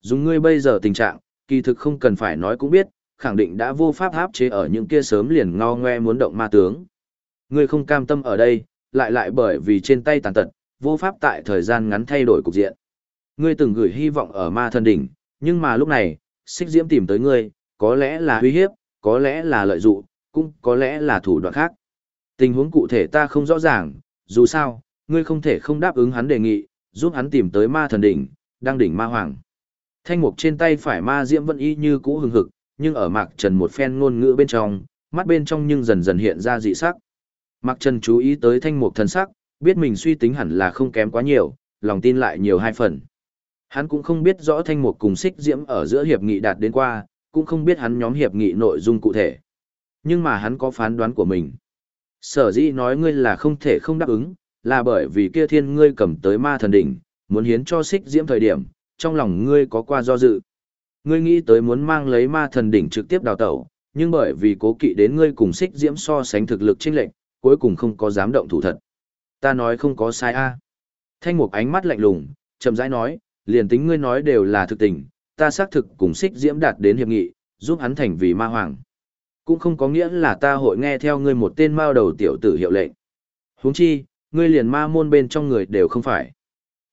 Dùng ngươi bây giờ tình trạng, kỳ thực không cần phải nói cũng biết, khẳng định đã vô pháp áp chế ở những kia sớm liền ngao ngoe muốn động ma tướng. Ngươi không cam tâm ở đây, lại lại bởi vì trên tay tàn tật, vô pháp tại thời gian ngắn thay đổi cục diện. Ngươi từng gửi hy vọng ở ma thần đỉnh, nhưng mà lúc này, xích diễm tìm tới ngươi, có lẽ là uy hiếp, có lẽ là lợi dụng, cũng có lẽ là thủ đoạn khác. Tình huống cụ thể ta không rõ ràng, dù sao, ngươi không thể không đáp ứng hắn đề nghị, giúp hắn tìm tới ma thần đỉnh, đang đỉnh ma hoàng. Thanh mục trên tay phải ma diễm vẫn y như cũ hừng hực, nhưng ở mạc trần một phen ngôn ngữ bên trong, mắt bên trong nhưng dần dần hiện ra dị sắc. Mạc trần chú ý tới thanh mục thần sắc, biết mình suy tính hẳn là không kém quá nhiều, lòng tin lại nhiều hai phần. Hắn cũng không biết rõ thanh mục cùng xích diễm ở giữa hiệp nghị đạt đến qua, cũng không biết hắn nhóm hiệp nghị nội dung cụ thể. Nhưng mà hắn có phán đoán của mình. Sở dĩ nói ngươi là không thể không đáp ứng, là bởi vì kia thiên ngươi cầm tới ma thần đỉnh, muốn hiến cho xích diễm thời điểm, trong lòng ngươi có qua do dự. Ngươi nghĩ tới muốn mang lấy ma thần đỉnh trực tiếp đào tẩu, nhưng bởi vì cố kỵ đến ngươi cùng xích diễm so sánh thực lực chênh lệnh, cuối cùng không có dám động thủ thật. Ta nói không có sai a. Thanh mục ánh mắt lạnh lùng, chậm rãi nói, liền tính ngươi nói đều là thực tình, ta xác thực cùng xích diễm đạt đến hiệp nghị, giúp hắn thành vì ma hoàng. Cũng không có nghĩa là ta hội nghe theo ngươi một tên mao đầu tiểu tử hiệu lệnh. huống chi, ngươi liền ma môn bên trong người đều không phải.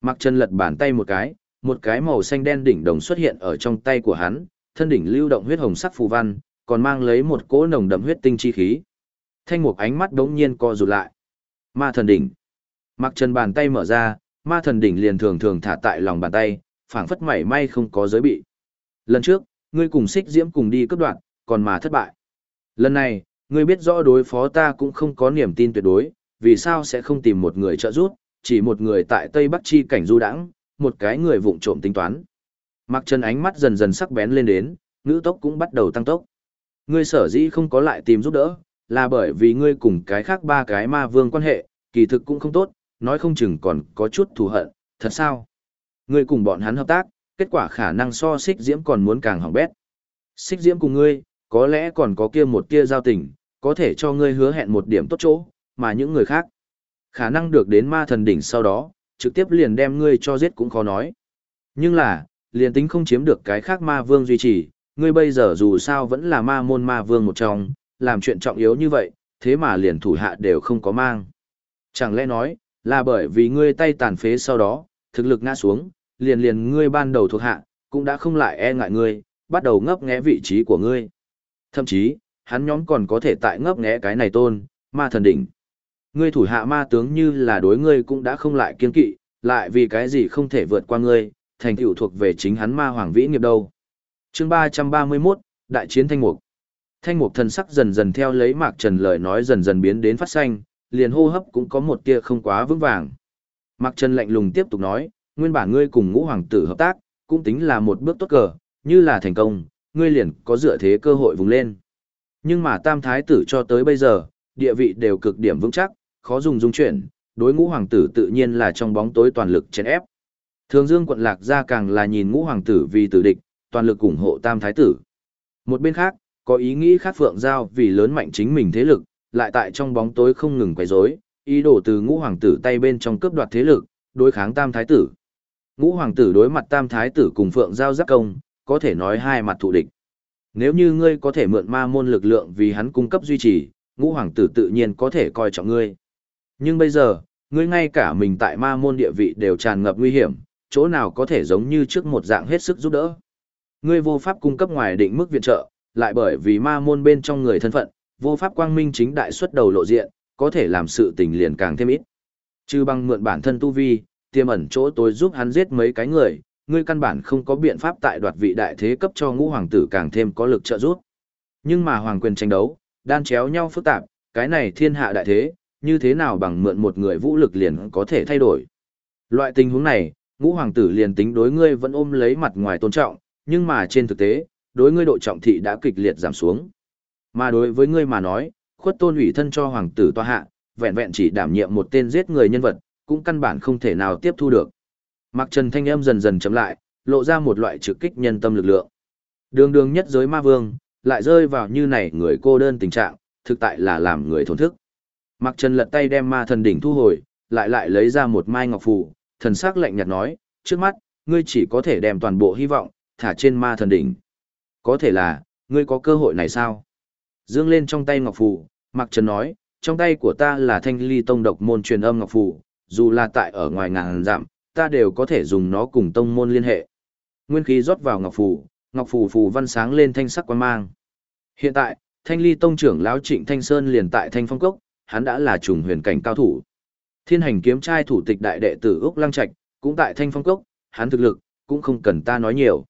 Mặc chân lật bàn tay một cái, một cái màu xanh đen đỉnh đồng xuất hiện ở trong tay của hắn, thân đỉnh lưu động huyết hồng sắc phù văn, còn mang lấy một cỗ nồng đậm huyết tinh chi khí. Thanh mục ánh mắt đống nhiên co rụt lại. Ma thần đỉnh. Mặc chân bàn tay mở ra, ma thần đỉnh liền thường thường thả tại lòng bàn tay, phảng phất mảy may không có giới bị. Lần trước, ngươi cùng xích diễm cùng đi cấp đoạn, còn mà thất bại. Lần này, ngươi biết rõ đối phó ta cũng không có niềm tin tuyệt đối, vì sao sẽ không tìm một người trợ giúp, chỉ một người tại Tây Bắc chi cảnh du đãng, một cái người vụng trộm tính toán. Mặc chân ánh mắt dần dần sắc bén lên đến, ngữ tốc cũng bắt đầu tăng tốc. Ngươi sở dĩ không có lại tìm giúp đỡ, là bởi vì ngươi cùng cái khác ba cái ma vương quan hệ, kỳ thực cũng không tốt, nói không chừng còn có chút thù hận, thật sao? Ngươi cùng bọn hắn hợp tác, kết quả khả năng so xích diễm còn muốn càng hỏng bét. Xích diễm cùng ngươi, có lẽ còn có kia một kia giao tình, có thể cho ngươi hứa hẹn một điểm tốt chỗ, mà những người khác, khả năng được đến ma thần đỉnh sau đó, trực tiếp liền đem ngươi cho giết cũng khó nói. Nhưng là, liền tính không chiếm được cái khác ma vương duy trì, ngươi bây giờ dù sao vẫn là ma môn ma vương một trong, làm chuyện trọng yếu như vậy, thế mà liền thủ hạ đều không có mang. Chẳng lẽ nói, là bởi vì ngươi tay tàn phế sau đó, thực lực ngã xuống, liền liền ngươi ban đầu thuộc hạ, cũng đã không lại e ngại ngươi, bắt đầu ngấp nghé vị trí của ngươi. Thậm chí, hắn nhóm còn có thể tại ngấp nghé cái này tôn, ma thần đỉnh. Ngươi thủ hạ ma tướng như là đối ngươi cũng đã không lại kiên kỵ, lại vì cái gì không thể vượt qua ngươi, thành tựu thuộc về chính hắn ma hoàng vĩ nghiệp đâu. Chương 331, Đại chiến Thanh Mục. Thanh Mục thần sắc dần dần theo lấy Mạc Trần lời nói dần dần biến đến phát xanh, liền hô hấp cũng có một tia không quá vững vàng. Mạc Trần lạnh lùng tiếp tục nói, nguyên bản ngươi cùng ngũ hoàng tử hợp tác, cũng tính là một bước tốt cờ, như là thành công, ngươi liền có dựa thế cơ hội vùng lên. Nhưng mà tam thái tử cho tới bây giờ, địa vị đều cực điểm vững chắc, khó dùng dung chuyển, đối ngũ hoàng tử tự nhiên là trong bóng tối toàn lực chèn ép. Thường Dương quận lạc ra càng là nhìn ngũ hoàng tử vì tử địch, toàn lực ủng hộ tam thái tử. Một bên khác, có ý nghĩ khác phượng giao vì lớn mạnh chính mình thế lực, lại tại trong bóng tối không ngừng quấy rối, ý đồ từ ngũ hoàng tử tay bên trong cướp đoạt thế lực, đối kháng tam thái tử. Ngũ hoàng tử đối mặt tam thái tử cùng phượng giao giáp công, có thể nói hai mặt thù địch. Nếu như ngươi có thể mượn ma môn lực lượng vì hắn cung cấp duy trì, ngũ hoàng tử tự nhiên có thể coi trọng ngươi. Nhưng bây giờ, ngươi ngay cả mình tại ma môn địa vị đều tràn ngập nguy hiểm, chỗ nào có thể giống như trước một dạng hết sức giúp đỡ. Ngươi vô pháp cung cấp ngoài định mức viện trợ, lại bởi vì ma môn bên trong người thân phận, vô pháp quang minh chính đại xuất đầu lộ diện, có thể làm sự tình liền càng thêm ít. Trừ bằng mượn bản thân tu vi, tiềm ẩn chỗ tối giúp hắn giết mấy cái người, ngươi căn bản không có biện pháp tại đoạt vị đại thế cấp cho ngũ hoàng tử càng thêm có lực trợ giúp. Nhưng mà hoàng quyền tranh đấu, đan chéo nhau phức tạp, cái này thiên hạ đại thế, như thế nào bằng mượn một người vũ lực liền có thể thay đổi. Loại tình huống này, ngũ hoàng tử liền tính đối ngươi vẫn ôm lấy mặt ngoài tôn trọng, nhưng mà trên thực tế, đối ngươi độ trọng thị đã kịch liệt giảm xuống. Mà đối với ngươi mà nói, khuất tôn ủy thân cho hoàng tử tòa hạ, vẹn vẹn chỉ đảm nhiệm một tên giết người nhân vật, cũng căn bản không thể nào tiếp thu được. Mặc Trần thanh âm dần dần chấm lại, lộ ra một loại trực kích nhân tâm lực lượng. Đường đường nhất giới ma vương, lại rơi vào như này người cô đơn tình trạng, thực tại là làm người thổn thức. Mặc Trần lật tay đem ma thần đỉnh thu hồi, lại lại lấy ra một mai ngọc phù, thần sắc lạnh nhạt nói, trước mắt, ngươi chỉ có thể đem toàn bộ hy vọng, thả trên ma thần đỉnh. Có thể là, ngươi có cơ hội này sao? Dương lên trong tay ngọc phù, Mạc Trần nói, trong tay của ta là thanh ly tông độc môn truyền âm ngọc phù, dù là tại ở ngoài ngàn dặm, ta đều có thể dùng nó cùng tông môn liên hệ. Nguyên khí rót vào ngọc phù, ngọc phù phù văn sáng lên thanh sắc quan mang. Hiện tại, thanh ly tông trưởng lão trịnh thanh sơn liền tại thanh phong cốc, hắn đã là trùng huyền cảnh cao thủ. Thiên hành kiếm trai thủ tịch đại đệ tử Úc Lăng Trạch, cũng tại thanh phong cốc, hắn thực lực, cũng không cần ta nói nhiều.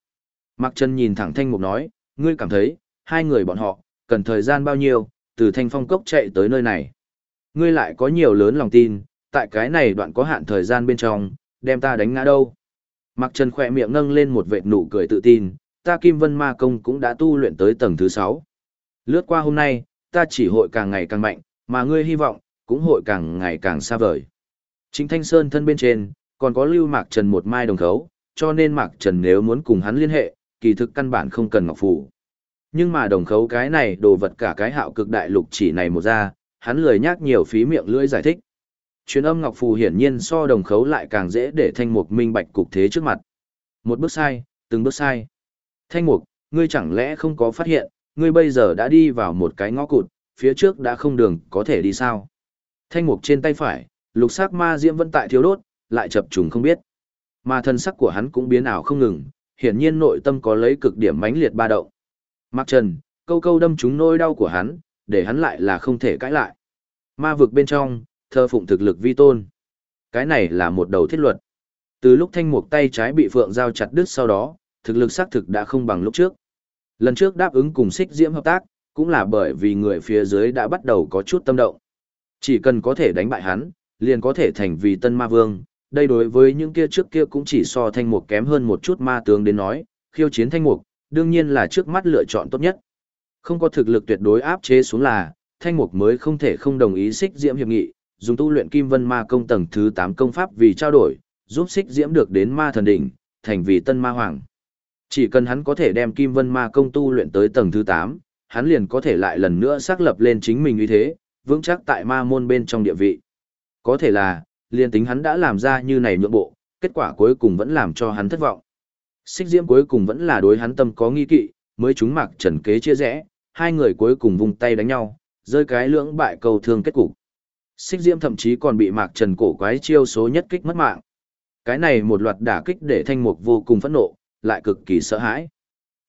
Mạc Trần nhìn thẳng thanh mục nói, ngươi cảm thấy, hai người bọn họ, cần thời gian bao nhiêu, từ thanh phong cốc chạy tới nơi này. Ngươi lại có nhiều lớn lòng tin, tại cái này đoạn có hạn thời gian bên trong, đem ta đánh ngã đâu. Mạc Trần khỏe miệng nâng lên một vệt nụ cười tự tin, ta Kim Vân Ma Công cũng đã tu luyện tới tầng thứ 6. Lướt qua hôm nay, ta chỉ hội càng ngày càng mạnh, mà ngươi hy vọng, cũng hội càng ngày càng xa vời. Chính Thanh Sơn thân bên trên, còn có lưu Mạc Trần một mai đồng khấu, cho nên Mạc Trần nếu muốn cùng hắn liên hệ, kỳ thực căn bản không cần ngọc phủ. Nhưng mà đồng khấu cái này đồ vật cả cái hạo cực đại lục chỉ này một ra, hắn lười nhác nhiều phí miệng lưỡi giải thích. Truyền âm ngọc phù hiển nhiên so đồng khấu lại càng dễ để thanh mục minh bạch cục thế trước mặt. Một bước sai, từng bước sai. Thanh mục, ngươi chẳng lẽ không có phát hiện, ngươi bây giờ đã đi vào một cái ngõ cụt, phía trước đã không đường có thể đi sao. Thanh mục trên tay phải, lục sắc ma diễm vẫn tại thiếu đốt, lại chập trùng không biết. Mà thân sắc của hắn cũng biến ảo không ngừng, hiển nhiên nội tâm có lấy cực điểm mãnh liệt ba động. Mặc trần, câu câu đâm trúng nỗi đau của hắn, để hắn lại là không thể cãi lại. Ma vực bên trong, thơ phụng thực lực vi tôn. Cái này là một đầu thiết luật. Từ lúc thanh mục tay trái bị phượng giao chặt đứt sau đó, thực lực xác thực đã không bằng lúc trước. Lần trước đáp ứng cùng xích diễm hợp tác, cũng là bởi vì người phía dưới đã bắt đầu có chút tâm động. Chỉ cần có thể đánh bại hắn, liền có thể thành vì tân ma vương. Đây đối với những kia trước kia cũng chỉ so thanh mục kém hơn một chút ma tướng đến nói, khiêu chiến thanh mục, đương nhiên là trước mắt lựa chọn tốt nhất. Không có thực lực tuyệt đối áp chế xuống là, thanh mục mới không thể không đồng ý xích diễm hiệp nghị, dùng tu luyện kim vân ma công tầng thứ 8 công pháp vì trao đổi, giúp xích diễm được đến ma thần đỉnh, thành vì tân ma hoàng. Chỉ cần hắn có thể đem kim vân ma công tu luyện tới tầng thứ 8, hắn liền có thể lại lần nữa xác lập lên chính mình như thế, vững chắc tại ma môn bên trong địa vị. Có thể là, liền tính hắn đã làm ra như này nhượng bộ, kết quả cuối cùng vẫn làm cho hắn thất vọng. Xích diễm cuối cùng vẫn là đối hắn tâm có nghi kỵ, mới chúng mặc trần kế chia rẽ, hai người cuối cùng vung tay đánh nhau, rơi cái lưỡng bại cầu thương kết cục. Xích diễm thậm chí còn bị mạc trần cổ quái chiêu số nhất kích mất mạng. Cái này một loạt đả kích để thanh mục vô cùng phẫn nộ, lại cực kỳ sợ hãi.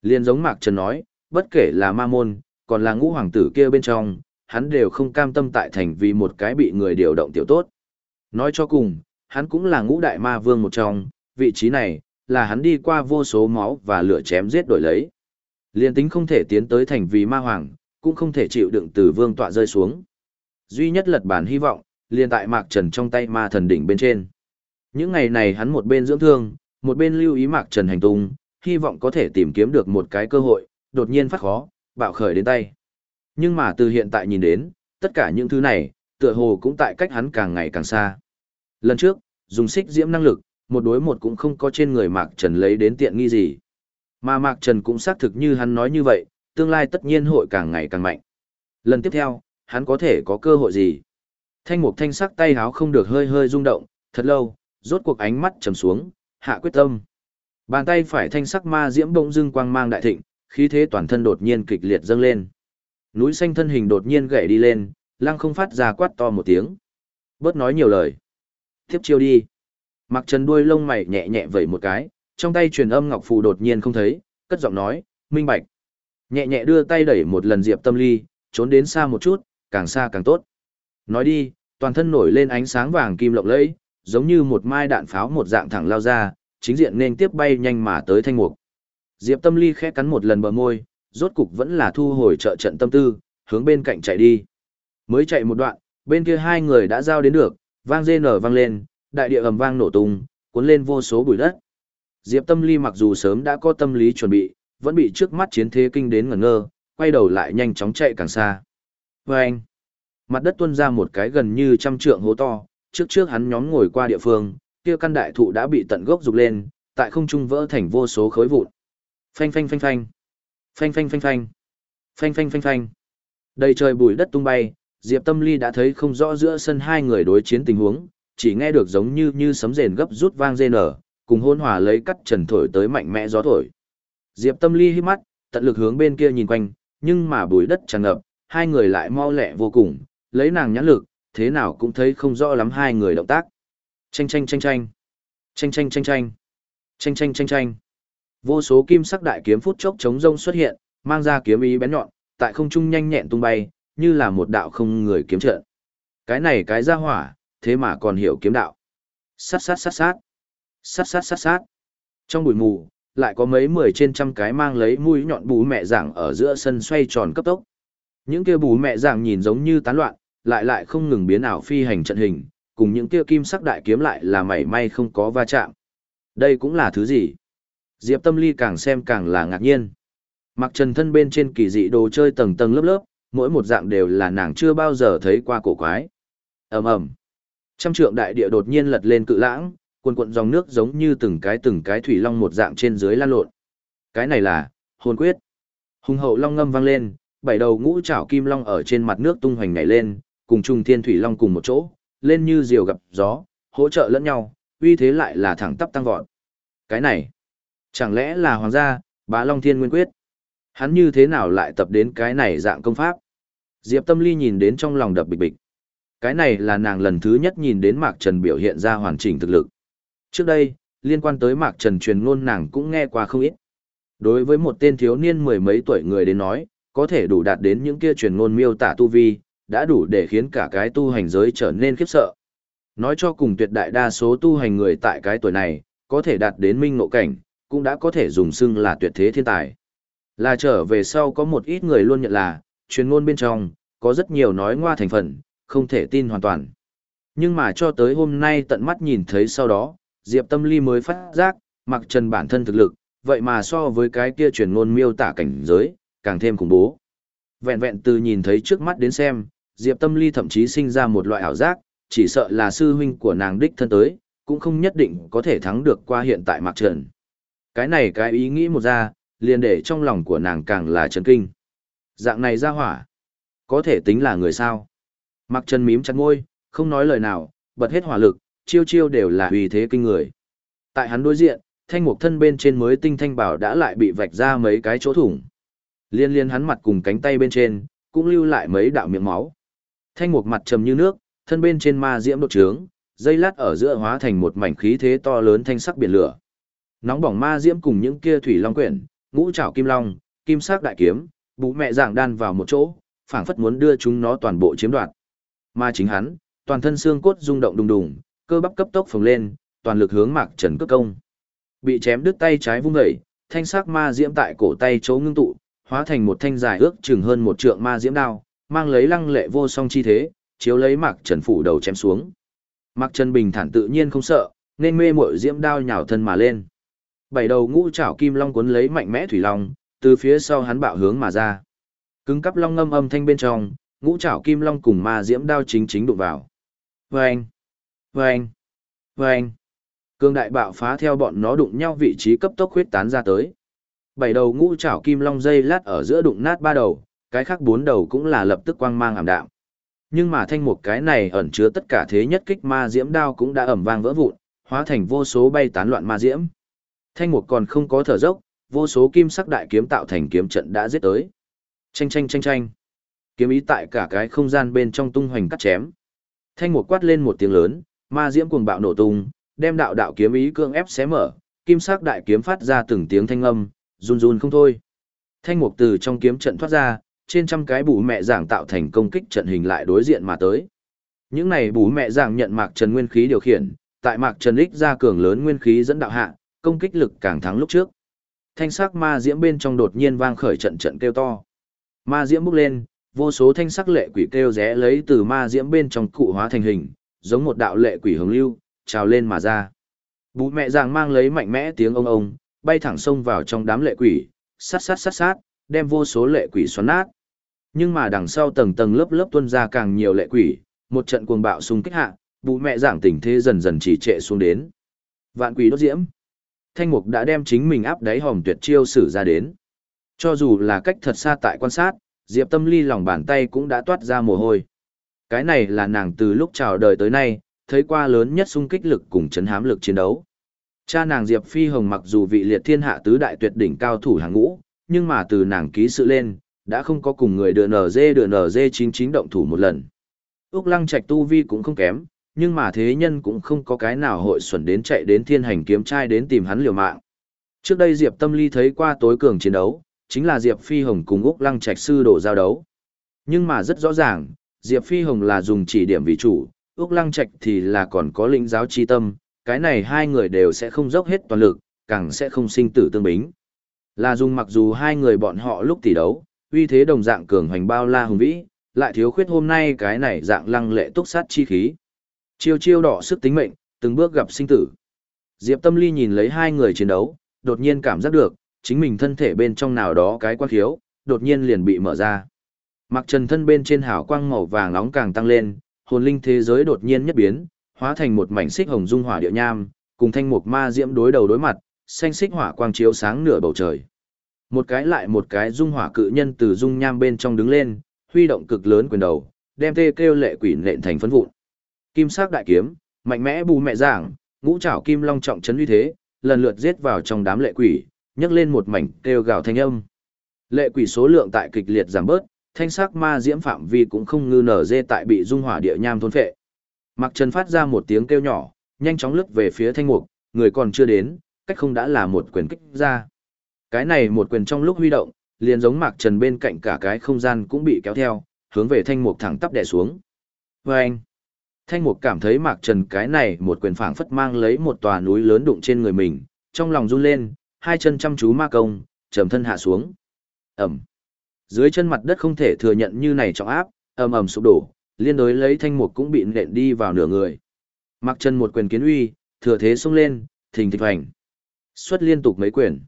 Liên giống mạc trần nói, bất kể là ma môn, còn là ngũ hoàng tử kia bên trong, hắn đều không cam tâm tại thành vì một cái bị người điều động tiểu tốt. Nói cho cùng, hắn cũng là ngũ đại ma vương một trong, vị trí này, là hắn đi qua vô số máu và lửa chém giết đổi lấy. Liên tính không thể tiến tới thành vì ma hoàng, cũng không thể chịu đựng từ vương tọa rơi xuống. Duy nhất lật bản hy vọng, liền tại Mạc Trần trong tay ma thần đỉnh bên trên. Những ngày này hắn một bên dưỡng thương, một bên lưu ý Mạc Trần hành tung, hy vọng có thể tìm kiếm được một cái cơ hội, đột nhiên phát khó, bạo khởi đến tay. Nhưng mà từ hiện tại nhìn đến, tất cả những thứ này, tựa hồ cũng tại cách hắn càng ngày càng xa. Lần trước, dùng xích diễm năng lực, một đối một cũng không có trên người Mạc Trần lấy đến tiện nghi gì. Mà Mạc Trần cũng xác thực như hắn nói như vậy, tương lai tất nhiên hội càng ngày càng mạnh. Lần tiếp theo, hắn có thể có cơ hội gì? Thanh mục thanh sắc tay háo không được hơi hơi rung động, thật lâu, rốt cuộc ánh mắt trầm xuống, hạ quyết tâm. Bàn tay phải thanh sắc ma diễm bỗng dưng quang mang đại thịnh, khí thế toàn thân đột nhiên kịch liệt dâng lên. Núi xanh thân hình đột nhiên gãy đi lên, lăng không phát ra quát to một tiếng. Bớt nói nhiều lời. Tiếp chiêu đi. Mặc trần đuôi lông mày nhẹ nhẹ vẩy một cái, trong tay truyền âm ngọc phù đột nhiên không thấy, cất giọng nói, minh bạch. Nhẹ nhẹ đưa tay đẩy một lần diệp tâm ly, trốn đến xa một chút, càng xa càng tốt. Nói đi, toàn thân nổi lên ánh sáng vàng kim lộng lẫy, giống như một mai đạn pháo một dạng thẳng lao ra, chính diện nên tiếp bay nhanh mà tới thanh mục. Diệp Tâm Ly khẽ cắn một lần bờ môi, rốt cục vẫn là thu hồi trợ trận tâm tư, hướng bên cạnh chạy đi. Mới chạy một đoạn, bên kia hai người đã giao đến được, vang rên nở vang lên, đại địa ầm vang nổ tung, cuốn lên vô số bụi đất. Diệp Tâm Ly mặc dù sớm đã có tâm lý chuẩn bị, vẫn bị trước mắt chiến thế kinh đến ngẩn ngơ, quay đầu lại nhanh chóng chạy càng xa. Vâng! Mặt đất tuôn ra một cái gần như trăm trượng hố to, trước trước hắn nhóm ngồi qua địa phương, kia căn đại thụ đã bị tận gốc rục lên, tại không trung vỡ thành vô số khối vụn. Phanh phanh phanh phanh. Phanh phanh phanh phanh. Phanh phanh phanh phanh. Đầy trời bụi đất tung bay, Diệp Tâm Ly đã thấy không rõ giữa sân hai người đối chiến tình huống, chỉ nghe được giống như như sấm rền gấp rút vang rên ở, cùng hôn hòa lấy cắt trần thổi tới mạnh mẽ gió thổi. Diệp Tâm Ly hít mắt, tận lực hướng bên kia nhìn quanh, nhưng mà bụi đất tràn ngập, hai người lại mau lẹ vô cùng, lấy nàng nhãn lực, thế nào cũng thấy không rõ lắm hai người động tác. Chanh chanh chanh chanh. Chanh chanh chanh chanh. Chanh chanh chanh chanh. Vô số kim sắc đại kiếm phút chốc chống rông xuất hiện, mang ra kiếm ý bén nhọn, tại không trung nhanh nhẹn tung bay, như là một đạo không người kiếm trận. Cái này cái ra hỏa, thế mà còn hiểu kiếm đạo. Sát sát sát sát. Sát sát sát sát. Trong bụi mù, lại có mấy mười trên trăm cái mang lấy mũi nhọn bú mẹ giảng ở giữa sân xoay tròn cấp tốc. Những kia bú mẹ giảng nhìn giống như tán loạn, lại lại không ngừng biến ảo phi hành trận hình, cùng những kia kim sắc đại kiếm lại là mảy may không có va chạm. Đây cũng là thứ gì? Diệp Tâm Ly càng xem càng là ngạc nhiên. Mặc trần thân bên trên kỳ dị đồ chơi tầng tầng lớp lớp, mỗi một dạng đều là nàng chưa bao giờ thấy qua cổ quái. ầm ầm, Trăm trượng đại địa đột nhiên lật lên cự lãng, cuồn cuộn dòng nước giống như từng cái từng cái thủy long một dạng trên dưới lan lộn. Cái này là hồn quyết. Hùng hậu long ngâm vang lên, bảy đầu ngũ trảo kim long ở trên mặt nước tung hoành nhảy lên, cùng trùng thiên thủy long cùng một chỗ, lên như diều gặp gió, hỗ trợ lẫn nhau, uy thế lại là thẳng tắp tăng vọt. Cái này, chẳng lẽ là hoàng gia, bá long thiên nguyên quyết? Hắn như thế nào lại tập đến cái này dạng công pháp? Diệp Tâm Ly nhìn đến trong lòng đập bịch bịch. Cái này là nàng lần thứ nhất nhìn đến Mạc Trần biểu hiện ra hoàn chỉnh thực lực. Trước đây, liên quan tới Mạc Trần truyền ngôn nàng cũng nghe qua không ít. Đối với một tên thiếu niên mười mấy tuổi người đến nói, có thể đủ đạt đến những kia truyền ngôn miêu tả tu vi, đã đủ để khiến cả cái tu hành giới trở nên khiếp sợ. Nói cho cùng tuyệt đại đa số tu hành người tại cái tuổi này, có thể đạt đến minh ngộ cảnh, cũng đã có thể dùng xưng là tuyệt thế thiên tài. Là trở về sau có một ít người luôn nhận là, truyền ngôn bên trong, có rất nhiều nói ngoa thành phần, không thể tin hoàn toàn. Nhưng mà cho tới hôm nay tận mắt nhìn thấy sau đó, Diệp Tâm Ly mới phát giác, mặc trần bản thân thực lực, vậy mà so với cái kia truyền ngôn miêu tả cảnh giới, càng thêm khủng bố. Vẹn vẹn từ nhìn thấy trước mắt đến xem, Diệp Tâm Ly thậm chí sinh ra một loại ảo giác, chỉ sợ là sư huynh của nàng đích thân tới, cũng không nhất định có thể thắng được qua hiện tại Mặc Trần. Cái này cái ý nghĩ một ra, liền để trong lòng của nàng càng là chấn kinh. Dạng này ra hỏa, có thể tính là người sao. mặc chân mím chặt ngôi, không nói lời nào, bật hết hỏa lực, chiêu chiêu đều là uy thế kinh người. Tại hắn đối diện, thanh mục thân bên trên mới tinh thanh bảo đã lại bị vạch ra mấy cái chỗ thủng. Liên liên hắn mặt cùng cánh tay bên trên, cũng lưu lại mấy đạo miệng máu. Thanh mục mặt trầm như nước, thân bên trên ma diễm đột trướng, dây lát ở giữa hóa thành một mảnh khí thế to lớn thanh sắc biển lửa. Nóng bỏng ma diễm cùng những kia thủy long quyển, ngũ trảo kim long, kim sắc đại kiếm, bú mẹ dạng đan vào một chỗ, phảng phất muốn đưa chúng nó toàn bộ chiếm đoạt. Ma chính hắn, toàn thân xương cốt rung động đùng đùng, cơ bắp cấp tốc phồng lên, toàn lực hướng Mạc Trần cướp công. Bị chém đứt tay trái vung dậy, thanh sắc ma diễm tại cổ tay chỗ ngưng tụ, hóa thành một thanh dài ước chừng hơn một trượng ma diễm đao, mang lấy lăng lệ vô song chi thế, chiếu lấy Mạc Trần phủ đầu chém xuống. Mạc Trần bình thản tự nhiên không sợ, nên mê muội diễm đao nhào thân mà lên. Bảy đầu ngũ trảo kim long cuốn lấy mạnh mẽ thủy long, từ phía sau hắn bạo hướng mà ra. Cứng cắp long ngâm âm thanh bên trong, ngũ trảo kim long cùng ma diễm đao chính chính đụng vào. Vâng! Vâng! Vâng! Cương đại bạo phá theo bọn nó đụng nhau vị trí cấp tốc huyết tán ra tới. Bảy đầu ngũ trảo kim long dây lát ở giữa đụng nát ba đầu, cái khác bốn đầu cũng là lập tức quang mang ảm đạm. Nhưng mà thanh một cái này ẩn chứa tất cả thế nhất kích ma diễm đao cũng đã ẩm vang vỡ vụn, hóa thành vô số bay tán loạn ma diễm. Thanh mục còn không có thở dốc, vô số kim sắc đại kiếm tạo thành kiếm trận đã giết tới. Chanh chanh chanh chanh. Kiếm ý tại cả cái không gian bên trong tung hoành cắt chém. Thanh mục quát lên một tiếng lớn, ma diễm cuồng bạo nổ tung, đem đạo đạo kiếm ý cương ép xé mở, kim sắc đại kiếm phát ra từng tiếng thanh âm, run run không thôi. Thanh mục từ trong kiếm trận thoát ra, trên trăm cái bù mẹ giảng tạo thành công kích trận hình lại đối diện mà tới. Những này bù mẹ giảng nhận Mạc Trần nguyên khí điều khiển, tại Mạc Trần ích ra cường lớn nguyên khí dẫn đạo hạ, công kích lực càng thắng lúc trước. Thanh sắc ma diễm bên trong đột nhiên vang khởi trận trận kêu to. Ma diễm bốc lên, vô số thanh sắc lệ quỷ kêu rẽ lấy từ ma diễm bên trong cụ hóa thành hình, giống một đạo lệ quỷ hồng lưu, trào lên mà ra. Bú mẹ giàng mang lấy mạnh mẽ tiếng ông ông, bay thẳng sông vào trong đám lệ quỷ, sát sát sát sát, đem vô số lệ quỷ xoắn nát. Nhưng mà đằng sau tầng tầng lớp lớp tuôn ra càng nhiều lệ quỷ, một trận cuồng bạo xung kích hạ, bú mẹ giảng tình thế dần dần chỉ trệ xuống đến. Vạn quỷ đốt diễm. Thanh mục đã đem chính mình áp đáy hòm tuyệt chiêu sử ra đến. Cho dù là cách thật xa tại quan sát, Diệp Tâm Ly lòng bàn tay cũng đã toát ra mồ hôi. Cái này là nàng từ lúc chào đời tới nay, thấy qua lớn nhất xung kích lực cùng chấn hám lực chiến đấu. Cha nàng Diệp Phi Hồng mặc dù vị liệt thiên hạ tứ đại tuyệt đỉnh cao thủ hàng ngũ, nhưng mà từ nàng ký sự lên, đã không có cùng người đưa NG đưa NG 99 động thủ một lần. Úc Lăng Trạch tu vi cũng không kém, nhưng mà thế nhân cũng không có cái nào hội xuẩn đến chạy đến thiên hành kiếm trai đến tìm hắn liều mạng. Trước đây Diệp Tâm Ly thấy qua tối cường chiến đấu, chính là Diệp Phi Hồng cùng Úc Lăng Trạch sư đổ giao đấu. Nhưng mà rất rõ ràng, Diệp Phi Hồng là dùng chỉ điểm vì chủ, Úc Lăng Trạch thì là còn có lĩnh giáo chi tâm, cái này hai người đều sẽ không dốc hết toàn lực, càng sẽ không sinh tử tương bính. Là dùng mặc dù hai người bọn họ lúc tỷ đấu, uy thế đồng dạng cường hoành bao la hùng vĩ, lại thiếu khuyết hôm nay cái này dạng lăng lệ túc sát chi khí. Chiêu chiêu đỏ sức tính mệnh, từng bước gặp sinh tử. Diệp Tâm Ly nhìn lấy hai người chiến đấu, đột nhiên cảm giác được, chính mình thân thể bên trong nào đó cái quan khiếu, đột nhiên liền bị mở ra. Mặc trần thân bên trên hào quang màu vàng nóng càng tăng lên, hồn linh thế giới đột nhiên nhất biến, hóa thành một mảnh xích hồng dung hỏa địa nham, cùng thanh mục ma diễm đối đầu đối mặt, xanh xích hỏa quang chiếu sáng nửa bầu trời. Một cái lại một cái dung hỏa cự nhân từ dung nham bên trong đứng lên, huy động cực lớn quyền đầu, đem tê kêu lệ quỷ nện thành phấn vụn. Kim sắc đại kiếm, mạnh mẽ bù mẹ giảng, ngũ trảo kim long trọng chấn uy thế, lần lượt giết vào trong đám lệ quỷ, nhấc lên một mảnh kêu gào thanh âm. Lệ quỷ số lượng tại kịch liệt giảm bớt, thanh sắc ma diễm phạm vi cũng không ngư nở dê tại bị dung hỏa địa nham thôn phệ. Mặc Trần phát ra một tiếng kêu nhỏ, nhanh chóng lướt về phía thanh mục, người còn chưa đến, cách không đã là một quyền kích ra. Cái này một quyền trong lúc huy động, liền giống Mạc Trần bên cạnh cả cái không gian cũng bị kéo theo, hướng về thanh mục thẳng tắp đè xuống. Và anh, thanh mục cảm thấy Mạc Trần cái này một quyền phảng phất mang lấy một tòa núi lớn đụng trên người mình, trong lòng run lên, hai chân chăm chú ma công, trầm thân hạ xuống. ầm! Dưới chân mặt đất không thể thừa nhận như này trọng áp, ầm ầm sụp đổ, liên đối lấy thanh mục cũng bị nện đi vào nửa người. Mặc chân một quyền kiến uy, thừa thế xông lên, thình thịch hoành. Xuất liên tục mấy quyền.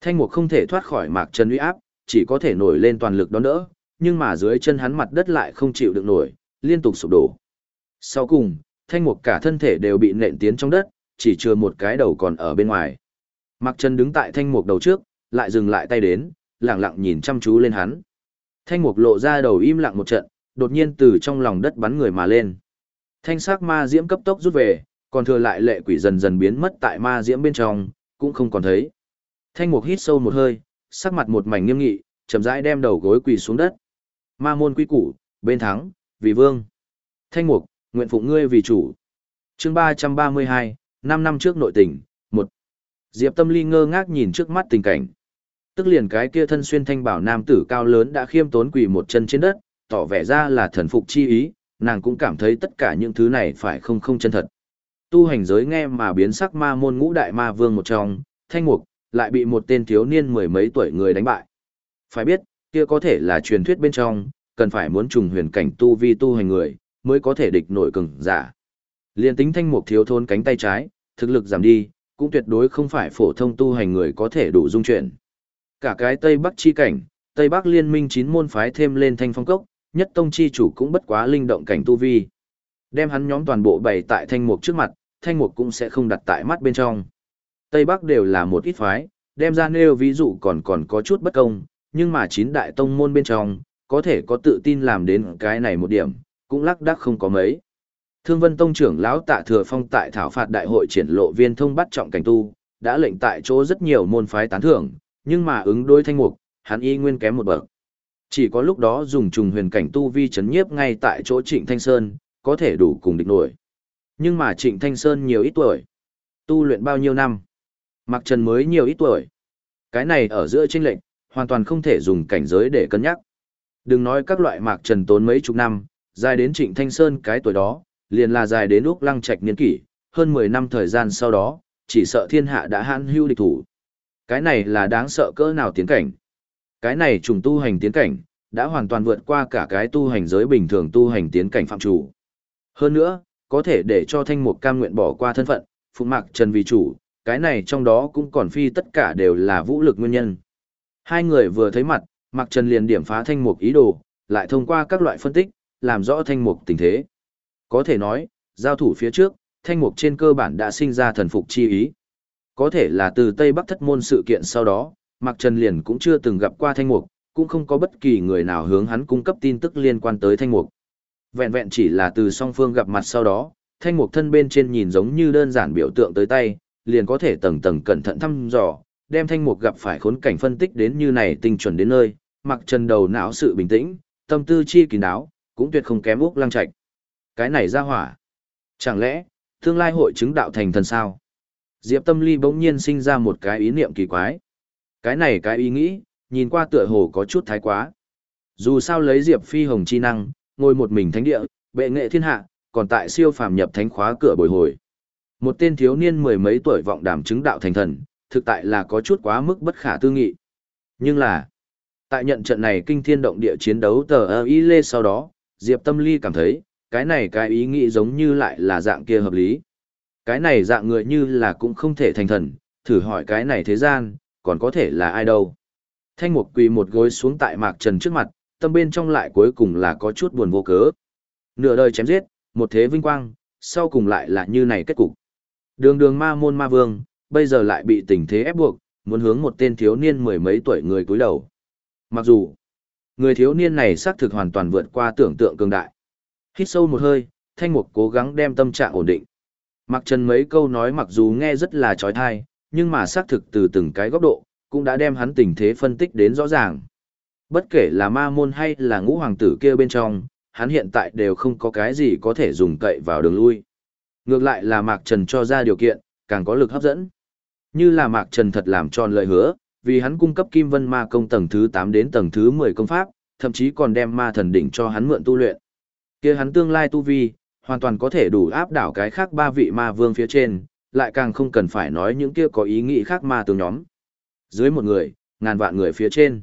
Thanh mục không thể thoát khỏi mạc chân uy áp, chỉ có thể nổi lên toàn lực đón đỡ, nhưng mà dưới chân hắn mặt đất lại không chịu được nổi, liên tục sụp đổ. Sau cùng, thanh mục cả thân thể đều bị nện tiến trong đất, chỉ chừa một cái đầu còn ở bên ngoài. Mạc chân đứng tại thanh mục đầu trước, lại dừng lại tay đến, lặng lặng nhìn chăm chú lên hắn. Thanh mục lộ ra đầu im lặng một trận, đột nhiên từ trong lòng đất bắn người mà lên. Thanh sắc ma diễm cấp tốc rút về, còn thừa lại lệ quỷ dần dần biến mất tại ma diễm bên trong, cũng không còn thấy. Thanh mục hít sâu một hơi, sắc mặt một mảnh nghiêm nghị, chậm rãi đem đầu gối quỳ xuống đất. Ma môn quy củ, bên thắng, vì vương. Thanh mục, nguyện phụ ngươi vì chủ. Chương 332, 5 năm trước nội tình, 1. Diệp Tâm Ly ngơ ngác nhìn trước mắt tình cảnh. Tức liền cái kia thân xuyên thanh bảo nam tử cao lớn đã khiêm tốn quỳ một chân trên đất, tỏ vẻ ra là thần phục chi ý, nàng cũng cảm thấy tất cả những thứ này phải không không chân thật. Tu hành giới nghe mà biến sắc ma môn ngũ đại ma vương một trong, thanh mục, lại bị một tên thiếu niên mười mấy tuổi người đánh bại. Phải biết, kia có thể là truyền thuyết bên trong, cần phải muốn trùng huyền cảnh tu vi tu hành người, mới có thể địch nổi cường giả. Liên tính thanh mục thiếu thôn cánh tay trái, thực lực giảm đi, cũng tuyệt đối không phải phổ thông tu hành người có thể đủ dung chuyện. Cả cái Tây Bắc chi cảnh, Tây Bắc liên minh chín môn phái thêm lên thanh phong cốc, nhất tông chi chủ cũng bất quá linh động cảnh tu vi. Đem hắn nhóm toàn bộ bày tại thanh mục trước mặt, thanh mục cũng sẽ không đặt tại mắt bên trong. Tây Bắc đều là một ít phái, đem ra nêu ví dụ còn còn có chút bất công, nhưng mà chín đại tông môn bên trong, có thể có tự tin làm đến cái này một điểm, cũng lắc đắc không có mấy. Thương Vân Tông trưởng lão Tạ Thừa Phong tại thảo phạt đại hội triển lộ viên thông bắt trọng cảnh tu, đã lệnh tại chỗ rất nhiều môn phái tán thưởng, nhưng mà ứng đối thanh mục, hắn y nguyên kém một bậc. Chỉ có lúc đó dùng trùng huyền cảnh tu vi chấn nhiếp ngay tại chỗ Trịnh Thanh Sơn, có thể đủ cùng địch nổi. Nhưng mà Trịnh Thanh Sơn nhiều ít tuổi, tu luyện bao nhiêu năm, Mặc Trần mới nhiều ít tuổi. Cái này ở giữa chênh lệnh, hoàn toàn không thể dùng cảnh giới để cân nhắc. Đừng nói các loại Mạc Trần tốn mấy chục năm, dài đến Trịnh Thanh Sơn cái tuổi đó, liền là dài đến Úc Lăng Trạch niên kỷ, hơn 10 năm thời gian sau đó, chỉ sợ thiên hạ đã hãn hưu địch thủ. Cái này là đáng sợ cỡ nào tiến cảnh. Cái này trùng tu hành tiến cảnh, đã hoàn toàn vượt qua cả cái tu hành giới bình thường tu hành tiến cảnh phạm chủ. Hơn nữa, có thể để cho thanh mục cam nguyện bỏ qua thân phận, phụ mạc trần vì chủ, cái này trong đó cũng còn phi tất cả đều là vũ lực nguyên nhân. Hai người vừa thấy mặt, mạc trần liền điểm phá thanh mục ý đồ, lại thông qua các loại phân tích, làm rõ thanh mục tình thế. Có thể nói, giao thủ phía trước, thanh mục trên cơ bản đã sinh ra thần phục chi ý. Có thể là từ Tây Bắc thất môn sự kiện sau đó, Mạc Trần liền cũng chưa từng gặp qua Thanh Mục, cũng không có bất kỳ người nào hướng hắn cung cấp tin tức liên quan tới Thanh Mục. Vẹn vẹn chỉ là từ song phương gặp mặt sau đó, Thanh Mục thân bên trên nhìn giống như đơn giản biểu tượng tới tay, liền có thể tầng tầng cẩn thận thăm dò, đem thanh mục gặp phải khốn cảnh phân tích đến như này tinh chuẩn đến nơi, mặc trần đầu não sự bình tĩnh, tâm tư chi kín đáo, cũng tuyệt không kém Úc Lăng Trạch. Cái này ra hỏa. Chẳng lẽ, tương lai hội chứng đạo thành thần sao? Diệp Tâm Ly bỗng nhiên sinh ra một cái ý niệm kỳ quái. Cái này cái ý nghĩ, nhìn qua tựa hồ có chút thái quá. Dù sao lấy Diệp Phi Hồng chi năng, ngồi một mình thánh địa, bệ nghệ thiên hạ, còn tại siêu phàm nhập thánh khóa cửa bồi hồi. Một tên thiếu niên mười mấy tuổi vọng đảm chứng đạo thành thần, thực tại là có chút quá mức bất khả tư nghị. Nhưng là, tại nhận trận này kinh thiên động địa chiến đấu tờ ơ y lê sau đó, Diệp Tâm Ly cảm thấy, cái này cái ý nghĩ giống như lại là dạng kia hợp lý. Cái này dạng người như là cũng không thể thành thần, thử hỏi cái này thế gian, còn có thể là ai đâu. Thanh Mục quỳ một gối xuống tại Mạc Trần trước mặt, tâm bên trong lại cuối cùng là có chút buồn vô cớ. Nửa đời chém giết, một thế vinh quang, sau cùng lại là như này kết cục. Đường đường ma môn ma vương, bây giờ lại bị tình thế ép buộc, muốn hướng một tên thiếu niên mười mấy tuổi người cúi đầu. Mặc dù, người thiếu niên này xác thực hoàn toàn vượt qua tưởng tượng cường đại. Hít sâu một hơi, thanh mục cố gắng đem tâm trạng ổn định. Mặc trần mấy câu nói mặc dù nghe rất là trói thai, nhưng mà xác thực từ từng cái góc độ, cũng đã đem hắn tình thế phân tích đến rõ ràng. Bất kể là ma môn hay là ngũ hoàng tử kia bên trong, hắn hiện tại đều không có cái gì có thể dùng cậy vào đường lui. Ngược lại là Mạc Trần cho ra điều kiện, càng có lực hấp dẫn. Như là Mạc Trần thật làm tròn lời hứa, vì hắn cung cấp Kim Vân Ma công tầng thứ 8 đến tầng thứ 10 công pháp, thậm chí còn đem ma thần đỉnh cho hắn mượn tu luyện. Kia hắn tương lai tu vi, hoàn toàn có thể đủ áp đảo cái khác ba vị ma vương phía trên, lại càng không cần phải nói những kia có ý nghĩ khác ma tướng nhóm. Dưới một người, ngàn vạn người phía trên.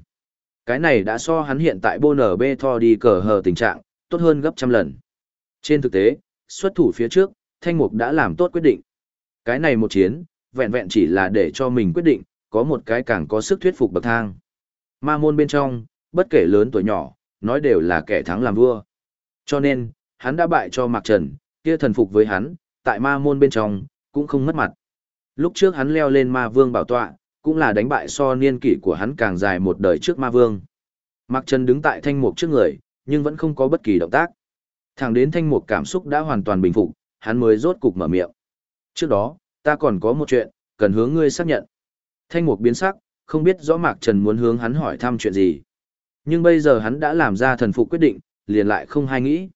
Cái này đã so hắn hiện tại bô nở bê tho đi cờ hờ tình trạng, tốt hơn gấp trăm lần. Trên thực tế, xuất thủ phía trước, Thanh Mục đã làm tốt quyết định. Cái này một chiến, vẹn vẹn chỉ là để cho mình quyết định, có một cái càng có sức thuyết phục bậc thang. Ma môn bên trong, bất kể lớn tuổi nhỏ, nói đều là kẻ thắng làm vua. Cho nên, hắn đã bại cho Mạc Trần, kia thần phục với hắn, tại ma môn bên trong, cũng không mất mặt. Lúc trước hắn leo lên ma vương bảo tọa, cũng là đánh bại so niên kỷ của hắn càng dài một đời trước ma vương. Mạc Trần đứng tại thanh mục trước người, nhưng vẫn không có bất kỳ động tác. Thẳng đến thanh mục cảm xúc đã hoàn toàn bình phục, hắn mới rốt cục mở miệng. Trước đó, ta còn có một chuyện, cần hướng ngươi xác nhận. Thanh mục biến sắc, không biết rõ Mạc Trần muốn hướng hắn hỏi thăm chuyện gì. Nhưng bây giờ hắn đã làm ra thần phục quyết định, liền lại không hay nghĩ.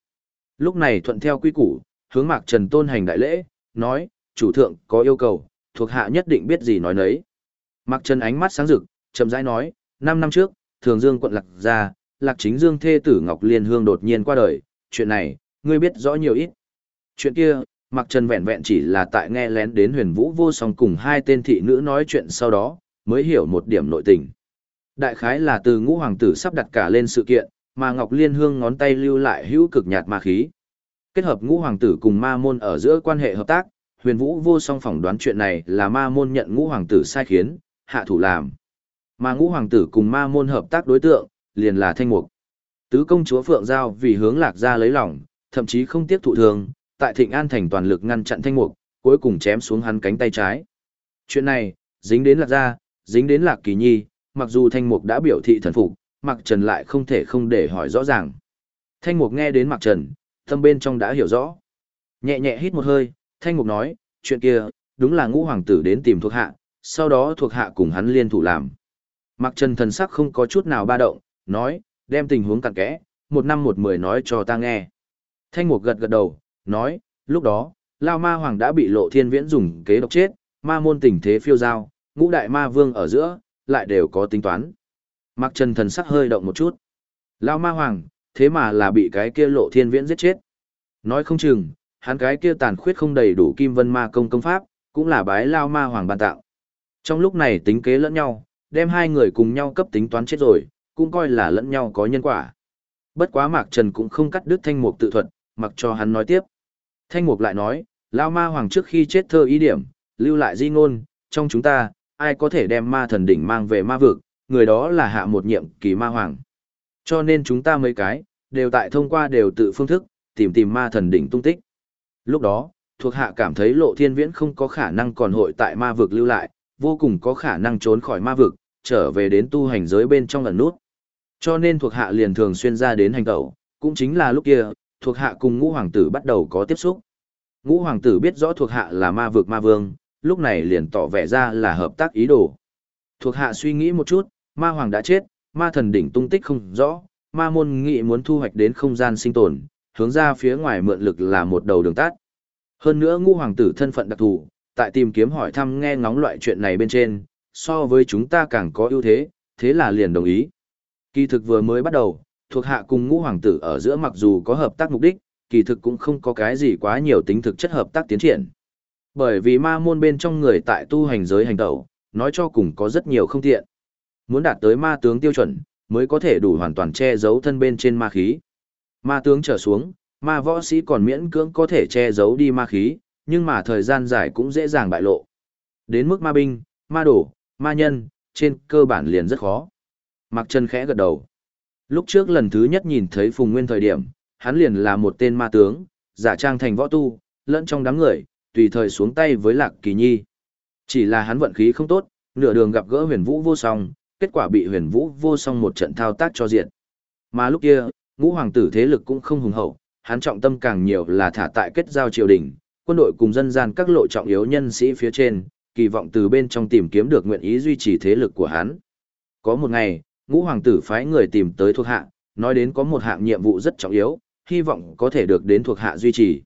Lúc này thuận theo quy củ, hướng Mạc Trần tôn hành đại lễ, nói, chủ thượng có yêu cầu, thuộc hạ nhất định biết gì nói nấy. Mạc Trần ánh mắt sáng rực, chậm rãi nói, năm năm trước, Thường Dương quận Lạc gia, Lạc Chính Dương thê tử Ngọc Liên Hương đột nhiên qua đời, chuyện này, ngươi biết rõ nhiều ít. Chuyện kia, Mạc Trần vẹn vẹn chỉ là tại nghe lén đến huyền vũ vô song cùng hai tên thị nữ nói chuyện sau đó, mới hiểu một điểm nội tình. Đại khái là từ ngũ hoàng tử sắp đặt cả lên sự kiện, mà Ngọc Liên Hương ngón tay lưu lại hữu cực nhạt ma khí. Kết hợp ngũ hoàng tử cùng ma môn ở giữa quan hệ hợp tác, huyền vũ vô song phỏng đoán chuyện này là ma môn nhận ngũ hoàng tử sai khiến, hạ thủ làm. Mà ngũ hoàng tử cùng ma môn hợp tác đối tượng, liền là thanh mục. Tứ công chúa Phượng Giao vì hướng lạc ra lấy lòng, thậm chí không tiếp thụ thường, tại thịnh an thành toàn lực ngăn chặn thanh mục, cuối cùng chém xuống hắn cánh tay trái. Chuyện này, dính đến lạc gia, dính đến lạc kỳ nhi, mặc dù thanh mục đã biểu thị thần phục, mặc trần lại không thể không để hỏi rõ ràng. Thanh mục nghe đến mặc trần, tâm bên trong đã hiểu rõ. Nhẹ nhẹ hít một hơi, thanh mục nói, chuyện kia, đúng là ngũ hoàng tử đến tìm thuộc hạ, sau đó thuộc hạ cùng hắn liên thủ làm. Mặc trần thần sắc không có chút nào ba động, nói, đem tình huống cặn kẽ, một năm một mười nói cho ta nghe. Thanh mục gật gật đầu, nói, lúc đó, Lao Ma Hoàng đã bị lộ thiên viễn dùng kế độc chết, ma môn tình thế phiêu giao, ngũ đại ma vương ở giữa, lại đều có tính toán. Mặc trần thần sắc hơi động một chút. Lao Ma Hoàng, thế mà là bị cái kia lộ thiên viễn giết chết. Nói không chừng, hắn cái kia tàn khuyết không đầy đủ kim vân ma công công pháp, cũng là bái Lao Ma Hoàng ban tạo. Trong lúc này tính kế lẫn nhau, đem hai người cùng nhau cấp tính toán chết rồi, cũng coi là lẫn nhau có nhân quả. Bất quá Mạc Trần cũng không cắt đứt thanh mục tự thuật, mặc cho hắn nói tiếp. Thanh mục lại nói, Lao Ma Hoàng trước khi chết thơ ý điểm, lưu lại di ngôn, trong chúng ta, ai có thể đem ma thần đỉnh mang về ma vực, người đó là hạ một nhiệm kỳ ma hoàng. Cho nên chúng ta mấy cái, đều tại thông qua đều tự phương thức, tìm tìm ma thần đỉnh tung tích. Lúc đó, thuộc hạ cảm thấy lộ thiên viễn không có khả năng còn hội tại ma vực lưu lại, vô cùng có khả năng trốn khỏi ma vực, trở về đến tu hành giới bên trong ẩn nút. Cho nên thuộc hạ liền thường xuyên ra đến hành tẩu, cũng chính là lúc kia, thuộc hạ cùng ngũ hoàng tử bắt đầu có tiếp xúc. Ngũ hoàng tử biết rõ thuộc hạ là ma vực ma vương, lúc này liền tỏ vẻ ra là hợp tác ý đồ. Thuộc hạ suy nghĩ một chút, ma hoàng đã chết, ma thần đỉnh tung tích không rõ, ma môn nghị muốn thu hoạch đến không gian sinh tồn, hướng ra phía ngoài mượn lực là một đầu đường tắt. Hơn nữa ngũ hoàng tử thân phận đặc thù, tại tìm kiếm hỏi thăm nghe ngóng loại chuyện này bên trên, so với chúng ta càng có ưu thế, thế là liền đồng ý. Kỳ thực vừa mới bắt đầu, thuộc hạ cùng ngũ hoàng tử ở giữa mặc dù có hợp tác mục đích, kỳ thực cũng không có cái gì quá nhiều tính thực chất hợp tác tiến triển. Bởi vì ma môn bên trong người tại tu hành giới hành tẩu, nói cho cùng có rất nhiều không tiện. Muốn đạt tới ma tướng tiêu chuẩn, mới có thể đủ hoàn toàn che giấu thân bên trên ma khí. Ma tướng trở xuống, ma võ sĩ còn miễn cưỡng có thể che giấu đi ma khí, nhưng mà thời gian dài cũng dễ dàng bại lộ. Đến mức ma binh, ma đổ, ma nhân, trên cơ bản liền rất khó. Mặc chân khẽ gật đầu. Lúc trước lần thứ nhất nhìn thấy Phùng Nguyên thời điểm, hắn liền là một tên ma tướng, giả trang thành võ tu, lẫn trong đám người, tùy thời xuống tay với Lạc Kỳ Nhi. Chỉ là hắn vận khí không tốt, nửa đường gặp gỡ huyền vũ vô song, kết quả bị huyền vũ vô song một trận thao tác cho diện. Mà lúc kia, ngũ hoàng tử thế lực cũng không hùng hậu, hắn trọng tâm càng nhiều là thả tại kết giao triều đình, quân đội cùng dân gian các lộ trọng yếu nhân sĩ phía trên, kỳ vọng từ bên trong tìm kiếm được nguyện ý duy trì thế lực của hắn. Có một ngày, ngũ hoàng tử phái người tìm tới thuộc hạ, nói đến có một hạng nhiệm vụ rất trọng yếu, hy vọng có thể được đến thuộc hạ duy trì.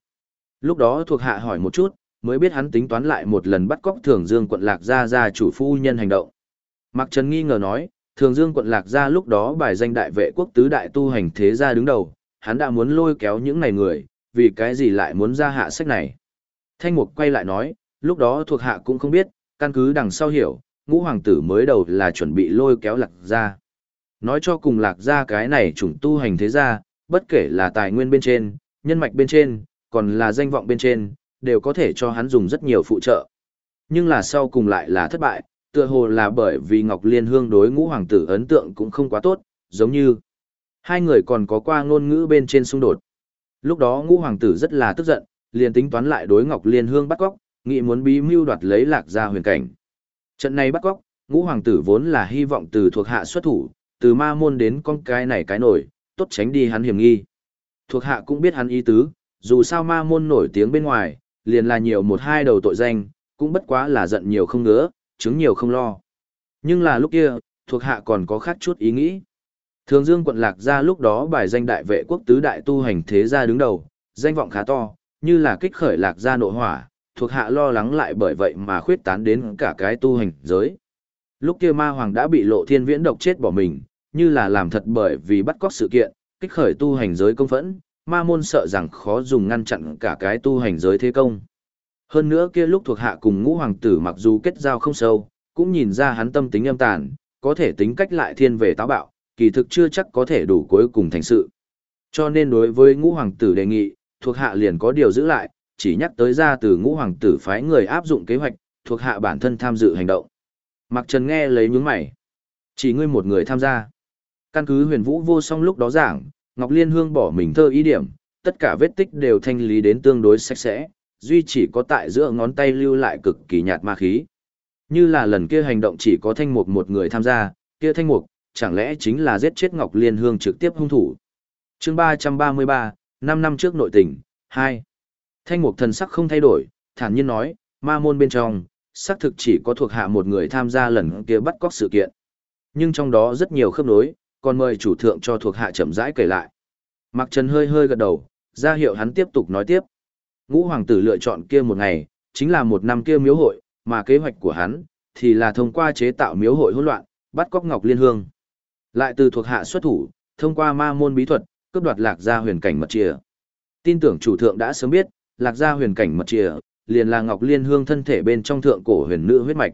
Lúc đó thuộc hạ hỏi một chút, mới biết hắn tính toán lại một lần bắt cóc Thường Dương quận Lạc Gia gia chủ phu nhân hành động. Mạc Trần nghi ngờ nói, Thường Dương quận Lạc Gia lúc đó bài danh đại vệ quốc tứ đại tu hành thế gia đứng đầu, hắn đã muốn lôi kéo những này người, vì cái gì lại muốn ra hạ sách này. Thanh Mục quay lại nói, lúc đó thuộc hạ cũng không biết, căn cứ đằng sau hiểu, ngũ hoàng tử mới đầu là chuẩn bị lôi kéo Lạc Gia. Nói cho cùng Lạc Gia cái này chủng tu hành thế gia, bất kể là tài nguyên bên trên, nhân mạch bên trên, còn là danh vọng bên trên, đều có thể cho hắn dùng rất nhiều phụ trợ. Nhưng là sau cùng lại là thất bại, tựa hồ là bởi vì Ngọc Liên Hương đối ngũ hoàng tử ấn tượng cũng không quá tốt, giống như hai người còn có qua ngôn ngữ bên trên xung đột. Lúc đó ngũ hoàng tử rất là tức giận, liền tính toán lại đối Ngọc Liên Hương bắt cóc, nghĩ muốn bí mưu đoạt lấy lạc gia huyền cảnh. Trận này bắt cóc, ngũ hoàng tử vốn là hy vọng từ thuộc hạ xuất thủ, từ ma môn đến con cái này cái nổi, tốt tránh đi hắn hiểm nghi. Thuộc hạ cũng biết hắn ý tứ, dù sao ma môn nổi tiếng bên ngoài, liền là nhiều một hai đầu tội danh, cũng bất quá là giận nhiều không ngứa, chứng nhiều không lo. Nhưng là lúc kia, thuộc hạ còn có khác chút ý nghĩ. Thường Dương quận Lạc ra lúc đó bài danh đại vệ quốc tứ đại tu hành thế gia đứng đầu, danh vọng khá to, như là kích khởi Lạc gia nội hỏa, thuộc hạ lo lắng lại bởi vậy mà khuyết tán đến cả cái tu hành giới. Lúc kia ma hoàng đã bị lộ thiên viễn độc chết bỏ mình, như là làm thật bởi vì bắt cóc sự kiện, kích khởi tu hành giới công phẫn, ma môn sợ rằng khó dùng ngăn chặn cả cái tu hành giới thế công. Hơn nữa kia lúc thuộc hạ cùng ngũ hoàng tử mặc dù kết giao không sâu, cũng nhìn ra hắn tâm tính âm tàn, có thể tính cách lại thiên về táo bạo, kỳ thực chưa chắc có thể đủ cuối cùng thành sự. Cho nên đối với ngũ hoàng tử đề nghị, thuộc hạ liền có điều giữ lại, chỉ nhắc tới ra từ ngũ hoàng tử phái người áp dụng kế hoạch, thuộc hạ bản thân tham dự hành động. Mặc Trần nghe lấy nhướng mày. Chỉ ngươi một người tham gia. Căn cứ huyền vũ vô song lúc đó giảng, Ngọc Liên Hương bỏ mình thơ ý điểm, tất cả vết tích đều thanh lý đến tương đối sạch sẽ, duy chỉ có tại giữa ngón tay lưu lại cực kỳ nhạt ma khí. Như là lần kia hành động chỉ có thanh mục một người tham gia, kia thanh mục, chẳng lẽ chính là giết chết Ngọc Liên Hương trực tiếp hung thủ. chương 333, 5 năm trước nội tình, 2. Thanh mục thần sắc không thay đổi, thản nhiên nói, ma môn bên trong, xác thực chỉ có thuộc hạ một người tham gia lần kia bắt cóc sự kiện. Nhưng trong đó rất nhiều khớp nối, còn mời chủ thượng cho thuộc hạ chậm rãi kể lại. Mặc Trần hơi hơi gật đầu, ra hiệu hắn tiếp tục nói tiếp. Ngũ hoàng tử lựa chọn kia một ngày, chính là một năm kia miếu hội, mà kế hoạch của hắn, thì là thông qua chế tạo miếu hội hỗn loạn, bắt cóc Ngọc Liên Hương. Lại từ thuộc hạ xuất thủ, thông qua ma môn bí thuật, cướp đoạt lạc gia huyền cảnh mật chìa. Tin tưởng chủ thượng đã sớm biết, lạc gia huyền cảnh mật chìa, liền là Ngọc Liên Hương thân thể bên trong thượng cổ huyền nữ huyết mạch.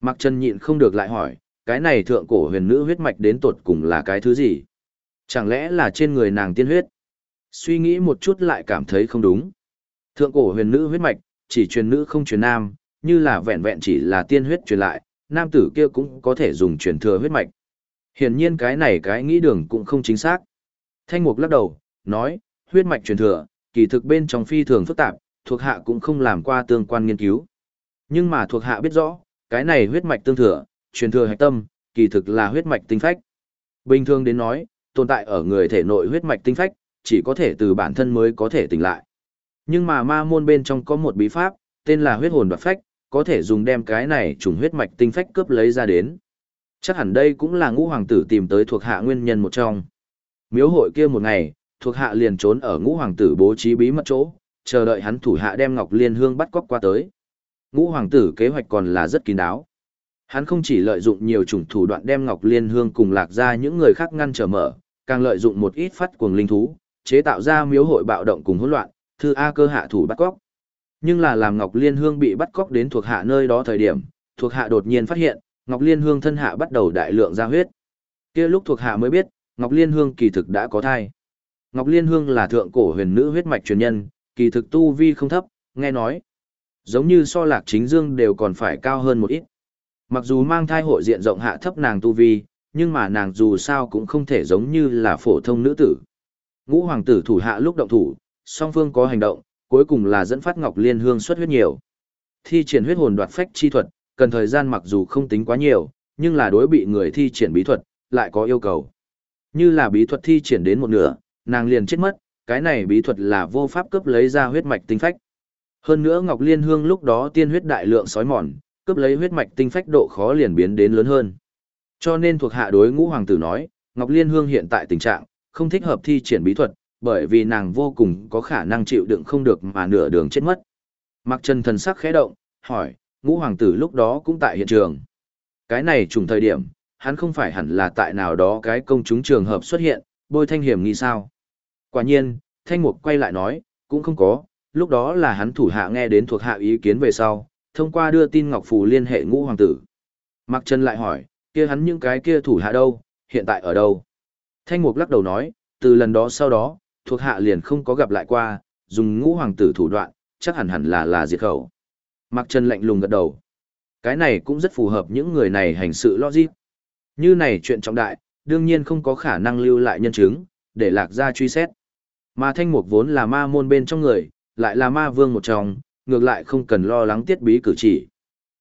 Mặc Trần nhịn không được lại hỏi, cái này thượng cổ huyền nữ huyết mạch đến tột cùng là cái thứ gì? Chẳng lẽ là trên người nàng tiên huyết? Suy nghĩ một chút lại cảm thấy không đúng. Thượng cổ huyền nữ huyết mạch, chỉ truyền nữ không truyền nam, như là vẹn vẹn chỉ là tiên huyết truyền lại, nam tử kia cũng có thể dùng truyền thừa huyết mạch. Hiển nhiên cái này cái nghĩ đường cũng không chính xác. Thanh mục lắc đầu, nói, huyết mạch truyền thừa, kỳ thực bên trong phi thường phức tạp, thuộc hạ cũng không làm qua tương quan nghiên cứu. Nhưng mà thuộc hạ biết rõ, cái này huyết mạch tương thừa, truyền thừa hạch tâm, kỳ thực là huyết mạch tinh phách. Bình thường đến nói, tồn tại ở người thể nội huyết mạch tinh phách, chỉ có thể từ bản thân mới có thể tỉnh lại. Nhưng mà ma môn bên trong có một bí pháp, tên là huyết hồn đoạt phách, có thể dùng đem cái này trùng huyết mạch tinh phách cướp lấy ra đến. Chắc hẳn đây cũng là ngũ hoàng tử tìm tới thuộc hạ nguyên nhân một trong. Miếu hội kia một ngày, thuộc hạ liền trốn ở ngũ hoàng tử bố trí bí mật chỗ, chờ đợi hắn thủ hạ đem Ngọc Liên Hương bắt cóc qua tới. Ngũ hoàng tử kế hoạch còn là rất kín đáo. Hắn không chỉ lợi dụng nhiều chủng thủ đoạn đem Ngọc Liên Hương cùng lạc ra những người khác ngăn trở mở, càng lợi dụng một ít phát cuồng linh thú, chế tạo ra miếu hội bạo động cùng hỗn loạn, thư A cơ hạ thủ bắt cóc. Nhưng là làm Ngọc Liên Hương bị bắt cóc đến thuộc hạ nơi đó thời điểm, thuộc hạ đột nhiên phát hiện, Ngọc Liên Hương thân hạ bắt đầu đại lượng ra huyết. Kia lúc thuộc hạ mới biết, Ngọc Liên Hương kỳ thực đã có thai. Ngọc Liên Hương là thượng cổ huyền nữ huyết mạch truyền nhân, kỳ thực tu vi không thấp, nghe nói. Giống như so lạc chính dương đều còn phải cao hơn một ít. Mặc dù mang thai hội diện rộng hạ thấp nàng tu vi, nhưng mà nàng dù sao cũng không thể giống như là phổ thông nữ tử. Ngũ hoàng tử thủ hạ lúc động thủ, song phương có hành động, cuối cùng là dẫn phát Ngọc Liên Hương xuất huyết nhiều. Thi triển huyết hồn đoạt phách chi thuật, cần thời gian mặc dù không tính quá nhiều, nhưng là đối bị người thi triển bí thuật, lại có yêu cầu. Như là bí thuật thi triển đến một nửa, nàng liền chết mất, cái này bí thuật là vô pháp cướp lấy ra huyết mạch tinh phách. Hơn nữa Ngọc Liên Hương lúc đó tiên huyết đại lượng sói mòn, cướp lấy huyết mạch tinh phách độ khó liền biến đến lớn hơn. Cho nên thuộc hạ đối ngũ hoàng tử nói, Ngọc Liên Hương hiện tại tình trạng, không thích hợp thi triển bí thuật, bởi vì nàng vô cùng có khả năng chịu đựng không được mà nửa đường chết mất. Mặc Trần thần sắc khẽ động, hỏi, ngũ hoàng tử lúc đó cũng tại hiện trường. Cái này trùng thời điểm, hắn không phải hẳn là tại nào đó cái công chúng trường hợp xuất hiện, bôi thanh hiểm nghi sao. Quả nhiên, thanh mục quay lại nói, cũng không có, lúc đó là hắn thủ hạ nghe đến thuộc hạ ý kiến về sau, thông qua đưa tin Ngọc Phù liên hệ ngũ hoàng tử. Mặc Trần lại hỏi, kia hắn những cái kia thủ hạ đâu, hiện tại ở đâu? Thanh mục lắc đầu nói, từ lần đó sau đó, thuộc hạ liền không có gặp lại qua, dùng ngũ hoàng tử thủ đoạn, chắc hẳn hẳn là là diệt khẩu. Mặc Trần lạnh lùng gật đầu. Cái này cũng rất phù hợp những người này hành sự logic. Như này chuyện trọng đại, đương nhiên không có khả năng lưu lại nhân chứng, để lạc ra truy xét. Mà thanh mục vốn là ma môn bên trong người, lại là ma vương một trong, ngược lại không cần lo lắng tiết bí cử chỉ.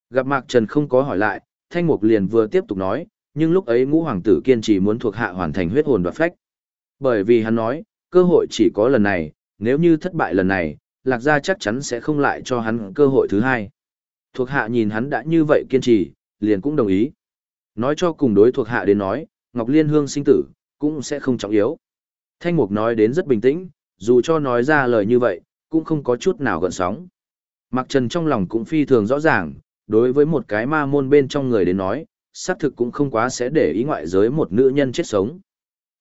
Gặp Mạc Trần không có hỏi lại, thanh mục liền vừa tiếp tục nói, nhưng lúc ấy ngũ hoàng tử kiên trì muốn thuộc hạ hoàn thành huyết hồn đoạt phách. Bởi vì hắn nói, cơ hội chỉ có lần này, nếu như thất bại lần này, lạc gia chắc chắn sẽ không lại cho hắn cơ hội thứ hai. Thuộc hạ nhìn hắn đã như vậy kiên trì, liền cũng đồng ý. Nói cho cùng đối thuộc hạ đến nói, Ngọc Liên Hương sinh tử, cũng sẽ không trọng yếu. Thanh Mục nói đến rất bình tĩnh, dù cho nói ra lời như vậy, cũng không có chút nào gợn sóng. Mặc Trần trong lòng cũng phi thường rõ ràng, đối với một cái ma môn bên trong người đến nói, xác thực cũng không quá sẽ để ý ngoại giới một nữ nhân chết sống.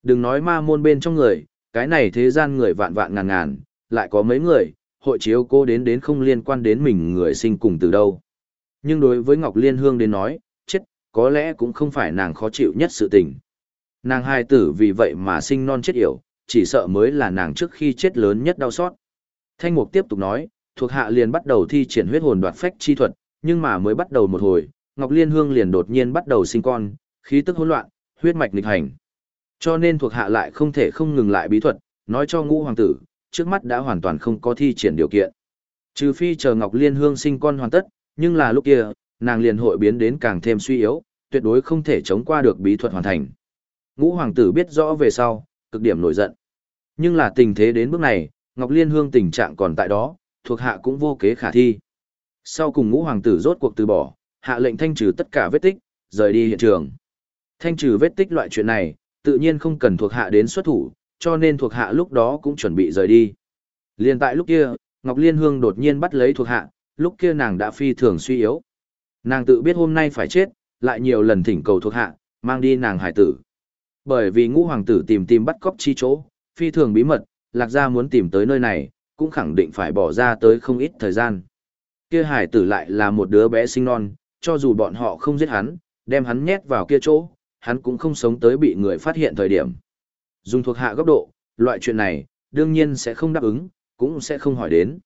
Đừng nói ma môn bên trong người, cái này thế gian người vạn vạn ngàn ngàn, lại có mấy người, hội chiếu cô đến đến không liên quan đến mình người sinh cùng từ đâu. Nhưng đối với Ngọc Liên Hương đến nói, chết, có lẽ cũng không phải nàng khó chịu nhất sự tình. Nàng hai tử vì vậy mà sinh non chết yểu, chỉ sợ mới là nàng trước khi chết lớn nhất đau xót. Thanh Mục tiếp tục nói, thuộc hạ liền bắt đầu thi triển huyết hồn đoạt phách chi thuật, nhưng mà mới bắt đầu một hồi, Ngọc Liên Hương liền đột nhiên bắt đầu sinh con, khí tức hỗn loạn, huyết mạch nghịch hành. Cho nên thuộc hạ lại không thể không ngừng lại bí thuật, nói cho ngũ hoàng tử, trước mắt đã hoàn toàn không có thi triển điều kiện. Trừ phi chờ Ngọc Liên Hương sinh con hoàn tất, nhưng là lúc kia, nàng liền hội biến đến càng thêm suy yếu, tuyệt đối không thể chống qua được bí thuật hoàn thành. Ngũ hoàng tử biết rõ về sau, cực điểm nổi giận. Nhưng là tình thế đến bước này, Ngọc Liên Hương tình trạng còn tại đó, thuộc hạ cũng vô kế khả thi. Sau cùng ngũ hoàng tử rốt cuộc từ bỏ, hạ lệnh thanh trừ tất cả vết tích, rời đi hiện trường. Thanh trừ vết tích loại chuyện này, tự nhiên không cần thuộc hạ đến xuất thủ, cho nên thuộc hạ lúc đó cũng chuẩn bị rời đi. Liên tại lúc kia, Ngọc Liên Hương đột nhiên bắt lấy thuộc hạ, lúc kia nàng đã phi thường suy yếu. Nàng tự biết hôm nay phải chết, lại nhiều lần thỉnh cầu thuộc hạ, mang đi nàng hải tử. Bởi vì ngũ hoàng tử tìm tìm bắt cóc chi chỗ, phi thường bí mật, lạc gia muốn tìm tới nơi này, cũng khẳng định phải bỏ ra tới không ít thời gian. Kia hải tử lại là một đứa bé sinh non, cho dù bọn họ không giết hắn, đem hắn nhét vào kia chỗ, hắn cũng không sống tới bị người phát hiện thời điểm. Dùng thuộc hạ góc độ, loại chuyện này, đương nhiên sẽ không đáp ứng, cũng sẽ không hỏi đến.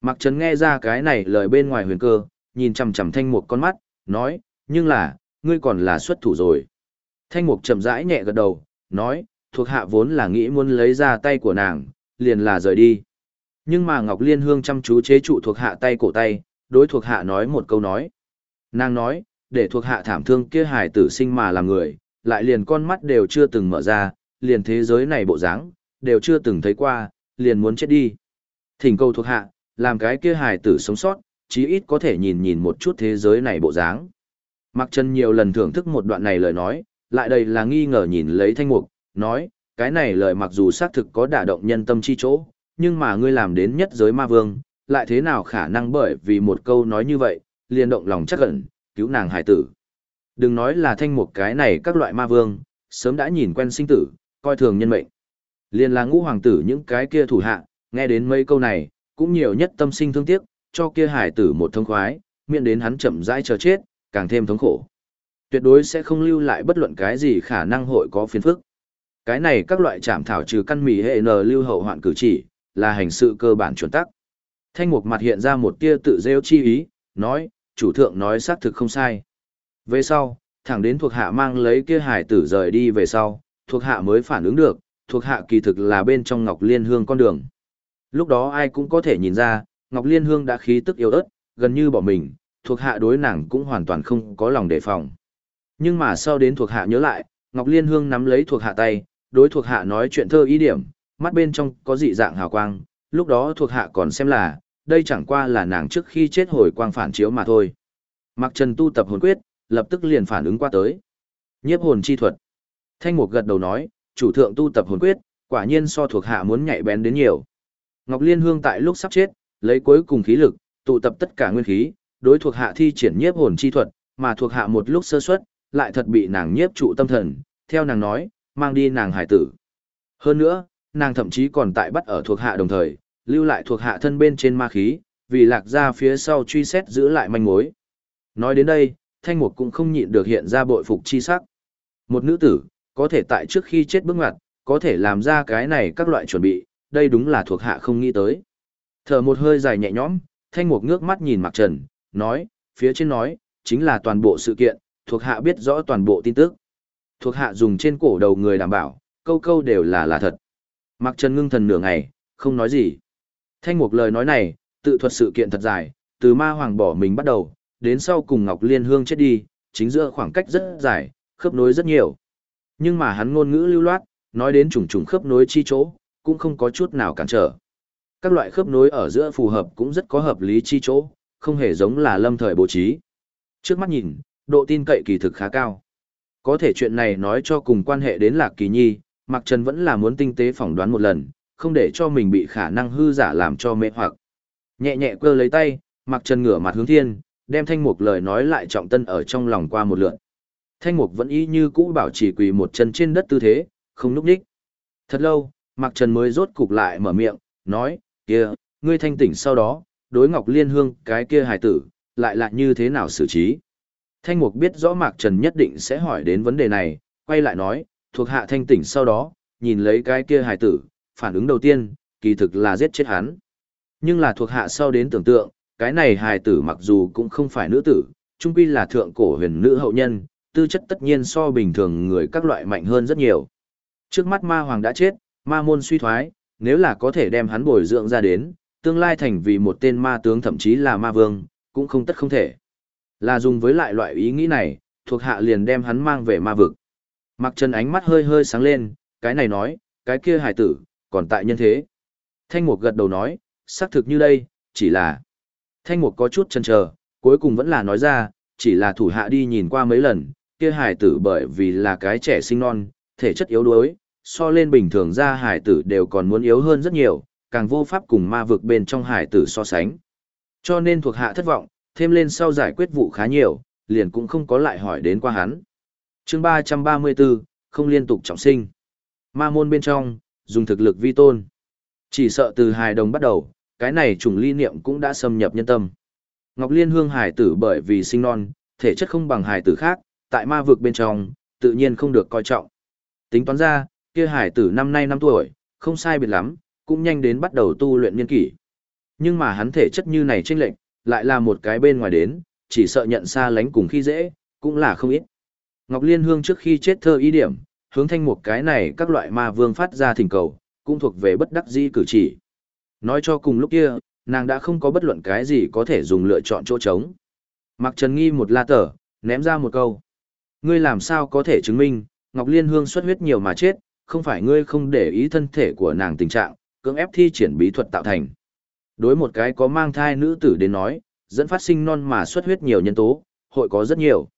Mặc Trần nghe ra cái này lời bên ngoài huyền cơ, nhìn chằm chằm thanh mục con mắt, nói, nhưng là, ngươi còn là xuất thủ rồi. Thanh mục chậm rãi nhẹ gật đầu, nói, thuộc hạ vốn là nghĩ muốn lấy ra tay của nàng, liền là rời đi. Nhưng mà Ngọc Liên Hương chăm chú chế trụ thuộc hạ tay cổ tay, đối thuộc hạ nói một câu nói. Nàng nói, để thuộc hạ thảm thương kia hài tử sinh mà làm người, lại liền con mắt đều chưa từng mở ra, liền thế giới này bộ dáng đều chưa từng thấy qua, liền muốn chết đi. Thỉnh cầu thuộc hạ, làm cái kia hài tử sống sót, chí ít có thể nhìn nhìn một chút thế giới này bộ dáng. Mặc Trần nhiều lần thưởng thức một đoạn này lời nói, lại đây là nghi ngờ nhìn lấy thanh mục, nói, cái này lời mặc dù xác thực có đả động nhân tâm chi chỗ, nhưng mà ngươi làm đến nhất giới ma vương, lại thế nào khả năng bởi vì một câu nói như vậy, liền động lòng chắc ẩn, cứu nàng hải tử. Đừng nói là thanh một cái này các loại ma vương, sớm đã nhìn quen sinh tử, coi thường nhân mệnh. Liền là ngũ hoàng tử những cái kia thủ hạ, nghe đến mấy câu này, cũng nhiều nhất tâm sinh thương tiếc, cho kia hải tử một thông khoái, miễn đến hắn chậm rãi chờ chết, càng thêm thống khổ. Tuyệt đối sẽ không lưu lại bất luận cái gì khả năng hội có phiền phức. Cái này các loại trảm thảo trừ căn mì hệ n lưu hậu hoạn cử chỉ, là hành sự cơ bản chuẩn tắc. Thanh mục mặt hiện ra một tia tự rêu chi ý, nói, chủ thượng nói xác thực không sai. Về sau, thẳng đến thuộc hạ mang lấy kia hải tử rời đi về sau, thuộc hạ mới phản ứng được, thuộc hạ kỳ thực là bên trong Ngọc Liên Hương con đường. Lúc đó ai cũng có thể nhìn ra, Ngọc Liên Hương đã khí tức yếu ớt, gần như bỏ mình, thuộc hạ đối nàng cũng hoàn toàn không có lòng đề phòng. Nhưng mà sau đến thuộc hạ nhớ lại, Ngọc Liên Hương nắm lấy thuộc hạ tay, đối thuộc hạ nói chuyện thơ ý điểm, mắt bên trong có dị dạng hào quang, lúc đó thuộc hạ còn xem là, đây chẳng qua là nàng trước khi chết hồi quang phản chiếu mà thôi. Mặc Trần tu tập hồn quyết, lập tức liền phản ứng qua tới. Nhiếp hồn chi thuật. Thanh Mục gật đầu nói, chủ thượng tu tập hồn quyết, quả nhiên so thuộc hạ muốn nhạy bén đến nhiều. Ngọc Liên Hương tại lúc sắp chết, lấy cuối cùng khí lực, tụ tập tất cả nguyên khí, đối thuộc hạ thi triển nhiếp hồn chi thuật, mà thuộc hạ một lúc sơ suất, lại thật bị nàng nhiếp trụ tâm thần, theo nàng nói, mang đi nàng hải tử. Hơn nữa, nàng thậm chí còn tại bắt ở thuộc hạ đồng thời, lưu lại thuộc hạ thân bên trên ma khí, vì lạc ra phía sau truy xét giữ lại manh mối. Nói đến đây, thanh mục cũng không nhịn được hiện ra bội phục chi sắc. Một nữ tử, có thể tại trước khi chết bước ngoặt, có thể làm ra cái này các loại chuẩn bị, đây đúng là thuộc hạ không nghĩ tới. Thở một hơi dài nhẹ nhõm, thanh mục ngước mắt nhìn Mạc Trần, nói, phía trên nói, chính là toàn bộ sự kiện, thuộc hạ biết rõ toàn bộ tin tức. Thuộc hạ dùng trên cổ đầu người đảm bảo, câu câu đều là là thật. Mạc Trần ngưng thần nửa ngày, không nói gì. Thanh mục lời nói này, tự thuật sự kiện thật dài, từ ma hoàng bỏ mình bắt đầu, đến sau cùng Ngọc Liên Hương chết đi, chính giữa khoảng cách rất dài, khớp nối rất nhiều. Nhưng mà hắn ngôn ngữ lưu loát, nói đến trùng trùng khớp nối chi chỗ, cũng không có chút nào cản trở. Các loại khớp nối ở giữa phù hợp cũng rất có hợp lý chi chỗ, không hề giống là lâm thời bố trí. Trước mắt nhìn, độ tin cậy kỳ thực khá cao. Có thể chuyện này nói cho cùng quan hệ đến Lạc Kỳ Nhi, Mạc Trần vẫn là muốn tinh tế phỏng đoán một lần, không để cho mình bị khả năng hư giả làm cho mê hoặc. Nhẹ nhẹ cơ lấy tay, Mạc Trần ngửa mặt hướng thiên, đem thanh mục lời nói lại trọng tân ở trong lòng qua một lượt. Thanh mục vẫn y như cũ bảo trì quỳ một chân trên đất tư thế, không núp đích. Thật lâu, Mạc Trần mới rốt cục lại mở miệng, nói, kia, ngươi thanh tỉnh sau đó, đối Ngọc Liên Hương cái kia hài tử, lại lại như thế nào xử trí. Thanh mục biết rõ Mạc Trần nhất định sẽ hỏi đến vấn đề này, quay lại nói, thuộc hạ thanh tỉnh sau đó, nhìn lấy cái kia hài tử, phản ứng đầu tiên, kỳ thực là giết chết hắn. Nhưng là thuộc hạ sau đến tưởng tượng, cái này hài tử mặc dù cũng không phải nữ tử, trung quy là thượng cổ huyền nữ hậu nhân, tư chất tất nhiên so bình thường người các loại mạnh hơn rất nhiều. Trước mắt ma hoàng đã chết, ma môn suy thoái, nếu là có thể đem hắn bồi dưỡng ra đến, tương lai thành vì một tên ma tướng thậm chí là ma vương, cũng không tất không thể. Là dùng với lại loại ý nghĩ này, thuộc hạ liền đem hắn mang về ma vực. Mặc chân ánh mắt hơi hơi sáng lên, cái này nói, cái kia Hải tử, còn tại nhân thế. Thanh mục gật đầu nói, xác thực như đây, chỉ là... Thanh mục có chút chần chờ, cuối cùng vẫn là nói ra, chỉ là thủ hạ đi nhìn qua mấy lần, kia Hải tử bởi vì là cái trẻ sinh non, thể chất yếu đuối, so lên bình thường ra Hải tử đều còn muốn yếu hơn rất nhiều, càng vô pháp cùng ma vực bên trong Hải tử so sánh. Cho nên thuộc hạ thất vọng, thêm lên sau giải quyết vụ khá nhiều, liền cũng không có lại hỏi đến qua hắn chương 334, không liên tục trọng sinh. Ma môn bên trong, dùng thực lực vi tôn. Chỉ sợ từ hài đồng bắt đầu, cái này trùng ly niệm cũng đã xâm nhập nhân tâm. Ngọc Liên Hương hài tử bởi vì sinh non, thể chất không bằng hài tử khác, tại ma vực bên trong, tự nhiên không được coi trọng. Tính toán ra, kia hài tử năm nay năm tuổi, không sai biệt lắm, cũng nhanh đến bắt đầu tu luyện niên kỷ. Nhưng mà hắn thể chất như này chênh lệnh, lại là một cái bên ngoài đến, chỉ sợ nhận xa lánh cùng khi dễ, cũng là không ít. Ngọc Liên Hương trước khi chết thơ ý điểm, hướng thanh một cái này các loại ma vương phát ra thỉnh cầu, cũng thuộc về bất đắc di cử chỉ. Nói cho cùng lúc kia, nàng đã không có bất luận cái gì có thể dùng lựa chọn chỗ trống. Mặc Trần Nghi một la tờ, ném ra một câu. Ngươi làm sao có thể chứng minh, Ngọc Liên Hương xuất huyết nhiều mà chết, không phải ngươi không để ý thân thể của nàng tình trạng, cưỡng ép thi triển bí thuật tạo thành. Đối một cái có mang thai nữ tử đến nói, dẫn phát sinh non mà xuất huyết nhiều nhân tố, hội có rất nhiều.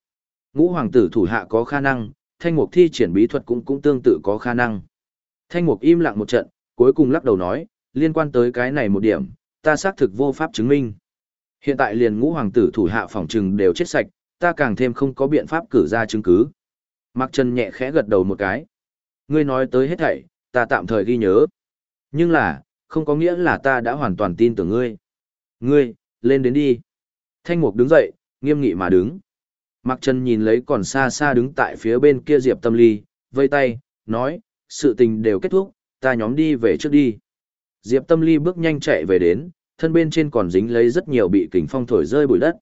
Ngũ hoàng tử thủ hạ có khả năng, thanh mục thi triển bí thuật cũng cũng tương tự có khả năng. Thanh mục im lặng một trận, cuối cùng lắc đầu nói, liên quan tới cái này một điểm, ta xác thực vô pháp chứng minh. Hiện tại liền ngũ hoàng tử thủ hạ phòng trừng đều chết sạch, ta càng thêm không có biện pháp cử ra chứng cứ. Mạc Trần nhẹ khẽ gật đầu một cái. Ngươi nói tới hết thảy, ta tạm thời ghi nhớ. Nhưng là, không có nghĩa là ta đã hoàn toàn tin tưởng ngươi. Ngươi, lên đến đi. Thanh Mục đứng dậy, nghiêm nghị mà đứng. Mạc Trần nhìn lấy còn xa xa đứng tại phía bên kia Diệp Tâm Ly, vây tay, nói, sự tình đều kết thúc, ta nhóm đi về trước đi. Diệp Tâm Ly bước nhanh chạy về đến, thân bên trên còn dính lấy rất nhiều bị kính phong thổi rơi bụi đất.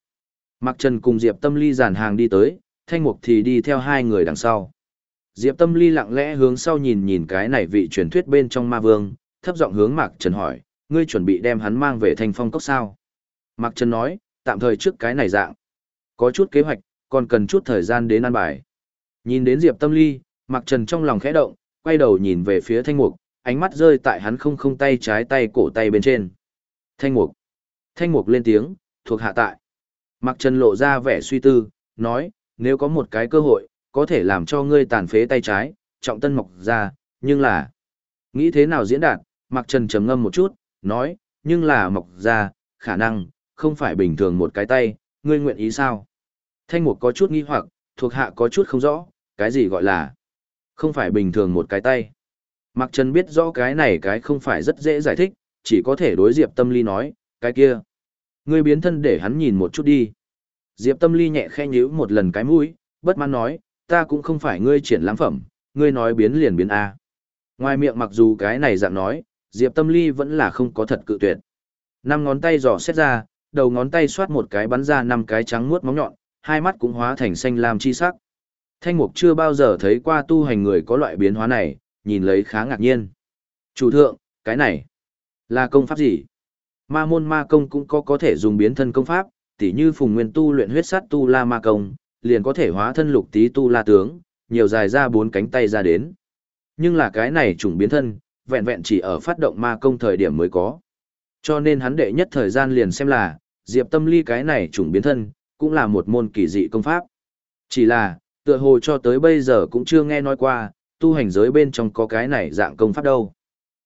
Mạc Trần cùng Diệp Tâm Ly dàn hàng đi tới, Thanh Mục thì đi theo hai người đằng sau. Diệp Tâm Ly lặng lẽ hướng sau nhìn nhìn cái này vị truyền thuyết bên trong ma vương, thấp giọng hướng Mạc Trần hỏi, ngươi chuẩn bị đem hắn mang về Thanh Phong cốc sao? Mạc Trần nói, tạm thời trước cái này dạng. Có chút kế hoạch, còn cần chút thời gian đến ăn bài. Nhìn đến Diệp Tâm Ly, Mạc Trần trong lòng khẽ động, quay đầu nhìn về phía Thanh Mục, ánh mắt rơi tại hắn không không tay trái tay cổ tay bên trên. Thanh Mục. Thanh Mục lên tiếng, thuộc hạ tại. Mạc Trần lộ ra vẻ suy tư, nói, nếu có một cái cơ hội, có thể làm cho ngươi tàn phế tay trái, trọng tân mọc ra, nhưng là... Nghĩ thế nào diễn đạt, Mạc Trần trầm ngâm một chút, nói, nhưng là mọc ra, khả năng, không phải bình thường một cái tay, ngươi nguyện ý sao? Thanh Mục có chút nghi hoặc, thuộc hạ có chút không rõ, cái gì gọi là không phải bình thường một cái tay. Mạc Trần biết rõ cái này cái không phải rất dễ giải thích, chỉ có thể đối Diệp Tâm Ly nói, cái kia. Ngươi biến thân để hắn nhìn một chút đi. Diệp Tâm Ly nhẹ khẽ nhíu một lần cái mũi, bất mãn nói, ta cũng không phải ngươi triển lãm phẩm, ngươi nói biến liền biến A. Ngoài miệng mặc dù cái này dạng nói, Diệp Tâm Ly vẫn là không có thật cự tuyệt. Năm ngón tay giỏ xét ra, đầu ngón tay xoát một cái bắn ra năm cái trắng muốt móng nhọn, hai mắt cũng hóa thành xanh lam chi sắc. Thanh Mục chưa bao giờ thấy qua tu hành người có loại biến hóa này, nhìn lấy khá ngạc nhiên. Chủ thượng, cái này là công pháp gì? Ma môn ma công cũng có có thể dùng biến thân công pháp, tỉ như phùng nguyên tu luyện huyết sát tu la ma công, liền có thể hóa thân lục tí tu la tướng, nhiều dài ra bốn cánh tay ra đến. Nhưng là cái này trùng biến thân, vẹn vẹn chỉ ở phát động ma công thời điểm mới có. Cho nên hắn đệ nhất thời gian liền xem là, diệp tâm ly cái này trùng biến thân, cũng là một môn kỳ dị công pháp. Chỉ là, tựa hồ cho tới bây giờ cũng chưa nghe nói qua, tu hành giới bên trong có cái này dạng công pháp đâu.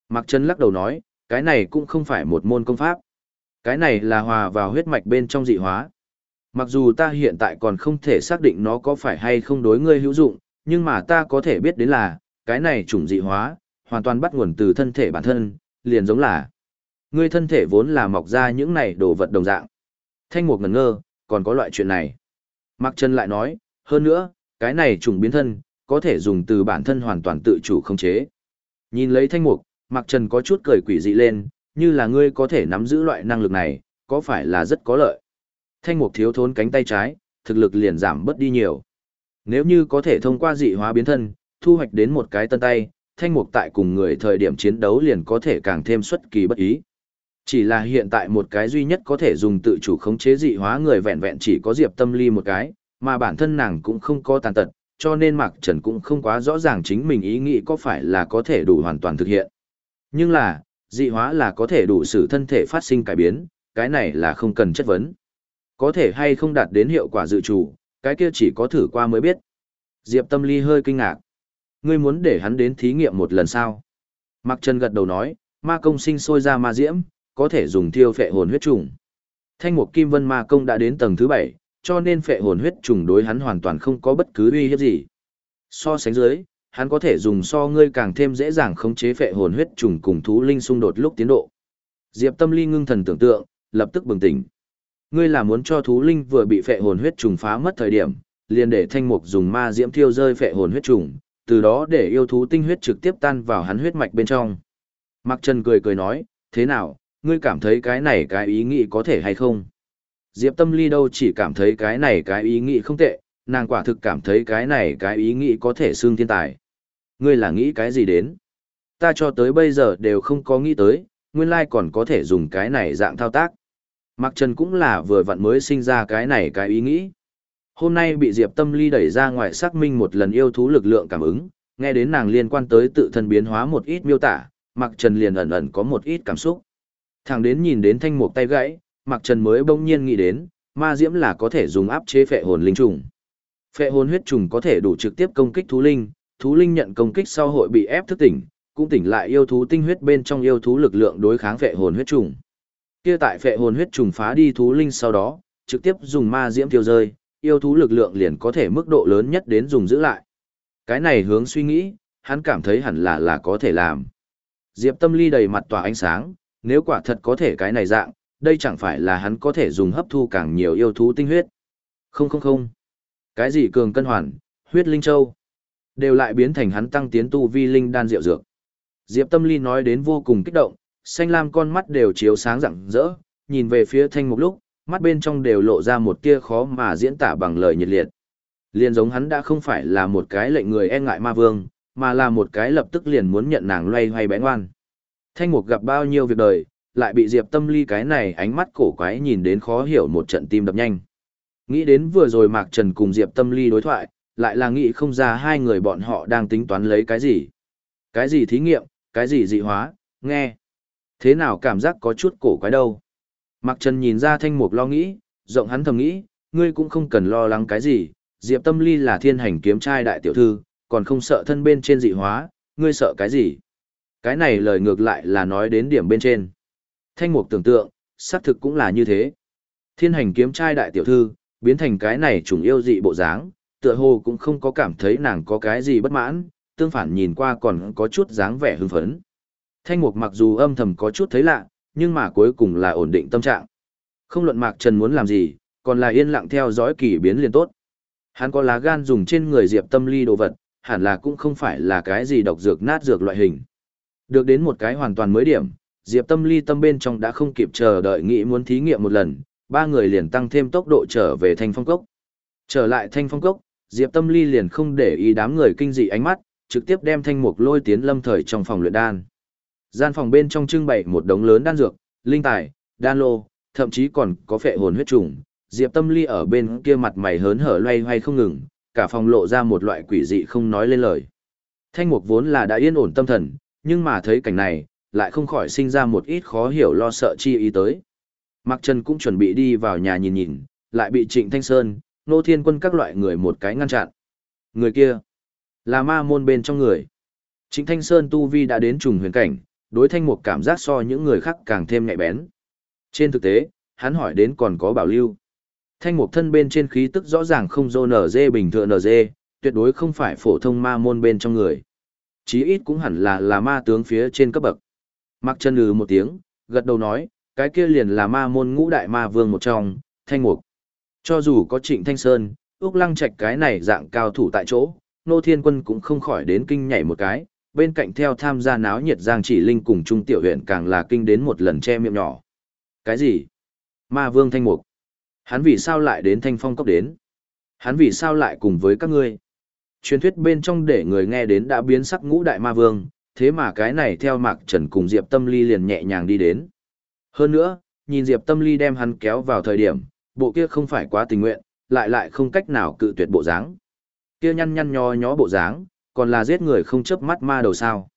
Mạc Trần lắc đầu nói, cái này cũng không phải một môn công pháp. Cái này là hòa vào huyết mạch bên trong dị hóa. Mặc dù ta hiện tại còn không thể xác định nó có phải hay không đối ngươi hữu dụng, nhưng mà ta có thể biết đến là, cái này chủng dị hóa, hoàn toàn bắt nguồn từ thân thể bản thân, liền giống là ngươi thân thể vốn là mọc ra những này đồ vật đồng dạng. Thanh mục ngẩn ngơ, còn có loại chuyện này. Mạc Trần lại nói, hơn nữa, cái này trùng biến thân, có thể dùng từ bản thân hoàn toàn tự chủ khống chế. Nhìn lấy thanh mục, Mạc Trần có chút cười quỷ dị lên, như là ngươi có thể nắm giữ loại năng lực này, có phải là rất có lợi. Thanh mục thiếu thốn cánh tay trái, thực lực liền giảm bớt đi nhiều. Nếu như có thể thông qua dị hóa biến thân, thu hoạch đến một cái tân tay, thanh mục tại cùng người thời điểm chiến đấu liền có thể càng thêm xuất kỳ bất ý. Chỉ là hiện tại một cái duy nhất có thể dùng tự chủ khống chế dị hóa người vẹn vẹn chỉ có Diệp Tâm Ly một cái, mà bản thân nàng cũng không có tàn tật, cho nên Mạc Trần cũng không quá rõ ràng chính mình ý nghĩ có phải là có thể đủ hoàn toàn thực hiện. Nhưng là, dị hóa là có thể đủ sự thân thể phát sinh cải biến, cái này là không cần chất vấn. Có thể hay không đạt đến hiệu quả dự chủ, cái kia chỉ có thử qua mới biết. Diệp Tâm Ly hơi kinh ngạc. Ngươi muốn để hắn đến thí nghiệm một lần sao? Mạc Trần gật đầu nói, ma công sinh sôi ra ma diễm, có thể dùng thiêu phệ hồn huyết trùng. Thanh mục kim vân ma công đã đến tầng thứ 7, cho nên phệ hồn huyết trùng đối hắn hoàn toàn không có bất cứ uy hiếp gì. So sánh dưới, hắn có thể dùng so ngươi càng thêm dễ dàng khống chế phệ hồn huyết trùng cùng thú linh xung đột lúc tiến độ. Diệp Tâm Ly ngưng thần tưởng tượng, lập tức bừng tỉnh. Ngươi là muốn cho thú linh vừa bị phệ hồn huyết trùng phá mất thời điểm, liền để thanh mục dùng ma diễm thiêu rơi phệ hồn huyết trùng, từ đó để yêu thú tinh huyết trực tiếp tan vào hắn huyết mạch bên trong. Mạc Trần cười cười nói, thế nào, ngươi cảm thấy cái này cái ý nghĩ có thể hay không? Diệp Tâm Ly đâu chỉ cảm thấy cái này cái ý nghĩ không tệ, nàng quả thực cảm thấy cái này cái ý nghĩ có thể xương thiên tài. Ngươi là nghĩ cái gì đến? Ta cho tới bây giờ đều không có nghĩ tới, nguyên lai còn có thể dùng cái này dạng thao tác. Mạc Trần cũng là vừa vặn mới sinh ra cái này cái ý nghĩ. Hôm nay bị Diệp Tâm Ly đẩy ra ngoài xác minh một lần yêu thú lực lượng cảm ứng, nghe đến nàng liên quan tới tự thân biến hóa một ít miêu tả, Mạc Trần liền ẩn ẩn có một ít cảm xúc. Thẳng đến nhìn đến thanh mục tay gãy, Mạc Trần mới bỗng nhiên nghĩ đến, ma diễm là có thể dùng áp chế phệ hồn linh trùng. Phệ hồn huyết trùng có thể đủ trực tiếp công kích thú linh, thú linh nhận công kích sau hội bị ép thức tỉnh, cũng tỉnh lại yêu thú tinh huyết bên trong yêu thú lực lượng đối kháng phệ hồn huyết trùng. Kia tại phệ hồn huyết trùng phá đi thú linh sau đó, trực tiếp dùng ma diễm tiêu rơi, yêu thú lực lượng liền có thể mức độ lớn nhất đến dùng giữ lại. Cái này hướng suy nghĩ, hắn cảm thấy hẳn là là có thể làm. Diệp Tâm Ly đầy mặt tỏa ánh sáng, nếu quả thật có thể cái này dạng, đây chẳng phải là hắn có thể dùng hấp thu càng nhiều yêu thú tinh huyết. Không không không. Cái gì cường cân hoàn, huyết linh châu, đều lại biến thành hắn tăng tiến tu vi linh đan rượu dược. Diệp Tâm Ly nói đến vô cùng kích động, xanh lam con mắt đều chiếu sáng rạng rỡ, nhìn về phía thanh mục lúc, mắt bên trong đều lộ ra một tia khó mà diễn tả bằng lời nhiệt liệt. Liên giống hắn đã không phải là một cái lệnh người e ngại ma vương, mà là một cái lập tức liền muốn nhận nàng loay hoay bé ngoan. Thanh mục gặp bao nhiêu việc đời, lại bị Diệp Tâm Ly cái này ánh mắt cổ quái nhìn đến khó hiểu một trận tim đập nhanh. Nghĩ đến vừa rồi Mạc Trần cùng Diệp Tâm Ly đối thoại, lại là nghĩ không ra hai người bọn họ đang tính toán lấy cái gì. Cái gì thí nghiệm, cái gì dị hóa, nghe. Thế nào cảm giác có chút cổ quái đâu. Mạc Trần nhìn ra thanh mục lo nghĩ, rộng hắn thầm nghĩ, ngươi cũng không cần lo lắng cái gì, Diệp Tâm Ly là thiên hành kiếm trai đại tiểu thư, còn không sợ thân bên trên dị hóa, ngươi sợ cái gì? Cái này lời ngược lại là nói đến điểm bên trên. Thanh mục tưởng tượng, xác thực cũng là như thế. Thiên hành kiếm trai đại tiểu thư, biến thành cái này trùng yêu dị bộ dáng, tựa hồ cũng không có cảm thấy nàng có cái gì bất mãn, tương phản nhìn qua còn có chút dáng vẻ hưng phấn. Thanh mục mặc dù âm thầm có chút thấy lạ, nhưng mà cuối cùng là ổn định tâm trạng. Không luận Mạc Trần muốn làm gì, còn là yên lặng theo dõi kỳ biến liền tốt. Hắn có lá gan dùng trên người Diệp Tâm Ly đồ vật, hẳn là cũng không phải là cái gì độc dược nát dược loại hình. Được đến một cái hoàn toàn mới điểm, Diệp Tâm Ly tâm bên trong đã không kịp chờ đợi nghĩ muốn thí nghiệm một lần, ba người liền tăng thêm tốc độ trở về Thanh Phong Cốc. Trở lại Thanh Phong Cốc, Diệp Tâm Ly liền không để ý đám người kinh dị ánh mắt, trực tiếp đem Thanh Mục lôi tiến lâm thời trong phòng luyện đan. Gian phòng bên trong trưng bày một đống lớn đan dược, linh tài, đan lô, thậm chí còn có phệ hồn huyết trùng. Diệp Tâm Ly ở bên kia mặt mày hớn hở loay hoay không ngừng, cả phòng lộ ra một loại quỷ dị không nói lên lời. Thanh Mục vốn là đã yên ổn tâm thần, nhưng mà thấy cảnh này, lại không khỏi sinh ra một ít khó hiểu lo sợ chi ý tới. Mạc Trần cũng chuẩn bị đi vào nhà nhìn nhìn, lại bị Trịnh Thanh Sơn, Nô Thiên Quân các loại người một cái ngăn chặn. Người kia, là ma môn bên trong người. Trịnh Thanh Sơn tu vi đã đến trùng huyền cảnh, đối thanh một cảm giác so những người khác càng thêm nhạy bén. Trên thực tế, hắn hỏi đến còn có bảo lưu. Thanh mục thân bên trên khí tức rõ ràng không dô nở dê bình thường nở dê, tuyệt đối không phải phổ thông ma môn bên trong người. Chí ít cũng hẳn là là ma tướng phía trên cấp bậc. Mặc chân lừ một tiếng, gật đầu nói, cái kia liền là ma môn ngũ đại ma vương một trong, thanh mục. Cho dù có trịnh thanh sơn, ước lăng trạch cái này dạng cao thủ tại chỗ, nô thiên quân cũng không khỏi đến kinh nhảy một cái, bên cạnh theo tham gia náo nhiệt Giang Chỉ Linh cùng Trung Tiểu huyện càng là kinh đến một lần che miệng nhỏ. Cái gì? Ma Vương Thanh Mục. Hắn vì sao lại đến Thanh Phong Cốc đến? Hắn vì sao lại cùng với các ngươi? Truyền thuyết bên trong để người nghe đến đã biến sắc ngũ đại ma vương, thế mà cái này theo Mạc Trần cùng Diệp Tâm Ly liền nhẹ nhàng đi đến. Hơn nữa, nhìn Diệp Tâm Ly đem hắn kéo vào thời điểm, bộ kia không phải quá tình nguyện, lại lại không cách nào cự tuyệt bộ dáng. Kia nhăn nhăn nhó nhó bộ dáng, còn là giết người không chớp mắt ma đầu sao.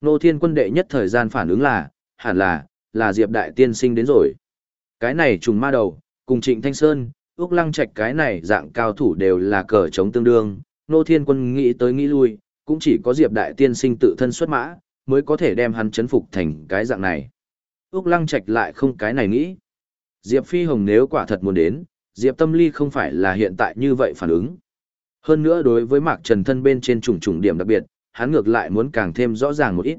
Nô Thiên quân đệ nhất thời gian phản ứng là, hẳn là, là Diệp Đại Tiên sinh đến rồi. Cái này trùng ma đầu, cùng Trịnh Thanh Sơn, Úc Lăng Trạch cái này dạng cao thủ đều là cờ chống tương đương. Nô Thiên quân nghĩ tới nghĩ lui, cũng chỉ có Diệp Đại Tiên sinh tự thân xuất mã, mới có thể đem hắn chấn phục thành cái dạng này. Úc Lăng Trạch lại không cái này nghĩ. Diệp Phi Hồng nếu quả thật muốn đến, Diệp Tâm Ly không phải là hiện tại như vậy phản ứng. Hơn nữa đối với Mạc Trần thân bên trên trùng trùng điểm đặc biệt, hắn ngược lại muốn càng thêm rõ ràng một ít.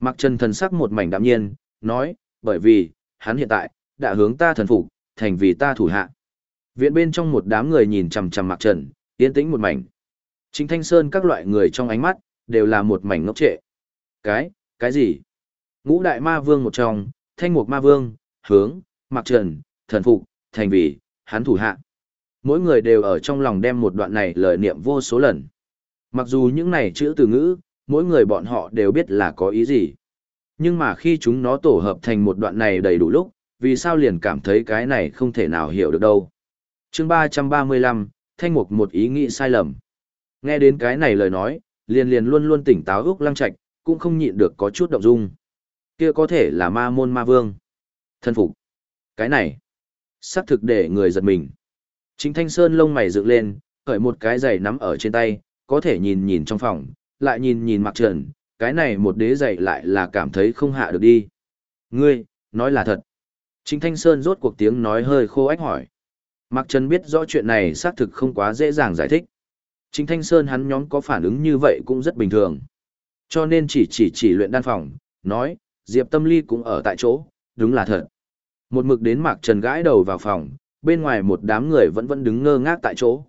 Mạc Trần thần sắc một mảnh đạm nhiên, nói, bởi vì, hắn hiện tại, đã hướng ta thần phục, thành vì ta thủ hạ. Viện bên trong một đám người nhìn chằm chằm Mạc Trần, yên tĩnh một mảnh. Chính Thanh Sơn các loại người trong ánh mắt, đều là một mảnh ngốc trệ. Cái, cái gì? Ngũ đại ma vương một trong, thanh mục ma vương, hướng, Mặc Trần, thần phục, thành vì, hắn thủ hạ mỗi người đều ở trong lòng đem một đoạn này lời niệm vô số lần. Mặc dù những này chữ từ ngữ, mỗi người bọn họ đều biết là có ý gì. Nhưng mà khi chúng nó tổ hợp thành một đoạn này đầy đủ lúc, vì sao liền cảm thấy cái này không thể nào hiểu được đâu. chương 335, Thanh Mục một ý nghĩ sai lầm. Nghe đến cái này lời nói, liền liền luôn luôn tỉnh táo Úc Lăng Trạch, cũng không nhịn được có chút động dung. Kia có thể là ma môn ma vương. Thân phục. Cái này, xác thực để người giật mình. Chính Thanh Sơn lông mày dựng lên, khởi một cái giày nắm ở trên tay, có thể nhìn nhìn trong phòng, lại nhìn nhìn mặc trần, cái này một đế giày lại là cảm thấy không hạ được đi. Ngươi, nói là thật. Chính Thanh Sơn rốt cuộc tiếng nói hơi khô ách hỏi. Mạc Trần biết rõ chuyện này xác thực không quá dễ dàng giải thích. Chính Thanh Sơn hắn nhóm có phản ứng như vậy cũng rất bình thường. Cho nên chỉ chỉ chỉ luyện đan phòng, nói, Diệp Tâm Ly cũng ở tại chỗ, đúng là thật. Một mực đến Mạc Trần gãi đầu vào phòng, bên ngoài một đám người vẫn vẫn đứng ngơ ngác tại chỗ.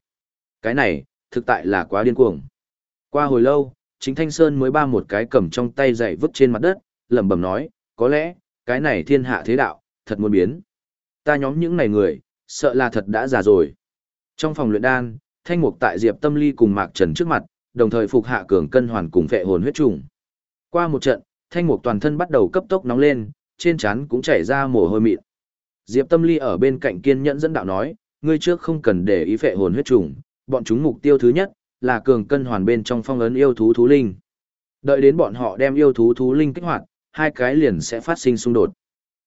Cái này, thực tại là quá điên cuồng. Qua hồi lâu, chính Thanh Sơn mới ba một cái cầm trong tay dậy vứt trên mặt đất, lẩm bẩm nói, có lẽ, cái này thiên hạ thế đạo, thật muốn biến. Ta nhóm những này người, sợ là thật đã già rồi. Trong phòng luyện đan, Thanh Mục tại Diệp Tâm Ly cùng Mạc Trần trước mặt, đồng thời phục hạ cường cân hoàn cùng vệ hồn huyết trùng. Qua một trận, Thanh Mục toàn thân bắt đầu cấp tốc nóng lên, trên trán cũng chảy ra mồ hôi mịn. Diệp Tâm Ly ở bên cạnh kiên nhẫn dẫn đạo nói, ngươi trước không cần để ý vệ hồn huyết trùng, bọn chúng mục tiêu thứ nhất là cường cân hoàn bên trong phong ấn yêu thú thú linh. Đợi đến bọn họ đem yêu thú thú linh kích hoạt, hai cái liền sẽ phát sinh xung đột.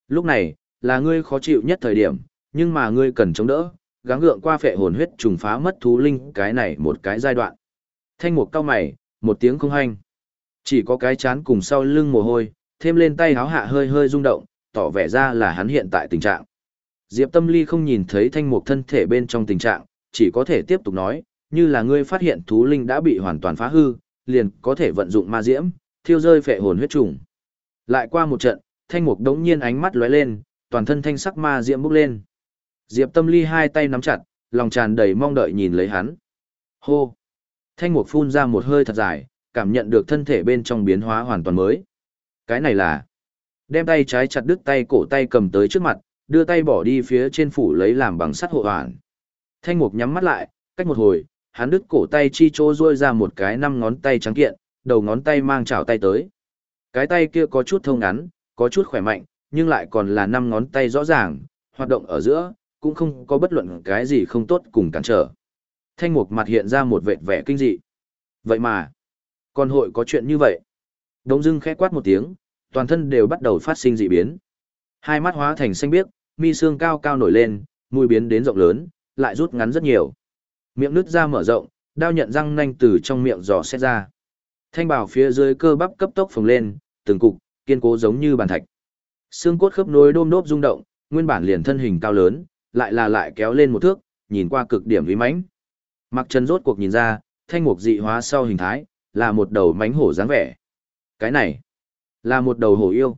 Lúc này, là ngươi khó chịu nhất thời điểm, nhưng mà ngươi cần chống đỡ, gắng gượng qua phệ hồn huyết trùng phá mất thú linh cái này một cái giai đoạn. Thanh mục cao mày, một tiếng không hành. Chỉ có cái chán cùng sau lưng mồ hôi, thêm lên tay háo hạ hơi hơi rung động, tỏ vẻ ra là hắn hiện tại tình trạng. Diệp Tâm Ly không nhìn thấy thanh mục thân thể bên trong tình trạng, chỉ có thể tiếp tục nói, như là ngươi phát hiện thú linh đã bị hoàn toàn phá hư, liền có thể vận dụng ma diễm, thiêu rơi phệ hồn huyết trùng. Lại qua một trận, thanh mục đống nhiên ánh mắt lóe lên, toàn thân thanh sắc ma diễm bốc lên. Diệp Tâm Ly hai tay nắm chặt, lòng tràn đầy mong đợi nhìn lấy hắn. Hô! Thanh mục phun ra một hơi thật dài, cảm nhận được thân thể bên trong biến hóa hoàn toàn mới. Cái này là... Đem tay trái chặt đứt tay cổ tay cầm tới trước mặt, đưa tay bỏ đi phía trên phủ lấy làm bằng sắt hộ hoàn. Thanh mục nhắm mắt lại, cách một hồi, hắn đứt cổ tay chi chô ruôi ra một cái năm ngón tay trắng kiện, đầu ngón tay mang chảo tay tới. Cái tay kia có chút thông ngắn, có chút khỏe mạnh, nhưng lại còn là năm ngón tay rõ ràng, hoạt động ở giữa, cũng không có bất luận cái gì không tốt cùng cản trở. Thanh mục mặt hiện ra một vệt vẻ kinh dị. Vậy mà, còn hội có chuyện như vậy. Đông dưng khẽ quát một tiếng, toàn thân đều bắt đầu phát sinh dị biến. Hai mắt hóa thành xanh biếc, mi xương cao cao nổi lên, mũi biến đến rộng lớn, lại rút ngắn rất nhiều. Miệng nứt ra mở rộng, đao nhận răng nanh từ trong miệng giò xét ra. Thanh bảo phía dưới cơ bắp cấp tốc phồng lên, từng cục, kiên cố giống như bàn thạch. Xương cốt khớp nối đôm đốp rung động, nguyên bản liền thân hình cao lớn, lại là lại kéo lên một thước, nhìn qua cực điểm uy mãnh. Mặc Trần rốt cuộc nhìn ra, thanh mục dị hóa sau hình thái, là một đầu mãnh hổ dáng vẻ. Cái này, là một đầu hổ yêu.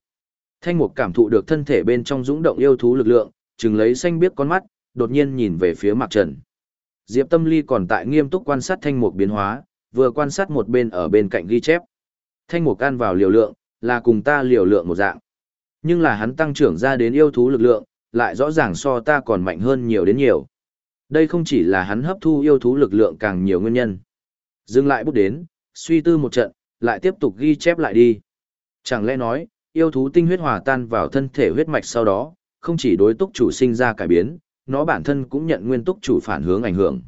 Thanh mục cảm thụ được thân thể bên trong dũng động yêu thú lực lượng, chừng lấy xanh biết con mắt, đột nhiên nhìn về phía Mạc Trần. Diệp Tâm Ly còn tại nghiêm túc quan sát thanh mục biến hóa, vừa quan sát một bên ở bên cạnh ghi chép. Thanh mục can vào liều lượng, là cùng ta liều lượng một dạng. Nhưng là hắn tăng trưởng ra đến yêu thú lực lượng, lại rõ ràng so ta còn mạnh hơn nhiều đến nhiều. Đây không chỉ là hắn hấp thu yêu thú lực lượng càng nhiều nguyên nhân. Dừng lại bút đến, suy tư một trận, lại tiếp tục ghi chép lại đi. Chẳng lẽ nói, yêu thú tinh huyết hòa tan vào thân thể huyết mạch sau đó, không chỉ đối túc chủ sinh ra cải biến, nó bản thân cũng nhận nguyên túc chủ phản hướng ảnh hưởng.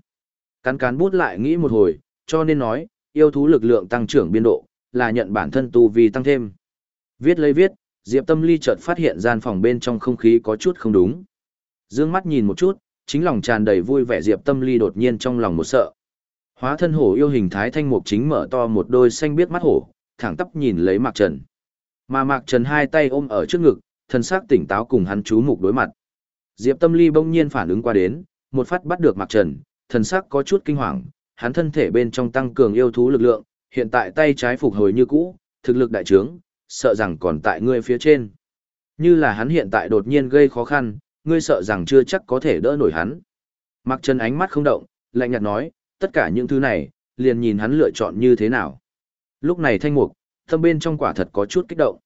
Cắn cán bút lại nghĩ một hồi, cho nên nói, yêu thú lực lượng tăng trưởng biên độ, là nhận bản thân tu vi tăng thêm. Viết lấy viết, Diệp Tâm Ly chợt phát hiện gian phòng bên trong không khí có chút không đúng. Dương mắt nhìn một chút, chính lòng tràn đầy vui vẻ Diệp Tâm Ly đột nhiên trong lòng một sợ. Hóa thân hổ yêu hình thái thanh mục chính mở to một đôi xanh biết mắt hổ, thẳng tắp nhìn lấy Mạc Trần. Mà Mạc Trần hai tay ôm ở trước ngực, thân xác tỉnh táo cùng hắn chú mục đối mặt. Diệp Tâm Ly bỗng nhiên phản ứng qua đến, một phát bắt được Mạc Trần, thần sắc có chút kinh hoàng, hắn thân thể bên trong tăng cường yêu thú lực lượng, hiện tại tay trái phục hồi như cũ, thực lực đại trướng, sợ rằng còn tại ngươi phía trên. Như là hắn hiện tại đột nhiên gây khó khăn, ngươi sợ rằng chưa chắc có thể đỡ nổi hắn. Mạc Trần ánh mắt không động, lạnh nhạt nói, tất cả những thứ này, liền nhìn hắn lựa chọn như thế nào. Lúc này thanh mục, thâm bên trong quả thật có chút kích động.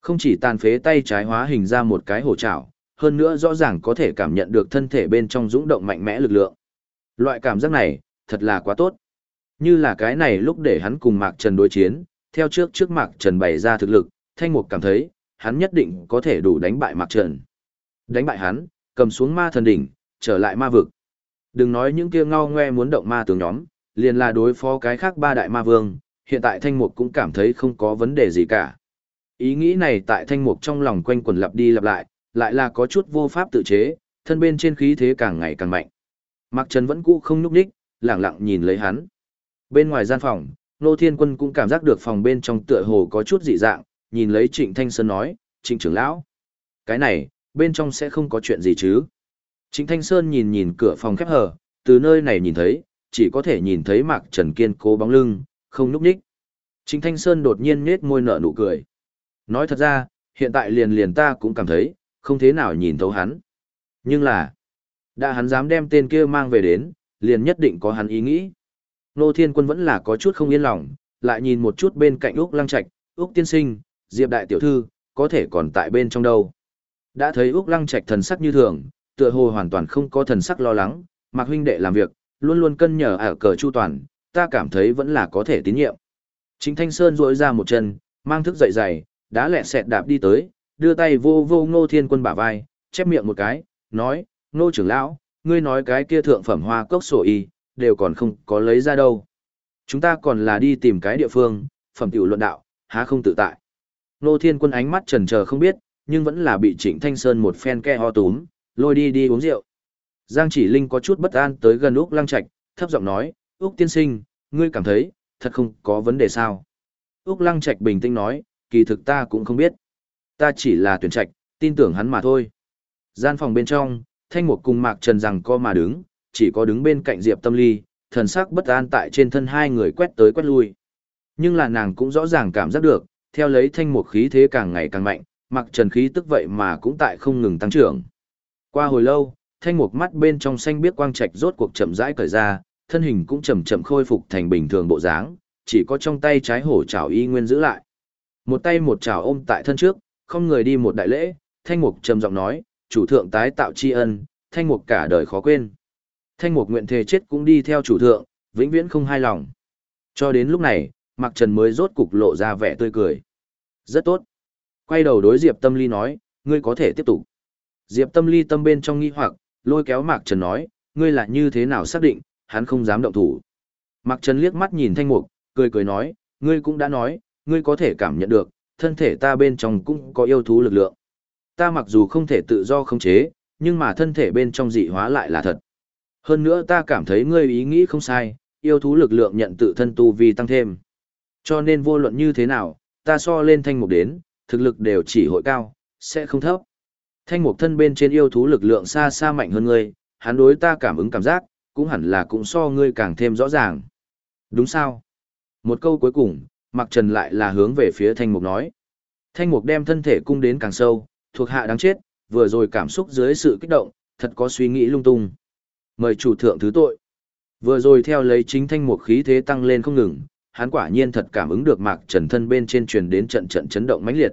Không chỉ tàn phế tay trái hóa hình ra một cái hổ trảo, hơn nữa rõ ràng có thể cảm nhận được thân thể bên trong dũng động mạnh mẽ lực lượng. Loại cảm giác này, thật là quá tốt. Như là cái này lúc để hắn cùng Mạc Trần đối chiến, theo trước trước Mạc Trần bày ra thực lực, Thanh Mục cảm thấy, hắn nhất định có thể đủ đánh bại Mạc Trần. Đánh bại hắn, cầm xuống ma thần đỉnh, trở lại ma vực. Đừng nói những kia ngao ngoe muốn động ma tướng nhóm, liền là đối phó cái khác ba đại ma vương, hiện tại Thanh Mục cũng cảm thấy không có vấn đề gì cả. Ý nghĩ này tại Thanh Mục trong lòng quanh quẩn lặp đi lặp lại, lại là có chút vô pháp tự chế, thân bên trên khí thế càng ngày càng mạnh. Mạc Trần vẫn cũ không nhúc nhích, lặng lặng nhìn lấy hắn. Bên ngoài gian phòng, Nô Thiên Quân cũng cảm giác được phòng bên trong tựa hồ có chút dị dạng, nhìn lấy Trịnh Thanh Sơn nói, Trịnh trưởng lão. Cái này, bên trong sẽ không có chuyện gì chứ. Trịnh Thanh Sơn nhìn nhìn cửa phòng khép hờ, từ nơi này nhìn thấy, chỉ có thể nhìn thấy Mạc Trần kiên cố bóng lưng, không núp nhích. Trịnh Thanh Sơn đột nhiên nết môi nở nụ cười. Nói thật ra, hiện tại liền liền ta cũng cảm thấy, không thế nào nhìn thấu hắn. Nhưng là, đã hắn dám đem tên kia mang về đến, liền nhất định có hắn ý nghĩ. Nô Thiên Quân vẫn là có chút không yên lòng, lại nhìn một chút bên cạnh Úc Lăng Trạch, Úc Tiên Sinh, Diệp Đại Tiểu Thư, có thể còn tại bên trong đâu. Đã thấy Úc Lăng Trạch thần sắc như thường, tựa hồ hoàn toàn không có thần sắc lo lắng, Mạc huynh đệ làm việc, luôn luôn cân nhở ở cờ chu toàn, ta cảm thấy vẫn là có thể tín nhiệm. Chính Thanh Sơn rỗi ra một chân, mang thức dậy dày, đã lẹ sẹt đạp đi tới, đưa tay vô vô Ngô Thiên Quân bả vai, chép miệng một cái, nói, Ngô trưởng lão, ngươi nói cái kia thượng phẩm hoa cốc sổ y, đều còn không có lấy ra đâu. Chúng ta còn là đi tìm cái địa phương, phẩm tiểu luận đạo, há không tự tại. Nô Thiên Quân ánh mắt trần chờ không biết, nhưng vẫn là bị Trịnh Thanh Sơn một phen ke ho túm, lôi đi đi uống rượu. Giang Chỉ Linh có chút bất an tới gần Úc Lăng Trạch, thấp giọng nói, Úc tiên sinh, ngươi cảm thấy, thật không có vấn đề sao. Úc Lăng Trạch bình tĩnh nói, kỳ thực ta cũng không biết. Ta chỉ là tuyển trạch, tin tưởng hắn mà thôi. Gian phòng bên trong, Thanh Mục cùng Mạc Trần rằng co mà đứng, chỉ có đứng bên cạnh Diệp Tâm Ly, thần sắc bất an tại trên thân hai người quét tới quét lui. Nhưng là nàng cũng rõ ràng cảm giác được, theo lấy Thanh Mục khí thế càng ngày càng mạnh, mặc Trần khí tức vậy mà cũng tại không ngừng tăng trưởng. Qua hồi lâu, Thanh Mục mắt bên trong xanh biết quang trạch rốt cuộc chậm rãi cởi ra, thân hình cũng chậm chậm khôi phục thành bình thường bộ dáng, chỉ có trong tay trái hổ chảo y nguyên giữ lại. Một tay một chảo ôm tại thân trước, không người đi một đại lễ, Thanh Mục trầm giọng nói, chủ thượng tái tạo tri ân, Thanh Mục cả đời khó quên. Thanh Mục nguyện thề chết cũng đi theo chủ thượng, vĩnh viễn không hai lòng. Cho đến lúc này, Mạc Trần mới rốt cục lộ ra vẻ tươi cười. Rất tốt. Quay đầu đối Diệp Tâm Ly nói, ngươi có thể tiếp tục. Diệp Tâm Ly tâm bên trong nghi hoặc, lôi kéo Mạc Trần nói, ngươi là như thế nào xác định, hắn không dám động thủ. Mạc Trần liếc mắt nhìn Thanh Mục, cười cười nói, ngươi cũng đã nói, ngươi có thể cảm nhận được, thân thể ta bên trong cũng có yêu thú lực lượng. Ta mặc dù không thể tự do khống chế, nhưng mà thân thể bên trong dị hóa lại là thật. Hơn nữa ta cảm thấy ngươi ý nghĩ không sai, yêu thú lực lượng nhận tự thân tu vi tăng thêm. Cho nên vô luận như thế nào, ta so lên thanh mục đến, thực lực đều chỉ hội cao, sẽ không thấp. Thanh mục thân bên trên yêu thú lực lượng xa xa mạnh hơn ngươi, hắn đối ta cảm ứng cảm giác, cũng hẳn là cũng so ngươi càng thêm rõ ràng. Đúng sao? Một câu cuối cùng, Mạc Trần lại là hướng về phía Thanh Mục nói. Thanh Mục đem thân thể cung đến càng sâu, thuộc hạ đáng chết, vừa rồi cảm xúc dưới sự kích động, thật có suy nghĩ lung tung. Mời chủ thượng thứ tội. Vừa rồi theo lấy chính Thanh một khí thế tăng lên không ngừng, hắn quả nhiên thật cảm ứng được Mạc Trần thân bên trên truyền đến trận trận chấn động mãnh liệt.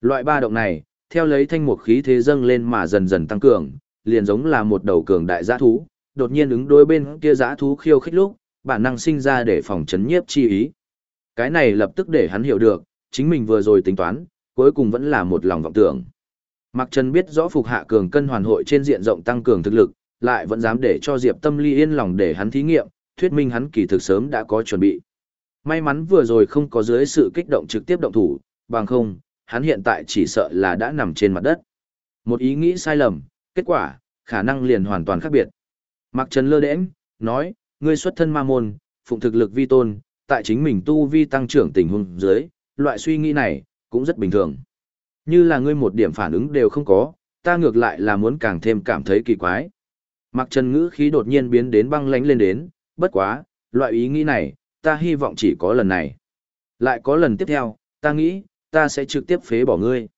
Loại ba động này, theo lấy Thanh một khí thế dâng lên mà dần dần tăng cường, liền giống là một đầu cường đại giã thú, đột nhiên ứng đối bên kia giã thú khiêu khích lúc, bản năng sinh ra để phòng chấn nhiếp chi ý. Cái này lập tức để hắn hiểu được, chính mình vừa rồi tính toán, cuối cùng vẫn là một lòng vọng tưởng. Mạc Trần biết rõ phục hạ cường cân hoàn hội trên diện rộng tăng cường thực lực, lại vẫn dám để cho Diệp Tâm Ly yên lòng để hắn thí nghiệm, thuyết minh hắn kỳ thực sớm đã có chuẩn bị. May mắn vừa rồi không có dưới sự kích động trực tiếp động thủ, bằng không, hắn hiện tại chỉ sợ là đã nằm trên mặt đất. Một ý nghĩ sai lầm, kết quả, khả năng liền hoàn toàn khác biệt. Mạc Trần lơ đễnh, nói, ngươi xuất thân ma môn, phụng thực lực vi tôn, tại chính mình tu vi tăng trưởng tình huống dưới, loại suy nghĩ này cũng rất bình thường. Như là ngươi một điểm phản ứng đều không có, ta ngược lại là muốn càng thêm cảm thấy kỳ quái. Mặc Trần ngữ khí đột nhiên biến đến băng lãnh lên đến, bất quá, loại ý nghĩ này, ta hy vọng chỉ có lần này. Lại có lần tiếp theo, ta nghĩ, ta sẽ trực tiếp phế bỏ ngươi.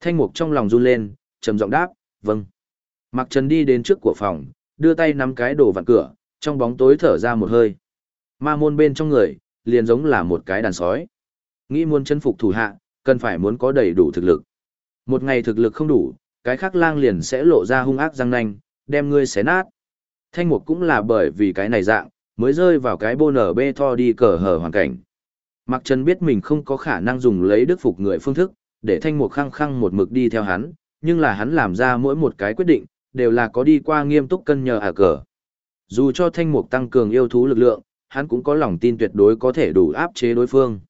Thanh mục trong lòng run lên, trầm giọng đáp, vâng. Mặc Trần đi đến trước của phòng, đưa tay nắm cái đồ vặn cửa, trong bóng tối thở ra một hơi. Ma môn bên trong người, liền giống là một cái đàn sói. Nghĩ muốn chân phục thủ hạ, cần phải muốn có đầy đủ thực lực. Một ngày thực lực không đủ, cái khác lang liền sẽ lộ ra hung ác răng nanh, đem ngươi xé nát. Thanh mục cũng là bởi vì cái này dạng, mới rơi vào cái bô nở bê tho đi cờ hở hoàn cảnh. Mặc Trần biết mình không có khả năng dùng lấy đức phục người phương thức, để thanh mục khăng khăng một mực đi theo hắn, nhưng là hắn làm ra mỗi một cái quyết định, đều là có đi qua nghiêm túc cân nhờ à cờ. Dù cho thanh mục tăng cường yêu thú lực lượng, hắn cũng có lòng tin tuyệt đối có thể đủ áp chế đối phương.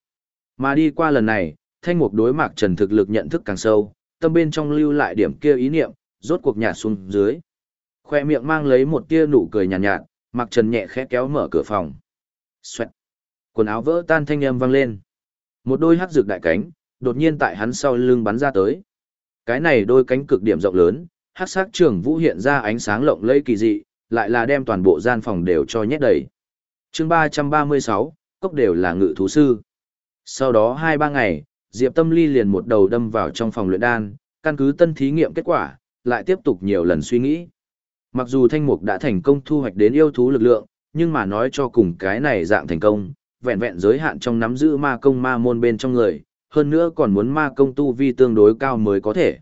Mà đi qua lần này, thanh mục đối mạc trần thực lực nhận thức càng sâu, tâm bên trong lưu lại điểm kia ý niệm, rốt cuộc nhạt xuống dưới. Khoe miệng mang lấy một tia nụ cười nhàn nhạt, nhạt, mặc trần nhẹ khẽ kéo mở cửa phòng. Xoẹt. Quần áo vỡ tan thanh âm vang lên. Một đôi hắc rực đại cánh, đột nhiên tại hắn sau lưng bắn ra tới. Cái này đôi cánh cực điểm rộng lớn, hắc sắc trường vũ hiện ra ánh sáng lộng lẫy kỳ dị, lại là đem toàn bộ gian phòng đều cho nhét đầy. chương 336, cốc đều là ngự thú sư. Sau đó 2-3 ngày, Diệp Tâm Ly liền một đầu đâm vào trong phòng luyện đan, căn cứ tân thí nghiệm kết quả, lại tiếp tục nhiều lần suy nghĩ. Mặc dù thanh mục đã thành công thu hoạch đến yêu thú lực lượng, nhưng mà nói cho cùng cái này dạng thành công, vẹn vẹn giới hạn trong nắm giữ ma công ma môn bên trong người, hơn nữa còn muốn ma công tu vi tương đối cao mới có thể.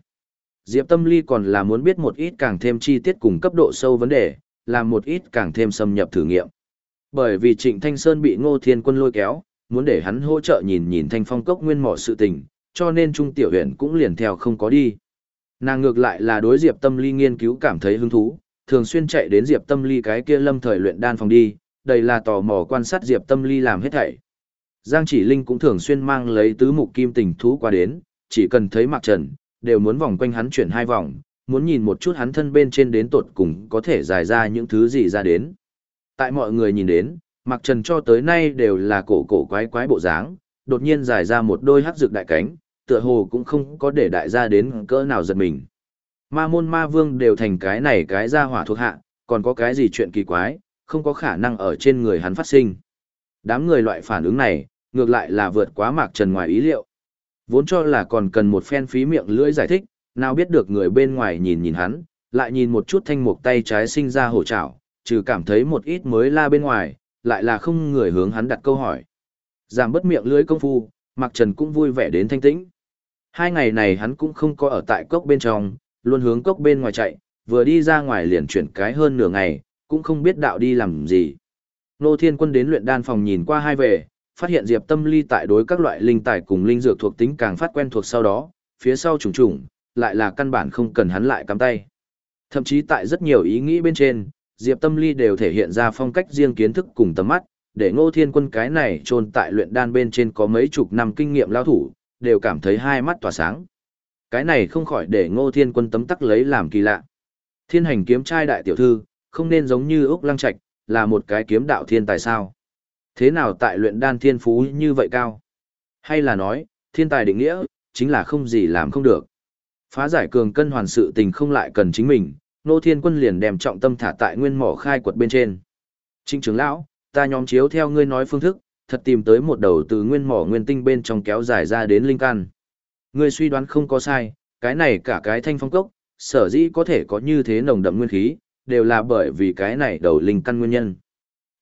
Diệp Tâm Ly còn là muốn biết một ít càng thêm chi tiết cùng cấp độ sâu vấn đề, làm một ít càng thêm xâm nhập thử nghiệm. Bởi vì Trịnh Thanh Sơn bị Ngô Thiên Quân lôi kéo, muốn để hắn hỗ trợ nhìn nhìn Thanh Phong cốc nguyên mỏ sự tình, cho nên Trung Tiểu Huyền cũng liền theo không có đi. Nàng ngược lại là đối Diệp Tâm Ly nghiên cứu cảm thấy hứng thú, thường xuyên chạy đến Diệp Tâm Ly cái kia lâm thời luyện đan phòng đi, đây là tò mò quan sát Diệp Tâm Ly làm hết thảy. Giang Chỉ Linh cũng thường xuyên mang lấy tứ mục kim tình thú qua đến, chỉ cần thấy Mạc Trần, đều muốn vòng quanh hắn chuyển hai vòng, muốn nhìn một chút hắn thân bên trên đến tột cùng có thể dài ra những thứ gì ra đến. Tại mọi người nhìn đến, Mạc Trần cho tới nay đều là cổ cổ quái quái bộ dáng, đột nhiên dài ra một đôi hắc dược đại cánh, tựa hồ cũng không có để đại gia đến cỡ nào giật mình. Ma môn ma vương đều thành cái này cái ra hỏa thuộc hạ, còn có cái gì chuyện kỳ quái, không có khả năng ở trên người hắn phát sinh. Đám người loại phản ứng này, ngược lại là vượt quá Mạc Trần ngoài ý liệu. Vốn cho là còn cần một phen phí miệng lưỡi giải thích, nào biết được người bên ngoài nhìn nhìn hắn, lại nhìn một chút thanh mục tay trái sinh ra hổ trảo, trừ cảm thấy một ít mới la bên ngoài, lại là không người hướng hắn đặt câu hỏi. Giảm bất miệng lưỡi công phu, Mạc Trần cũng vui vẻ đến thanh tĩnh. Hai ngày này hắn cũng không có ở tại cốc bên trong, luôn hướng cốc bên ngoài chạy, vừa đi ra ngoài liền chuyển cái hơn nửa ngày, cũng không biết đạo đi làm gì. Nô Thiên Quân đến luyện đan phòng nhìn qua hai về, phát hiện Diệp Tâm Ly tại đối các loại linh tài cùng linh dược thuộc tính càng phát quen thuộc sau đó, phía sau trùng trùng, lại là căn bản không cần hắn lại cắm tay. Thậm chí tại rất nhiều ý nghĩ bên trên, Diệp Tâm Ly đều thể hiện ra phong cách riêng kiến thức cùng tầm mắt, để Ngô Thiên Quân cái này trôn tại luyện đan bên trên có mấy chục năm kinh nghiệm lao thủ, đều cảm thấy hai mắt tỏa sáng. Cái này không khỏi để Ngô Thiên Quân tấm tắc lấy làm kỳ lạ. Thiên hành kiếm trai đại tiểu thư, không nên giống như Úc Lăng Trạch, là một cái kiếm đạo thiên tài sao? Thế nào tại luyện đan thiên phú như vậy cao? Hay là nói, thiên tài định nghĩa, chính là không gì làm không được. Phá giải cường cân hoàn sự tình không lại cần chính mình, nô thiên quân liền đem trọng tâm thả tại nguyên mỏ khai quật bên trên. Trinh trưởng lão, ta nhóm chiếu theo ngươi nói phương thức, thật tìm tới một đầu từ nguyên mỏ nguyên tinh bên trong kéo dài ra đến linh căn. Ngươi suy đoán không có sai, cái này cả cái thanh phong cốc, sở dĩ có thể có như thế nồng đậm nguyên khí, đều là bởi vì cái này đầu linh căn nguyên nhân.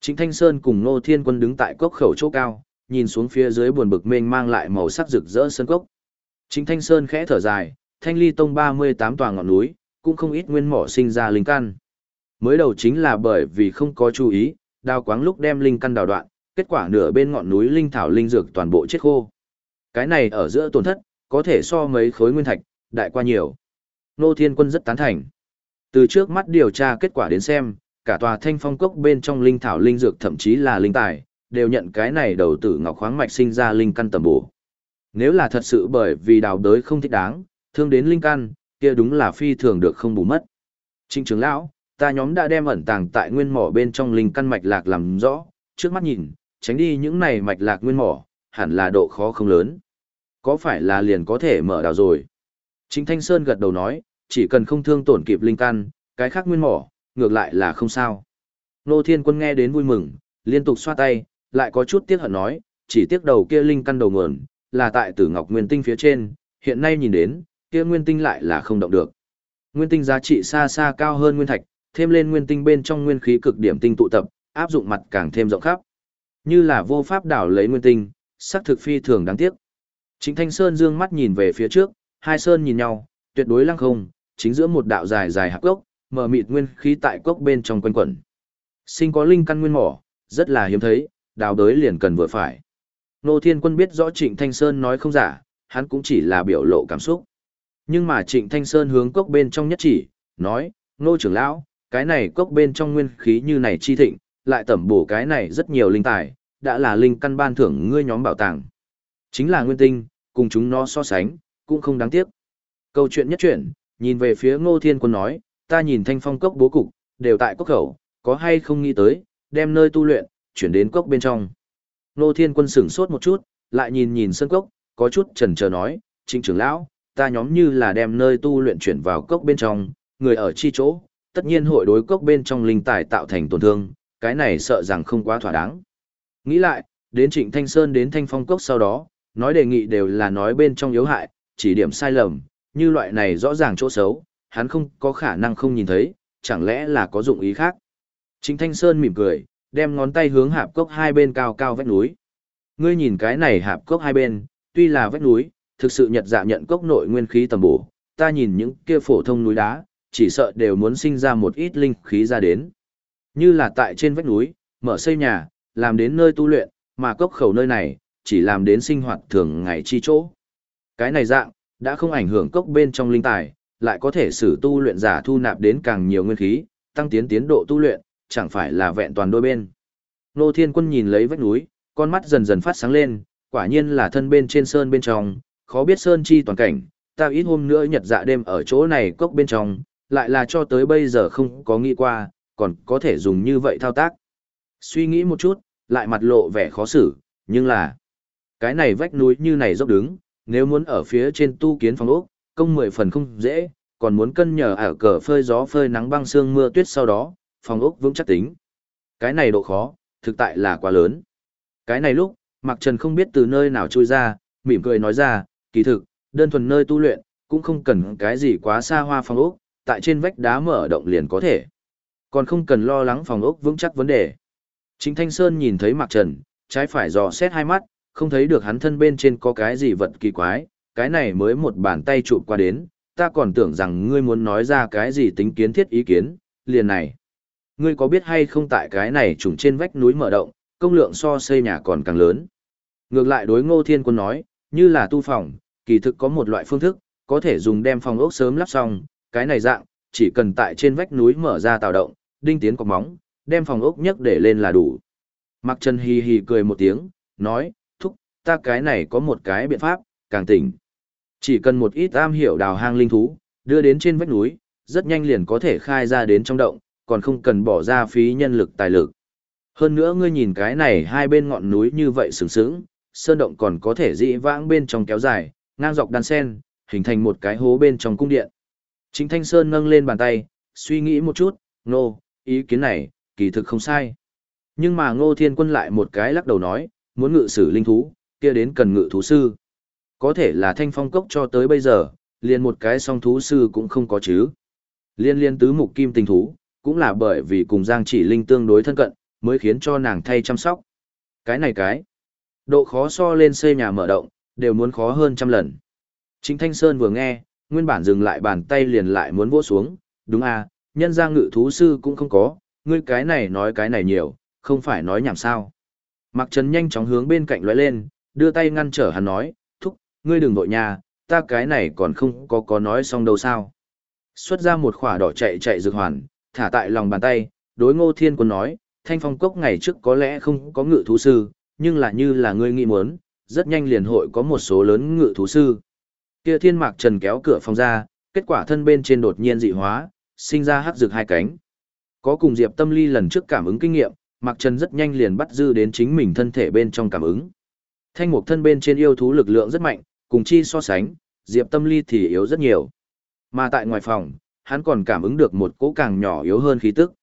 Trịnh Thanh Sơn cùng Nô Thiên Quân đứng tại cốc khẩu chỗ cao, nhìn xuống phía dưới buồn bực mênh mang lại màu sắc rực rỡ sơn cốc. Trịnh Thanh Sơn khẽ thở dài, Thanh Ly Tông 38 tòa ngọn núi, cũng không ít nguyên mỏ sinh ra linh căn. Mới đầu chính là bởi vì không có chú ý, đào quáng lúc đem linh căn đào đoạn, kết quả nửa bên ngọn núi linh thảo linh dược toàn bộ chết khô. Cái này ở giữa tổn thất, có thể so mấy khối nguyên thạch, đại qua nhiều. Nô Thiên Quân rất tán thành. Từ trước mắt điều tra kết quả đến xem, cả tòa thanh phong cốc bên trong linh thảo linh dược thậm chí là linh tài, đều nhận cái này đầu tử ngọc khoáng mạch sinh ra linh căn tầm bổ. Nếu là thật sự bởi vì đào đới không thích đáng, thương đến linh căn, kia đúng là phi thường được không bù mất. Trinh trưởng lão, ta nhóm đã đem ẩn tàng tại nguyên mỏ bên trong linh căn mạch lạc làm rõ, trước mắt nhìn, tránh đi những này mạch lạc nguyên mỏ, hẳn là độ khó không lớn. Có phải là liền có thể mở đào rồi? Trịnh Thanh Sơn gật đầu nói, chỉ cần không thương tổn kịp linh căn, cái khác nguyên mỏ, ngược lại là không sao. Nô Thiên Quân nghe đến vui mừng, liên tục xoa tay, lại có chút tiếc hận nói, chỉ tiếc đầu kia linh căn đầu nguồn, là tại Tử Ngọc Nguyên Tinh phía trên, hiện nay nhìn đến, kia Nguyên Tinh lại là không động được. Nguyên Tinh giá trị xa xa cao hơn Nguyên Thạch, thêm lên Nguyên Tinh bên trong nguyên khí cực điểm tinh tụ tập, áp dụng mặt càng thêm rộng khắp. Như là vô pháp đảo lấy Nguyên Tinh, sắc thực phi thường đáng tiếc. Trịnh Thanh Sơn dương mắt nhìn về phía trước, hai sơn nhìn nhau, tuyệt đối lăng không, chính giữa một đạo dài dài hạc cốc, mở mịt nguyên khí tại cốc bên trong quanh quẩn. Sinh có linh căn nguyên mỏ, rất là hiếm thấy, đào đới liền cần vừa phải. Nô Thiên Quân biết rõ Trịnh Thanh Sơn nói không giả, hắn cũng chỉ là biểu lộ cảm xúc. Nhưng mà Trịnh Thanh Sơn hướng cốc bên trong nhất chỉ, nói, Nô trưởng lão, cái này cốc bên trong nguyên khí như này chi thịnh, lại tẩm bổ cái này rất nhiều linh tài, đã là linh căn ban thưởng ngươi nhóm bảo tàng. Chính là nguyên tinh, cùng chúng nó so sánh, cũng không đáng tiếc. Câu chuyện nhất chuyển, nhìn về phía Ngô Thiên Quân nói, ta nhìn thanh phong cốc bố cục, đều tại cốc khẩu, có hay không nghĩ tới, đem nơi tu luyện, chuyển đến cốc bên trong. Ngô Thiên Quân sửng sốt một chút, lại nhìn nhìn sân cốc, có chút chần chờ nói, trịnh trưởng lão, ta nhóm như là đem nơi tu luyện chuyển vào cốc bên trong, người ở chi chỗ, tất nhiên hội đối cốc bên trong linh tài tạo thành tổn thương, cái này sợ rằng không quá thỏa đáng. Nghĩ lại, đến Trịnh Thanh Sơn đến Thanh Phong Cốc sau đó, nói đề nghị đều là nói bên trong yếu hại, chỉ điểm sai lầm, như loại này rõ ràng chỗ xấu, hắn không có khả năng không nhìn thấy, chẳng lẽ là có dụng ý khác. Trịnh Thanh Sơn mỉm cười, đem ngón tay hướng hạp cốc hai bên cao cao vách núi. Ngươi nhìn cái này hạp cốc hai bên, tuy là vách núi, thực sự nhật dạ nhận cốc nội nguyên khí tầm bổ, ta nhìn những kia phổ thông núi đá, chỉ sợ đều muốn sinh ra một ít linh khí ra đến. Như là tại trên vách núi, mở xây nhà, làm đến nơi tu luyện, mà cốc khẩu nơi này, chỉ làm đến sinh hoạt thường ngày chi chỗ. Cái này dạng, đã không ảnh hưởng cốc bên trong linh tài, lại có thể sử tu luyện giả thu nạp đến càng nhiều nguyên khí, tăng tiến tiến độ tu luyện, chẳng phải là vẹn toàn đôi bên. Nô Thiên Quân nhìn lấy vách núi, con mắt dần dần phát sáng lên, quả nhiên là thân bên trên sơn bên trong, khó biết sơn chi toàn cảnh, ta ít hôm nữa nhật dạ đêm ở chỗ này cốc bên trong, lại là cho tới bây giờ không có nghĩ qua, còn có thể dùng như vậy thao tác. Suy nghĩ một chút, lại mặt lộ vẻ khó xử, nhưng là, cái này vách núi như này dốc đứng, nếu muốn ở phía trên tu kiến phòng ốc, công mười phần không dễ, còn muốn cân nhờ ở cờ phơi gió phơi nắng băng sương mưa tuyết sau đó, phòng ốc vững chắc tính. Cái này độ khó, thực tại là quá lớn. Cái này lúc, Mạc Trần không biết từ nơi nào trôi ra, mỉm cười nói ra, kỳ thực, đơn thuần nơi tu luyện, cũng không cần cái gì quá xa hoa phòng ốc, tại trên vách đá mở động liền có thể. Còn không cần lo lắng phòng ốc vững chắc vấn đề. Chính Thanh Sơn nhìn thấy Mạc Trần, trái phải dò xét hai mắt, không thấy được hắn thân bên trên có cái gì vật kỳ quái, cái này mới một bàn tay chụp qua đến, ta còn tưởng rằng ngươi muốn nói ra cái gì tính kiến thiết ý kiến, liền này. Ngươi có biết hay không tại cái này trùng trên vách núi mở động, công lượng so xây nhà còn càng lớn. Ngược lại đối ngô thiên quân nói, như là tu phòng, kỳ thực có một loại phương thức, có thể dùng đem phòng ốc sớm lắp xong, cái này dạng, chỉ cần tại trên vách núi mở ra tạo động, đinh tiến cọc móng, đem phòng ốc nhấc để lên là đủ. Mặc Trần hì hì cười một tiếng, nói, ta cái này có một cái biện pháp, càng tỉnh. Chỉ cần một ít am hiểu đào hang linh thú, đưa đến trên vách núi, rất nhanh liền có thể khai ra đến trong động, còn không cần bỏ ra phí nhân lực tài lực. Hơn nữa ngươi nhìn cái này hai bên ngọn núi như vậy sừng sững, sơn động còn có thể dị vãng bên trong kéo dài, ngang dọc đan sen, hình thành một cái hố bên trong cung điện. Chính Thanh Sơn nâng lên bàn tay, suy nghĩ một chút, nô, ý kiến này, kỳ thực không sai. Nhưng mà Ngô Thiên Quân lại một cái lắc đầu nói, muốn ngự sử linh thú, kia đến cần ngự thú sư. Có thể là thanh phong cốc cho tới bây giờ, liền một cái song thú sư cũng không có chứ. Liên liên tứ mục kim tình thú, cũng là bởi vì cùng Giang chỉ linh tương đối thân cận, mới khiến cho nàng thay chăm sóc. Cái này cái, độ khó so lên xây nhà mở động, đều muốn khó hơn trăm lần. Chính Thanh Sơn vừa nghe, nguyên bản dừng lại bàn tay liền lại muốn vỗ xuống, đúng à, nhân ra ngự thú sư cũng không có, ngươi cái này nói cái này nhiều, không phải nói nhảm sao. Mạc Trần nhanh chóng hướng bên cạnh lóe lên, đưa tay ngăn trở hắn nói, thúc, ngươi đừng vội nhà, ta cái này còn không có có nói xong đâu sao. Xuất ra một khỏa đỏ chạy chạy dược hoàn, thả tại lòng bàn tay, đối ngô thiên quân nói, thanh phong cốc ngày trước có lẽ không có ngự thú sư, nhưng là như là ngươi nghĩ muốn, rất nhanh liền hội có một số lớn ngự thú sư. Kia thiên mạc trần kéo cửa phòng ra, kết quả thân bên trên đột nhiên dị hóa, sinh ra hắc rực hai cánh. Có cùng Diệp Tâm Ly lần trước cảm ứng kinh nghiệm, Mạc Trần rất nhanh liền bắt dư đến chính mình thân thể bên trong cảm ứng. Thanh mục thân bên trên yêu thú lực lượng rất mạnh, cùng chi so sánh, Diệp Tâm Ly thì yếu rất nhiều. Mà tại ngoài phòng, hắn còn cảm ứng được một cỗ càng nhỏ yếu hơn khí tức.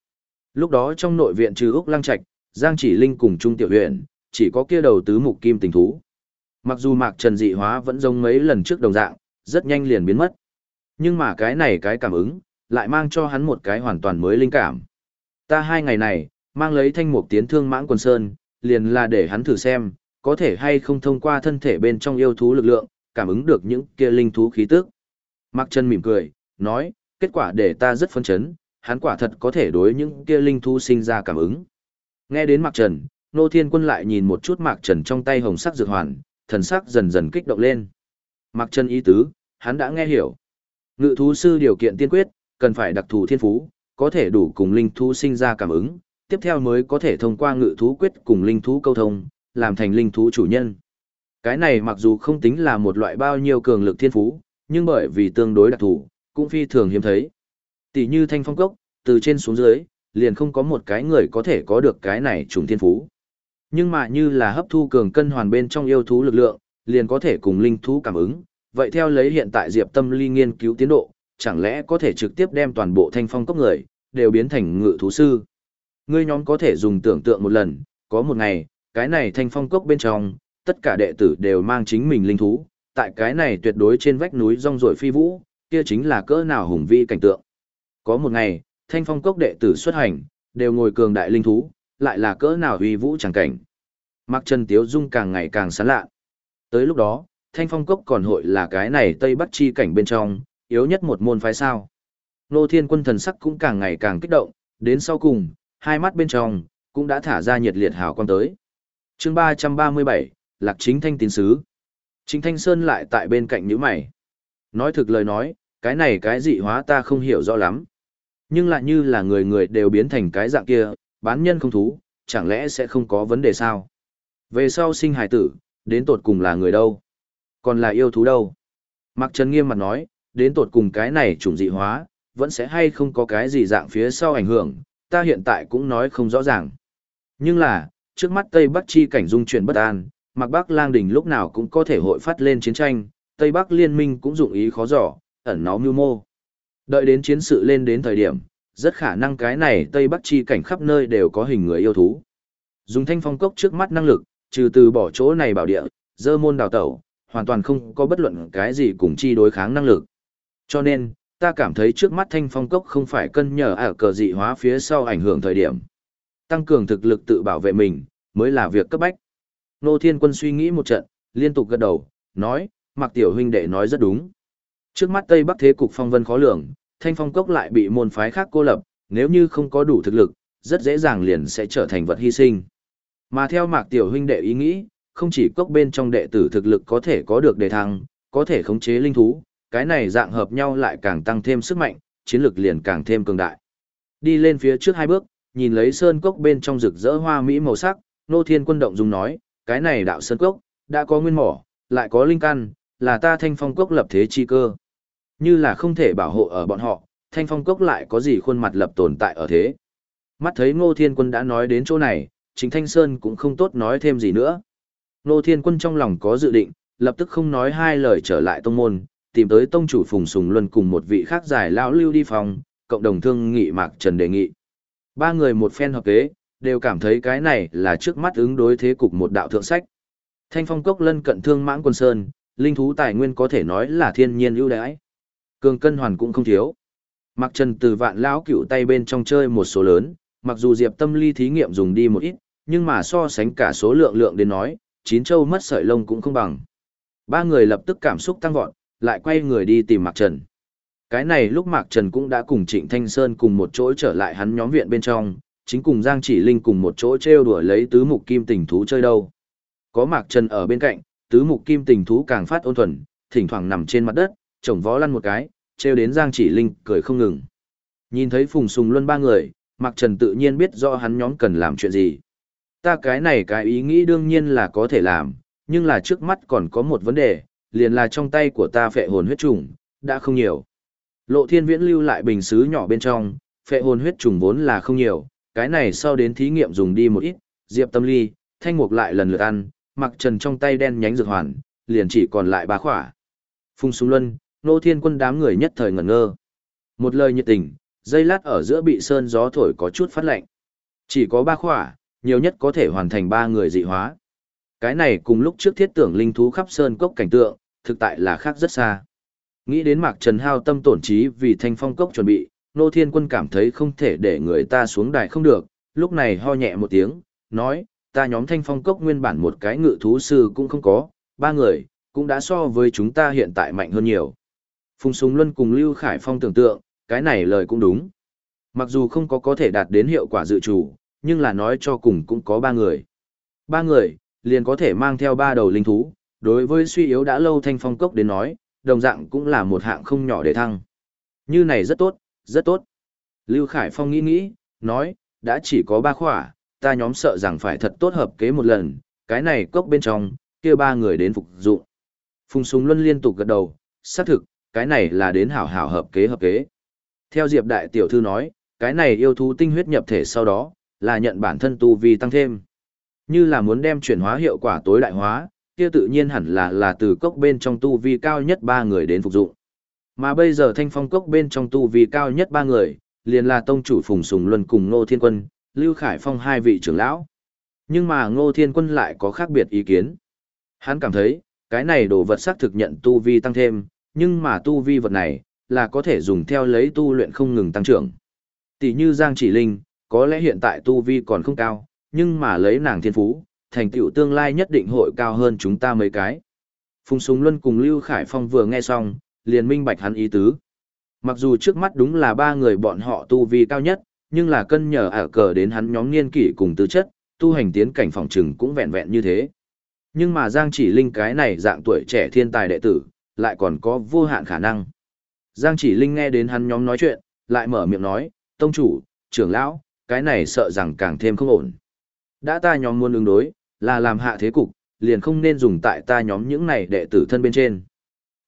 Lúc đó trong nội viện trừ Úc Lăng Trạch, Giang Chỉ Linh cùng Trung Tiểu Huyền, chỉ có kia đầu tứ mục kim tình thú. Mặc dù Mạc Trần dị hóa vẫn giống mấy lần trước đồng dạng, rất nhanh liền biến mất. Nhưng mà cái này cái cảm ứng, lại mang cho hắn một cái hoàn toàn mới linh cảm. Ta hai ngày này, mang lấy thanh mục tiến thương mãng quần sơn, liền là để hắn thử xem, có thể hay không thông qua thân thể bên trong yêu thú lực lượng, cảm ứng được những kia linh thú khí tức. Mạc Trần mỉm cười, nói, kết quả để ta rất phấn chấn, hắn quả thật có thể đối những kia linh thú sinh ra cảm ứng. Nghe đến Mạc Trần, Nô Thiên Quân lại nhìn một chút Mạc Trần trong tay hồng sắc dược hoàn, thần sắc dần dần kích động lên. Mạc Trần ý tứ, hắn đã nghe hiểu. Ngự thú sư điều kiện tiên quyết, cần phải đặc thù thiên phú, có thể đủ cùng linh thú sinh ra cảm ứng, tiếp theo mới có thể thông qua ngự thú quyết cùng linh thú câu thông, làm thành linh thú chủ nhân. Cái này mặc dù không tính là một loại bao nhiêu cường lực thiên phú, nhưng bởi vì tương đối đặc thù, cũng phi thường hiếm thấy. Tỷ như thanh phong cốc, từ trên xuống dưới, liền không có một cái người có thể có được cái này trùng thiên phú. Nhưng mà như là hấp thu cường cân hoàn bên trong yêu thú lực lượng, liền có thể cùng linh thú cảm ứng, vậy theo lấy hiện tại Diệp Tâm Ly nghiên cứu tiến độ, chẳng lẽ có thể trực tiếp đem toàn bộ thanh phong cốc người, đều biến thành ngự thú sư. Ngươi nhóm có thể dùng tưởng tượng một lần, có một ngày, cái này thanh phong cốc bên trong, tất cả đệ tử đều mang chính mình linh thú, tại cái này tuyệt đối trên vách núi rong ruổi phi vũ, kia chính là cỡ nào hùng vĩ cảnh tượng. Có một ngày, thanh phong cốc đệ tử xuất hành, đều ngồi cường đại linh thú, lại là cỡ nào uy vũ chẳng cảnh. Mặc Trần Tiếu Dung càng ngày càng sán lạ. Tới lúc đó, thanh phong cốc còn hội là cái này Tây Bắc chi cảnh bên trong, yếu nhất một môn phái sao. Nô Thiên Quân thần sắc cũng càng ngày càng kích động, đến sau cùng, hai mắt bên trong, cũng đã thả ra nhiệt liệt hào quang tới chương 337, Lạc Chính Thanh Tín Sứ. Chính Thanh Sơn lại tại bên cạnh nhíu mày. Nói thực lời nói, cái này cái dị hóa ta không hiểu rõ lắm. Nhưng lại như là người người đều biến thành cái dạng kia, bán nhân không thú, chẳng lẽ sẽ không có vấn đề sao? Về sau sinh hải tử, đến tột cùng là người đâu? Còn là yêu thú đâu? Mạc Trần nghiêm mặt nói, đến tột cùng cái này chủng dị hóa, vẫn sẽ hay không có cái gì dạng phía sau ảnh hưởng, ta hiện tại cũng nói không rõ ràng. Nhưng là, trước mắt Tây Bắc chi cảnh dung chuyển bất an, Mạc Bắc Lang Đình lúc nào cũng có thể hội phát lên chiến tranh, Tây Bắc liên minh cũng dụng ý khó dò, ẩn nó mưu mô. Đợi đến chiến sự lên đến thời điểm, rất khả năng cái này Tây Bắc chi cảnh khắp nơi đều có hình người yêu thú. Dùng thanh phong cốc trước mắt năng lực, trừ từ bỏ chỗ này bảo địa, dơ môn đào tẩu, hoàn toàn không có bất luận cái gì cùng chi đối kháng năng lực. Cho nên, ta cảm thấy trước mắt thanh phong cốc không phải cân nhờ ở cờ dị hóa phía sau ảnh hưởng thời điểm. Tăng cường thực lực tự bảo vệ mình, mới là việc cấp bách. Nô Thiên Quân suy nghĩ một trận, liên tục gật đầu, nói, Mạc Tiểu huynh đệ nói rất đúng. Trước mắt Tây Bắc thế cục phong vân khó lường, thanh phong cốc lại bị môn phái khác cô lập, nếu như không có đủ thực lực, rất dễ dàng liền sẽ trở thành vật hy sinh. Mà theo Mạc Tiểu huynh đệ ý nghĩ, không chỉ cốc bên trong đệ tử thực lực có thể có được đề thăng, có thể khống chế linh thú, cái này dạng hợp nhau lại càng tăng thêm sức mạnh, chiến lực liền càng thêm cường đại. Đi lên phía trước hai bước, nhìn lấy sơn cốc bên trong rực rỡ hoa mỹ màu sắc, Nô Thiên Quân động dung nói, cái này đạo sơn cốc, đã có nguyên mỏ, lại có linh căn, là ta thanh phong cốc lập thế chi cơ. Như là không thể bảo hộ ở bọn họ, thanh phong cốc lại có gì khuôn mặt lập tồn tại ở thế. Mắt thấy Ngô Thiên Quân đã nói đến chỗ này, chính Thanh Sơn cũng không tốt nói thêm gì nữa. Ngô Thiên Quân trong lòng có dự định, lập tức không nói hai lời trở lại tông môn, tìm tới tông chủ Phùng Sùng Luân cùng một vị khác giải lao lưu đi phòng, cộng đồng thương nghị Mạc Trần đề nghị. Ba người một phen hợp kế, đều cảm thấy cái này là trước mắt ứng đối thế cục một đạo thượng sách. Thanh phong cốc lân cận thương mãng quân sơn, linh thú tài nguyên có thể nói là thiên nhiên ưu đãi. Cường cân hoàn cũng không thiếu. Mặc Trần từ vạn lão cựu tay bên trong chơi một số lớn, mặc dù Diệp Tâm Ly thí nghiệm dùng đi một ít, nhưng mà so sánh cả số lượng lượng đến nói, chín châu mất sợi lông cũng không bằng. Ba người lập tức cảm xúc tăng vọt, lại quay người đi tìm Mạc Trần. Cái này lúc Mạc Trần cũng đã cùng Trịnh Thanh Sơn cùng một chỗ trở lại hắn nhóm viện bên trong, chính cùng Giang Chỉ Linh cùng một chỗ trêu đùa lấy tứ mục kim tình thú chơi đâu. Có Mạc Trần ở bên cạnh, tứ mục kim tình thú càng phát ôn thuần, thỉnh thoảng nằm trên mặt đất, chồng vó lăn một cái, trêu đến Giang Chỉ Linh cười không ngừng. Nhìn thấy Phùng Sùng Luân ba người, Mạc Trần tự nhiên biết rõ hắn nhóm cần làm chuyện gì. Ta cái này cái ý nghĩ đương nhiên là có thể làm, nhưng là trước mắt còn có một vấn đề, liền là trong tay của ta phệ hồn huyết trùng, đã không nhiều. Lộ thiên viễn lưu lại bình xứ nhỏ bên trong, phệ hồn huyết trùng vốn là không nhiều, cái này sau đến thí nghiệm dùng đi một ít, diệp tâm ly, thanh mục lại lần lượt ăn, mặc trần trong tay đen nhánh dược hoàn, liền chỉ còn lại ba khỏa. Phùng Súng Luân, nô thiên quân đám người nhất thời ngẩn ngơ. Một lời nhiệt tình, dây lát ở giữa bị sơn gió thổi có chút phát lạnh. Chỉ có ba khỏa, nhiều nhất có thể hoàn thành ba người dị hóa. Cái này cùng lúc trước thiết tưởng linh thú khắp sơn cốc cảnh tượng, thực tại là khác rất xa. Nghĩ đến Mạc Trần hao tâm tổn trí vì thanh phong cốc chuẩn bị, Nô Thiên Quân cảm thấy không thể để người ta xuống đài không được, lúc này ho nhẹ một tiếng, nói, ta nhóm thanh phong cốc nguyên bản một cái ngự thú sư cũng không có, ba người, cũng đã so với chúng ta hiện tại mạnh hơn nhiều. Phùng Súng Luân cùng Lưu Khải Phong tưởng tượng, cái này lời cũng đúng. Mặc dù không có có thể đạt đến hiệu quả dự chủ, nhưng là nói cho cùng cũng có ba người. Ba người, liền có thể mang theo ba đầu linh thú, đối với suy yếu đã lâu thanh phong cốc đến nói, đồng dạng cũng là một hạng không nhỏ để thăng. Như này rất tốt, rất tốt. Lưu Khải Phong nghĩ nghĩ, nói, đã chỉ có ba khỏa, ta nhóm sợ rằng phải thật tốt hợp kế một lần, cái này cốc bên trong, kia ba người đến phục dụng. Phùng Súng Luân liên tục gật đầu, xác thực, cái này là đến hảo hảo hợp kế hợp kế. Theo Diệp Đại Tiểu Thư nói, cái này yêu thú tinh huyết nhập thể sau đó, là nhận bản thân tu vi tăng thêm. Như là muốn đem chuyển hóa hiệu quả tối đại hóa, kia tự nhiên hẳn là là từ cốc bên trong tu vi cao nhất ba người đến phục dụng. Mà bây giờ thanh phong cốc bên trong tu vi cao nhất ba người, liền là tông chủ Phùng Sùng Luân cùng Ngô Thiên Quân, Lưu Khải Phong hai vị trưởng lão. Nhưng mà Ngô Thiên Quân lại có khác biệt ý kiến. Hắn cảm thấy, cái này đồ vật xác thực nhận tu vi tăng thêm, nhưng mà tu vi vật này, là có thể dùng theo lấy tu luyện không ngừng tăng trưởng. Tỷ như Giang Chỉ Linh, có lẽ hiện tại tu vi còn không cao, nhưng mà lấy nàng thiên phú, thành tựu tương lai nhất định hội cao hơn chúng ta mấy cái. Phùng Súng Luân cùng Lưu Khải Phong vừa nghe xong, liền minh bạch hắn ý tứ. Mặc dù trước mắt đúng là ba người bọn họ tu vi cao nhất, nhưng là cân nhờ ả cờ đến hắn nhóm niên kỷ cùng tư chất, tu hành tiến cảnh phòng trừng cũng vẹn vẹn như thế. Nhưng mà Giang chỉ linh cái này dạng tuổi trẻ thiên tài đệ tử, lại còn có vô hạn khả năng. Giang chỉ linh nghe đến hắn nhóm nói chuyện, lại mở miệng nói, tông chủ, trưởng lão, cái này sợ rằng càng thêm không ổn. Đã ta nhóm muốn ứng đối, là làm hạ thế cục, liền không nên dùng tại ta nhóm những này đệ tử thân bên trên.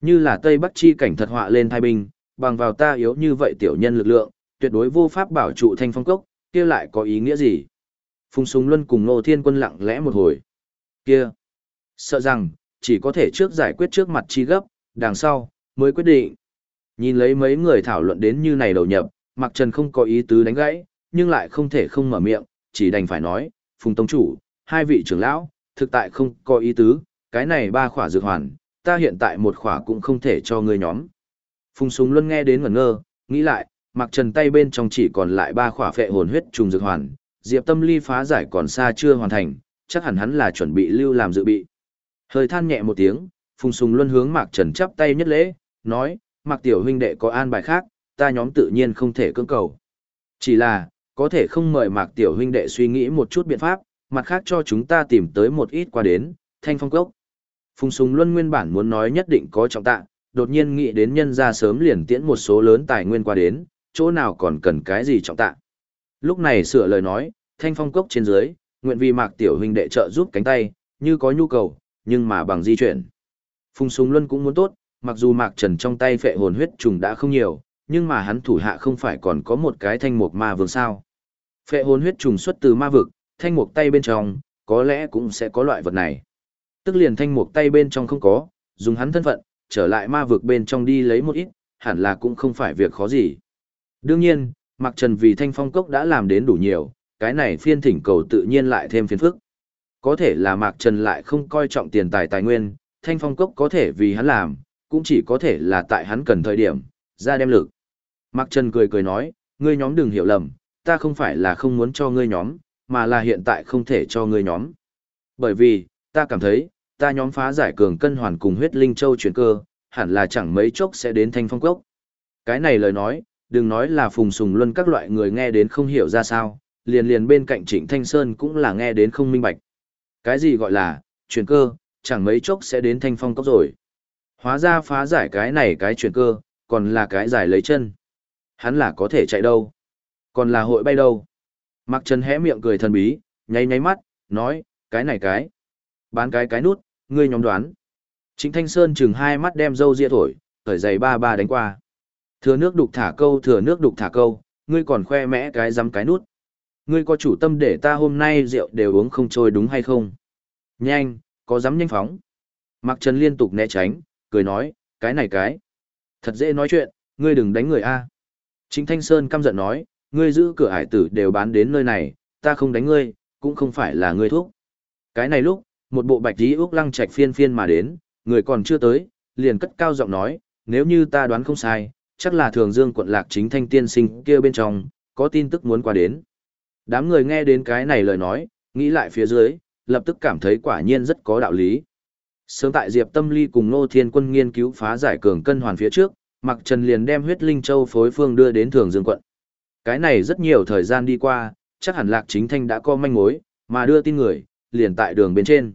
Như là Tây Bắc chi cảnh thật họa lên thai binh, bằng vào ta yếu như vậy tiểu nhân lực lượng, tuyệt đối vô pháp bảo trụ thanh phong cốc, kia lại có ý nghĩa gì? Phùng Súng Luân cùng Ngô Thiên Quân lặng lẽ một hồi. Kia, sợ rằng, chỉ có thể trước giải quyết trước mặt chi gấp, đằng sau, mới quyết định. Nhìn lấy mấy người thảo luận đến như này đầu nhập, Mạc Trần không có ý tứ đánh gãy, nhưng lại không thể không mở miệng, chỉ đành phải nói, Phùng Tông Chủ, hai vị trưởng lão, thực tại không có ý tứ, cái này ba khỏa dược hoàn, ta hiện tại một khỏa cũng không thể cho ngươi nhóm. Phùng Súng Luân nghe đến ngẩn ngơ, nghĩ lại, Mạc Trần tay bên trong chỉ còn lại ba khỏa phệ hồn huyết trùng dược hoàn, Diệp Tâm Ly phá giải còn xa chưa hoàn thành, chắc hẳn hắn là chuẩn bị lưu làm dự bị. Hơi than nhẹ một tiếng, Phùng Sùng Luân hướng Mạc Trần chắp tay nhất lễ, nói, Mạc Tiểu huynh đệ có an bài khác, ta nhóm tự nhiên không thể cưỡng cầu. Chỉ là, có thể không mời Mạc Tiểu huynh đệ suy nghĩ một chút biện pháp, mặt khác cho chúng ta tìm tới một ít qua đến, thanh phong cốc. Phùng Sùng Luân nguyên bản muốn nói nhất định có trọng tạ, đột nhiên nghĩ đến nhân ra sớm liền tiễn một số lớn tài nguyên qua đến, chỗ nào còn cần cái gì trọng tạ. Lúc này sửa lời nói, thanh phong cốc trên dưới, nguyện vì Mạc Tiểu huynh đệ trợ giúp cánh tay, như có nhu cầu, nhưng mà bằng di chuyển. Phùng Sùng Luân cũng muốn tốt, mặc dù Mạc Trần trong tay phệ hồn huyết trùng đã không nhiều, nhưng mà hắn thủ hạ không phải còn có một cái thanh mục ma vương sao. Phệ hồn huyết trùng xuất từ ma vực, thanh mục tay bên trong, có lẽ cũng sẽ có loại vật này. Tức liền thanh mục tay bên trong không có, dùng hắn thân phận, trở lại ma vực bên trong đi lấy một ít, hẳn là cũng không phải việc khó gì. Đương nhiên, Mạc Trần vì thanh phong cốc đã làm đến đủ nhiều, cái này phiên thỉnh cầu tự nhiên lại thêm phiền phức. Có thể là Mạc Trần lại không coi trọng tiền tài tài nguyên, thanh phong cốc có thể vì hắn làm, cũng chỉ có thể là tại hắn cần thời điểm, ra đem lực. Mạc Trần cười cười nói, ngươi nhóm đừng hiểu lầm, ta không phải là không muốn cho ngươi nhóm, mà là hiện tại không thể cho ngươi nhóm. Bởi vì, ta cảm thấy, ta nhóm phá giải cường cân hoàn cùng huyết linh châu chuyển cơ, hẳn là chẳng mấy chốc sẽ đến thanh phong cốc. Cái này lời nói, đừng nói là phùng sùng luân các loại người nghe đến không hiểu ra sao, liền liền bên cạnh trịnh Thanh Sơn cũng là nghe đến không minh bạch. Cái gì gọi là, chuyển cơ, chẳng mấy chốc sẽ đến thanh phong cốc rồi. Hóa ra phá giải cái này cái chuyển cơ, còn là cái giải lấy chân. Hắn là có thể chạy đâu. Còn là hội bay đâu. Mặc Trần hé miệng cười thần bí, nháy nháy mắt, nói, cái này cái. Bán cái cái nút, ngươi nhóm đoán. Trịnh Thanh Sơn chừng hai mắt đem dâu ria thổi, thởi giày ba ba đánh qua. Thừa nước đục thả câu, thừa nước đục thả câu, ngươi còn khoe mẽ cái dám cái nút. Ngươi có chủ tâm để ta hôm nay rượu đều uống không trôi đúng hay không? Nhanh, có dám nhanh phóng. Mạc Trần liên tục né tránh, cười nói, cái này cái. Thật dễ nói chuyện, ngươi đừng đánh người A. Trịnh Thanh Sơn căm giận nói, ngươi giữ cửa hải tử đều bán đến nơi này, ta không đánh ngươi, cũng không phải là ngươi thuốc. Cái này lúc, một bộ bạch tí ước lăng trạch phiên phiên mà đến, người còn chưa tới, liền cất cao giọng nói, nếu như ta đoán không sai, chắc là thường dương quận lạc chính thanh tiên sinh kia bên trong, có tin tức muốn qua đến. Đám người nghe đến cái này lời nói, nghĩ lại phía dưới, lập tức cảm thấy quả nhiên rất có đạo lý. Sớm tại Diệp Tâm Ly cùng Nô Thiên Quân nghiên cứu phá giải cường cân hoàn phía trước, Mặc Trần liền đem huyết linh châu phối phương đưa đến Thường Dương quận. Cái này rất nhiều thời gian đi qua, chắc hẳn Lạc Chính Thanh đã có manh mối, mà đưa tin người, liền tại đường bên trên.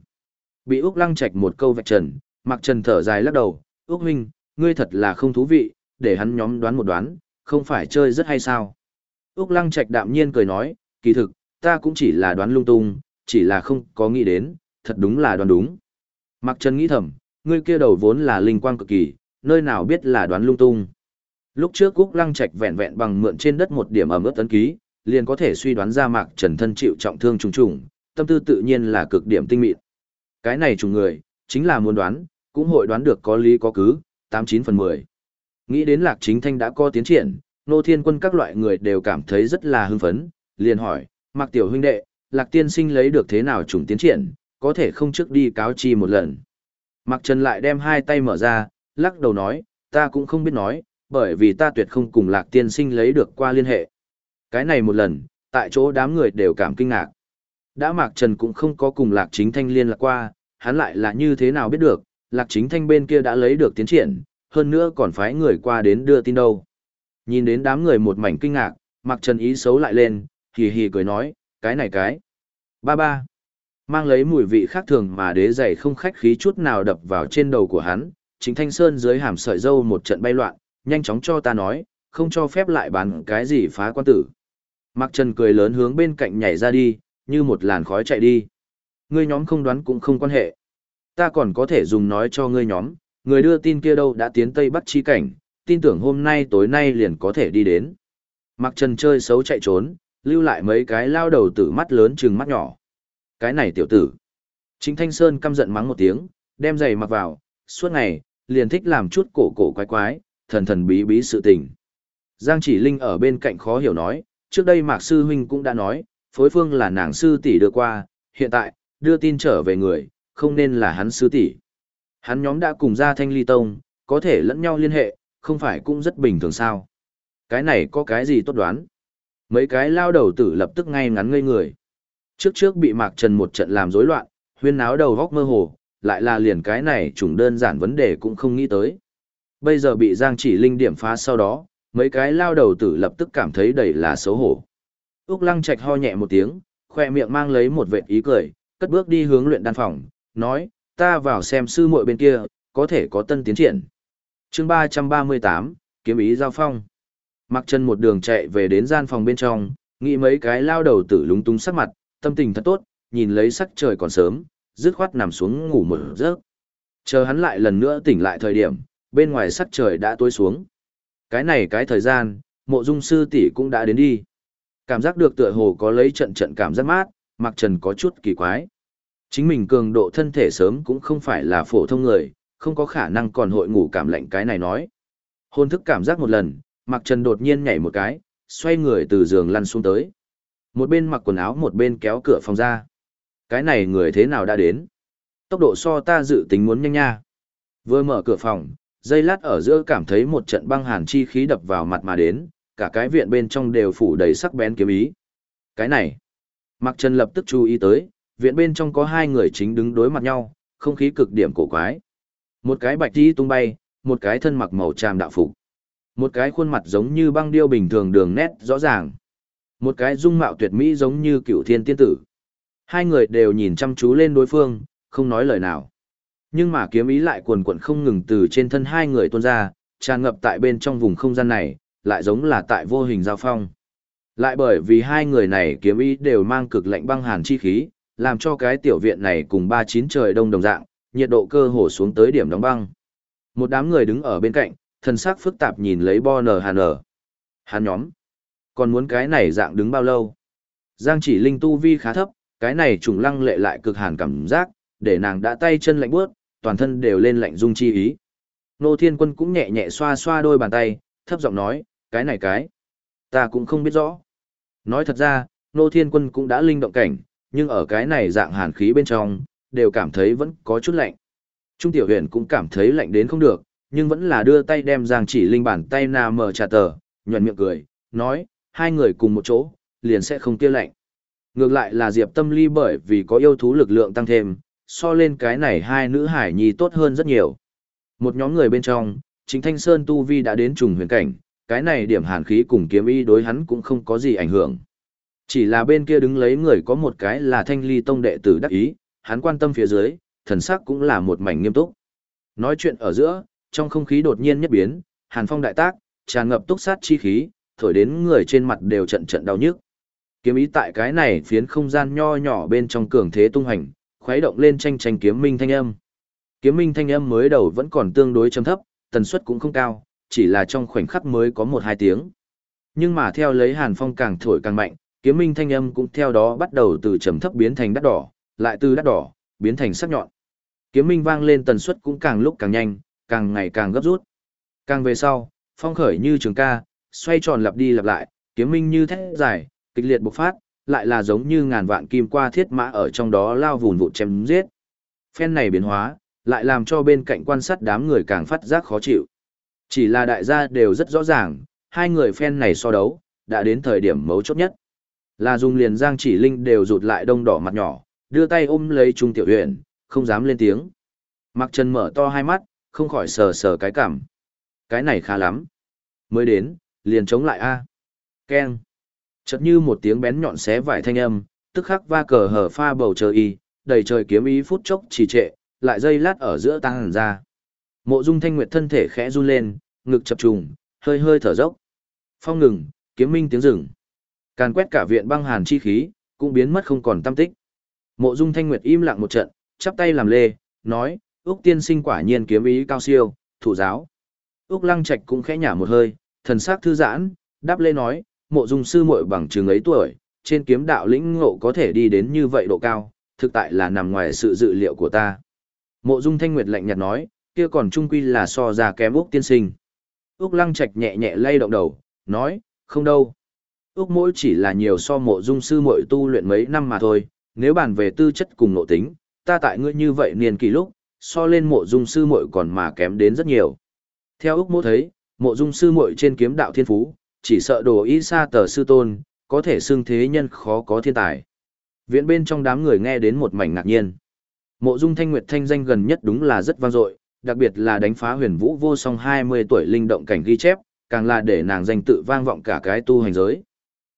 Bị Úc Lăng Trạch một câu vạch trần, Mặc Trần thở dài lắc đầu, "Úc huynh, ngươi thật là không thú vị, để hắn nhóm đoán một đoán, không phải chơi rất hay sao?" Úc Lăng Trạch đạm nhiên cười nói, "Kỳ thực, ta cũng chỉ là đoán lung tung, chỉ là không có nghĩ đến, thật đúng là đoán đúng." Mặc Trần nghĩ thầm, ngươi kia đầu vốn là linh quang cực kỳ, nơi nào biết là đoán lung tung. Lúc trước Úc Lăng Trạch vẹn vẹn bằng mượn trên đất một điểm ẩm ướt tấn ký, liền có thể suy đoán ra Mạc Trần thân chịu trọng thương trùng trùng, tâm tư tự nhiên là cực điểm tinh mịn. Cái này trùng người, chính là muốn đoán, cũng hội đoán được có lý có cứ, 89 phần 10. Nghĩ đến Lạc Chính Thanh đã có tiến triển, Nô Thiên Quân các loại người đều cảm thấy rất là hưng phấn, liền hỏi, mặc Tiểu huynh đệ, Lạc Tiên Sinh lấy được thế nào trùng tiến triển, có thể không trước đi cáo chi một lần. mặc Trần lại đem hai tay mở ra, lắc đầu nói, ta cũng không biết nói, bởi vì ta tuyệt không cùng Lạc Tiên Sinh lấy được qua liên hệ. Cái này một lần, tại chỗ đám người đều cảm kinh ngạc. Đã Mạc Trần cũng không có cùng Lạc Chính Thanh liên lạc qua, hắn lại là như thế nào biết được, Lạc Chính Thanh bên kia đã lấy được tiến triển, hơn nữa còn phái người qua đến đưa tin đâu. Nhìn đến đám người một mảnh kinh ngạc, mặc Trần ý xấu lại lên, hì hì cười nói, cái này cái. Ba ba. Mang lấy mùi vị khác thường mà đế giày không khách khí chút nào đập vào trên đầu của hắn, chính thanh sơn dưới hàm sợi dâu một trận bay loạn, nhanh chóng cho ta nói, không cho phép lại bán cái gì phá quan tử. mặc Trần cười lớn hướng bên cạnh nhảy ra đi, như một làn khói chạy đi. Ngươi nhóm không đoán cũng không quan hệ. Ta còn có thể dùng nói cho ngươi nhóm, người đưa tin kia đâu đã tiến Tây Bắc chi cảnh, tin tưởng hôm nay tối nay liền có thể đi đến. Mặc Trần chơi xấu chạy trốn, lưu lại mấy cái lao đầu tử mắt lớn chừng mắt nhỏ. Cái này tiểu tử. Chính Thanh Sơn căm giận mắng một tiếng, đem giày mặc vào, suốt ngày, liền thích làm chút cổ cổ quái quái, thần thần bí bí sự tình. Giang chỉ linh ở bên cạnh khó hiểu nói, trước đây Mạc Sư Huynh cũng đã nói, phối phương là nàng sư tỷ đưa qua, hiện tại, đưa tin trở về người, không nên là hắn sư tỷ. Hắn nhóm đã cùng ra thanh ly tông, có thể lẫn nhau liên hệ, không phải cũng rất bình thường sao. Cái này có cái gì tốt đoán? Mấy cái lao đầu tử lập tức ngay ngắn ngây người. Trước trước bị Mạc Trần một trận làm rối loạn, huyên náo đầu góc mơ hồ, lại là liền cái này trùng đơn giản vấn đề cũng không nghĩ tới. Bây giờ bị Giang chỉ linh điểm phá sau đó, mấy cái lao đầu tử lập tức cảm thấy đầy là xấu hổ. Úc Lăng Trạch ho nhẹ một tiếng, khoe miệng mang lấy một vệt ý cười, cất bước đi hướng luyện đan phòng, nói, ta vào xem sư muội bên kia, có thể có tân tiến triển. chương 338, kiếm ý giao phong. Mặc chân một đường chạy về đến gian phòng bên trong, nghĩ mấy cái lao đầu tử lúng túng sắc mặt, tâm tình thật tốt, nhìn lấy sắc trời còn sớm, dứt khoát nằm xuống ngủ một giấc. Chờ hắn lại lần nữa tỉnh lại thời điểm, bên ngoài sắc trời đã tối xuống. Cái này cái thời gian, mộ dung sư tỷ cũng đã đến đi. Cảm giác được tựa hồ có lấy trận trận cảm giác mát, Mạc Trần có chút kỳ quái. Chính mình cường độ thân thể sớm cũng không phải là phổ thông người, không có khả năng còn hội ngủ cảm lạnh cái này nói. Hôn thức cảm giác một lần, Mạc Trần đột nhiên nhảy một cái, xoay người từ giường lăn xuống tới. Một bên mặc quần áo một bên kéo cửa phòng ra. Cái này người thế nào đã đến? Tốc độ so ta dự tính muốn nhanh nha. Vừa mở cửa phòng, dây lát ở giữa cảm thấy một trận băng hàn chi khí đập vào mặt mà đến, cả cái viện bên trong đều phủ đầy sắc bén kiếm ý. Cái này, Mạc Trần lập tức chú ý tới, viện bên trong có hai người chính đứng đối mặt nhau, không khí cực điểm cổ quái. Một cái bạch tí tung bay, một cái thân mặc màu tràm đạo phục. Một cái khuôn mặt giống như băng điêu bình thường đường nét rõ ràng. Một cái dung mạo tuyệt mỹ giống như cựu thiên tiên tử. Hai người đều nhìn chăm chú lên đối phương, không nói lời nào. Nhưng mà kiếm ý lại cuồn cuộn không ngừng từ trên thân hai người tuôn ra, tràn ngập tại bên trong vùng không gian này, lại giống là tại vô hình giao phong. Lại bởi vì hai người này kiếm ý đều mang cực lạnh băng hàn chi khí, làm cho cái tiểu viện này cùng ba chín trời đông đồng dạng, nhiệt độ cơ hồ xuống tới điểm đóng băng. Một đám người đứng ở bên cạnh, thân sắc phức tạp nhìn lấy bo nờ hàn ở. Hắn nhóm. Còn muốn cái này dạng đứng bao lâu? Giang chỉ linh tu vi khá thấp, cái này trùng lăng lệ lại cực hàn cảm giác, để nàng đã tay chân lạnh bước, toàn thân đều lên lạnh dung chi ý. Nô Thiên Quân cũng nhẹ nhẹ xoa xoa đôi bàn tay, thấp giọng nói, cái này cái, ta cũng không biết rõ. Nói thật ra, Nô Thiên Quân cũng đã linh động cảnh, nhưng ở cái này dạng hàn khí bên trong, đều cảm thấy vẫn có chút lạnh. Trung Tiểu Huyền cũng cảm thấy lạnh đến không được, nhưng vẫn là đưa tay đem Giang chỉ linh bàn tay nà mở trà tờ, nhuận miệng cười, nói, hai người cùng một chỗ, liền sẽ không tiêu lạnh. Ngược lại là Diệp Tâm Ly bởi vì có yêu thú lực lượng tăng thêm, so lên cái này hai nữ hải nhi tốt hơn rất nhiều. Một nhóm người bên trong, chính Thanh Sơn Tu Vi đã đến trùng huyền cảnh, cái này điểm hàn khí cùng kiếm y đối hắn cũng không có gì ảnh hưởng. Chỉ là bên kia đứng lấy người có một cái là thanh ly tông đệ tử đắc ý, hắn quan tâm phía dưới, thần sắc cũng là một mảnh nghiêm túc. Nói chuyện ở giữa, trong không khí đột nhiên nhất biến, hàn phong đại tác, tràn ngập túc sát chi khí, thổi đến người trên mặt đều trận trận đau nhức. Kiếm ý tại cái này phiến không gian nho nhỏ bên trong cường thế tung hành, khuấy động lên tranh tranh kiếm minh thanh âm. Kiếm minh thanh âm mới đầu vẫn còn tương đối trầm thấp, tần suất cũng không cao, chỉ là trong khoảnh khắc mới có một hai tiếng. Nhưng mà theo lấy hàn phong càng thổi càng mạnh, kiếm minh thanh âm cũng theo đó bắt đầu từ trầm thấp biến thành đắt đỏ, lại từ đắt đỏ, biến thành sắc nhọn. Kiếm minh vang lên tần suất cũng càng lúc càng nhanh, càng ngày càng gấp rút. Càng về sau, phong khởi như trường ca, xoay tròn lặp đi lặp lại, kiếm minh như thét dài, kịch liệt bộc phát, lại là giống như ngàn vạn kim qua thiết mã ở trong đó lao vùn vụt chém giết. Phen này biến hóa, lại làm cho bên cạnh quan sát đám người càng phát giác khó chịu. Chỉ là đại gia đều rất rõ ràng, hai người phen này so đấu, đã đến thời điểm mấu chốt nhất. Là dùng liền giang chỉ linh đều rụt lại đông đỏ mặt nhỏ, đưa tay ôm lấy Trung Tiểu Huyền, không dám lên tiếng. Mặc Trần mở to hai mắt, không khỏi sờ sờ cái cảm. Cái này khá lắm. Mới đến, liền chống lại a. À. Keng. Chợt như một tiếng bén nhọn xé vải thanh âm, tức khắc va cờ hở pha bầu trời y, đầy trời kiếm ý phút chốc trì trệ, lại dây lát ở giữa tăng hẳn ra. Mộ Dung Thanh Nguyệt thân thể khẽ run lên, ngực chập trùng, hơi hơi thở dốc. Phong ngừng, kiếm minh tiếng rừng. Càn quét cả viện băng hàn chi khí, cũng biến mất không còn tâm tích. Mộ Dung Thanh Nguyệt im lặng một trận, chắp tay làm lê, nói, Úc tiên sinh quả nhiên kiếm ý cao siêu, thủ giáo. Úc Lăng Trạch cũng khẽ nhả một hơi, thần sắc thư giãn, đáp lê nói, mộ dung sư muội bằng trường ấy tuổi, trên kiếm đạo lĩnh ngộ có thể đi đến như vậy độ cao, thực tại là nằm ngoài sự dự liệu của ta. Mộ dung thanh nguyệt lạnh nhạt nói, kia còn trung quy là so ra kém Úc tiên sinh. Úc Lăng Trạch nhẹ nhẹ lay động đầu, nói, không đâu. Úc mỗi chỉ là nhiều so mộ dung sư mội tu luyện mấy năm mà thôi, nếu bàn về tư chất cùng nội tính, ta tại ngươi như vậy niên kỳ lúc, so lên mộ dung sư mội còn mà kém đến rất nhiều. Theo Úc mỗi thấy, mộ dung sư mội trên kiếm đạo thiên phú, chỉ sợ đồ y sa tờ sư tôn, có thể xưng thế nhân khó có thiên tài. Viện bên trong đám người nghe đến một mảnh ngạc nhiên. Mộ dung thanh nguyệt thanh danh gần nhất đúng là rất vang dội, đặc biệt là đánh phá huyền vũ vô song 20 tuổi linh động cảnh ghi chép, càng là để nàng danh tự vang vọng cả cái tu hành giới.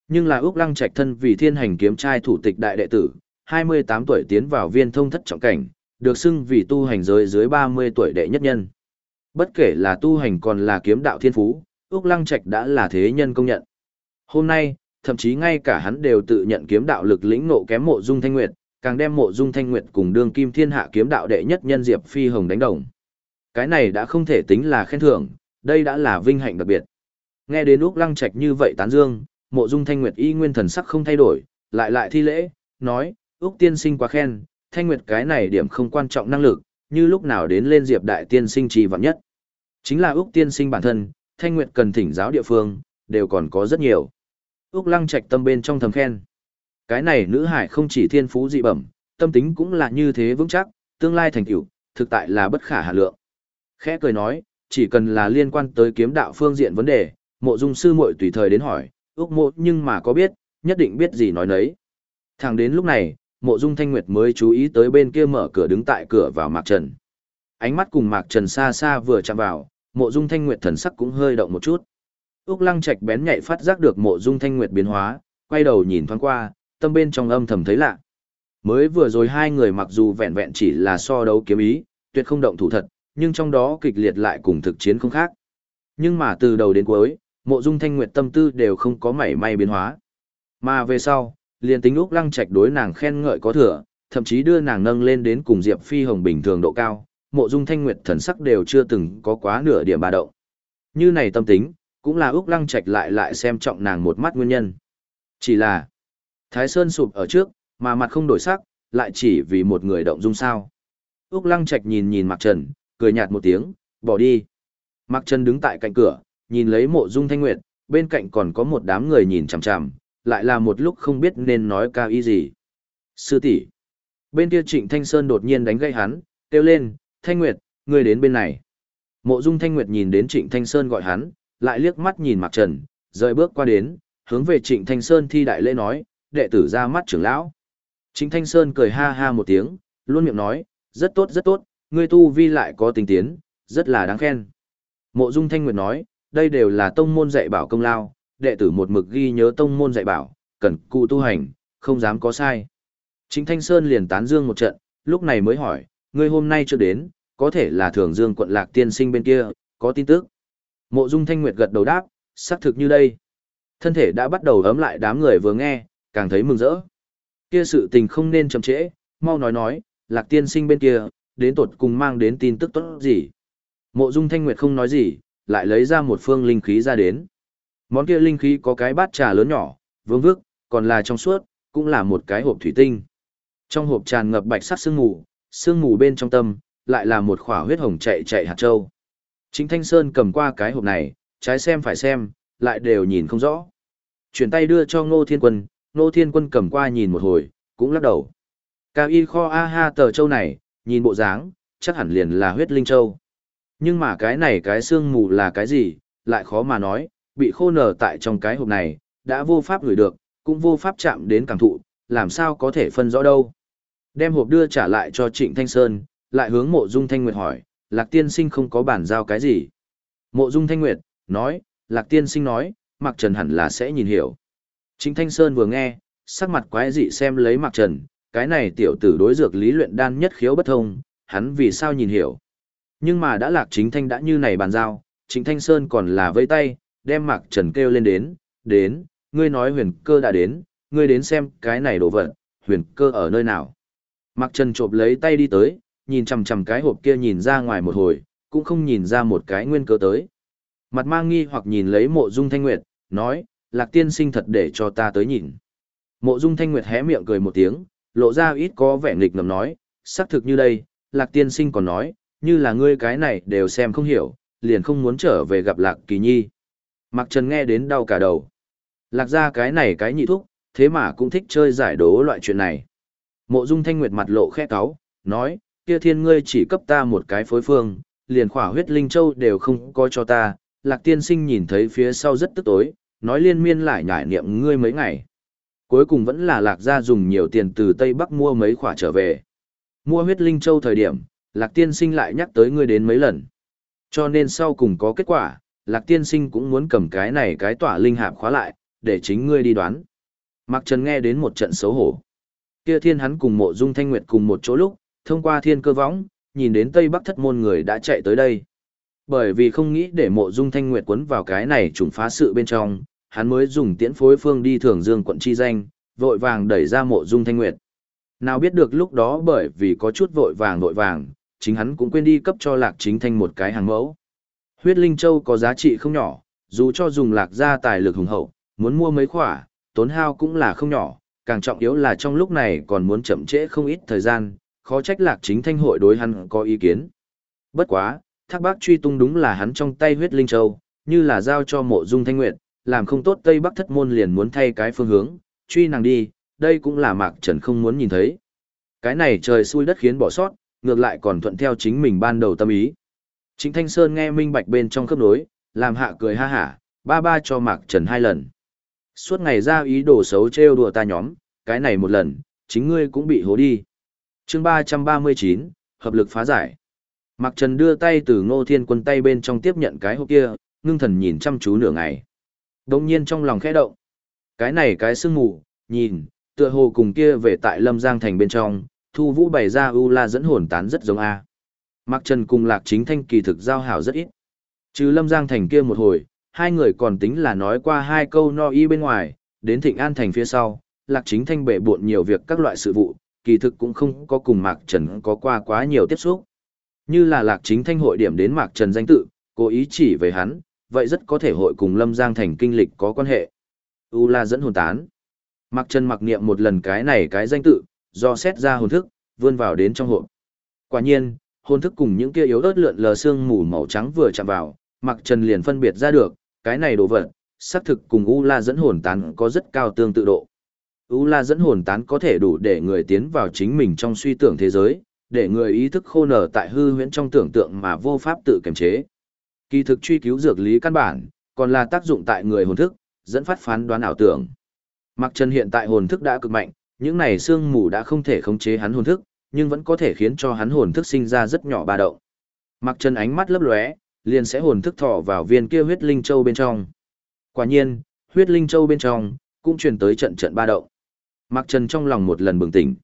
Nhưng là Úc Lăng Trạch thân vì thiên hành kiếm trai thủ tịch đại đệ tử, 28 tuổi tiến vào viên thông thất trọng cảnh, được xưng vì tu hành giới dưới 30 tuổi đệ nhất nhân. Bất kể là tu hành còn là kiếm đạo thiên phú, Úc Lăng Trạch đã là thế nhân công nhận. Hôm nay, thậm chí ngay cả hắn đều tự nhận kiếm đạo lực lĩnh ngộ kém mộ dung thanh nguyệt, càng đem mộ dung thanh nguyệt cùng đương kim thiên hạ kiếm đạo đệ nhất nhân Diệp Phi Hồng đánh đồng. Cái này đã không thể tính là khen thưởng, đây đã là vinh hạnh đặc biệt. Nghe đến Úc Lăng Trạch như vậy tán dương, mộ dung thanh nguyệt y nguyên thần sắc không thay đổi, lại lại thi lễ, nói, Úc tiên sinh quá khen, thanh nguyệt cái này điểm không quan trọng năng lực, như lúc nào đến lên Diệp đại tiên sinh trì vọng nhất. Chính là Úc tiên sinh bản thân, thanh nguyệt cần thỉnh giáo địa phương, đều còn có rất nhiều. Úc lăng trạch tâm bên trong thầm khen. Cái này nữ hải không chỉ thiên phú dị bẩm, tâm tính cũng là như thế vững chắc, tương lai thành tựu, thực tại là bất khả hà lượng. Khẽ cười nói, chỉ cần là liên quan tới kiếm đạo phương diện vấn đề, mộ dung sư muội tùy thời đến hỏi, ước mộ nhưng mà có biết, nhất định biết gì nói nấy. Thẳng đến lúc này, mộ dung thanh nguyệt mới chú ý tới bên kia mở cửa đứng tại cửa vào mạc trần. Ánh mắt cùng mạc trần xa xa vừa chạm vào, mộ dung thanh nguyệt thần sắc cũng hơi động một chút. Úc lăng trạch bén nhạy phát giác được mộ dung thanh nguyệt biến hóa, quay đầu nhìn thoáng qua, tâm bên trong âm thầm thấy lạ. Mới vừa rồi hai người mặc dù vẹn vẹn chỉ là so đấu kiếm ý, tuyệt không động thủ thật, nhưng trong đó kịch liệt lại cùng thực chiến không khác. Nhưng mà từ đầu đến cuối, mộ dung thanh nguyệt tâm tư đều không có mảy may biến hóa. Mà về sau, liền tính Úc Lăng Trạch đối nàng khen ngợi có thừa, thậm chí đưa nàng nâng lên đến cùng Diệp Phi Hồng bình thường độ cao, mộ dung thanh nguyệt thần sắc đều chưa từng có quá nửa điểm ba động. Như này tâm tính, cũng là Úc Lăng Trạch lại lại xem trọng nàng một mắt nguyên nhân. Chỉ là, Thái Sơn sụp ở trước, mà mặt không đổi sắc, lại chỉ vì một người động dung sao. Úc Lăng Trạch nhìn nhìn Mạc Trần, cười nhạt một tiếng, bỏ đi. Mạc Trần đứng tại cạnh cửa, nhìn lấy mộ dung thanh nguyệt, bên cạnh còn có một đám người nhìn chằm chằm, lại là một lúc không biết nên nói cao ý gì. Sư tỷ Bên kia Trịnh Thanh Sơn đột nhiên đánh gây hắn, kêu lên, Thanh Nguyệt, ngươi đến bên này. Mộ Dung Thanh Nguyệt nhìn đến Trịnh Thanh Sơn gọi hắn, lại liếc mắt nhìn Mạc Trần, rời bước qua đến, hướng về Trịnh Thanh Sơn thi đại lễ nói, đệ tử ra mắt trưởng lão. Trịnh Thanh Sơn cười ha ha một tiếng, luôn miệng nói, rất tốt rất tốt, ngươi tu vi lại có tình tiến, rất là đáng khen. Mộ Dung Thanh Nguyệt nói, đây đều là tông môn dạy bảo công lao, đệ tử một mực ghi nhớ tông môn dạy bảo, cần cụ tu hành, không dám có sai. Chính Thanh Sơn liền tán dương một trận, lúc này mới hỏi, ngươi hôm nay chưa đến, có thể là thường dương quận lạc tiên sinh bên kia, có tin tức. Mộ Dung Thanh Nguyệt gật đầu đáp, xác thực như đây. Thân thể đã bắt đầu ấm lại đám người vừa nghe, càng thấy mừng rỡ. Kia sự tình không nên chậm trễ, mau nói nói, lạc tiên sinh bên kia, đến tột cùng mang đến tin tức tốt gì. Mộ Dung Thanh Nguyệt không nói gì, lại lấy ra một phương linh khí ra đến. Món kia linh khí có cái bát trà lớn nhỏ, vương vức, còn là trong suốt, cũng là một cái hộp thủy tinh. Trong hộp tràn ngập bạch sắc sương mù, sương mù bên trong tâm, lại là một khỏa huyết hồng chạy chạy hạt châu. Chính Thanh Sơn cầm qua cái hộp này, trái xem phải xem, lại đều nhìn không rõ. Chuyển tay đưa cho Ngô Thiên Quân, Ngô Thiên Quân cầm qua nhìn một hồi, cũng lắc đầu. Cao y kho a ha tờ châu này, nhìn bộ dáng, chắc hẳn liền là huyết linh châu. Nhưng mà cái này cái xương mù là cái gì, lại khó mà nói, bị khô nở tại trong cái hộp này, đã vô pháp gửi được, cũng vô pháp chạm đến cảm thụ, làm sao có thể phân rõ đâu. Đem hộp đưa trả lại cho Trịnh Thanh Sơn, lại hướng mộ dung Thanh Nguyệt hỏi, Lạc Tiên Sinh không có bản giao cái gì. Mộ dung Thanh Nguyệt, nói, Lạc Tiên Sinh nói, Mạc Trần hẳn là sẽ nhìn hiểu. Trịnh Thanh Sơn vừa nghe, sắc mặt quái dị xem lấy Mạc Trần, cái này tiểu tử đối dược lý luyện đan nhất khiếu bất thông, hắn vì sao nhìn hiểu. Nhưng mà đã lạc chính thanh đã như này bàn giao, chính thanh sơn còn là vây tay, đem mạc trần kêu lên đến, đến, ngươi nói huyền cơ đã đến, ngươi đến xem cái này đồ vật, huyền cơ ở nơi nào. Mạc trần chộp lấy tay đi tới, nhìn chằm chằm cái hộp kia nhìn ra ngoài một hồi, cũng không nhìn ra một cái nguyên cơ tới. Mặt mang nghi hoặc nhìn lấy mộ dung thanh nguyệt, nói, lạc tiên sinh thật để cho ta tới nhìn. Mộ dung thanh nguyệt hé miệng cười một tiếng, lộ ra ít có vẻ nghịch ngầm nói, xác thực như đây, lạc tiên sinh còn nói, như là ngươi cái này đều xem không hiểu, liền không muốn trở về gặp lạc kỳ nhi. Mặc trần nghe đến đau cả đầu. Lạc ra cái này cái nhị thúc, thế mà cũng thích chơi giải đố loại chuyện này. Mộ dung thanh nguyệt mặt lộ khẽ cáo, nói, kia thiên ngươi chỉ cấp ta một cái phối phương, liền khỏa huyết linh châu đều không có cho ta, lạc tiên sinh nhìn thấy phía sau rất tức tối, nói liên miên lại nhải niệm ngươi mấy ngày. Cuối cùng vẫn là lạc gia dùng nhiều tiền từ Tây Bắc mua mấy khỏa trở về. Mua huyết linh châu thời điểm, lạc tiên sinh lại nhắc tới ngươi đến mấy lần. Cho nên sau cùng có kết quả, lạc tiên sinh cũng muốn cầm cái này cái tỏa linh hạp khóa lại, để chính ngươi đi đoán. Mạc Trần nghe đến một trận xấu hổ. Kia thiên hắn cùng mộ dung thanh nguyệt cùng một chỗ lúc, thông qua thiên cơ võng, nhìn đến Tây Bắc thất môn người đã chạy tới đây. Bởi vì không nghĩ để mộ dung thanh nguyệt quấn vào cái này trùng phá sự bên trong, hắn mới dùng tiễn phối phương đi thường dương quận chi danh, vội vàng đẩy ra mộ dung thanh nguyệt. Nào biết được lúc đó bởi vì có chút vội vàng vội vàng, chính hắn cũng quên đi cấp cho lạc chính thanh một cái hàng mẫu. Huyết Linh Châu có giá trị không nhỏ, dù cho dùng lạc gia tài lực hùng hậu, muốn mua mấy khỏa, tốn hao cũng là không nhỏ, càng trọng yếu là trong lúc này còn muốn chậm trễ không ít thời gian, khó trách lạc chính thanh hội đối hắn có ý kiến. Bất quá, thác bác truy tung đúng là hắn trong tay huyết linh châu, như là giao cho mộ dung thanh nguyệt, làm không tốt Tây Bắc thất môn liền muốn thay cái phương hướng, truy nàng đi, đây cũng là Mạc Trần không muốn nhìn thấy. Cái này trời xui đất khiến bỏ sót, ngược lại còn thuận theo chính mình ban đầu tâm ý. Trịnh Thanh Sơn nghe minh bạch bên trong khớp nối, làm hạ cười ha hả, ba ba cho Mạc Trần hai lần. Suốt ngày ra ý đồ xấu trêu đùa ta nhóm, cái này một lần, chính ngươi cũng bị hố đi. chương 339, hợp lực phá giải. Mạc Trần đưa tay từ ngô thiên quân tay bên trong tiếp nhận cái hộp kia, ngưng thần nhìn chăm chú nửa ngày. Đông nhiên trong lòng khẽ động. Cái này cái sương mù, nhìn, tựa hồ cùng kia về tại Lâm Giang Thành bên trong, thu vũ bày ra U La dẫn hồn tán rất giống A. Mạc Trần cùng Lạc Chính Thanh kỳ thực giao hảo rất ít. Trừ Lâm Giang Thành kia một hồi, hai người còn tính là nói qua hai câu no y bên ngoài, đến Thịnh An Thành phía sau, Lạc Chính Thanh bể bộn nhiều việc các loại sự vụ, kỳ thực cũng không có cùng Mạc Trần có qua quá nhiều tiếp xúc. Như là Lạc Chính Thanh hội điểm đến Mạc Trần danh tự, cố ý chỉ về hắn, vậy rất có thể hội cùng Lâm Giang Thành kinh lịch có quan hệ. U La dẫn hồn tán. Mạc Trần mặc niệm một lần cái này cái danh tự, do xét ra hồn thức, vươn vào đến trong hộp. Quả nhiên, hồn thức cùng những kia yếu ớt lượn lờ xương mù màu trắng vừa chạm vào, Mạc Trần liền phân biệt ra được, cái này đồ vật, xác thực cùng U La dẫn hồn tán có rất cao tương tự độ. U La dẫn hồn tán có thể đủ để người tiến vào chính mình trong suy tưởng thế giới, để người ý thức khô nở tại hư huyễn trong tưởng tượng mà vô pháp tự kiềm chế. Kỳ thực truy cứu dược lý căn bản, còn là tác dụng tại người hồn thức, dẫn phát phán đoán ảo tưởng. Mặc Trần hiện tại hồn thức đã cực mạnh, những này xương mù đã không thể khống chế hắn hồn thức, nhưng vẫn có thể khiến cho hắn hồn thức sinh ra rất nhỏ ba động. Mặc Trần ánh mắt lấp lóe, liền sẽ hồn thức thọ vào viên kia huyết linh châu bên trong. Quả nhiên, huyết linh châu bên trong cũng truyền tới trận trận ba động. Mặc Trần trong lòng một lần bừng tỉnh.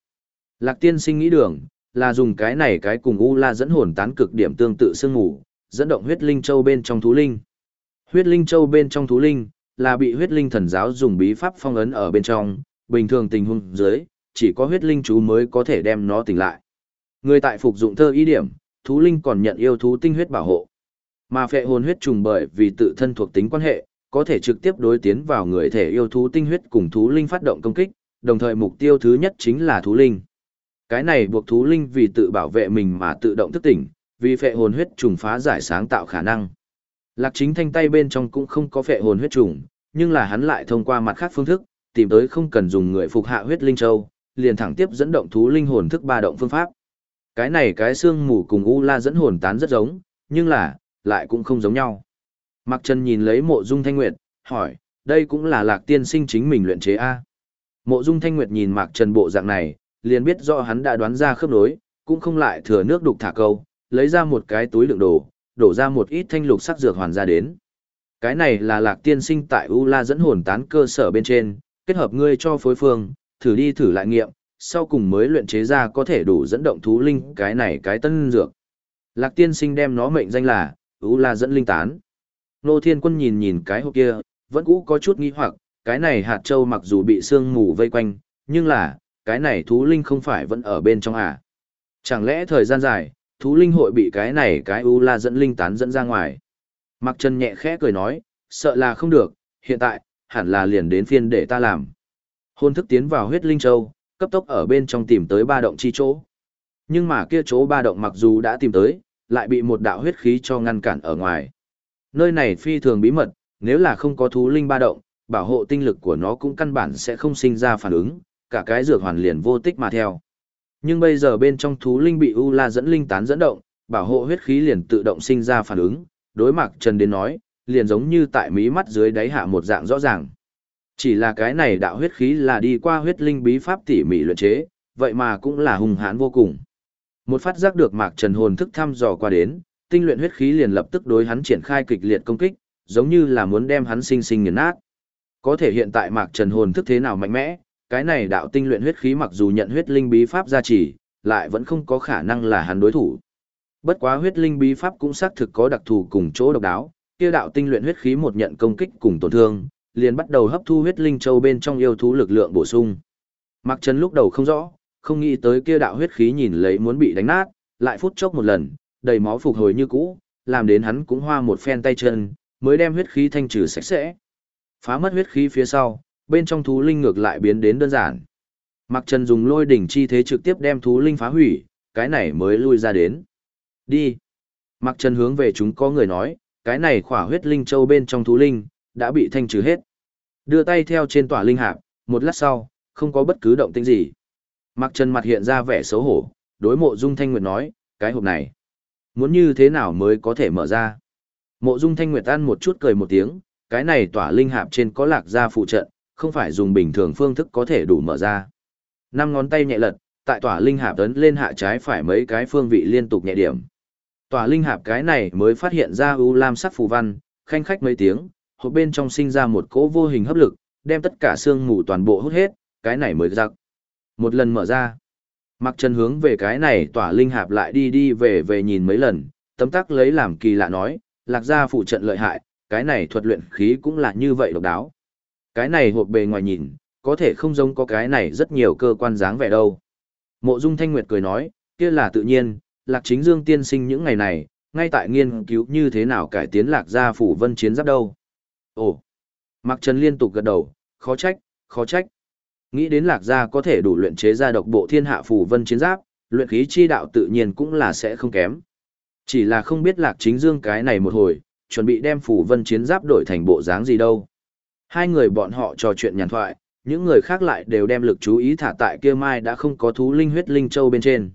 Lạc Tiên Sinh nghĩ đường, là dùng cái này cái cùng u la dẫn hồn tán cực điểm tương tự xương mù, dẫn động huyết linh châu bên trong thú linh. Huyết linh châu bên trong thú linh là bị huyết linh thần giáo dùng bí pháp phong ấn ở bên trong, bình thường tình huống dưới, chỉ có huyết linh chú mới có thể đem nó tỉnh lại. Người tại phục dụng thơ ý điểm, thú linh còn nhận yêu thú tinh huyết bảo hộ, Mà phệ hồn huyết trùng bởi vì tự thân thuộc tính quan hệ, có thể trực tiếp đối tiến vào người thể yêu thú tinh huyết cùng thú linh phát động công kích, đồng thời mục tiêu thứ nhất chính là thú linh. Cái này buộc thú linh vì tự bảo vệ mình mà tự động thức tỉnh, vì phệ hồn huyết trùng phá giải sáng tạo khả năng. Lạc chính thanh tay bên trong cũng không có phệ hồn huyết trùng, nhưng là hắn lại thông qua mặt khác phương thức, tìm tới không cần dùng người phục hạ huyết linh châu, liền thẳng tiếp dẫn động thú linh hồn thức ba động phương pháp. Cái này cái xương mù cùng U La dẫn hồn tán rất giống, nhưng là, lại cũng không giống nhau. Mạc Trần nhìn lấy mộ dung thanh nguyệt, hỏi, đây cũng là lạc tiên sinh chính mình luyện chế A. Mộ dung thanh nguyệt nhìn Mạc Trần bộ dạng này, liền biết rõ hắn đã đoán ra khớp nối, cũng không lại thừa nước đục thả câu, lấy ra một cái túi lượng đồ, đổ ra một ít thanh lục sắc dược hoàn ra đến. Cái này là lạc tiên sinh tại U La dẫn hồn tán cơ sở bên trên, kết hợp ngươi cho phối phương, thử đi thử lại nghiệm, sau cùng mới luyện chế ra có thể đủ dẫn động thú linh cái này cái tân dược. Lạc tiên sinh đem nó mệnh danh là, U La dẫn linh tán. Nô Thiên Quân nhìn nhìn cái hộp kia, vẫn cũ có chút nghi hoặc, cái này hạt châu mặc dù bị sương mù vây quanh, nhưng là, cái này thú linh không phải vẫn ở bên trong à. Chẳng lẽ thời gian dài, thú linh hội bị cái này cái U La dẫn linh tán dẫn ra ngoài. Mặc Trần nhẹ khẽ cười nói, sợ là không được, hiện tại, hẳn là liền đến phiên để ta làm. Hôn thức tiến vào huyết linh châu, cấp tốc ở bên trong tìm tới ba động chi chỗ. Nhưng mà kia chỗ ba động mặc dù đã tìm tới, lại bị một đạo huyết khí cho ngăn cản ở ngoài. Nơi này phi thường bí mật, nếu là không có thú linh ba động, bảo hộ tinh lực của nó cũng căn bản sẽ không sinh ra phản ứng, cả cái dược hoàn liền vô tích mà theo. Nhưng bây giờ bên trong thú linh bị U La dẫn linh tán dẫn động, bảo hộ huyết khí liền tự động sinh ra phản ứng, đối mặt Trần đến nói, liền giống như tại mí mắt dưới đáy hạ một dạng rõ ràng. Chỉ là cái này đạo huyết khí là đi qua huyết linh bí pháp tỉ mỉ luyện chế, vậy mà cũng là hùng hãn vô cùng. Một phát giác được Mạc Trần hồn thức thăm dò qua đến, tinh luyện huyết khí liền lập tức đối hắn triển khai kịch liệt công kích, giống như là muốn đem hắn sinh sinh nghiền nát. Có thể hiện tại Mạc Trần hồn thức thế nào mạnh mẽ, cái này đạo tinh luyện huyết khí mặc dù nhận huyết linh bí pháp gia trì, lại vẫn không có khả năng là hắn đối thủ. Bất quá huyết linh bí pháp cũng xác thực có đặc thù cùng chỗ độc đáo, kia đạo tinh luyện huyết khí một nhận công kích cùng tổn thương, liền bắt đầu hấp thu huyết linh châu bên trong yêu thú lực lượng bổ sung. mặc Trần lúc đầu không rõ, không nghĩ tới kia đạo huyết khí nhìn lấy muốn bị đánh nát, lại phút chốc một lần, đầy máu phục hồi như cũ, làm đến hắn cũng hoa một phen tay chân, mới đem huyết khí thanh trừ sạch sẽ. Phá mất huyết khí phía sau, bên trong thú linh ngược lại biến đến đơn giản. Mạc Trần dùng lôi đỉnh chi thế trực tiếp đem thú linh phá hủy, cái này mới lui ra đến. Đi. Mạc Trần hướng về chúng có người nói, cái này khỏa huyết linh châu bên trong thú linh, đã bị thanh trừ hết. Đưa tay theo trên tỏa linh hạp, một lát sau, không có bất cứ động tĩnh gì. Mạc Trần mặt hiện ra vẻ xấu hổ, đối mộ dung thanh nguyệt nói, cái hộp này, muốn như thế nào mới có thể mở ra. Mộ dung thanh nguyệt ăn một chút cười một tiếng, cái này tỏa linh hạp trên có lạc ra phụ trận, không phải dùng bình thường phương thức có thể đủ mở ra. Năm ngón tay nhẹ lật, tại tỏa linh hạp ấn lên hạ trái phải mấy cái phương vị liên tục nhẹ điểm. Tỏa linh hạp cái này mới phát hiện ra u lam sắc phù văn, khanh khách mấy tiếng, hộp bên trong sinh ra một cỗ vô hình hấp lực, đem tất cả xương mù toàn bộ hút hết, cái này mới giặc. Một lần mở ra, mặc chân hướng về cái này tỏa linh hạp lại đi đi về về nhìn mấy lần, tấm tắc lấy làm kỳ lạ nói, lạc gia phụ trận lợi hại, cái này thuật luyện khí cũng là như vậy độc đáo. Cái này hộp bề ngoài nhìn, có thể không giống có cái này rất nhiều cơ quan dáng vẻ đâu. Mộ Dung Thanh Nguyệt cười nói, kia là tự nhiên, Lạc Chính Dương tiên sinh những ngày này, ngay tại nghiên cứu như thế nào cải tiến Lạc gia phủ vân chiến giáp đâu. Ồ, Mạc Trần liên tục gật đầu, khó trách, khó trách. Nghĩ đến Lạc gia có thể đủ luyện chế ra độc bộ thiên hạ phủ vân chiến giáp, luyện khí chi đạo tự nhiên cũng là sẽ không kém. Chỉ là không biết Lạc Chính Dương cái này một hồi, chuẩn bị đem phủ vân chiến giáp đổi thành bộ dáng gì đâu. Hai người bọn họ trò chuyện nhàn thoại, những người khác lại đều đem lực chú ý thả tại kia mai đã không có thú linh huyết linh châu bên trên.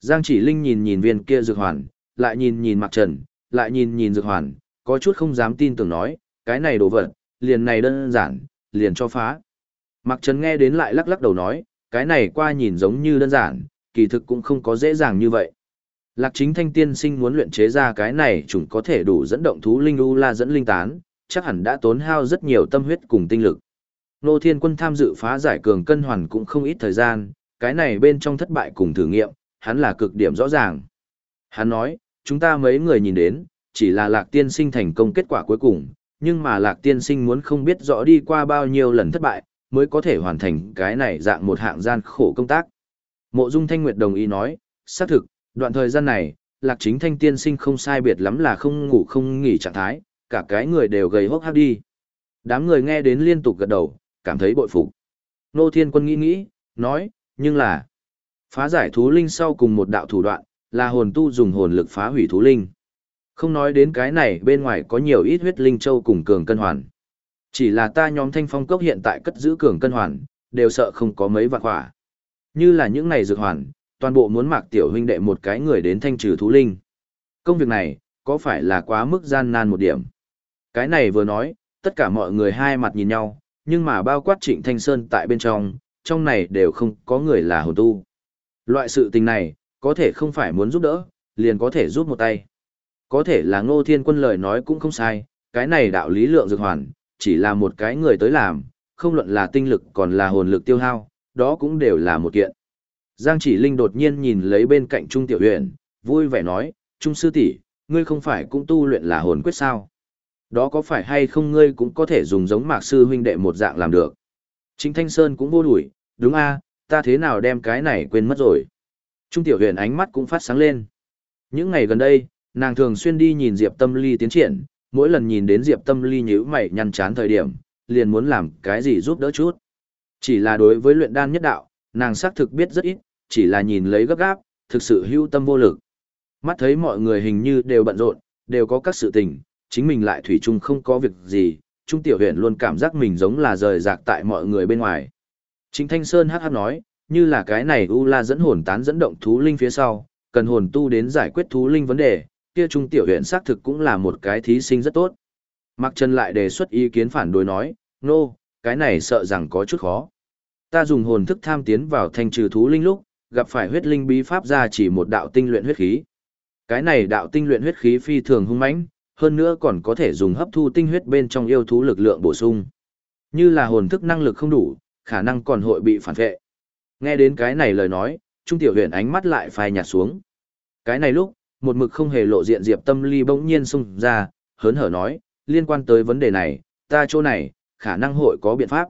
Giang chỉ linh nhìn nhìn viên kia dược hoàn, lại nhìn nhìn mặc trần, lại nhìn nhìn dược hoàn, có chút không dám tin tưởng nói, cái này đồ vật, liền này đơn giản, liền cho phá. Mặc trần nghe đến lại lắc lắc đầu nói, cái này qua nhìn giống như đơn giản, kỳ thực cũng không có dễ dàng như vậy. Lạc chính thanh tiên sinh muốn luyện chế ra cái này chúng có thể đủ dẫn động thú linh u la dẫn linh tán, chắc hẳn đã tốn hao rất nhiều tâm huyết cùng tinh lực. Nô Thiên Quân tham dự phá giải cường cân hoàn cũng không ít thời gian, cái này bên trong thất bại cùng thử nghiệm, hắn là cực điểm rõ ràng. Hắn nói, chúng ta mấy người nhìn đến, chỉ là lạc tiên sinh thành công kết quả cuối cùng, nhưng mà lạc tiên sinh muốn không biết rõ đi qua bao nhiêu lần thất bại, mới có thể hoàn thành cái này dạng một hạng gian khổ công tác. Mộ Dung Thanh Nguyệt đồng ý nói, xác thực, đoạn thời gian này, lạc chính thanh tiên sinh không sai biệt lắm là không ngủ không nghỉ trạng thái, cả cái người đều gầy hốc hác đi. Đám người nghe đến liên tục gật đầu, cảm thấy bội phục. Nô Thiên Quân nghĩ nghĩ, nói, nhưng là phá giải thú linh sau cùng một đạo thủ đoạn, là hồn tu dùng hồn lực phá hủy thú linh. Không nói đến cái này bên ngoài có nhiều ít huyết linh châu cùng cường cân hoàn. Chỉ là ta nhóm thanh phong cốc hiện tại cất giữ cường cân hoàn, đều sợ không có mấy vạn hỏa. Như là những này dược hoàn, toàn bộ muốn mạc tiểu huynh đệ một cái người đến thanh trừ thú linh. Công việc này, có phải là quá mức gian nan một điểm? Cái này vừa nói, tất cả mọi người hai mặt nhìn nhau, nhưng mà bao quát trịnh thanh sơn tại bên trong, trong này đều không có người là hồn tu. Loại sự tình này, có thể không phải muốn giúp đỡ, liền có thể giúp một tay. Có thể là ngô thiên quân lời nói cũng không sai, cái này đạo lý lượng dược hoàn, chỉ là một cái người tới làm, không luận là tinh lực còn là hồn lực tiêu hao, đó cũng đều là một kiện. Giang chỉ linh đột nhiên nhìn lấy bên cạnh Trung Tiểu Huyền, vui vẻ nói, Trung sư tỷ, ngươi không phải cũng tu luyện là hồn quyết sao? Đó có phải hay không ngươi cũng có thể dùng giống mạc sư huynh đệ một dạng làm được? Chính Thanh Sơn cũng vô đuổi, đúng a, ta thế nào đem cái này quên mất rồi? Trung Tiểu Huyền ánh mắt cũng phát sáng lên. Những ngày gần đây, nàng thường xuyên đi nhìn Diệp Tâm Ly tiến triển, mỗi lần nhìn đến Diệp Tâm Ly nhíu mày nhăn chán thời điểm, liền muốn làm cái gì giúp đỡ chút. Chỉ là đối với luyện đan nhất đạo, nàng xác thực biết rất ít, chỉ là nhìn lấy gấp gáp, thực sự hưu tâm vô lực. Mắt thấy mọi người hình như đều bận rộn, đều có các sự tình, chính mình lại thủy chung không có việc gì, Trung Tiểu Huyền luôn cảm giác mình giống là rời rạc tại mọi người bên ngoài. Chính Thanh Sơn hát hát nói, như là cái này U La dẫn hồn tán dẫn động thú linh phía sau, cần hồn tu đến giải quyết thú linh vấn đề, kia Trung Tiểu Huyền xác thực cũng là một cái thí sinh rất tốt. Mạc Trần lại đề xuất ý kiến phản đối nói, nô, no, cái này sợ rằng có chút khó. Ta dùng hồn thức tham tiến vào thanh trừ thú linh lúc, gặp phải huyết linh bí pháp ra chỉ một đạo tinh luyện huyết khí. Cái này đạo tinh luyện huyết khí phi thường hung mãnh, hơn nữa còn có thể dùng hấp thu tinh huyết bên trong yêu thú lực lượng bổ sung. Như là hồn thức năng lực không đủ, khả năng còn hội bị phản vệ. Nghe đến cái này lời nói, Trung Tiểu Huyền ánh mắt lại phai nhạt xuống. Cái này lúc, một mực không hề lộ diện Diệp Tâm Ly bỗng nhiên xung ra, hớn hở nói, liên quan tới vấn đề này, ta chỗ này, khả năng hội có biện pháp.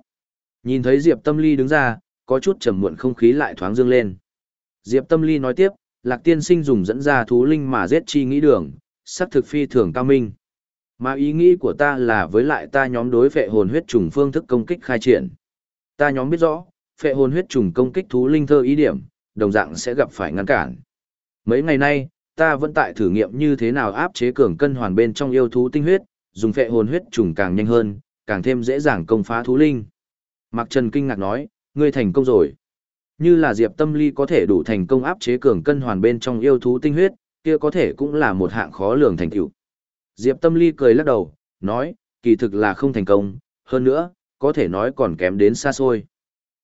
Nhìn thấy Diệp Tâm Ly đứng ra, có chút trầm muộn không khí lại thoáng dương lên. Diệp Tâm Ly nói tiếp, Lạc Tiên Sinh dùng dẫn ra thú linh mà giết chi nghĩ đường, sắc thực phi thường cao minh. Mà ý nghĩ của ta là với lại ta nhóm đối phệ hồn huyết trùng phương thức công kích khai triển. Ta nhóm biết rõ, phệ hồn huyết trùng công kích thú linh thơ ý điểm, đồng dạng sẽ gặp phải ngăn cản. Mấy ngày nay, ta vẫn tại thử nghiệm như thế nào áp chế cường cân hoàn bên trong yêu thú tinh huyết, dùng phệ hồn huyết trùng càng nhanh hơn, càng thêm dễ dàng công phá thú linh. Mạc Trần kinh ngạc nói, ngươi thành công rồi. Như là Diệp Tâm Ly có thể đủ thành công áp chế cường cân hoàn bên trong yêu thú tinh huyết, kia có thể cũng là một hạng khó lường thành tựu. Diệp Tâm Ly cười lắc đầu, nói, kỳ thực là không thành công, hơn nữa, có thể nói còn kém đến xa xôi.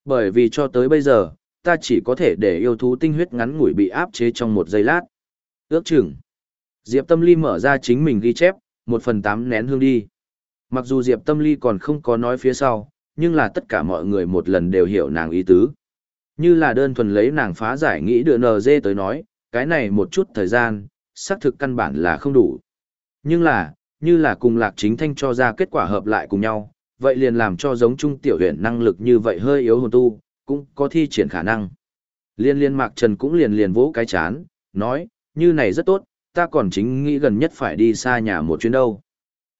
Bởi vì cho tới bây giờ, ta chỉ có thể để yêu thú tinh huyết ngắn ngủi bị áp chế trong một giây lát. Ước chừng. Diệp Tâm Ly mở ra chính mình ghi chép, một phần tám nén hương đi. Mặc dù Diệp Tâm Ly còn không có nói phía sau, nhưng là tất cả mọi người một lần đều hiểu nàng ý tứ. Như là đơn thuần lấy nàng phá giải nghĩ đưa NG tới nói, cái này một chút thời gian, xác thực căn bản là không đủ. Nhưng là, như là cùng lạc chính thanh cho ra kết quả hợp lại cùng nhau, vậy liền làm cho giống trung tiểu huyện năng lực như vậy hơi yếu hồn tu, cũng có thi triển khả năng. Liên liên mạc trần cũng liền liền vỗ cái chán, nói, như này rất tốt, ta còn chính nghĩ gần nhất phải đi xa nhà một chuyến đâu.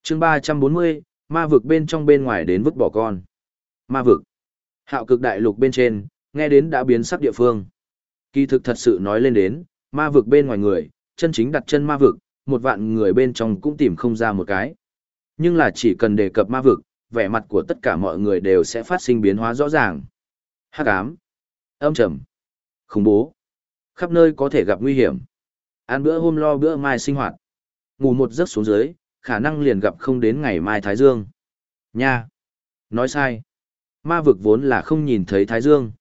chương 340, ma vực bên trong bên ngoài đến vứt bỏ con. Ma vực. Hạo cực đại lục bên trên, nghe đến đã biến sắc địa phương. Kỳ thực thật sự nói lên đến, ma vực bên ngoài người, chân chính đặt chân ma vực, một vạn người bên trong cũng tìm không ra một cái. Nhưng là chỉ cần đề cập ma vực, vẻ mặt của tất cả mọi người đều sẽ phát sinh biến hóa rõ ràng. Hắc ám, âm trầm, khủng bố, khắp nơi có thể gặp nguy hiểm. Ăn bữa hôm lo bữa mai sinh hoạt. Ngủ một giấc xuống dưới, khả năng liền gặp không đến ngày mai Thái Dương. Nha! Nói sai. Ma vực vốn là không nhìn thấy Thái Dương.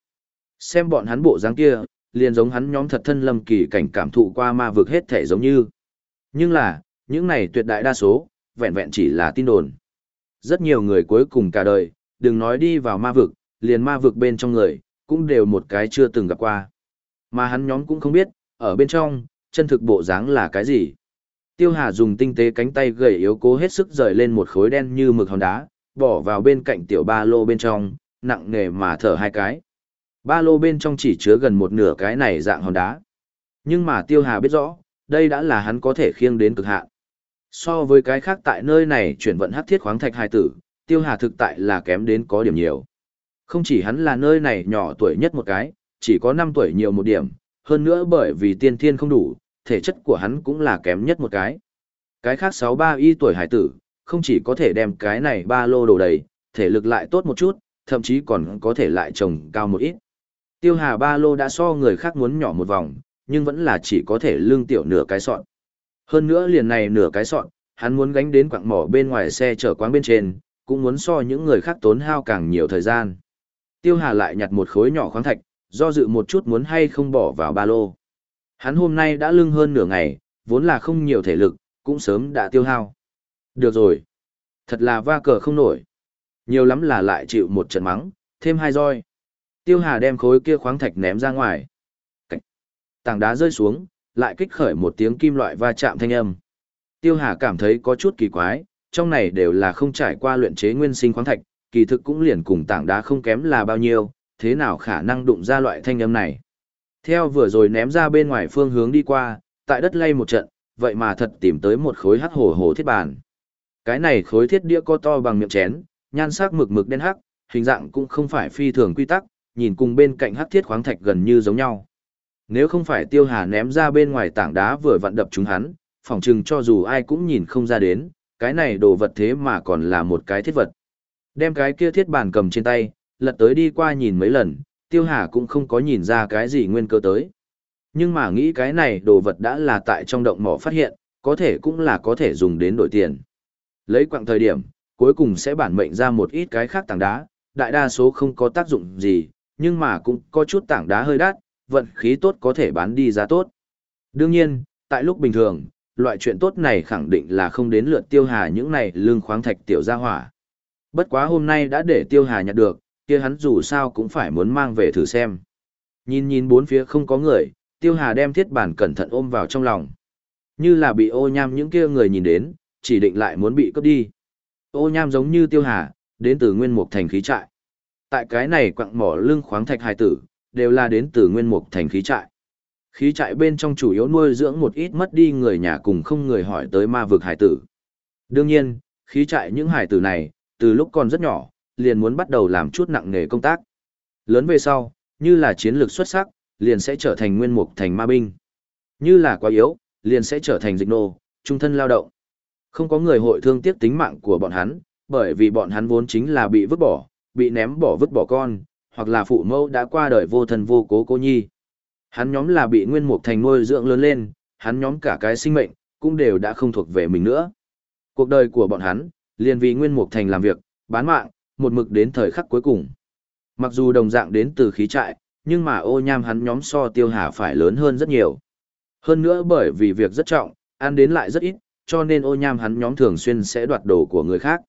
Xem bọn hắn bộ dáng kia, liền giống hắn nhóm thật thân lâm kỳ cảnh cảm thụ qua ma vực hết thể giống như. Nhưng là, những này tuyệt đại đa số, vẹn vẹn chỉ là tin đồn. Rất nhiều người cuối cùng cả đời, đừng nói đi vào ma vực, liền ma vực bên trong người, cũng đều một cái chưa từng gặp qua. Mà hắn nhóm cũng không biết, ở bên trong, chân thực bộ dáng là cái gì. Tiêu Hà dùng tinh tế cánh tay gầy yếu cố hết sức rời lên một khối đen như mực hòn đá, bỏ vào bên cạnh tiểu ba lô bên trong, nặng nề mà thở hai cái. Ba lô bên trong chỉ chứa gần một nửa cái này dạng hòn đá. Nhưng mà Tiêu Hà biết rõ, đây đã là hắn có thể khiêng đến cực hạn. So với cái khác tại nơi này chuyển vận hắc thiết khoáng thạch hai tử, Tiêu Hà thực tại là kém đến có điểm nhiều. Không chỉ hắn là nơi này nhỏ tuổi nhất một cái, chỉ có 5 tuổi nhiều một điểm, hơn nữa bởi vì tiên thiên không đủ, thể chất của hắn cũng là kém nhất một cái. Cái khác 6-3 y tuổi hải tử, không chỉ có thể đem cái này ba lô đồ đầy, thể lực lại tốt một chút, thậm chí còn có thể lại trồng cao một ít. Tiêu Hà ba lô đã so người khác muốn nhỏ một vòng, nhưng vẫn là chỉ có thể lương tiểu nửa cái sọn. Hơn nữa liền này nửa cái sọn, hắn muốn gánh đến quặng mỏ bên ngoài xe chở quán bên trên, cũng muốn so những người khác tốn hao càng nhiều thời gian. Tiêu Hà lại nhặt một khối nhỏ khoáng thạch, do dự một chút muốn hay không bỏ vào ba lô. Hắn hôm nay đã lưng hơn nửa ngày, vốn là không nhiều thể lực, cũng sớm đã tiêu hao. Được rồi. Thật là va cờ không nổi. Nhiều lắm là lại chịu một trận mắng, thêm hai roi. Tiêu Hà đem khối kia khoáng thạch ném ra ngoài. Cách. Tảng đá rơi xuống, lại kích khởi một tiếng kim loại va chạm thanh âm. Tiêu Hà cảm thấy có chút kỳ quái, trong này đều là không trải qua luyện chế nguyên sinh khoáng thạch, kỳ thực cũng liền cùng tảng đá không kém là bao nhiêu, thế nào khả năng đụng ra loại thanh âm này. Theo vừa rồi ném ra bên ngoài phương hướng đi qua, tại đất lay một trận, vậy mà thật tìm tới một khối hắc hổ hổ thiết bàn. Cái này khối thiết đĩa có to bằng miệng chén, nhan sắc mực mực đen hắc, hình dạng cũng không phải phi thường quy tắc, nhìn cùng bên cạnh hắc thiết khoáng thạch gần như giống nhau. Nếu không phải Tiêu Hà ném ra bên ngoài tảng đá vừa vặn đập chúng hắn, phỏng chừng cho dù ai cũng nhìn không ra đến, cái này đồ vật thế mà còn là một cái thiết vật. Đem cái kia thiết bàn cầm trên tay, lật tới đi qua nhìn mấy lần, Tiêu Hà cũng không có nhìn ra cái gì nguyên cơ tới. Nhưng mà nghĩ cái này đồ vật đã là tại trong động mỏ phát hiện, có thể cũng là có thể dùng đến đổi tiền. Lấy quặng thời điểm, cuối cùng sẽ bản mệnh ra một ít cái khác tảng đá, đại đa số không có tác dụng gì, nhưng mà cũng có chút tảng đá hơi đắt, vận khí tốt có thể bán đi giá tốt. Đương nhiên, tại lúc bình thường, loại chuyện tốt này khẳng định là không đến lượt tiêu hà những này lương khoáng thạch tiểu gia hỏa. Bất quá hôm nay đã để tiêu hà nhặt được, kia hắn dù sao cũng phải muốn mang về thử xem. Nhìn nhìn bốn phía không có người, tiêu hà đem thiết bản cẩn thận ôm vào trong lòng. Như là bị ô nham những kia người nhìn đến, chỉ định lại muốn bị cướp đi. Ô nham giống như tiêu hà, đến từ nguyên mục thành khí trại. Tại cái này quặng mỏ lưng khoáng thạch hài tử, đều là đến từ nguyên mục thành khí trại. Khí trại bên trong chủ yếu nuôi dưỡng một ít mất đi người nhà cùng không người hỏi tới ma vực hải tử. Đương nhiên, khí trại những hải tử này, từ lúc còn rất nhỏ, liền muốn bắt đầu làm chút nặng nghề công tác. Lớn về sau, như là chiến lược xuất sắc, liền sẽ trở thành nguyên mục thành ma binh. Như là quá yếu, liền sẽ trở thành dịch nô, trung thân lao động. Không có người hội thương tiếc tính mạng của bọn hắn, bởi vì bọn hắn vốn chính là bị vứt bỏ, bị ném bỏ vứt bỏ con, hoặc là phụ mẫu đã qua đời vô thân vô cố cô nhi. Hắn nhóm là bị nguyên mục thành nuôi dưỡng lớn lên, hắn nhóm cả cái sinh mệnh, cũng đều đã không thuộc về mình nữa. Cuộc đời của bọn hắn, liền vì nguyên mục thành làm việc, bán mạng, một mực đến thời khắc cuối cùng. Mặc dù đồng dạng đến từ khí trại, nhưng mà ô nham hắn nhóm so tiêu hà phải lớn hơn rất nhiều. Hơn nữa bởi vì việc rất trọng, ăn đến lại rất ít, cho nên ô nham hắn nhóm thường xuyên sẽ đoạt đồ của người khác.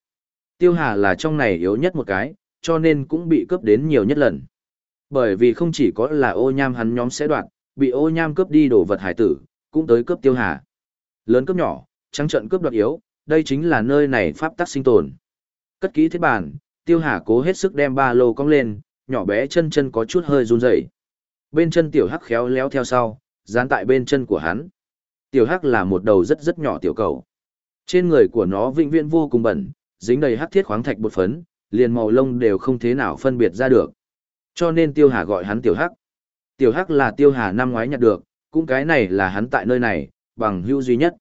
Tiêu hà là trong này yếu nhất một cái, cho nên cũng bị cướp đến nhiều nhất lần. Bởi vì không chỉ có là ô nham hắn nhóm sẽ đoạt, bị ô nham cướp đi đồ vật hải tử, cũng tới cướp tiêu hà. Lớn cướp nhỏ, trắng trận cướp đoạt yếu, đây chính là nơi này pháp tắc sinh tồn. Cất kỹ thiết bản, tiêu hà cố hết sức đem ba lô cong lên, nhỏ bé chân chân có chút hơi run rẩy. Bên chân tiểu hắc khéo léo theo sau, dán tại bên chân của hắn. Tiểu hắc là một đầu rất rất nhỏ tiểu cầu. Trên người của nó vĩnh viễn vô cùng bẩn, dính đầy hắc thiết khoáng thạch bột phấn, liền màu lông đều không thế nào phân biệt ra được. Cho nên Tiêu Hà gọi hắn Tiểu Hắc. Tiểu Hắc là Tiêu Hà năm ngoái nhặt được, cũng cái này là hắn tại nơi này, bằng hữu duy nhất.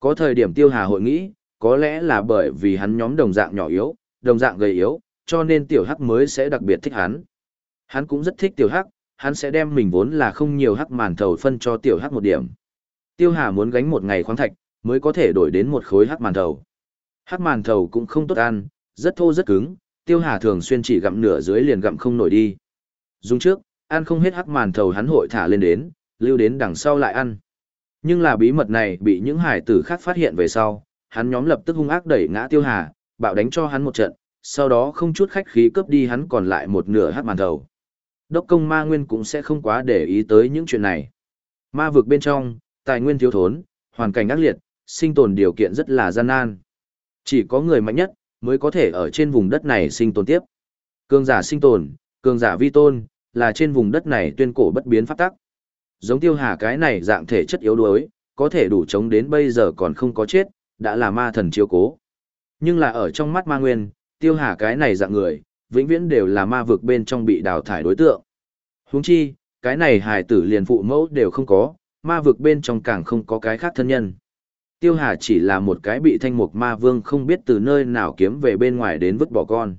Có thời điểm Tiêu Hà hội nghĩ, có lẽ là bởi vì hắn nhóm đồng dạng nhỏ yếu, đồng dạng gầy yếu, cho nên Tiểu Hắc mới sẽ đặc biệt thích hắn. Hắn cũng rất thích Tiểu Hắc, hắn sẽ đem mình vốn là không nhiều hắc màn thầu phân cho Tiểu Hắc một điểm. Tiêu Hà muốn gánh một ngày khoáng thạch, mới có thể đổi đến một khối hắc màn thầu. Hắc màn thầu cũng không tốt ăn, rất thô rất cứng, Tiêu Hà thường xuyên chỉ gặm nửa dưới liền gặm không nổi đi. Dùng trước, ăn không hết hắc màn thầu hắn hội thả lên đến, lưu đến đằng sau lại ăn. Nhưng là bí mật này bị những hải tử khác phát hiện về sau, hắn nhóm lập tức hung ác đẩy ngã Tiêu Hà, bạo đánh cho hắn một trận, sau đó không chút khách khí cướp đi hắn còn lại một nửa hắc màn thầu. Đốc công ma nguyên cũng sẽ không quá để ý tới những chuyện này. Ma vực bên trong, tài nguyên thiếu thốn, hoàn cảnh ác liệt, sinh tồn điều kiện rất là gian nan. Chỉ có người mạnh nhất, mới có thể ở trên vùng đất này sinh tồn tiếp. Cường giả sinh tồn, cường giả vi tôn, là trên vùng đất này tuyên cổ bất biến pháp tắc. Giống tiêu hà cái này dạng thể chất yếu đuối, có thể đủ chống đến bây giờ còn không có chết, đã là ma thần chiếu cố. Nhưng là ở trong mắt ma nguyên, tiêu hà cái này dạng người, vĩnh viễn đều là ma vực bên trong bị đào thải đối tượng. Huống chi, cái này hài tử liền phụ mẫu đều không có, ma vực bên trong càng không có cái khác thân nhân. Tiêu Hà chỉ là một cái bị thanh mục ma vương không biết từ nơi nào kiếm về bên ngoài đến vứt bỏ con.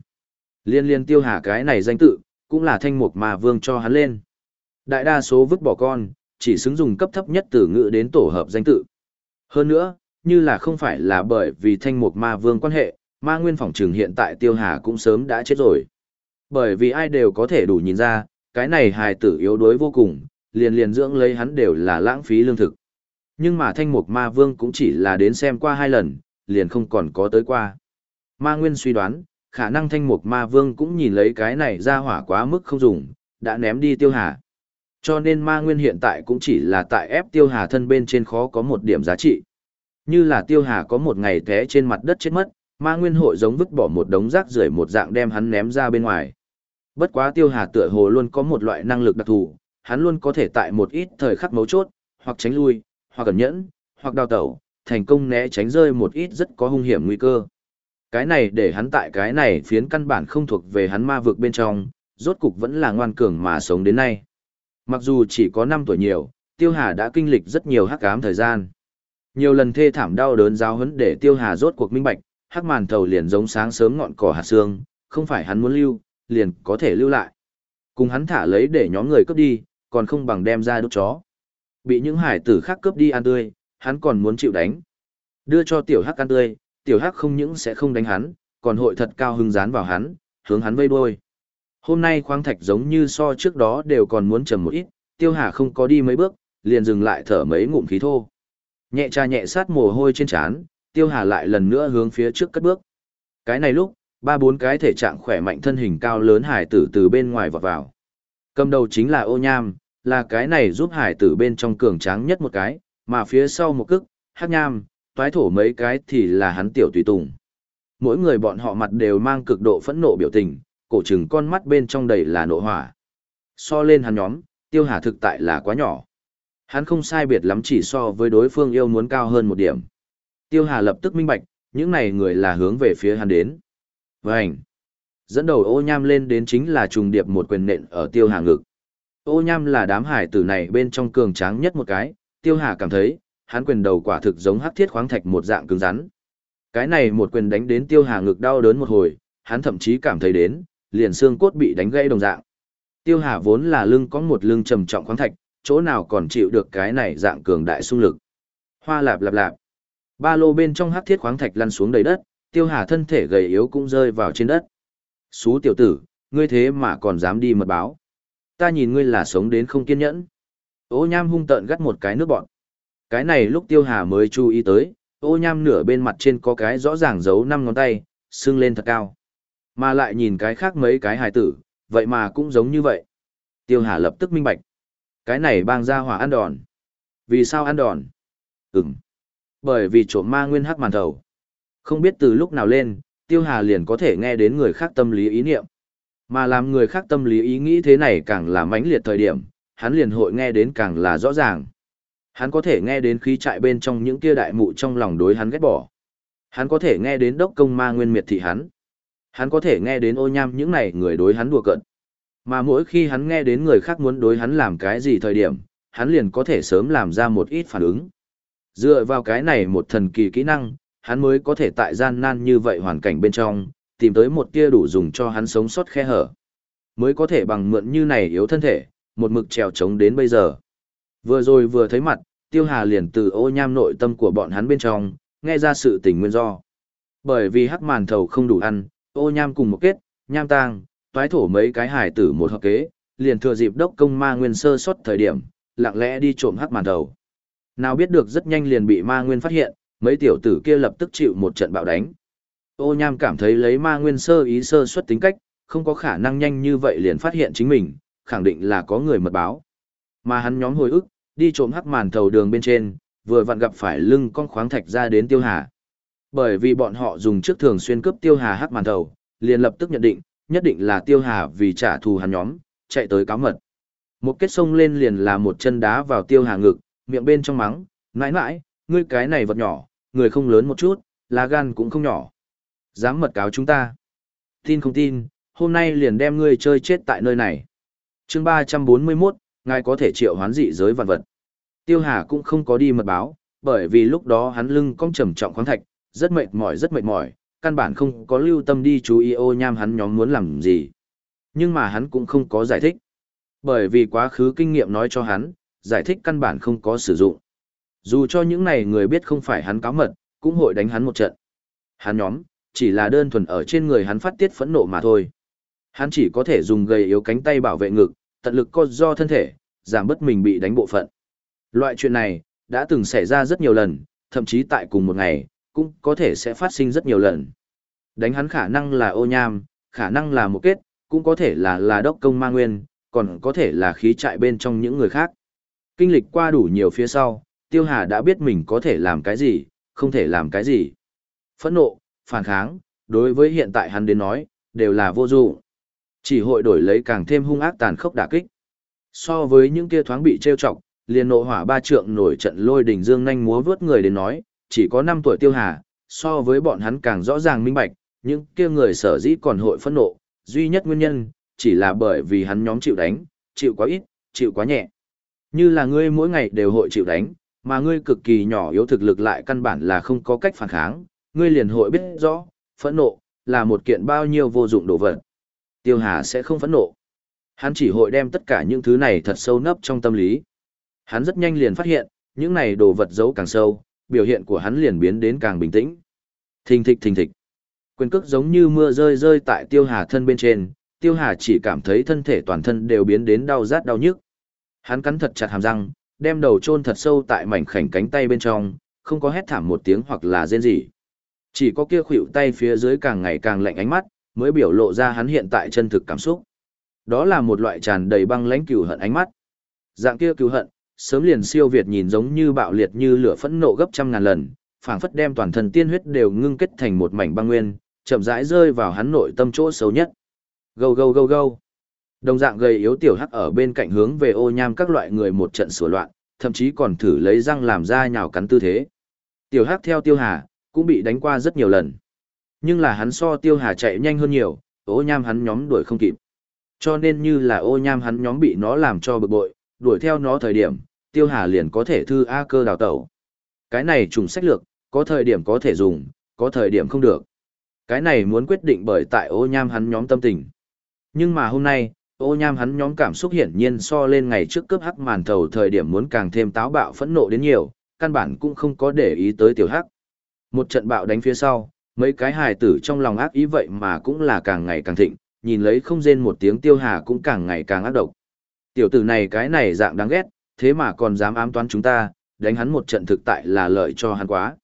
Liên liên Tiêu Hà cái này danh tự, cũng là thanh mục ma vương cho hắn lên. Đại đa số vứt bỏ con, chỉ xứng dùng cấp thấp nhất từ ngữ đến tổ hợp danh tự. Hơn nữa, như là không phải là bởi vì thanh mục ma vương quan hệ, ma nguyên phỏng Trường hiện tại Tiêu Hà cũng sớm đã chết rồi. Bởi vì ai đều có thể đủ nhìn ra, cái này hài tử yếu đuối vô cùng, liền liền dưỡng lấy hắn đều là lãng phí lương thực. Nhưng mà thanh mục ma vương cũng chỉ là đến xem qua hai lần, liền không còn có tới qua. Ma Nguyên suy đoán, khả năng thanh mục ma vương cũng nhìn lấy cái này ra hỏa quá mức không dùng, đã ném đi tiêu hà. Cho nên ma nguyên hiện tại cũng chỉ là tại ép tiêu hà thân bên trên khó có một điểm giá trị. Như là tiêu hà có một ngày té trên mặt đất chết mất, ma nguyên hội giống vứt bỏ một đống rác rưởi một dạng đem hắn ném ra bên ngoài. Bất quá tiêu hà tựa hồ luôn có một loại năng lực đặc thù, hắn luôn có thể tại một ít thời khắc mấu chốt, hoặc tránh lui, hoặc cẩn nhẫn, hoặc đào tẩu, thành công né tránh rơi một ít rất có hung hiểm nguy cơ. Cái này để hắn tại cái này phiến căn bản không thuộc về hắn ma vực bên trong, rốt cục vẫn là ngoan cường mà sống đến nay. Mặc dù chỉ có 5 tuổi nhiều, Tiêu Hà đã kinh lịch rất nhiều hắc ám thời gian. Nhiều lần thê thảm đau đớn giáo huấn để Tiêu Hà rốt cuộc minh bạch, hắc màn thầu liền giống sáng sớm ngọn cỏ hạt xương, không phải hắn muốn lưu, liền có thể lưu lại. Cùng hắn thả lấy để nhóm người cướp đi, còn không bằng đem ra đốt chó. Bị những hải tử khác cướp đi ăn tươi, hắn còn muốn chịu đánh. Đưa cho tiểu hắc ăn tươi, tiểu hắc không những sẽ không đánh hắn, còn hội thật cao hưng dán vào hắn, hướng hắn vây đuôi. Hôm nay khoáng thạch giống như so trước đó đều còn muốn trầm một ít, tiêu hà không có đi mấy bước, liền dừng lại thở mấy ngụm khí thô. Nhẹ tra nhẹ sát mồ hôi trên trán, tiêu hà lại lần nữa hướng phía trước cất bước. Cái này lúc, ba bốn cái thể trạng khỏe mạnh thân hình cao lớn hải tử từ bên ngoài vọt vào. Cầm đầu chính là ô nham, là cái này giúp hải tử bên trong cường tráng nhất một cái, mà phía sau một cức, hắc nham, toái thổ mấy cái thì là hắn tiểu tùy tùng. Mỗi người bọn họ mặt đều mang cực độ phẫn nộ biểu tình, cổ trừng con mắt bên trong đầy là nộ hỏa. So lên hắn nhóm, tiêu hà thực tại là quá nhỏ. Hắn không sai biệt lắm chỉ so với đối phương yêu muốn cao hơn một điểm. Tiêu hà lập tức minh bạch, những này người là hướng về phía hắn đến. Vânh! Dẫn đầu ô nham lên đến chính là trùng điệp một quyền nện ở tiêu hà ngực. Ô nham là đám hải tử này bên trong cường tráng nhất một cái, tiêu hà cảm thấy, hắn quyền đầu quả thực giống hắc thiết khoáng thạch một dạng cứng rắn. Cái này một quyền đánh đến tiêu hà ngực đau đớn một hồi, hắn thậm chí cảm thấy đến, liền xương cốt bị đánh gãy đồng dạng. Tiêu hà vốn là lưng có một lưng trầm trọng khoáng thạch, chỗ nào còn chịu được cái này dạng cường đại xung lực. Hoa lạp lạp lạp. Ba lô bên trong hắc thiết khoáng thạch lăn xuống đầy đất, tiêu hà thân thể gầy yếu cũng rơi vào trên đất. Xú tiểu tử, ngươi thế mà còn dám đi mật báo. Ta nhìn ngươi là sống đến không kiên nhẫn. Ô nham hung tợn gắt một cái nước bọn. Cái này lúc tiêu hà mới chú ý tới, ô nham nửa bên mặt trên có cái rõ ràng giấu năm ngón tay, sưng lên thật cao. Mà lại nhìn cái khác mấy cái hài tử, vậy mà cũng giống như vậy. Tiêu hà lập tức minh bạch. Cái này bang ra hỏa ăn đòn. Vì sao ăn đòn? Ừm. Bởi vì trộm ma nguyên hắc màn thầu. Không biết từ lúc nào lên, tiêu hà liền có thể nghe đến người khác tâm lý ý niệm. Mà làm người khác tâm lý ý nghĩ thế này càng là mãnh liệt thời điểm, hắn liền hội nghe đến càng là rõ ràng. Hắn có thể nghe đến khí trại bên trong những kia đại mụ trong lòng đối hắn ghét bỏ. Hắn có thể nghe đến đốc công ma nguyên miệt thị hắn. Hắn có thể nghe đến ô nham những này người đối hắn đùa cận. Mà mỗi khi hắn nghe đến người khác muốn đối hắn làm cái gì thời điểm, hắn liền có thể sớm làm ra một ít phản ứng. Dựa vào cái này một thần kỳ kỹ năng, hắn mới có thể tại gian nan như vậy hoàn cảnh bên trong, tìm tới một tia đủ dùng cho hắn sống sót khe hở. Mới có thể bằng mượn như này yếu thân thể, một mực trèo trống đến bây giờ. Vừa rồi vừa thấy mặt, Tiêu Hà liền từ ô nham nội tâm của bọn hắn bên trong, nghe ra sự tình nguyên do. Bởi vì hắc màn thầu không đủ ăn, ô nham cùng một kết, nham tang, toái thổ mấy cái hải tử một hợp kế, liền thừa dịp đốc công ma nguyên sơ suất thời điểm, lặng lẽ đi trộm hắc màn thầu. Nào biết được rất nhanh liền bị ma nguyên phát hiện, mấy tiểu tử kia lập tức chịu một trận bạo đánh. Ô nham cảm thấy lấy ma nguyên sơ ý sơ suất tính cách, không có khả năng nhanh như vậy liền phát hiện chính mình, khẳng định là có người mật báo. Mà hắn nhóm hồi ức, đi trộm hắc màn thầu đường bên trên, vừa vặn gặp phải lưng con khoáng thạch ra đến tiêu hà. Bởi vì bọn họ dùng trước thường xuyên cướp tiêu hà hắc màn thầu, liền lập tức nhận định, nhất định là tiêu hà vì trả thù hắn nhóm, chạy tới cáo mật. Một kết sông lên liền là một chân đá vào tiêu hà ngực, miệng bên trong mắng, Nãi nãi, ngươi cái này vật nhỏ, người không lớn một chút, lá gan cũng không nhỏ. Dám mật cáo chúng ta. Tin không tin, hôm nay liền đem ngươi chơi chết tại nơi này. chương 341, ngài có thể triệu hoán dị giới vạn vật. Tiêu Hà cũng không có đi mật báo, bởi vì lúc đó hắn lưng cong trầm trọng khoáng thạch, rất mệt mỏi rất mệt mỏi, căn bản không có lưu tâm đi chú ý ô nham hắn nhóm muốn làm gì. Nhưng mà hắn cũng không có giải thích. Bởi vì quá khứ kinh nghiệm nói cho hắn, giải thích căn bản không có sử dụng. Dù cho những này người biết không phải hắn cáo mật, cũng hội đánh hắn một trận. Hắn nhóm, chỉ là đơn thuần ở trên người hắn phát tiết phẫn nộ mà thôi. Hắn chỉ có thể dùng gầy yếu cánh tay bảo vệ ngực, tận lực co do thân thể, giảm bất mình bị đánh bộ phận. Loại chuyện này, đã từng xảy ra rất nhiều lần, thậm chí tại cùng một ngày, cũng có thể sẽ phát sinh rất nhiều lần. Đánh hắn khả năng là ô nham, khả năng là một kết, cũng có thể là là đốc công ma nguyên, còn có thể là khí trại bên trong những người khác. Kinh lịch qua đủ nhiều phía sau, Tiêu Hà đã biết mình có thể làm cái gì, không thể làm cái gì. Phẫn nộ, phản kháng, đối với hiện tại hắn đến nói, đều là vô dụng. Chỉ hội đổi lấy càng thêm hung ác tàn khốc đả kích. So với những kia thoáng bị trêu chọc, liền nộ hỏa ba trượng nổi trận lôi đỉnh dương nhanh múa vớt người đến nói, chỉ có 5 tuổi tiêu hà, so với bọn hắn càng rõ ràng minh bạch, những kia người sở dĩ còn hội phẫn nộ, duy nhất nguyên nhân, chỉ là bởi vì hắn nhóm chịu đánh, chịu quá ít, chịu quá nhẹ. Như là ngươi mỗi ngày đều hội chịu đánh, mà ngươi cực kỳ nhỏ yếu thực lực lại căn bản là không có cách phản kháng, ngươi liền hội biết rõ, phẫn nộ, là một kiện bao nhiêu vô dụng đồ vật. Tiêu Hà sẽ không phẫn nộ. Hắn chỉ hội đem tất cả những thứ này thật sâu nấp trong tâm lý. Hắn rất nhanh liền phát hiện, những này đồ vật giấu càng sâu, biểu hiện của hắn liền biến đến càng bình tĩnh. Thình thịch thình thịch. Quyền cước giống như mưa rơi rơi tại Tiêu Hà thân bên trên, Tiêu Hà chỉ cảm thấy thân thể toàn thân đều biến đến đau rát đau nhức. Hắn cắn thật chặt hàm răng, đem đầu chôn thật sâu tại mảnh khảnh cánh tay bên trong, không có hét thảm một tiếng hoặc là rên rỉ. Chỉ có kia khuỷu tay phía dưới càng ngày càng lạnh ánh mắt, mới biểu lộ ra hắn hiện tại chân thực cảm xúc. Đó là một loại tràn đầy băng lãnh cừu hận ánh mắt. Dạng kia cừu hận, sớm liền siêu việt nhìn giống như bạo liệt như lửa phẫn nộ gấp trăm ngàn lần, phảng phất đem toàn thân tiên huyết đều ngưng kết thành một mảnh băng nguyên, chậm rãi rơi vào hắn nội tâm chỗ xấu nhất. Gâu gâu gâu gâu. Đồng dạng gầy yếu tiểu hắc ở bên cạnh hướng về ô nham các loại người một trận sửa loạn, thậm chí còn thử lấy răng làm ra nhào cắn tư thế. Tiểu hắc theo tiêu hà, cũng bị đánh qua rất nhiều lần. Nhưng là hắn so tiêu hà chạy nhanh hơn nhiều, ô nham hắn nhóm đuổi không kịp. Cho nên như là ô nham hắn nhóm bị nó làm cho bực bội, đuổi theo nó thời điểm, tiêu hà liền có thể thư A cơ đào tẩu. Cái này trùng sách lược, có thời điểm có thể dùng, có thời điểm không được. Cái này muốn quyết định bởi tại ô nham hắn nhóm tâm tình. Nhưng mà hôm nay, ô nham hắn nhóm cảm xúc hiển nhiên so lên ngày trước cướp hắc màn thầu thời điểm muốn càng thêm táo bạo phẫn nộ đến nhiều, căn bản cũng không có để ý tới tiểu hắc. Một trận bạo đánh phía sau, mấy cái hài tử trong lòng ác ý vậy mà cũng là càng ngày càng thịnh, nhìn lấy không rên một tiếng tiêu hà cũng càng ngày càng ác độc. Tiểu tử này cái này dạng đáng ghét, thế mà còn dám ám toán chúng ta, đánh hắn một trận thực tại là lợi cho hắn quá.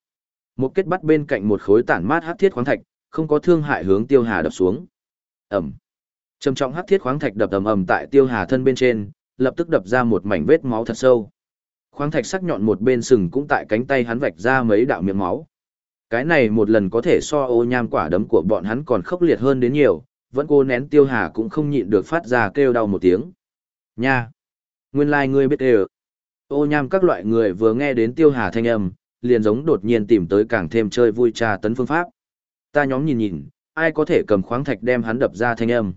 Một kết bắt bên cạnh một khối tản mát hắc thiết khoáng thạch, không có thương hại hướng tiêu hà đập xuống. Ẩm. Trầm trọng hắc thiết khoáng thạch đập ầm ầm tại tiêu hà thân bên trên, lập tức đập ra một mảnh vết máu thật sâu. Khoáng thạch sắc nhọn một bên sừng cũng tại cánh tay hắn vạch ra mấy đạo miệng máu. Cái này một lần có thể so ô nham quả đấm của bọn hắn còn khốc liệt hơn đến nhiều, vẫn cô nén tiêu hà cũng không nhịn được phát ra kêu đau một tiếng. Nha! Nguyên lai like ngươi biết đều. Ô nham các loại người vừa nghe đến tiêu hà thanh âm, liền giống đột nhiên tìm tới càng thêm chơi vui trà tấn phương pháp. Ta nhóm nhìn nhìn, ai có thể cầm khoáng thạch đem hắn đập ra thanh âm.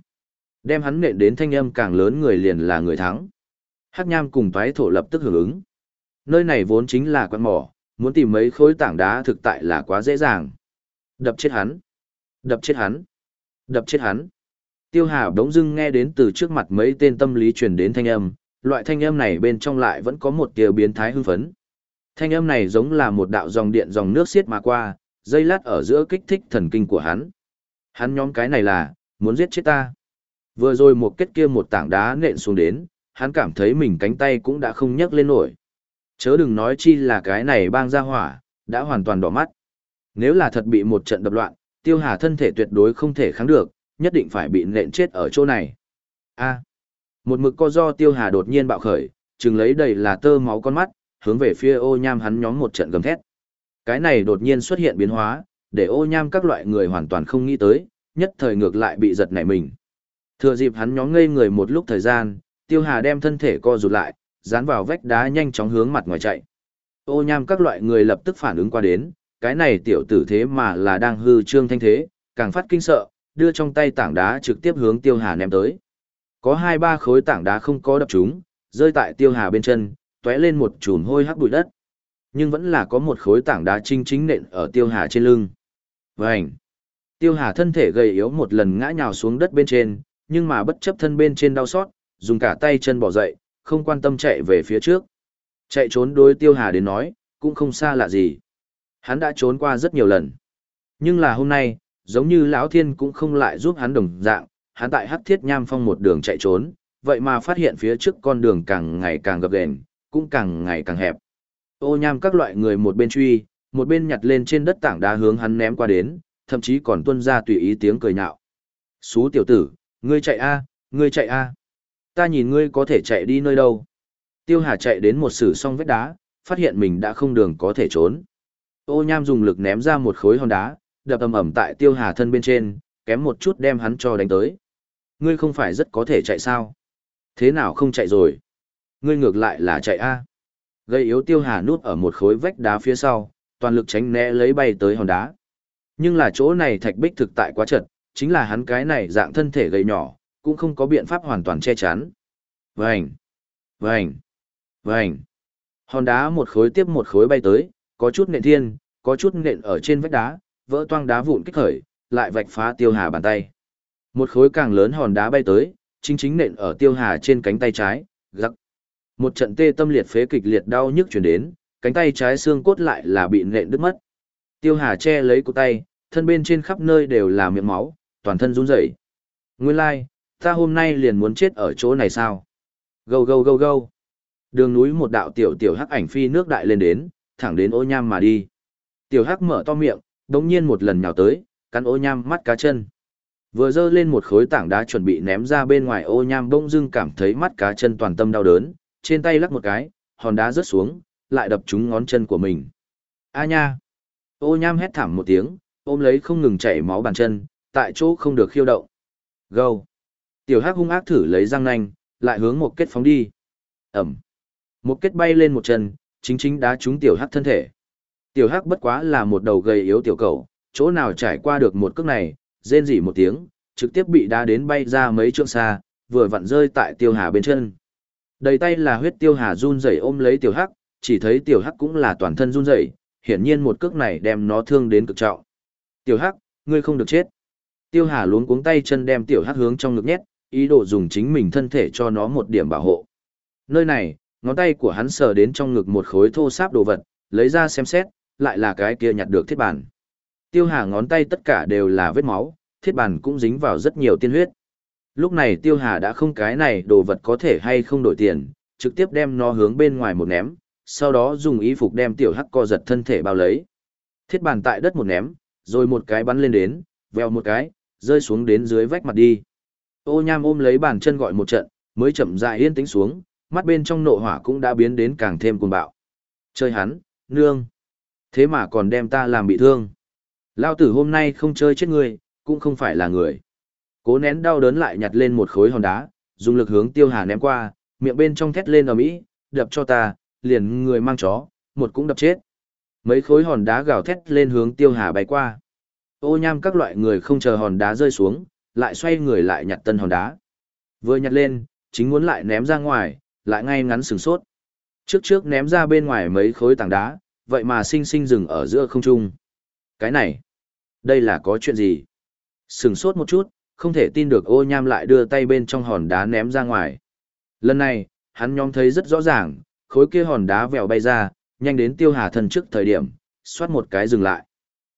Đem hắn nện đến thanh âm càng lớn người liền là người thắng. Hắc nham cùng toái thổ lập tức hưởng ứng. Nơi này vốn chính là quan mỏ, muốn tìm mấy khối tảng đá thực tại là quá dễ dàng. Đập chết hắn. Đập chết hắn. Đập chết hắn. Tiêu Hà đống dưng nghe đến từ trước mặt mấy tên tâm lý truyền đến thanh âm, loại thanh âm này bên trong lại vẫn có một tia biến thái hưng phấn. Thanh âm này giống là một đạo dòng điện dòng nước xiết mà qua, dây lát ở giữa kích thích thần kinh của hắn. Hắn nhóm cái này là, muốn giết chết ta. Vừa rồi một kết kia một tảng đá nện xuống đến, hắn cảm thấy mình cánh tay cũng đã không nhấc lên nổi. Chớ đừng nói chi là cái này bang ra hỏa, đã hoàn toàn đỏ mắt. Nếu là thật bị một trận đập loạn, tiêu hà thân thể tuyệt đối không thể kháng được, nhất định phải bị nện chết ở chỗ này. A. một mực co do tiêu hà đột nhiên bạo khởi, chừng lấy đầy là tơ máu con mắt, hướng về phía ô nham hắn nhóm một trận gầm thét. Cái này đột nhiên xuất hiện biến hóa, để ô nham các loại người hoàn toàn không nghĩ tới, nhất thời ngược lại bị giật nảy mình. Thừa dịp hắn nhóm ngây người một lúc thời gian, tiêu hà đem thân thể co rụt lại, dán vào vách đá nhanh chóng hướng mặt ngoài chạy. Ô nham các loại người lập tức phản ứng qua đến, cái này tiểu tử thế mà là đang hư trương thanh thế, càng phát kinh sợ, đưa trong tay tảng đá trực tiếp hướng tiêu hà ném tới. Có hai ba khối tảng đá không có đập chúng, rơi tại tiêu hà bên chân, tóe lên một chùm hôi hắc bụi đất. Nhưng vẫn là có một khối tảng đá chính chính nện ở tiêu hà trên lưng. Vành! Tiêu hà thân thể gầy yếu một lần ngã nhào xuống đất bên trên, nhưng mà bất chấp thân bên trên đau xót, dùng cả tay chân bỏ dậy, không quan tâm chạy về phía trước. Chạy trốn đối tiêu hà đến nói, cũng không xa lạ gì. Hắn đã trốn qua rất nhiều lần. Nhưng là hôm nay, giống như lão thiên cũng không lại giúp hắn đồng dạng, hắn tại hắc thiết nham phong một đường chạy trốn, vậy mà phát hiện phía trước con đường càng ngày càng gập ghềnh, cũng càng ngày càng hẹp. Ô nham các loại người một bên truy, một bên nhặt lên trên đất tảng đá hướng hắn ném qua đến, thậm chí còn tuân ra tùy ý tiếng cười nhạo. Xú tiểu tử, ngươi chạy a, ngươi chạy a. Ta nhìn ngươi có thể chạy đi nơi đâu. Tiêu Hà chạy đến một sử song vết đá, phát hiện mình đã không đường có thể trốn. Ô nham dùng lực ném ra một khối hòn đá, đập ầm ầm tại Tiêu Hà thân bên trên, kém một chút đem hắn cho đánh tới. Ngươi không phải rất có thể chạy sao? Thế nào không chạy rồi? Ngươi ngược lại là chạy a. Gây yếu Tiêu Hà nút ở một khối vách đá phía sau, toàn lực tránh né lấy bay tới hòn đá. Nhưng là chỗ này thạch bích thực tại quá chật, chính là hắn cái này dạng thân thể gầy nhỏ, cũng không có biện pháp hoàn toàn che chắn. Vành! Vành! Vành! Hòn đá một khối tiếp một khối bay tới, có chút nện thiên, có chút nện ở trên vách đá, vỡ toang đá vụn kích khởi, lại vạch phá tiêu hà bàn tay. Một khối càng lớn hòn đá bay tới, chính chính nện ở tiêu hà trên cánh tay trái, gắc. Một trận tê tâm liệt phế kịch liệt đau nhức chuyển đến, cánh tay trái xương cốt lại là bị nện đứt mất. Tiêu hà che lấy cổ tay, thân bên trên khắp nơi đều là miệng máu, toàn thân run rẩy. Nguyên lai, like, ta hôm nay liền muốn chết ở chỗ này sao? Gâu gâu gâu gâu. Đường núi một đạo tiểu tiểu hắc ảnh phi nước đại lên đến, thẳng đến ô nham mà đi. Tiểu hắc mở to miệng, đống nhiên một lần nhào tới, cắn ô nham mắt cá chân. Vừa dơ lên một khối tảng đá chuẩn bị ném ra bên ngoài ô nham bỗng dưng cảm thấy mắt cá chân toàn tâm đau đớn, trên tay lắc một cái, hòn đá rớt xuống, lại đập trúng ngón chân của mình. A nha! Ô nham hét thảm một tiếng, ôm lấy không ngừng chảy máu bàn chân, tại chỗ không được khiêu động. Gâu! Tiểu hắc hung ác thử lấy răng nanh, lại hướng một kết phóng đi. Ẩm! Một kết bay lên một chân, chính chính đá trúng tiểu hắc thân thể. Tiểu hắc bất quá là một đầu gầy yếu tiểu cầu, chỗ nào trải qua được một cước này, rên rỉ một tiếng, trực tiếp bị đá đến bay ra mấy trượng xa, vừa vặn rơi tại tiêu hà bên chân. Đầy tay là huyết tiêu hà run rẩy ôm lấy tiểu hắc, chỉ thấy tiểu hắc cũng là toàn thân run rẩy, hiển nhiên một cước này đem nó thương đến cực trọng. Tiểu hắc, ngươi không được chết. Tiêu hà luống cuống tay chân đem tiểu hắc hướng trong ngực nhét, ý đồ dùng chính mình thân thể cho nó một điểm bảo hộ. Nơi này, ngón tay của hắn sờ đến trong ngực một khối thô sáp đồ vật, lấy ra xem xét, lại là cái kia nhặt được thiết bản. Tiêu Hà ngón tay tất cả đều là vết máu, thiết bản cũng dính vào rất nhiều tiên huyết. Lúc này Tiêu Hà đã không cái này đồ vật có thể hay không đổi tiền, trực tiếp đem nó hướng bên ngoài một ném, sau đó dùng y phục đem tiểu hắc co giật thân thể bao lấy. Thiết bản tại đất một ném, rồi một cái bắn lên đến, veo một cái, rơi xuống đến dưới vách mặt đi. Ô nham ôm lấy bàn chân gọi một trận, mới chậm rãi yên tĩnh xuống, mắt bên trong nộ hỏa cũng đã biến đến càng thêm cuồng bạo. Chơi hắn, nương. Thế mà còn đem ta làm bị thương. Lao tử hôm nay không chơi chết người, cũng không phải là người. Cố nén đau đớn lại nhặt lên một khối hòn đá, dùng lực hướng tiêu hà ném qua, miệng bên trong thét lên ở mỹ, đập cho ta, liền người mang chó, một cũng đập chết. Mấy khối hòn đá gào thét lên hướng tiêu hà bay qua. Ô nham các loại người không chờ hòn đá rơi xuống, lại xoay người lại nhặt tân hòn đá. Vừa nhặt lên, chính muốn lại ném ra ngoài, lại ngay ngắn sừng sốt. Trước trước ném ra bên ngoài mấy khối tảng đá, vậy mà sinh sinh dừng ở giữa không trung. Cái này, đây là có chuyện gì? Sừng sốt một chút, không thể tin được ô nham lại đưa tay bên trong hòn đá ném ra ngoài. Lần này, hắn nhóm thấy rất rõ ràng, khối kia hòn đá vèo bay ra, nhanh đến tiêu hà thần trước thời điểm, xoát một cái dừng lại.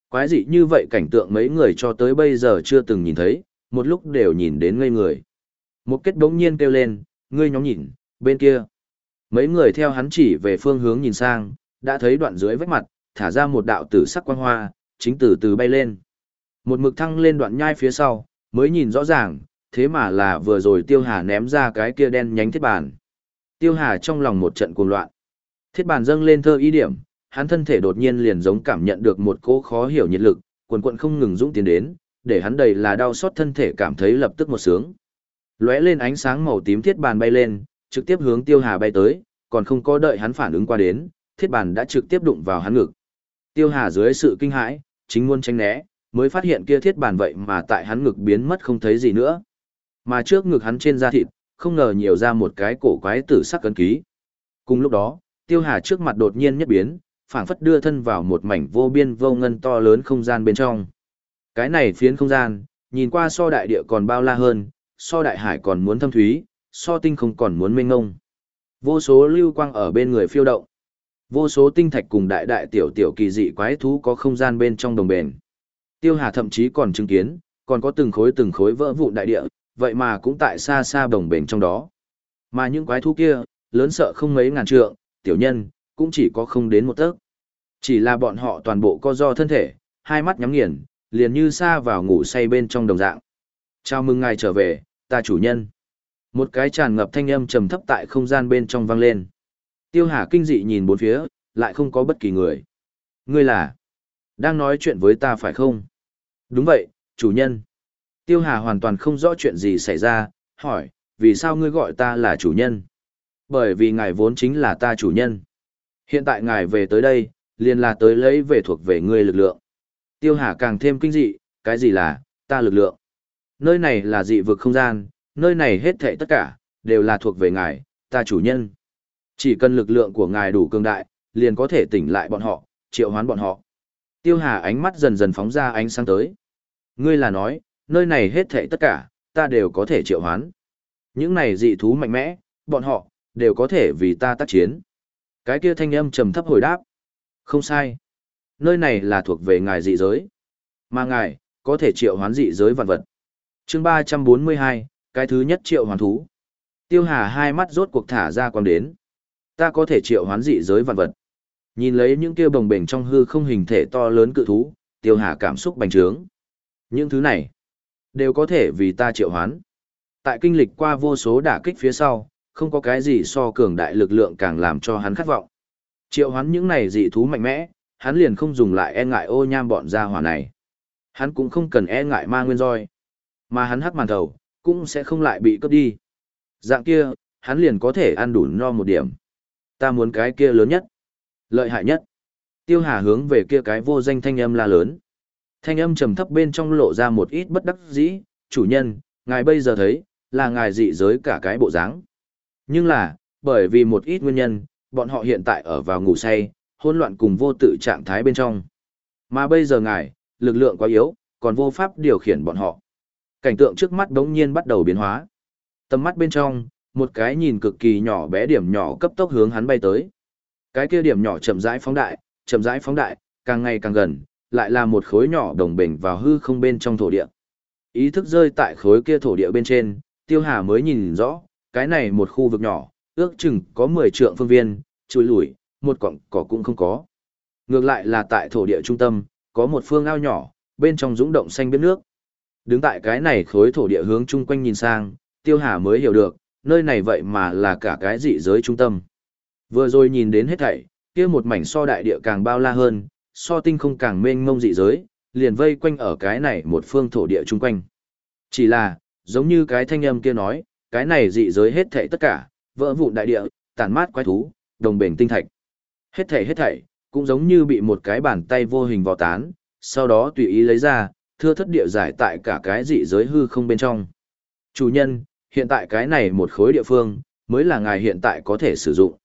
Quái dị như vậy cảnh tượng mấy người cho tới bây giờ chưa từng nhìn thấy, một lúc đều nhìn đến ngây người. Một kết đống nhiên kêu lên, ngươi nhóm nhìn, bên kia. Mấy người theo hắn chỉ về phương hướng nhìn sang, đã thấy đoạn dưới vách mặt, thả ra một đạo tử sắc quang hoa, chính từ từ bay lên. Một mực thăng lên đoạn nhai phía sau, mới nhìn rõ ràng, thế mà là vừa rồi Tiêu Hà ném ra cái kia đen nhánh thiết bàn. Tiêu Hà trong lòng một trận cuồng loạn. Thiết bàn dâng lên thơ ý điểm, hắn thân thể đột nhiên liền giống cảm nhận được một cỗ khó hiểu nhiệt lực, quần quận không ngừng dũng tiến đến, để hắn đầy là đau xót thân thể cảm thấy lập tức một sướng. Lóe lên ánh sáng màu tím thiết bàn bay lên, trực tiếp hướng Tiêu Hà bay tới, còn không có đợi hắn phản ứng qua đến, thiết bàn đã trực tiếp đụng vào hắn ngực. Tiêu Hà dưới sự kinh hãi, chính muốn tránh né, mới phát hiện kia thiết bàn vậy mà tại hắn ngực biến mất không thấy gì nữa. Mà trước ngực hắn trên da thịt, không ngờ nhiều ra một cái cổ quái tử sắc cấn ký. Cùng lúc đó, Tiêu Hà trước mặt đột nhiên nhất biến, phảng phất đưa thân vào một mảnh vô biên vô ngân to lớn không gian bên trong. Cái này phiến không gian, nhìn qua so đại địa còn bao la hơn, so đại hải còn muốn thâm thúy, so tinh không còn muốn mênh ngông. Vô số lưu quang ở bên người phiêu động. Vô số tinh thạch cùng đại đại tiểu tiểu kỳ dị quái thú có không gian bên trong đồng bền. Tiêu Hà thậm chí còn chứng kiến, còn có từng khối từng khối vỡ vụn đại địa, vậy mà cũng tại xa xa đồng bền trong đó. Mà những quái thú kia, lớn sợ không mấy ngàn trượng, tiểu nhân, cũng chỉ có không đến một tấc. Chỉ là bọn họ toàn bộ co do thân thể, hai mắt nhắm nghiền, liền như xa vào ngủ say bên trong đồng dạng. Chào mừng ngài trở về, ta chủ nhân. Một cái tràn ngập thanh âm trầm thấp tại không gian bên trong vang lên. Tiêu Hà kinh dị nhìn bốn phía, lại không có bất kỳ người. Ngươi là? Đang nói chuyện với ta phải không? Đúng vậy, chủ nhân. Tiêu Hà hoàn toàn không rõ chuyện gì xảy ra, hỏi, vì sao ngươi gọi ta là chủ nhân? Bởi vì ngài vốn chính là ta chủ nhân. Hiện tại ngài về tới đây, liền là tới lấy về thuộc về ngươi lực lượng. Tiêu Hà càng thêm kinh dị, cái gì là, ta lực lượng. Nơi này là dị vực không gian, nơi này hết thảy tất cả, đều là thuộc về ngài, ta chủ nhân. Chỉ cần lực lượng của ngài đủ cường đại, liền có thể tỉnh lại bọn họ, triệu hoán bọn họ. Tiêu Hà ánh mắt dần dần phóng ra ánh sáng tới. Ngươi là nói, nơi này hết thảy tất cả, ta đều có thể triệu hoán. Những này dị thú mạnh mẽ, bọn họ, đều có thể vì ta tác chiến. Cái kia thanh âm trầm thấp hồi đáp. Không sai. Nơi này là thuộc về ngài dị giới. Mà ngài, có thể triệu hoán dị giới vạn vật. chương 342, cái thứ nhất triệu hoán thú. Tiêu Hà hai mắt rốt cuộc thả ra quang đến. Ta có thể triệu hoán dị giới vạn vật. Nhìn lấy những kia bồng bềnh trong hư không hình thể to lớn cự thú, Tiêu Hà cảm xúc bành trướng. Những thứ này, đều có thể vì ta triệu hoán. Tại kinh lịch qua vô số đả kích phía sau, không có cái gì so cường đại lực lượng càng làm cho hắn khát vọng. Triệu hoán những này dị thú mạnh mẽ, hắn liền không dùng lại e ngại ô nham bọn gia hỏa này. Hắn cũng không cần e ngại ma nguyên roi. Mà hắn hắc màn thầu, cũng sẽ không lại bị cướp đi. Dạng kia, hắn liền có thể ăn đủ no một điểm. Ta muốn cái kia lớn nhất, lợi hại nhất. Tiêu Hà hướng về kia cái vô danh thanh âm la lớn. Thanh âm trầm thấp bên trong lộ ra một ít bất đắc dĩ, chủ nhân, ngài bây giờ thấy, là ngài dị giới cả cái bộ dáng. Nhưng là, bởi vì một ít nguyên nhân, bọn họ hiện tại ở vào ngủ say, hỗn loạn cùng vô tự trạng thái bên trong. Mà bây giờ ngài, lực lượng quá yếu, còn vô pháp điều khiển bọn họ. Cảnh tượng trước mắt đống nhiên bắt đầu biến hóa. Tầm mắt bên trong, một cái nhìn cực kỳ nhỏ bé điểm nhỏ cấp tốc hướng hắn bay tới. Cái kia điểm nhỏ chậm rãi phóng đại, chậm rãi phóng đại, càng ngày càng gần, lại là một khối nhỏ đồng bình vào hư không bên trong thổ địa. Ý thức rơi tại khối kia thổ địa bên trên, Tiêu Hà mới nhìn rõ, cái này một khu vực nhỏ, ước chừng có 10 trượng phương viên, chùi lủi, một cọng cỏ cũng không có. Ngược lại là tại thổ địa trung tâm, có một phương ao nhỏ, bên trong dũng động xanh biết nước. Đứng tại cái này khối thổ địa hướng chung quanh nhìn sang, Tiêu Hà mới hiểu được, nơi này vậy mà là cả cái dị giới trung tâm. Vừa rồi nhìn đến hết thảy, kia một mảnh so đại địa càng bao la hơn, so tinh không càng mênh mông dị giới, liền vây quanh ở cái này một phương thổ địa chung quanh. Chỉ là, giống như cái thanh âm kia nói, cái này dị giới hết thảy tất cả, vỡ vụn đại địa, tàn mát quái thú, đồng bền tinh thạch. Hết thảy hết thảy, cũng giống như bị một cái bàn tay vô hình vò tán, sau đó tùy ý lấy ra, thưa thất địa giải tại cả cái dị giới hư không bên trong. Chủ nhân, hiện tại cái này một khối địa phương, mới là ngài hiện tại có thể sử dụng.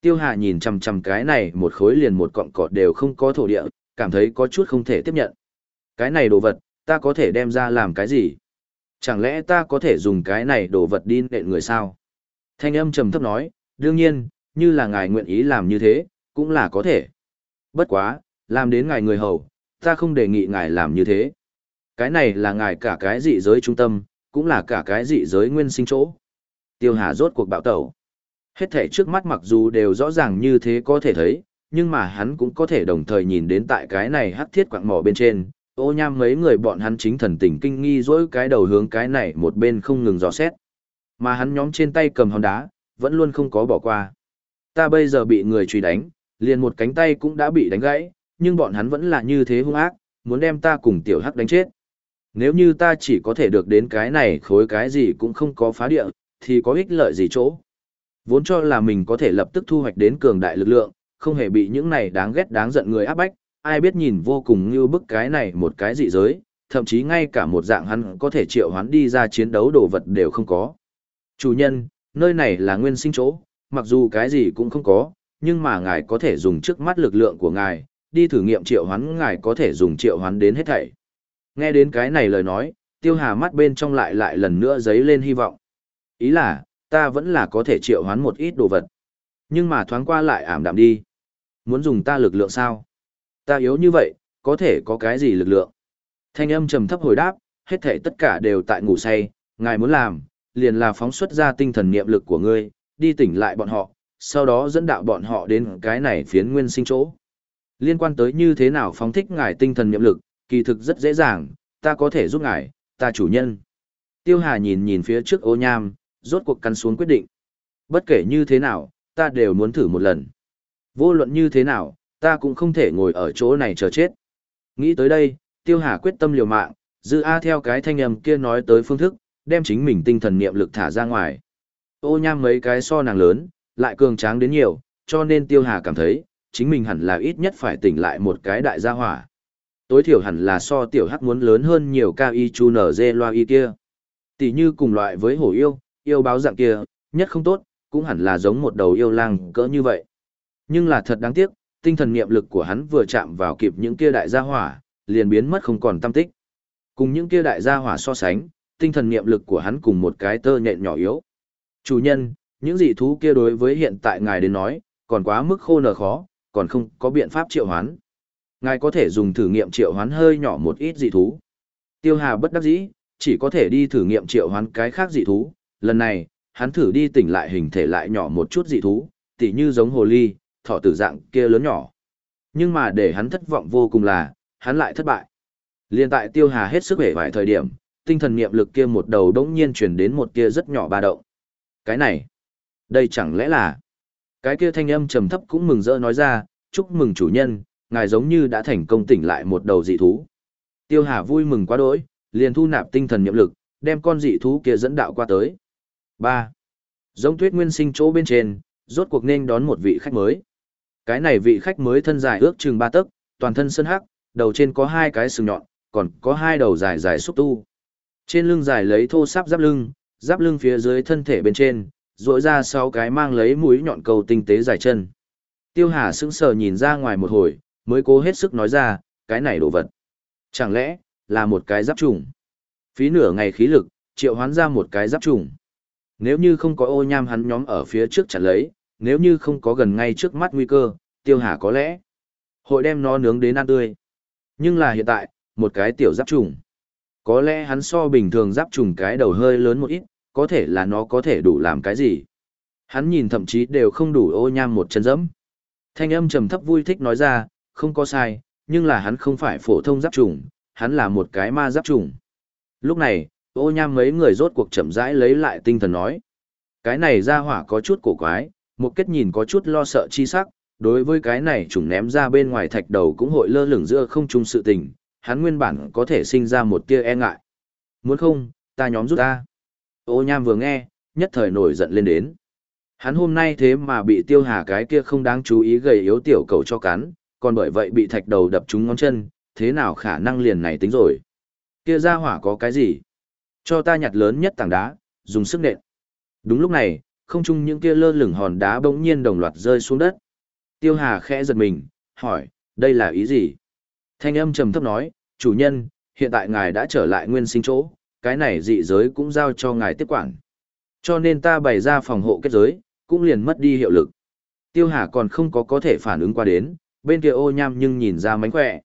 Tiêu Hà nhìn chằm chằm cái này một khối liền một cọng cọt đều không có thổ địa, cảm thấy có chút không thể tiếp nhận. Cái này đồ vật, ta có thể đem ra làm cái gì? Chẳng lẽ ta có thể dùng cái này đồ vật đi nện người sao? Thanh âm trầm thấp nói, đương nhiên, như là ngài nguyện ý làm như thế, cũng là có thể. Bất quá, làm đến ngài người hầu, ta không đề nghị ngài làm như thế. Cái này là ngài cả cái dị giới trung tâm, cũng là cả cái dị giới nguyên sinh chỗ. Tiêu Hà rốt cuộc bạo tẩu. Hết thể trước mắt mặc dù đều rõ ràng như thế có thể thấy, nhưng mà hắn cũng có thể đồng thời nhìn đến tại cái này hắc thiết quạng mỏ bên trên, ô nham mấy người bọn hắn chính thần tình kinh nghi dỗi cái đầu hướng cái này một bên không ngừng dò xét. Mà hắn nhóm trên tay cầm hòn đá, vẫn luôn không có bỏ qua. Ta bây giờ bị người truy đánh, liền một cánh tay cũng đã bị đánh gãy, nhưng bọn hắn vẫn là như thế hung ác, muốn đem ta cùng tiểu hắc đánh chết. Nếu như ta chỉ có thể được đến cái này khối cái gì cũng không có phá địa, thì có ích lợi gì chỗ. Vốn cho là mình có thể lập tức thu hoạch đến cường đại lực lượng, không hề bị những này đáng ghét đáng giận người áp bách, ai biết nhìn vô cùng như bức cái này một cái dị giới, thậm chí ngay cả một dạng hắn có thể triệu hắn đi ra chiến đấu đồ vật đều không có. Chủ nhân, nơi này là nguyên sinh chỗ, mặc dù cái gì cũng không có, nhưng mà ngài có thể dùng trước mắt lực lượng của ngài, đi thử nghiệm triệu hoán ngài có thể dùng triệu hoán đến hết thảy. Nghe đến cái này lời nói, tiêu hà mắt bên trong lại lại lần nữa dấy lên hy vọng. Ý là, ta vẫn là có thể triệu hoán một ít đồ vật. Nhưng mà thoáng qua lại ảm đạm đi. Muốn dùng ta lực lượng sao? Ta yếu như vậy, có thể có cái gì lực lượng? Thanh âm trầm thấp hồi đáp, hết thảy tất cả đều tại ngủ say, ngài muốn làm, liền là phóng xuất ra tinh thần niệm lực của ngươi, đi tỉnh lại bọn họ, sau đó dẫn đạo bọn họ đến cái này phiến nguyên sinh chỗ. Liên quan tới như thế nào phóng thích ngài tinh thần niệm lực, kỳ thực rất dễ dàng, ta có thể giúp ngài, ta chủ nhân. Tiêu Hà nhìn nhìn phía trước ô nham, rốt cuộc cắn xuống quyết định. Bất kể như thế nào, ta đều muốn thử một lần. Vô luận như thế nào, ta cũng không thể ngồi ở chỗ này chờ chết. Nghĩ tới đây, Tiêu Hà quyết tâm liều mạng, dư A theo cái thanh âm kia nói tới phương thức, đem chính mình tinh thần niệm lực thả ra ngoài. Ô nham mấy cái so nàng lớn, lại cường tráng đến nhiều, cho nên Tiêu Hà cảm thấy, chính mình hẳn là ít nhất phải tỉnh lại một cái đại gia hỏa. Tối thiểu hẳn là so tiểu hắc muốn lớn hơn nhiều cao y chu nở dê loa y kia. Tỷ như cùng loại với hổ yêu, yêu báo dạng kia, nhất không tốt, cũng hẳn là giống một đầu yêu lang cỡ như vậy. Nhưng là thật đáng tiếc, tinh thần niệm lực của hắn vừa chạm vào kịp những kia đại gia hỏa, liền biến mất không còn tâm tích. Cùng những kia đại gia hỏa so sánh, tinh thần niệm lực của hắn cùng một cái tơ nhện nhỏ yếu. Chủ nhân, những dị thú kia đối với hiện tại ngài đến nói, còn quá mức khô nở khó, còn không có biện pháp triệu hoán. Ngài có thể dùng thử nghiệm triệu hoán hơi nhỏ một ít dị thú. Tiêu Hà bất đắc dĩ, chỉ có thể đi thử nghiệm triệu hoán cái khác dị thú. Lần này, hắn thử đi tỉnh lại hình thể lại nhỏ một chút dị thú, tỉ như giống hồ ly, thỏ tử dạng kia lớn nhỏ. Nhưng mà để hắn thất vọng vô cùng là, hắn lại thất bại. Liên tại Tiêu Hà hết sức hể vài thời điểm, tinh thần niệm lực kia một đầu đống nhiên truyền đến một kia rất nhỏ ba động. Cái này, đây chẳng lẽ là... Cái kia thanh âm trầm thấp cũng mừng rỡ nói ra, chúc mừng chủ nhân, ngài giống như đã thành công tỉnh lại một đầu dị thú. Tiêu Hà vui mừng quá đỗi, liền thu nạp tinh thần niệm lực, đem con dị thú kia dẫn đạo qua tới. 3. Giống tuyết nguyên sinh chỗ bên trên, rốt cuộc nên đón một vị khách mới. Cái này vị khách mới thân dài ước chừng ba tấc, toàn thân sơn hắc, đầu trên có hai cái sừng nhọn, còn có hai đầu dài dài xúc tu. Trên lưng dài lấy thô sáp giáp lưng, giáp lưng phía dưới thân thể bên trên, rỗi ra sáu cái mang lấy mũi nhọn cầu tinh tế dài chân. Tiêu Hà sững sờ nhìn ra ngoài một hồi, mới cố hết sức nói ra, cái này đồ vật. Chẳng lẽ, là một cái giáp trùng? Phí nửa ngày khí lực, triệu hoán ra một cái giáp trùng. Nếu như không có ô nham hắn nhóm ở phía trước chặn lấy, nếu như không có gần ngay trước mắt nguy cơ, tiêu hà có lẽ hội đem nó nướng đến ăn tươi. Nhưng là hiện tại, một cái tiểu giáp trùng. Có lẽ hắn so bình thường giáp trùng cái đầu hơi lớn một ít, có thể là nó có thể đủ làm cái gì. Hắn nhìn thậm chí đều không đủ ô nham một chân dẫm. Thanh âm trầm thấp vui thích nói ra, không có sai, nhưng là hắn không phải phổ thông giáp trùng, hắn là một cái ma giáp trùng. Lúc này, ô nham mấy người rốt cuộc chậm rãi lấy lại tinh thần nói. Cái này ra hỏa có chút cổ quái, một kết nhìn có chút lo sợ chi sắc, đối với cái này trùng ném ra bên ngoài thạch đầu cũng hội lơ lửng giữa không trung sự tình, hắn nguyên bản có thể sinh ra một tia e ngại. Muốn không, ta nhóm rút ta. Ô nham vừa nghe, nhất thời nổi giận lên đến. Hắn hôm nay thế mà bị tiêu hà cái kia không đáng chú ý gầy yếu tiểu cầu cho cắn, còn bởi vậy bị thạch đầu đập trúng ngón chân, thế nào khả năng liền này tính rồi. Kia ra hỏa có cái gì? Cho ta nhặt lớn nhất tảng đá, dùng sức nện. Đúng lúc này, không chung những kia lơ lửng hòn đá bỗng nhiên đồng loạt rơi xuống đất. Tiêu Hà khẽ giật mình, hỏi, đây là ý gì? Thanh âm trầm thấp nói, chủ nhân, hiện tại ngài đã trở lại nguyên sinh chỗ, cái này dị giới cũng giao cho ngài tiếp quản. Cho nên ta bày ra phòng hộ kết giới, cũng liền mất đi hiệu lực. Tiêu Hà còn không có có thể phản ứng qua đến, bên kia ô nham nhưng nhìn ra mánh khỏe.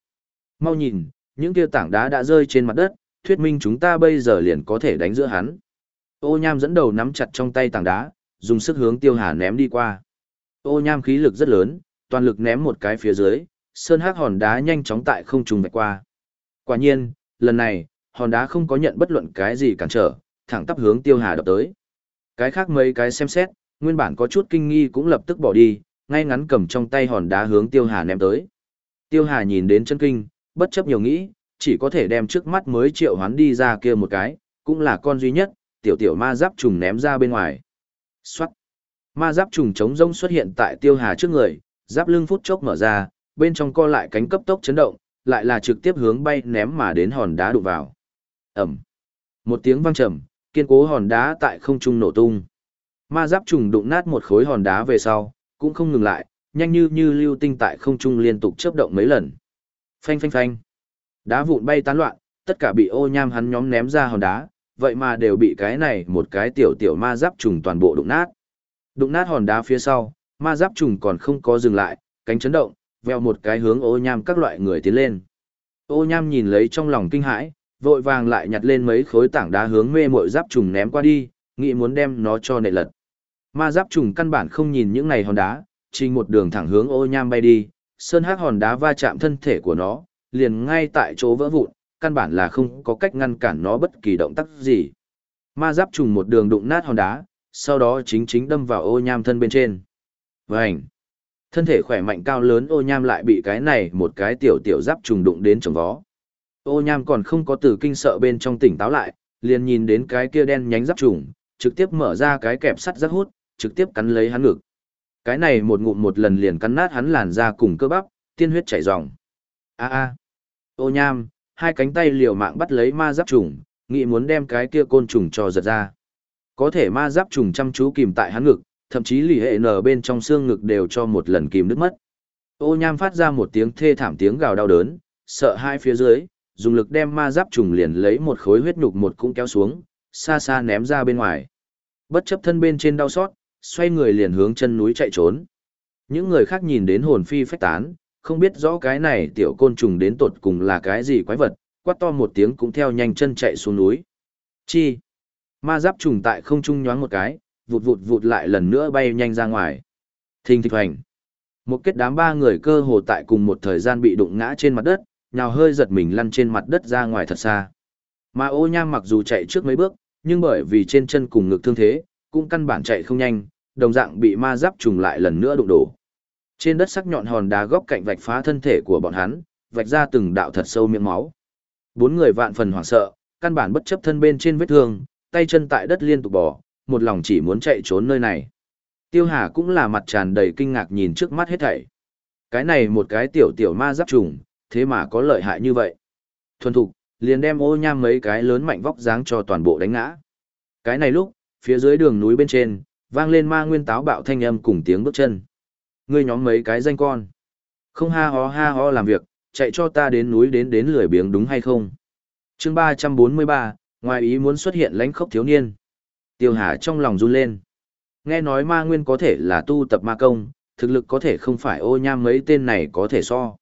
Mau nhìn, những kia tảng đá đã rơi trên mặt đất, thuyết minh chúng ta bây giờ liền có thể đánh giữa hắn. Ô nham dẫn đầu nắm chặt trong tay tảng đá, dùng sức hướng tiêu hà ném đi qua. Ô nham khí lực rất lớn, toàn lực ném một cái phía dưới, sơn hắc hòn đá nhanh chóng tại không trùng vạch qua. Quả nhiên, lần này, hòn đá không có nhận bất luận cái gì cản trở, thẳng tắp hướng tiêu hà đập tới. Cái khác mấy cái xem xét, nguyên bản có chút kinh nghi cũng lập tức bỏ đi, ngay ngắn cầm trong tay hòn đá hướng tiêu hà ném tới. Tiêu hà nhìn đến chân kinh, bất chấp nhiều nghĩ, chỉ có thể đem trước mắt mới triệu hoán đi ra kia một cái, cũng là con duy nhất, tiểu tiểu ma giáp trùng ném ra bên ngoài. Xoát! Ma giáp trùng trống rông xuất hiện tại tiêu hà trước người, giáp lưng phút chốc mở ra, bên trong co lại cánh cấp tốc chấn động, lại là trực tiếp hướng bay ném mà đến hòn đá đụng vào. Ẩm. Một tiếng vang trầm, kiên cố hòn đá tại không trung nổ tung. Ma giáp trùng đụng nát một khối hòn đá về sau, cũng không ngừng lại, nhanh như như lưu tinh tại không trung liên tục chớp động mấy lần. Phanh phanh phanh. Đá vụn bay tán loạn, tất cả bị ô nham hắn nhóm ném ra hòn đá, vậy mà đều bị cái này một cái tiểu tiểu ma giáp trùng toàn bộ đụng nát. Đụng nát hòn đá phía sau, ma giáp trùng còn không có dừng lại, cánh chấn động, veo một cái hướng ô nham các loại người tiến lên. Ô nham nhìn lấy trong lòng kinh hãi, vội vàng lại nhặt lên mấy khối tảng đá hướng mê mội giáp trùng ném qua đi, nghĩ muốn đem nó cho nệ lật. Ma giáp trùng căn bản không nhìn những này hòn đá, trình một đường thẳng hướng ô nham bay đi, sơn hắc hòn đá va chạm thân thể của nó, liền ngay tại chỗ vỡ vụn, căn bản là không có cách ngăn cản nó bất kỳ động tác gì. Ma giáp trùng một đường đụng nát hòn đá, sau đó chính chính đâm vào ô nham thân bên trên. Vành! Thân thể khỏe mạnh cao lớn ô nham lại bị cái này một cái tiểu tiểu giáp trùng đụng đến trồng vó. Ô nham còn không có từ kinh sợ bên trong tỉnh táo lại, liền nhìn đến cái kia đen nhánh giáp trùng, trực tiếp mở ra cái kẹp sắt rắc hút, trực tiếp cắn lấy hắn ngực. Cái này một ngụm một lần liền cắn nát hắn làn da cùng cơ bắp, tiên huyết chảy ròng. A a. Ô nham, hai cánh tay liều mạng bắt lấy ma giáp trùng, nghĩ muốn đem cái kia côn trùng cho giật ra. Có thể ma giáp trùng chăm chú kìm tại hắn ngực, thậm chí lì hệ nở bên trong xương ngực đều cho một lần kìm nước mất. Ô nham phát ra một tiếng thê thảm tiếng gào đau đớn, sợ hai phía dưới, dùng lực đem ma giáp trùng liền lấy một khối huyết nhục một cũng kéo xuống, xa xa ném ra bên ngoài. Bất chấp thân bên trên đau xót, xoay người liền hướng chân núi chạy trốn. Những người khác nhìn đến hồn phi phách tán, không biết rõ cái này tiểu côn trùng đến tột cùng là cái gì quái vật, quát to một tiếng cũng theo nhanh chân chạy xuống núi. Chi? Ma giáp trùng tại không trung nhoáng một cái, vụt vụt vụt lại lần nữa bay nhanh ra ngoài. Thình thịch hoành. Một kết đám ba người cơ hồ tại cùng một thời gian bị đụng ngã trên mặt đất, nhào hơi giật mình lăn trên mặt đất ra ngoài thật xa. Mà ô nham mặc dù chạy trước mấy bước, nhưng bởi vì trên chân cùng ngực thương thế, cũng căn bản chạy không nhanh, đồng dạng bị ma giáp trùng lại lần nữa đụng đổ. Trên đất sắc nhọn hòn đá góc cạnh vạch phá thân thể của bọn hắn, vạch ra từng đạo thật sâu miệng máu. Bốn người vạn phần hoảng sợ, căn bản bất chấp thân bên trên vết thương, tay chân tại đất liên tục bỏ, một lòng chỉ muốn chạy trốn nơi này. Tiêu Hà cũng là mặt tràn đầy kinh ngạc nhìn trước mắt hết thảy. Cái này một cái tiểu tiểu ma giáp trùng, thế mà có lợi hại như vậy. Thuần thục, liền đem ô nham mấy cái lớn mạnh vóc dáng cho toàn bộ đánh ngã. Cái này lúc, phía dưới đường núi bên trên, vang lên ma nguyên táo bạo thanh âm cùng tiếng bước chân. Ngươi nhóm mấy cái danh con. Không ha ho ha ho làm việc, chạy cho ta đến núi đến đến lười biếng đúng hay không? chương 343, ngoài ý muốn xuất hiện lãnh khốc thiếu niên. Tiêu Hà trong lòng run lên. Nghe nói ma nguyên có thể là tu tập ma công, thực lực có thể không phải ô nham mấy tên này có thể so.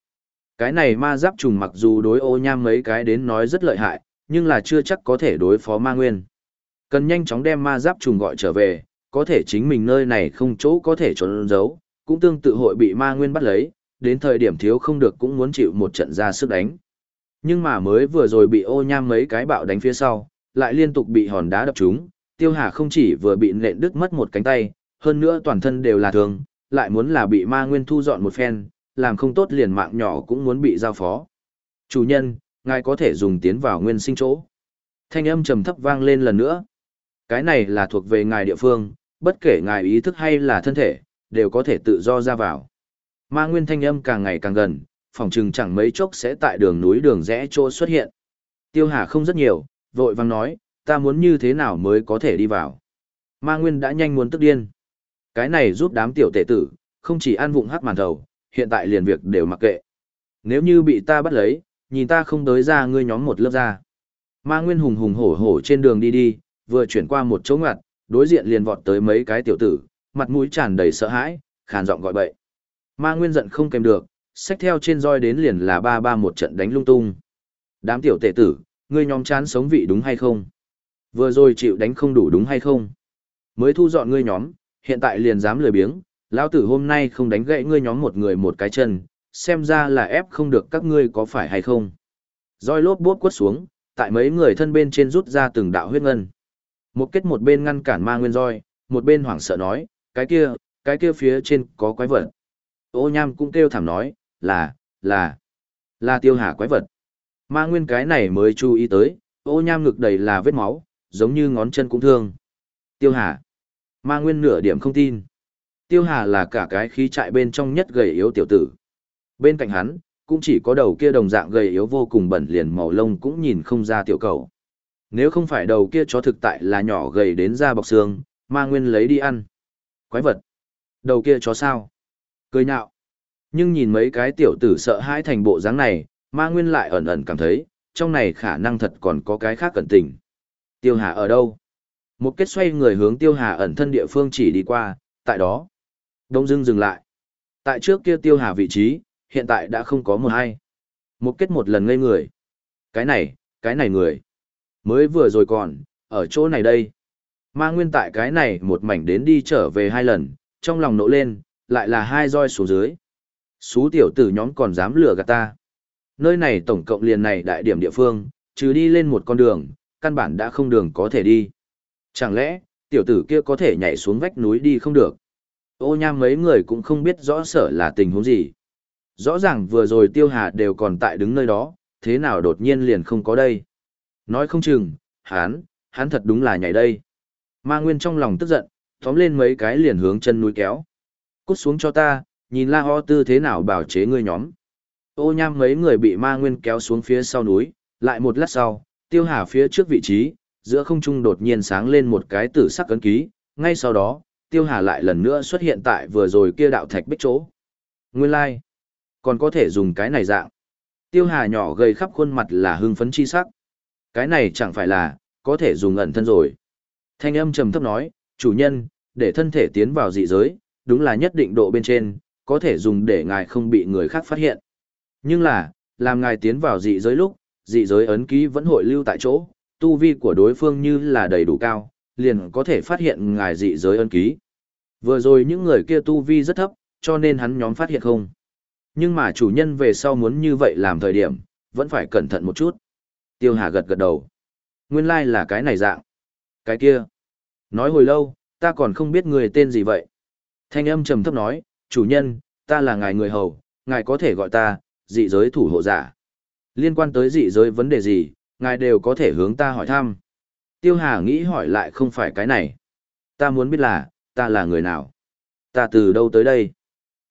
Cái này ma giáp trùng mặc dù đối ô nham mấy cái đến nói rất lợi hại, nhưng là chưa chắc có thể đối phó ma nguyên. Cần nhanh chóng đem ma giáp trùng gọi trở về, có thể chính mình nơi này không chỗ có thể trốn giấu, cũng tương tự hội bị ma nguyên bắt lấy, đến thời điểm thiếu không được cũng muốn chịu một trận ra sức đánh. Nhưng mà mới vừa rồi bị ô nham mấy cái bạo đánh phía sau, lại liên tục bị hòn đá đập trúng, tiêu hà không chỉ vừa bị nện đứt mất một cánh tay, hơn nữa toàn thân đều là thương, lại muốn là bị ma nguyên thu dọn một phen, làm không tốt liền mạng nhỏ cũng muốn bị giao phó. Chủ nhân, ngài có thể dùng tiến vào nguyên sinh chỗ. Thanh âm trầm thấp vang lên lần nữa. Cái này là thuộc về ngài địa phương, bất kể ngài ý thức hay là thân thể, đều có thể tự do ra vào. Ma nguyên thanh âm càng ngày càng gần, phòng trừng chẳng mấy chốc sẽ tại đường núi đường rẽ chỗ xuất hiện. Tiêu Hà không rất nhiều, vội vang nói, ta muốn như thế nào mới có thể đi vào. Ma nguyên đã nhanh muốn tức điên. Cái này giúp đám tiểu tệ tử, không chỉ ăn vụng hát màn đầu hiện tại liền việc đều mặc kệ. Nếu như bị ta bắt lấy, nhìn ta không tới ra ngươi nhóm một lớp ra. Ma Nguyên hùng hùng hổ hổ trên đường đi đi, vừa chuyển qua một chỗ ngặt, đối diện liền vọt tới mấy cái tiểu tử, mặt mũi tràn đầy sợ hãi, khàn giọng gọi bậy. Ma Nguyên giận không kèm được, xách theo trên roi đến liền là ba ba một trận đánh lung tung. Đám tiểu tệ tử, ngươi nhóm chán sống vị đúng hay không? Vừa rồi chịu đánh không đủ đúng hay không? Mới thu dọn ngươi nhóm, hiện tại liền dám lười biếng, lão tử hôm nay không đánh gãy ngươi nhóm một người một cái chân, xem ra là ép không được các ngươi có phải hay không. Roi lốp bốp quất xuống, tại mấy người thân bên trên rút ra từng đạo huyết ngân. Một kết một bên ngăn cản ma nguyên roi, một bên hoảng sợ nói, cái kia, cái kia phía trên có quái vật. Ô nham cũng kêu thảm nói, là, là, là tiêu hà quái vật. Ma nguyên cái này mới chú ý tới, ô nham ngực đầy là vết máu, giống như ngón chân cũng thương. Tiêu hà. Ma nguyên nửa điểm không tin. Tiêu Hà là cả cái khí trại bên trong nhất gầy yếu tiểu tử. Bên cạnh hắn, cũng chỉ có đầu kia đồng dạng gầy yếu vô cùng bẩn liền màu lông cũng nhìn không ra tiểu cầu. Nếu không phải đầu kia chó thực tại là nhỏ gầy đến da bọc xương, ma nguyên lấy đi ăn. Quái vật. Đầu kia chó sao? Cười nhạo. Nhưng nhìn mấy cái tiểu tử sợ hãi thành bộ dáng này, ma nguyên lại ẩn ẩn cảm thấy, trong này khả năng thật còn có cái khác cẩn tình. Tiêu Hà ở đâu? Một kết xoay người hướng Tiêu Hà ẩn thân địa phương chỉ đi qua, tại đó. Đông dưng dừng lại. Tại trước kia Tiêu Hà vị trí, hiện tại đã không có một ai. Một kết một lần ngây người. Cái này, cái này người. Mới vừa rồi còn, ở chỗ này đây. Ma nguyên tại cái này một mảnh đến đi trở về hai lần, trong lòng nộ lên, lại là hai roi xuống dưới. Xú tiểu tử nhóm còn dám lừa gạt ta. Nơi này tổng cộng liền này đại điểm địa phương, trừ đi lên một con đường, căn bản đã không đường có thể đi. Chẳng lẽ, tiểu tử kia có thể nhảy xuống vách núi đi không được? Ô nham mấy người cũng không biết rõ sở là tình huống gì. Rõ ràng vừa rồi tiêu hà đều còn tại đứng nơi đó, thế nào đột nhiên liền không có đây. Nói không chừng, hắn, hắn thật đúng là nhảy đây. Ma Nguyên trong lòng tức giận, tóm lên mấy cái liền hướng chân núi kéo. Cút xuống cho ta, nhìn La Ho Tư thế nào bảo chế ngươi nhóm. Ô nham mấy người bị Ma Nguyên kéo xuống phía sau núi, lại một lát sau, tiêu hà phía trước vị trí, giữa không trung đột nhiên sáng lên một cái tử sắc cấn ký, ngay sau đó, tiêu hà lại lần nữa xuất hiện tại vừa rồi kia đạo thạch bích chỗ. Nguyên lai、like. còn có thể dùng cái này dạng. Tiêu hà nhỏ gầy khắp khuôn mặt là hưng phấn chi sắc. Cái này chẳng phải là, có thể dùng ẩn thân rồi. Thanh âm trầm thấp nói, chủ nhân, để thân thể tiến vào dị giới, đúng là nhất định độ bên trên, có thể dùng để ngài không bị người khác phát hiện. Nhưng là, làm ngài tiến vào dị giới lúc, dị giới ấn ký vẫn hội lưu tại chỗ, tu vi của đối phương như là đầy đủ cao, liền có thể phát hiện ngài dị giới ân ký. Vừa rồi những người kia tu vi rất thấp, cho nên hắn nhóm phát hiện không. Nhưng mà chủ nhân về sau muốn như vậy làm thời điểm, vẫn phải cẩn thận một chút. Tiêu Hà gật gật đầu. Nguyên lai like là cái này dạng. Cái kia. Nói hồi lâu, ta còn không biết người tên gì vậy. Thanh âm trầm thấp nói, chủ nhân, ta là ngài người hầu, ngài có thể gọi ta, dị giới thủ hộ giả. Liên quan tới dị giới vấn đề gì, ngài đều có thể hướng ta hỏi thăm. Tiêu Hà nghĩ hỏi lại không phải cái này. Ta muốn biết là, ta là người nào? Ta từ đâu tới đây?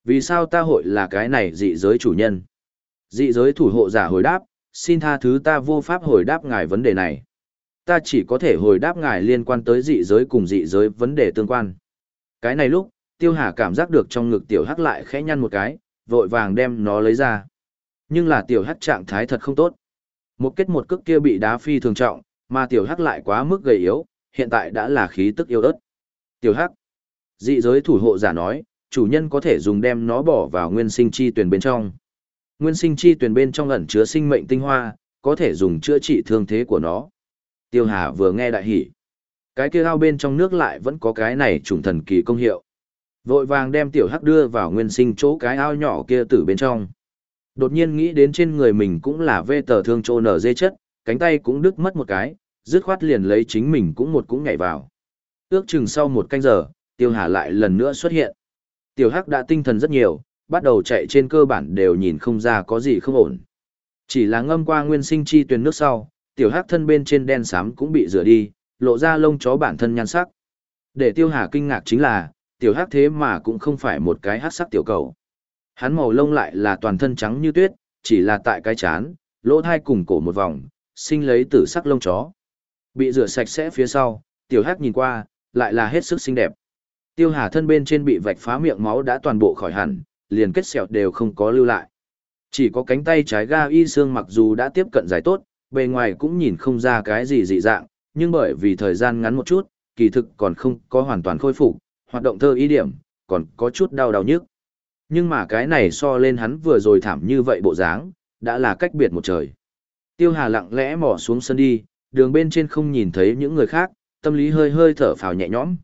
Vì sao ta hội là cái này dị giới chủ nhân? Dị giới thủ hộ giả hồi đáp, xin tha thứ ta vô pháp hồi đáp ngài vấn đề này. Ta chỉ có thể hồi đáp ngài liên quan tới dị giới cùng dị giới vấn đề tương quan. Cái này lúc, Tiêu Hà cảm giác được trong ngực tiểu hắc lại khẽ nhăn một cái, vội vàng đem nó lấy ra. Nhưng là tiểu hắc trạng thái thật không tốt. Một kết một cước kia bị đá phi thường trọng, mà tiểu hắc lại quá mức gầy yếu, hiện tại đã là khí tức yếu ớt. Tiểu hắc. Dị giới thủ hộ giả nói, chủ nhân có thể dùng đem nó bỏ vào nguyên sinh chi tuyển bên trong. Nguyên sinh chi tuyển bên trong ẩn chứa sinh mệnh tinh hoa, có thể dùng chữa trị thương thế của nó. Tiêu Hà vừa nghe đại hỉ. Cái kia ao bên trong nước lại vẫn có cái này trùng thần kỳ công hiệu. Vội vàng đem tiểu hắc đưa vào nguyên sinh chỗ cái ao nhỏ kia từ bên trong. Đột nhiên nghĩ đến trên người mình cũng là vê tờ thương trô nở dê chất, cánh tay cũng đứt mất một cái, dứt khoát liền lấy chính mình cũng một cũng nhảy vào. Ước chừng sau một canh giờ, tiêu hà lại lần nữa xuất hiện. Tiểu hắc đã tinh thần rất nhiều, bắt đầu chạy trên cơ bản đều nhìn không ra có gì không ổn. Chỉ là ngâm qua nguyên sinh chi tuyền nước sau, tiểu hắc thân bên trên đen xám cũng bị rửa đi, lộ ra lông chó bản thân nhan sắc. Để tiêu hà kinh ngạc chính là, tiểu hắc thế mà cũng không phải một cái hắc sắc tiểu cầu. Hắn màu lông lại là toàn thân trắng như tuyết, chỉ là tại cái chán, lỗ thai cùng cổ một vòng, sinh lấy tử sắc lông chó. Bị rửa sạch sẽ phía sau, tiểu hắc nhìn qua, lại là hết sức xinh đẹp. Tiêu Hà thân bên trên bị vạch phá miệng máu đã toàn bộ khỏi hẳn, liền kết sẹo đều không có lưu lại. Chỉ có cánh tay trái ga y xương mặc dù đã tiếp cận giải tốt, bề ngoài cũng nhìn không ra cái gì dị dạng, nhưng bởi vì thời gian ngắn một chút, kỳ thực còn không có hoàn toàn khôi phục, hoạt động thơ ý điểm, còn có chút đau đau nhức. Nhưng mà cái này so lên hắn vừa rồi thảm như vậy bộ dáng, đã là cách biệt một trời. Tiêu Hà lặng lẽ mò xuống sân đi, đường bên trên không nhìn thấy những người khác, tâm lý hơi hơi thở phào nhẹ nhõm.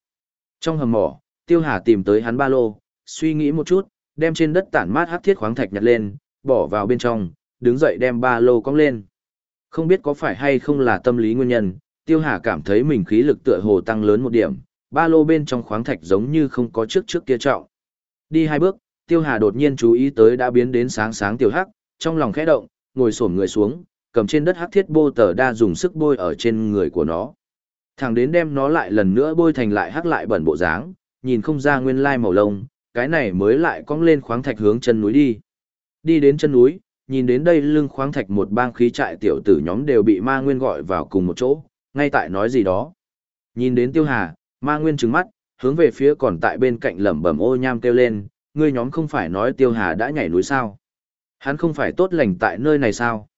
Trong hầm mỏ, Tiêu Hà tìm tới hắn ba lô, suy nghĩ một chút, đem trên đất tản mát hắc thiết khoáng thạch nhặt lên, bỏ vào bên trong, đứng dậy đem ba lô cong lên. Không biết có phải hay không là tâm lý nguyên nhân, Tiêu Hà cảm thấy mình khí lực tựa hồ tăng lớn một điểm, ba lô bên trong khoáng thạch giống như không có trước trước kia trọng. Đi hai bước, Tiêu Hà đột nhiên chú ý tới đã biến đến sáng sáng tiểu hắc, trong lòng khẽ động, ngồi xổm người xuống, cầm trên đất hắc thiết bô tờ đa dùng sức bôi ở trên người của nó. Thẳng đến đem nó lại lần nữa bôi thành lại hắc lại bẩn bộ dáng, nhìn không ra nguyên lai màu lông, cái này mới lại cong lên khoáng thạch hướng chân núi đi. Đi đến chân núi, nhìn đến đây lưng khoáng thạch một bang khí trại tiểu tử nhóm đều bị ma nguyên gọi vào cùng một chỗ, ngay tại nói gì đó. Nhìn đến tiêu hà, ma nguyên trừng mắt, hướng về phía còn tại bên cạnh lẩm bẩm ô nham kêu lên, ngươi nhóm không phải nói tiêu hà đã nhảy núi sao? Hắn không phải tốt lành tại nơi này sao?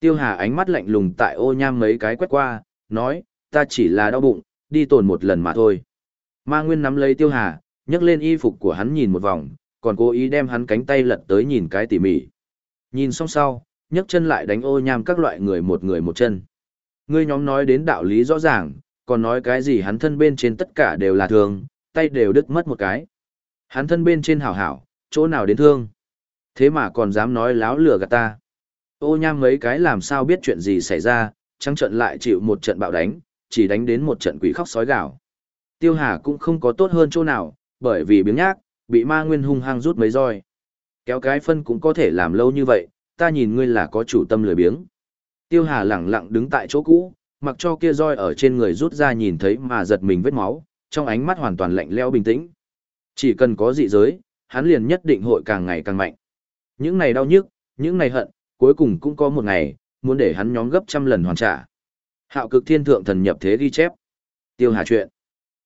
Tiêu hà ánh mắt lạnh lùng tại ô nham mấy cái quét qua, nói, ta chỉ là đau bụng, đi tồn một lần mà thôi. Ma Nguyên nắm lấy tiêu hà, nhấc lên y phục của hắn nhìn một vòng, còn cố ý đem hắn cánh tay lật tới nhìn cái tỉ mỉ. Nhìn xong sau, nhấc chân lại đánh ô nham các loại người một người một chân. Ngươi nhóm nói đến đạo lý rõ ràng, còn nói cái gì hắn thân bên trên tất cả đều là thương, tay đều đứt mất một cái. Hắn thân bên trên hảo hảo, chỗ nào đến thương. Thế mà còn dám nói láo lừa gạt ta. Ô nham mấy cái làm sao biết chuyện gì xảy ra, trắng trận lại chịu một trận bạo đánh, chỉ đánh đến một trận quỷ khóc sói gào. Tiêu Hà cũng không có tốt hơn chỗ nào, bởi vì biếng nhác, bị ma nguyên hung hăng rút mấy roi. Kéo cái phân cũng có thể làm lâu như vậy, ta nhìn ngươi là có chủ tâm lười biếng. Tiêu Hà lẳng lặng đứng tại chỗ cũ, mặc cho kia roi ở trên người rút ra nhìn thấy mà giật mình vết máu, trong ánh mắt hoàn toàn lạnh lẽo bình tĩnh. Chỉ cần có dị giới, hắn liền nhất định hội càng ngày càng mạnh. Những này đau nhức, những này hận, cuối cùng cũng có một ngày, muốn để hắn nhóm gấp trăm lần hoàn trả. Hạo cực thiên thượng thần nhập thế ghi chép. Tiêu Hà chuyện.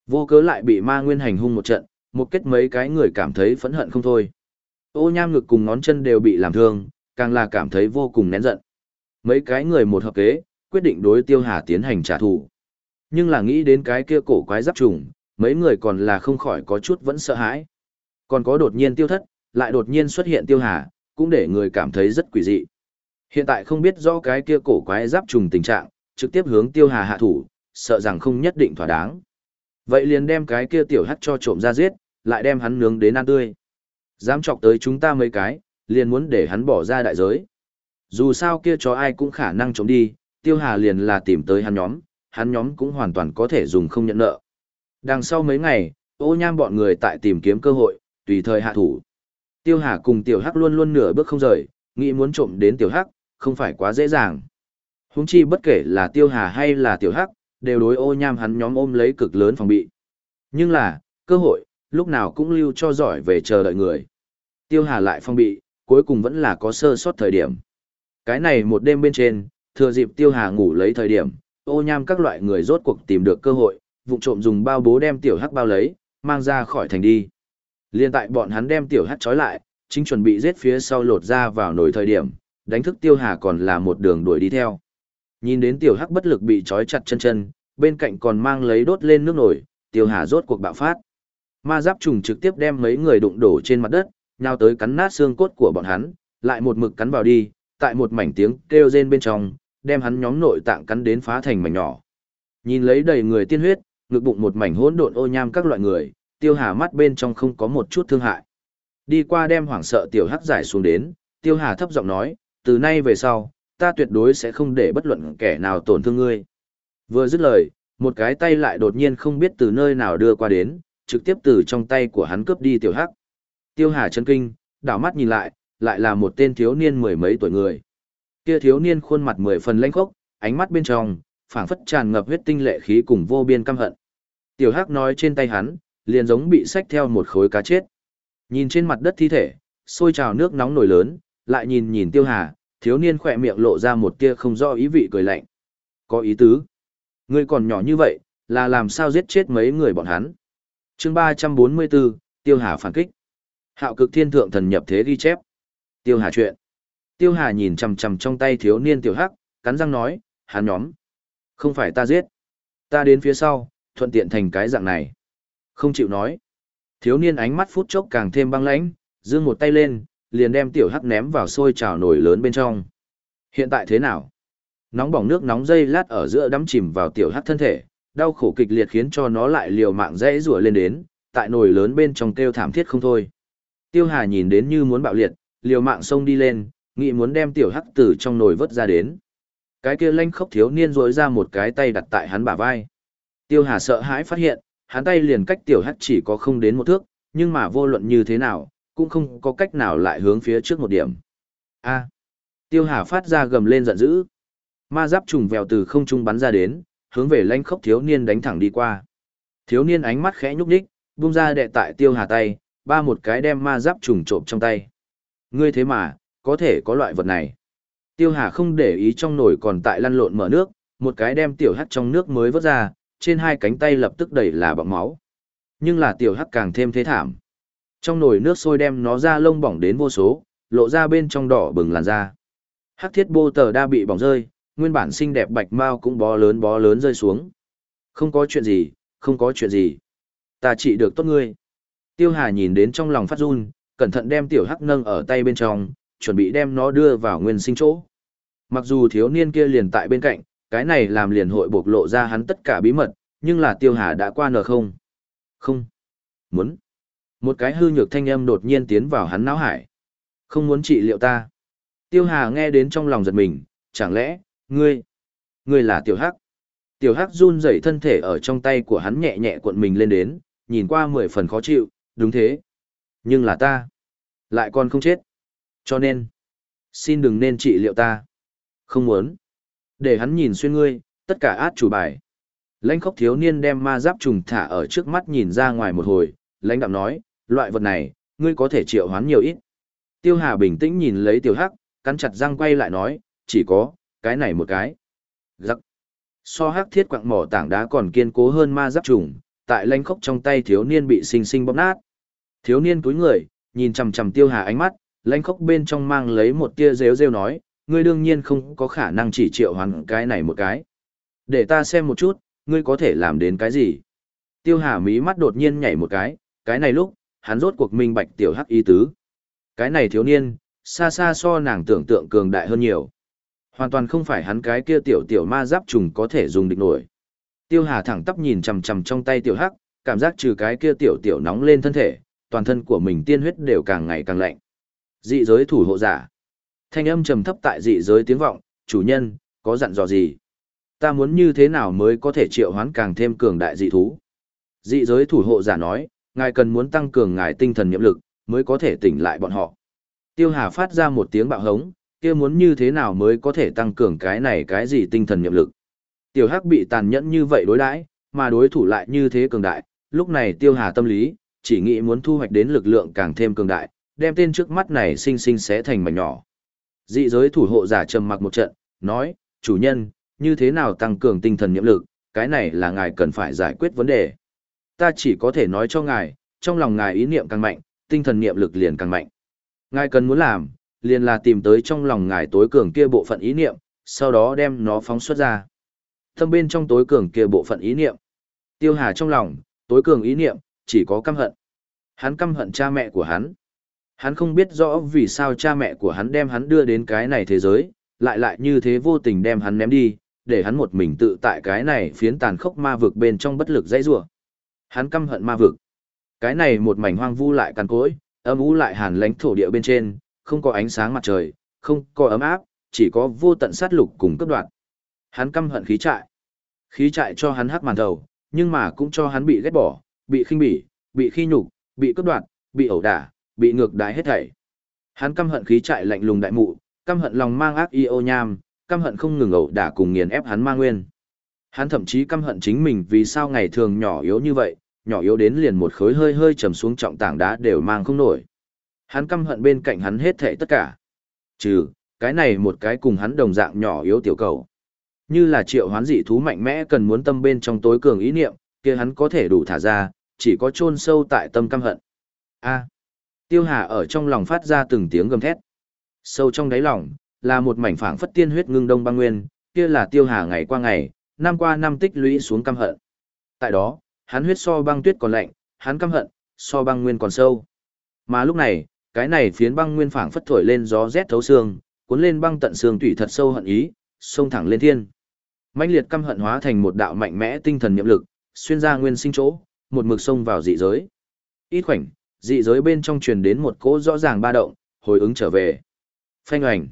Vô cớ lại bị ma nguyên hành hung một trận, một kết mấy cái người cảm thấy phẫn hận không thôi. Ô nham ngực cùng ngón chân đều bị làm thương, càng là cảm thấy vô cùng nén giận. Mấy cái người một hợp kế, quyết định đối tiêu hà tiến hành trả thù. Nhưng là nghĩ đến cái kia cổ quái giáp trùng, mấy người còn là không khỏi có chút vẫn sợ hãi. Còn có đột nhiên tiêu thất, lại đột nhiên xuất hiện tiêu hà, cũng để người cảm thấy rất quỷ dị. Hiện tại không biết do cái kia cổ quái giáp trùng tình trạng, trực tiếp hướng tiêu hà hạ thủ, sợ rằng không nhất định thỏa đáng. Vậy liền đem cái kia tiểu hắt cho trộm ra giết, lại đem hắn nướng đến ăn tươi. Dám chọc tới chúng ta mấy cái, liền muốn để hắn bỏ ra đại giới. Dù sao kia cho ai cũng khả năng trộm đi, tiêu hà liền là tìm tới hắn nhóm, hắn nhóm cũng hoàn toàn có thể dùng không nhận nợ. Đằng sau mấy ngày, ô nham bọn người tại tìm kiếm cơ hội, tùy thời hạ thủ. Tiêu hà cùng tiểu hắc luôn luôn nửa bước không rời, nghĩ muốn trộm đến tiểu hắc, không phải quá dễ dàng. Húng chi bất kể là tiêu hà hay là tiểu hắc, đều đối ô nham hắn nhóm ôm lấy cực lớn phòng bị. Nhưng là, cơ hội, lúc nào cũng lưu cho giỏi về chờ đợi người. Tiêu hà lại phong bị, cuối cùng vẫn là có sơ sót thời điểm. Cái này một đêm bên trên, thừa dịp tiêu hà ngủ lấy thời điểm, ô nham các loại người rốt cuộc tìm được cơ hội, vụ trộm dùng bao bố đem tiểu hắc bao lấy, mang ra khỏi thành đi. Liên tại bọn hắn đem tiểu hắc trói lại, chính chuẩn bị giết phía sau lột ra vào nổi thời điểm, đánh thức tiêu hà còn là một đường đuổi đi theo. Nhìn đến tiểu hắc bất lực bị trói chặt chân chân, bên cạnh còn mang lấy đốt lên nước nổi, tiêu hà rốt cuộc bạo phát. Ma giáp trùng trực tiếp đem mấy người đụng đổ trên mặt đất, nhào tới cắn nát xương cốt của bọn hắn, lại một mực cắn vào đi, tại một mảnh tiếng kêu rên bên trong, đem hắn nhóm nội tạng cắn đến phá thành mảnh nhỏ. Nhìn lấy đầy người tiên huyết, ngực bụng một mảnh hỗn độn ô nham các loại người, tiêu hà mắt bên trong không có một chút thương hại. Đi qua đem hoảng sợ tiểu hắc giải xuống đến, tiêu hà thấp giọng nói, từ nay về sau, ta tuyệt đối sẽ không để bất luận kẻ nào tổn thương ngươi. Vừa dứt lời, một cái tay lại đột nhiên không biết từ nơi nào đưa qua đến, trực tiếp từ trong tay của hắn cướp đi tiểu hắc. Tiêu Hà chân kinh, đảo mắt nhìn lại, lại là một tên thiếu niên mười mấy tuổi người. Kia thiếu niên khuôn mặt mười phần lãnh khốc, ánh mắt bên trong, phảng phất tràn ngập huyết tinh lệ khí cùng vô biên căm hận. Tiểu Hắc nói trên tay hắn, liền giống bị xách theo một khối cá chết. Nhìn trên mặt đất thi thể, sôi trào nước nóng nổi lớn, lại nhìn nhìn Tiêu Hà, thiếu niên khỏe miệng lộ ra một tia không rõ ý vị cười lạnh. Có ý tứ. Ngươi còn nhỏ như vậy, là làm sao giết chết mấy người bọn hắn. chương 344, Tiêu Hà phản kích. Hạo cực thiên thượng thần nhập thế ghi chép. Tiêu Hà chuyện. Tiêu Hà nhìn chằm chằm trong tay thiếu niên tiểu hắc, cắn răng nói, hắn nhóm. Không phải ta giết. Ta đến phía sau, thuận tiện thành cái dạng này. Không chịu nói. Thiếu niên ánh mắt phút chốc càng thêm băng lãnh, dương một tay lên, liền đem tiểu hắc ném vào sôi trào nổi lớn bên trong. Hiện tại thế nào? Nóng bỏng nước nóng dây lát ở giữa đắm chìm vào tiểu hắc thân thể, đau khổ kịch liệt khiến cho nó lại liều mạng dãy rủa lên đến, tại nồi lớn bên trong kêu thảm thiết không thôi. Tiêu Hà nhìn đến như muốn bạo liệt, liều mạng xông đi lên, nghĩ muốn đem tiểu hắc tử trong nồi vớt ra đến. Cái kia lanh khốc thiếu niên rối ra một cái tay đặt tại hắn bả vai. Tiêu Hà sợ hãi phát hiện, hắn tay liền cách tiểu hắc chỉ có không đến một thước, nhưng mà vô luận như thế nào, cũng không có cách nào lại hướng phía trước một điểm. A. Tiêu Hà phát ra gầm lên giận dữ. Ma giáp trùng vèo từ không trung bắn ra đến, hướng về lãnh khốc thiếu niên đánh thẳng đi qua. Thiếu niên ánh mắt khẽ nhúc nhích, buông ra đệ tại tiêu hà tay, ba một cái đem ma giáp trùng trộm trong tay. Ngươi thế mà, có thể có loại vật này. Tiêu hà không để ý trong nồi còn tại lăn lộn mở nước, một cái đem tiểu hắc trong nước mới vớt ra, trên hai cánh tay lập tức đầy là bọng máu. Nhưng là tiểu hắc càng thêm thế thảm. Trong nồi nước sôi đem nó ra lông bỏng đến vô số, lộ ra bên trong đỏ bừng làn da. Hắc thiết bô tờ đa bị bỏng rơi, nguyên bản xinh đẹp bạch mao cũng bó lớn bó lớn rơi xuống. Không có chuyện gì, không có chuyện gì. Ta chỉ được tốt ngươi. Tiêu Hà nhìn đến trong lòng phát run, cẩn thận đem tiểu hắc nâng ở tay bên trong, chuẩn bị đem nó đưa vào nguyên sinh chỗ. Mặc dù thiếu niên kia liền tại bên cạnh, cái này làm liền hội bộc lộ ra hắn tất cả bí mật, nhưng là Tiêu Hà đã qua nở không? Không. Muốn. Một cái hư nhược thanh âm đột nhiên tiến vào hắn não hải. Không muốn trị liệu ta. Tiêu Hà nghe đến trong lòng giật mình, chẳng lẽ, ngươi, ngươi là Tiểu Hắc. Tiểu Hắc run rẩy thân thể ở trong tay của hắn nhẹ nhẹ cuộn mình lên đến, nhìn qua mười phần khó chịu, đúng thế. Nhưng là ta, lại còn không chết. Cho nên, xin đừng nên trị liệu ta. Không muốn. Để hắn nhìn xuyên ngươi, tất cả át chủ bài. Lãnh khốc thiếu niên đem ma giáp trùng thả ở trước mắt nhìn ra ngoài một hồi, lãnh đạm nói, loại vật này, ngươi có thể triệu hoán nhiều ít. Tiêu Hà bình tĩnh nhìn lấy tiểu hắc, cắn chặt răng quay lại nói, chỉ có, cái này một cái. Giặc. So hắc thiết quặng mỏ tảng đá còn kiên cố hơn ma giáp trùng, tại lanh khốc trong tay thiếu niên bị sinh sinh bóp nát. Thiếu niên túi người, nhìn chằm chằm tiêu hà ánh mắt, lanh khốc bên trong mang lấy một tia rêu rêu nói, ngươi đương nhiên không có khả năng chỉ triệu hoàn cái này một cái. Để ta xem một chút, ngươi có thể làm đến cái gì. Tiêu hà mí mắt đột nhiên nhảy một cái, cái này lúc, hắn rốt cuộc minh bạch tiểu hắc ý tứ. Cái này thiếu niên, xa xa so nàng tưởng tượng cường đại hơn nhiều. Hoàn toàn không phải hắn cái kia tiểu tiểu ma giáp trùng có thể dùng địch nổi. Tiêu Hà thẳng tắp nhìn chằm chằm trong tay tiểu hắc, cảm giác trừ cái kia tiểu tiểu nóng lên thân thể, toàn thân của mình tiên huyết đều càng ngày càng lạnh. Dị giới thủ hộ giả. Thanh âm trầm thấp tại dị giới tiếng vọng, chủ nhân, có dặn dò gì? Ta muốn như thế nào mới có thể triệu hoán càng thêm cường đại dị thú? Dị giới thủ hộ giả nói, ngài cần muốn tăng cường ngài tinh thần nhiệm lực, mới có thể tỉnh lại bọn họ. Tiêu Hà phát ra một tiếng bạo hống, kia muốn như thế nào mới có thể tăng cường cái này cái gì tinh thần nhiệm lực. Tiểu Hắc bị tàn nhẫn như vậy đối đãi, mà đối thủ lại như thế cường đại, lúc này Tiêu Hà tâm lý, chỉ nghĩ muốn thu hoạch đến lực lượng càng thêm cường đại, đem tên trước mắt này sinh sinh xé thành mảnh nhỏ. Dị giới thủ hộ giả trầm mặc một trận, nói, chủ nhân, như thế nào tăng cường tinh thần nhiệm lực, cái này là ngài cần phải giải quyết vấn đề. Ta chỉ có thể nói cho ngài, trong lòng ngài ý niệm càng mạnh, tinh thần niệm lực liền càng mạnh. Ngài cần muốn làm, liền là tìm tới trong lòng ngài tối cường kia bộ phận ý niệm, sau đó đem nó phóng xuất ra. Thâm bên trong tối cường kia bộ phận ý niệm. Tiêu Hà trong lòng, tối cường ý niệm, chỉ có căm hận. Hắn căm hận cha mẹ của hắn. Hắn không biết rõ vì sao cha mẹ của hắn đem hắn đưa đến cái này thế giới, lại lại như thế vô tình đem hắn ném đi, để hắn một mình tự tại cái này phiến tàn khốc ma vực bên trong bất lực dãy rủa. Hắn căm hận ma vực. Cái này một mảnh hoang vu lại cằn cỗi, âm u lại hàn lãnh thổ địa bên trên, không có ánh sáng mặt trời, không có ấm áp, chỉ có vô tận sát lục cùng cấp đoạn. Hắn căm hận khí trại. Khí trại cho hắn hắc màn đầu, nhưng mà cũng cho hắn bị ghét bỏ, bị khinh bỉ, bị khi nhục, bị cấp đoạn, bị ẩu đả, bị ngược đái hết thảy. Hắn căm hận khí trại lạnh lùng đại mụ, căm hận lòng mang ác y ô nham, căm hận không ngừng ẩu đả cùng nghiền ép hắn ma nguyên. Hắn thậm chí căm hận chính mình vì sao ngày thường nhỏ yếu như vậy, nhỏ yếu đến liền một khối hơi hơi trầm xuống trọng tảng đá đều mang không nổi. Hắn căm hận bên cạnh hắn hết thảy tất cả. Trừ, cái này một cái cùng hắn đồng dạng nhỏ yếu tiểu cầu. Như là triệu hoán dị thú mạnh mẽ cần muốn tâm bên trong tối cường ý niệm, kia hắn có thể đủ thả ra, chỉ có chôn sâu tại tâm căm hận. A. À. Tiêu Hà ở trong lòng phát ra từng tiếng gầm thét. Sâu trong đáy lòng, là một mảnh phảng phất tiên huyết ngưng đông băng nguyên, kia là Tiêu Hà ngày qua ngày, năm qua năm tích lũy xuống căm hận. Tại đó, hắn huyết so băng tuyết còn lạnh, hắn căm hận, so băng nguyên còn sâu. Mà lúc này, cái này phiến băng nguyên phảng phất thổi lên gió rét thấu xương, cuốn lên băng tận xương tủy thật sâu hận ý, xông thẳng lên thiên. Mãnh liệt căm hận hóa thành một đạo mạnh mẽ tinh thần niệm lực, xuyên ra nguyên sinh chỗ, một mực xông vào dị giới. Ít khoảnh, dị giới bên trong truyền đến một cỗ rõ ràng ba động, hồi ứng trở về. Phanh ảnh,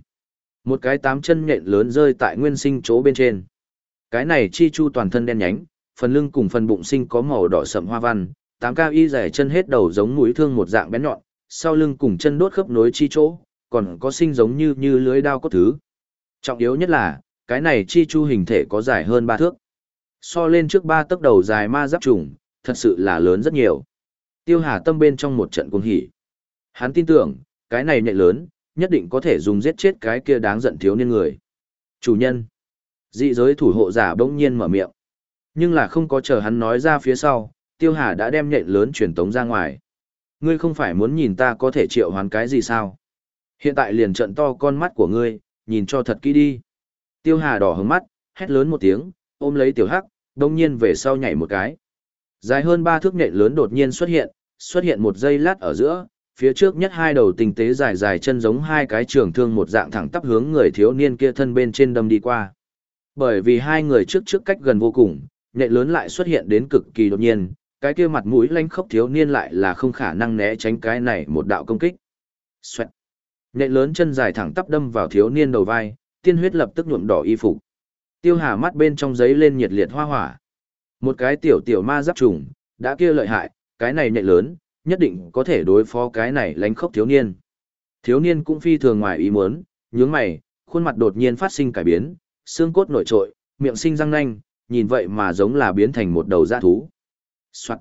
Một cái tám chân nhện lớn rơi tại nguyên sinh chỗ bên trên. Cái này chi chu toàn thân đen nhánh, phần lưng cùng phần bụng sinh có màu đỏ sậm hoa văn, tám cao y rẻ chân hết đầu giống mũi thương một dạng bén nhọn, sau lưng cùng chân đốt khớp nối chi chỗ, còn có sinh giống như như lưới đao cốt thứ. Trọng yếu nhất là, cái này chi chu hình thể có dài hơn ba thước. So lên trước ba tấc đầu dài ma giáp trùng, thật sự là lớn rất nhiều. Tiêu Hà tâm bên trong một trận cuồng hỉ. Hắn tin tưởng, cái này nhạy lớn, nhất định có thể dùng giết chết cái kia đáng giận thiếu niên người. Chủ nhân. Dị giới thủ hộ giả bỗng nhiên mở miệng. Nhưng là không có chờ hắn nói ra phía sau, Tiêu Hà đã đem nhện lớn truyền tống ra ngoài. Ngươi không phải muốn nhìn ta có thể triệu hoán cái gì sao? Hiện tại liền trận to con mắt của ngươi, nhìn cho thật kỹ đi. Tiêu Hà đỏ hứng mắt, hét lớn một tiếng, ôm lấy tiểu hắc, đồng nhiên về sau nhảy một cái. Dài hơn ba thước nhện lớn đột nhiên xuất hiện, xuất hiện một giây lát ở giữa, phía trước nhất hai đầu tinh tế dài dài chân giống hai cái trường thương một dạng thẳng tắp hướng người thiếu niên kia thân bên trên đâm đi qua. Bởi vì hai người trước trước cách gần vô cùng, nệ lớn lại xuất hiện đến cực kỳ đột nhiên, cái kia mặt mũi lanh khốc thiếu niên lại là không khả năng né tránh cái này một đạo công kích. Xoẹt. Nhện lớn chân dài thẳng tắp đâm vào thiếu niên đầu vai, tiên huyết lập tức nhuộm đỏ y phục. Tiêu Hà mắt bên trong giấy lên nhiệt liệt hoa hỏa. Một cái tiểu tiểu ma giáp trùng, đã kia lợi hại, cái này nệ lớn, nhất định có thể đối phó cái này lánh khốc thiếu niên. Thiếu niên cũng phi thường ngoài ý muốn, nhướng mày, khuôn mặt đột nhiên phát sinh cải biến, xương cốt nổi trội, miệng sinh răng nanh, nhìn vậy mà giống là biến thành một đầu dã thú. Soạt.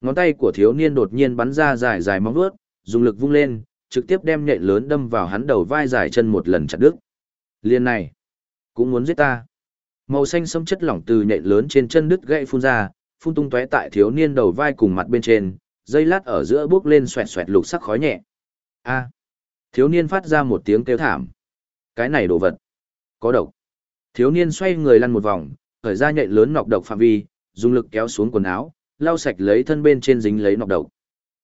Ngón tay của thiếu niên đột nhiên bắn ra dài dài móng vuốt, dùng lực vung lên, trực tiếp đem nhện lớn đâm vào hắn đầu vai dài chân một lần chặt đứt. Liên này, cũng muốn giết ta. Màu xanh sẫm chất lỏng từ nhện lớn trên chân đứt gãy phun ra, phun tung tóe tại thiếu niên đầu vai cùng mặt bên trên, dây lát ở giữa bước lên xoẹt xoẹt lục sắc khói nhẹ. A. Thiếu niên phát ra một tiếng kêu thảm. Cái này đồ vật, có độc. Thiếu niên xoay người lăn một vòng, khởi ra nhện lớn nọc độc phạm vi, dùng lực kéo xuống quần áo, lau sạch lấy thân bên trên dính lấy nọc độc.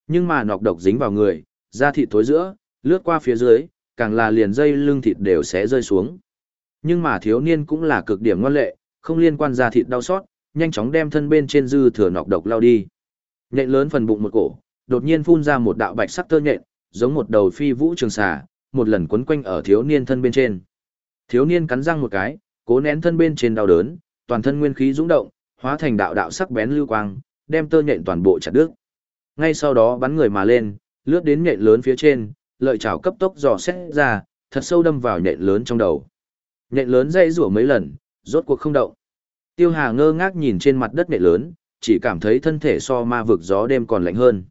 Nhưng mà nọc độc dính vào người, da thịt tối giữa, lướt qua phía dưới, càng là liền dây lưng thịt đều sẽ rơi xuống. Nhưng mà thiếu niên cũng là cực điểm ngoan lệ, không liên quan da thịt đau xót, nhanh chóng đem thân bên trên dư thừa nọc độc lao đi. Nhện lớn phần bụng một cổ, đột nhiên phun ra một đạo bạch sắc tơ nhện, giống một đầu phi vũ trường xà, một lần quấn quanh ở thiếu niên thân bên trên. Thiếu niên cắn răng một cái, cố nén thân bên trên đau đớn, toàn thân nguyên khí dũng động, hóa thành đạo đạo sắc bén lưu quang, đem tơ nhện toàn bộ chặt đứt. Ngay sau đó bắn người mà lên, lướt đến nhện lớn phía trên, lợi chảo cấp tốc dò xét ra, thật sâu đâm vào nhện lớn trong đầu. Nhện lớn dây rủa mấy lần, rốt cuộc không động. Tiêu Hà ngơ ngác nhìn trên mặt đất nhện lớn, chỉ cảm thấy thân thể so ma vực gió đêm còn lạnh hơn.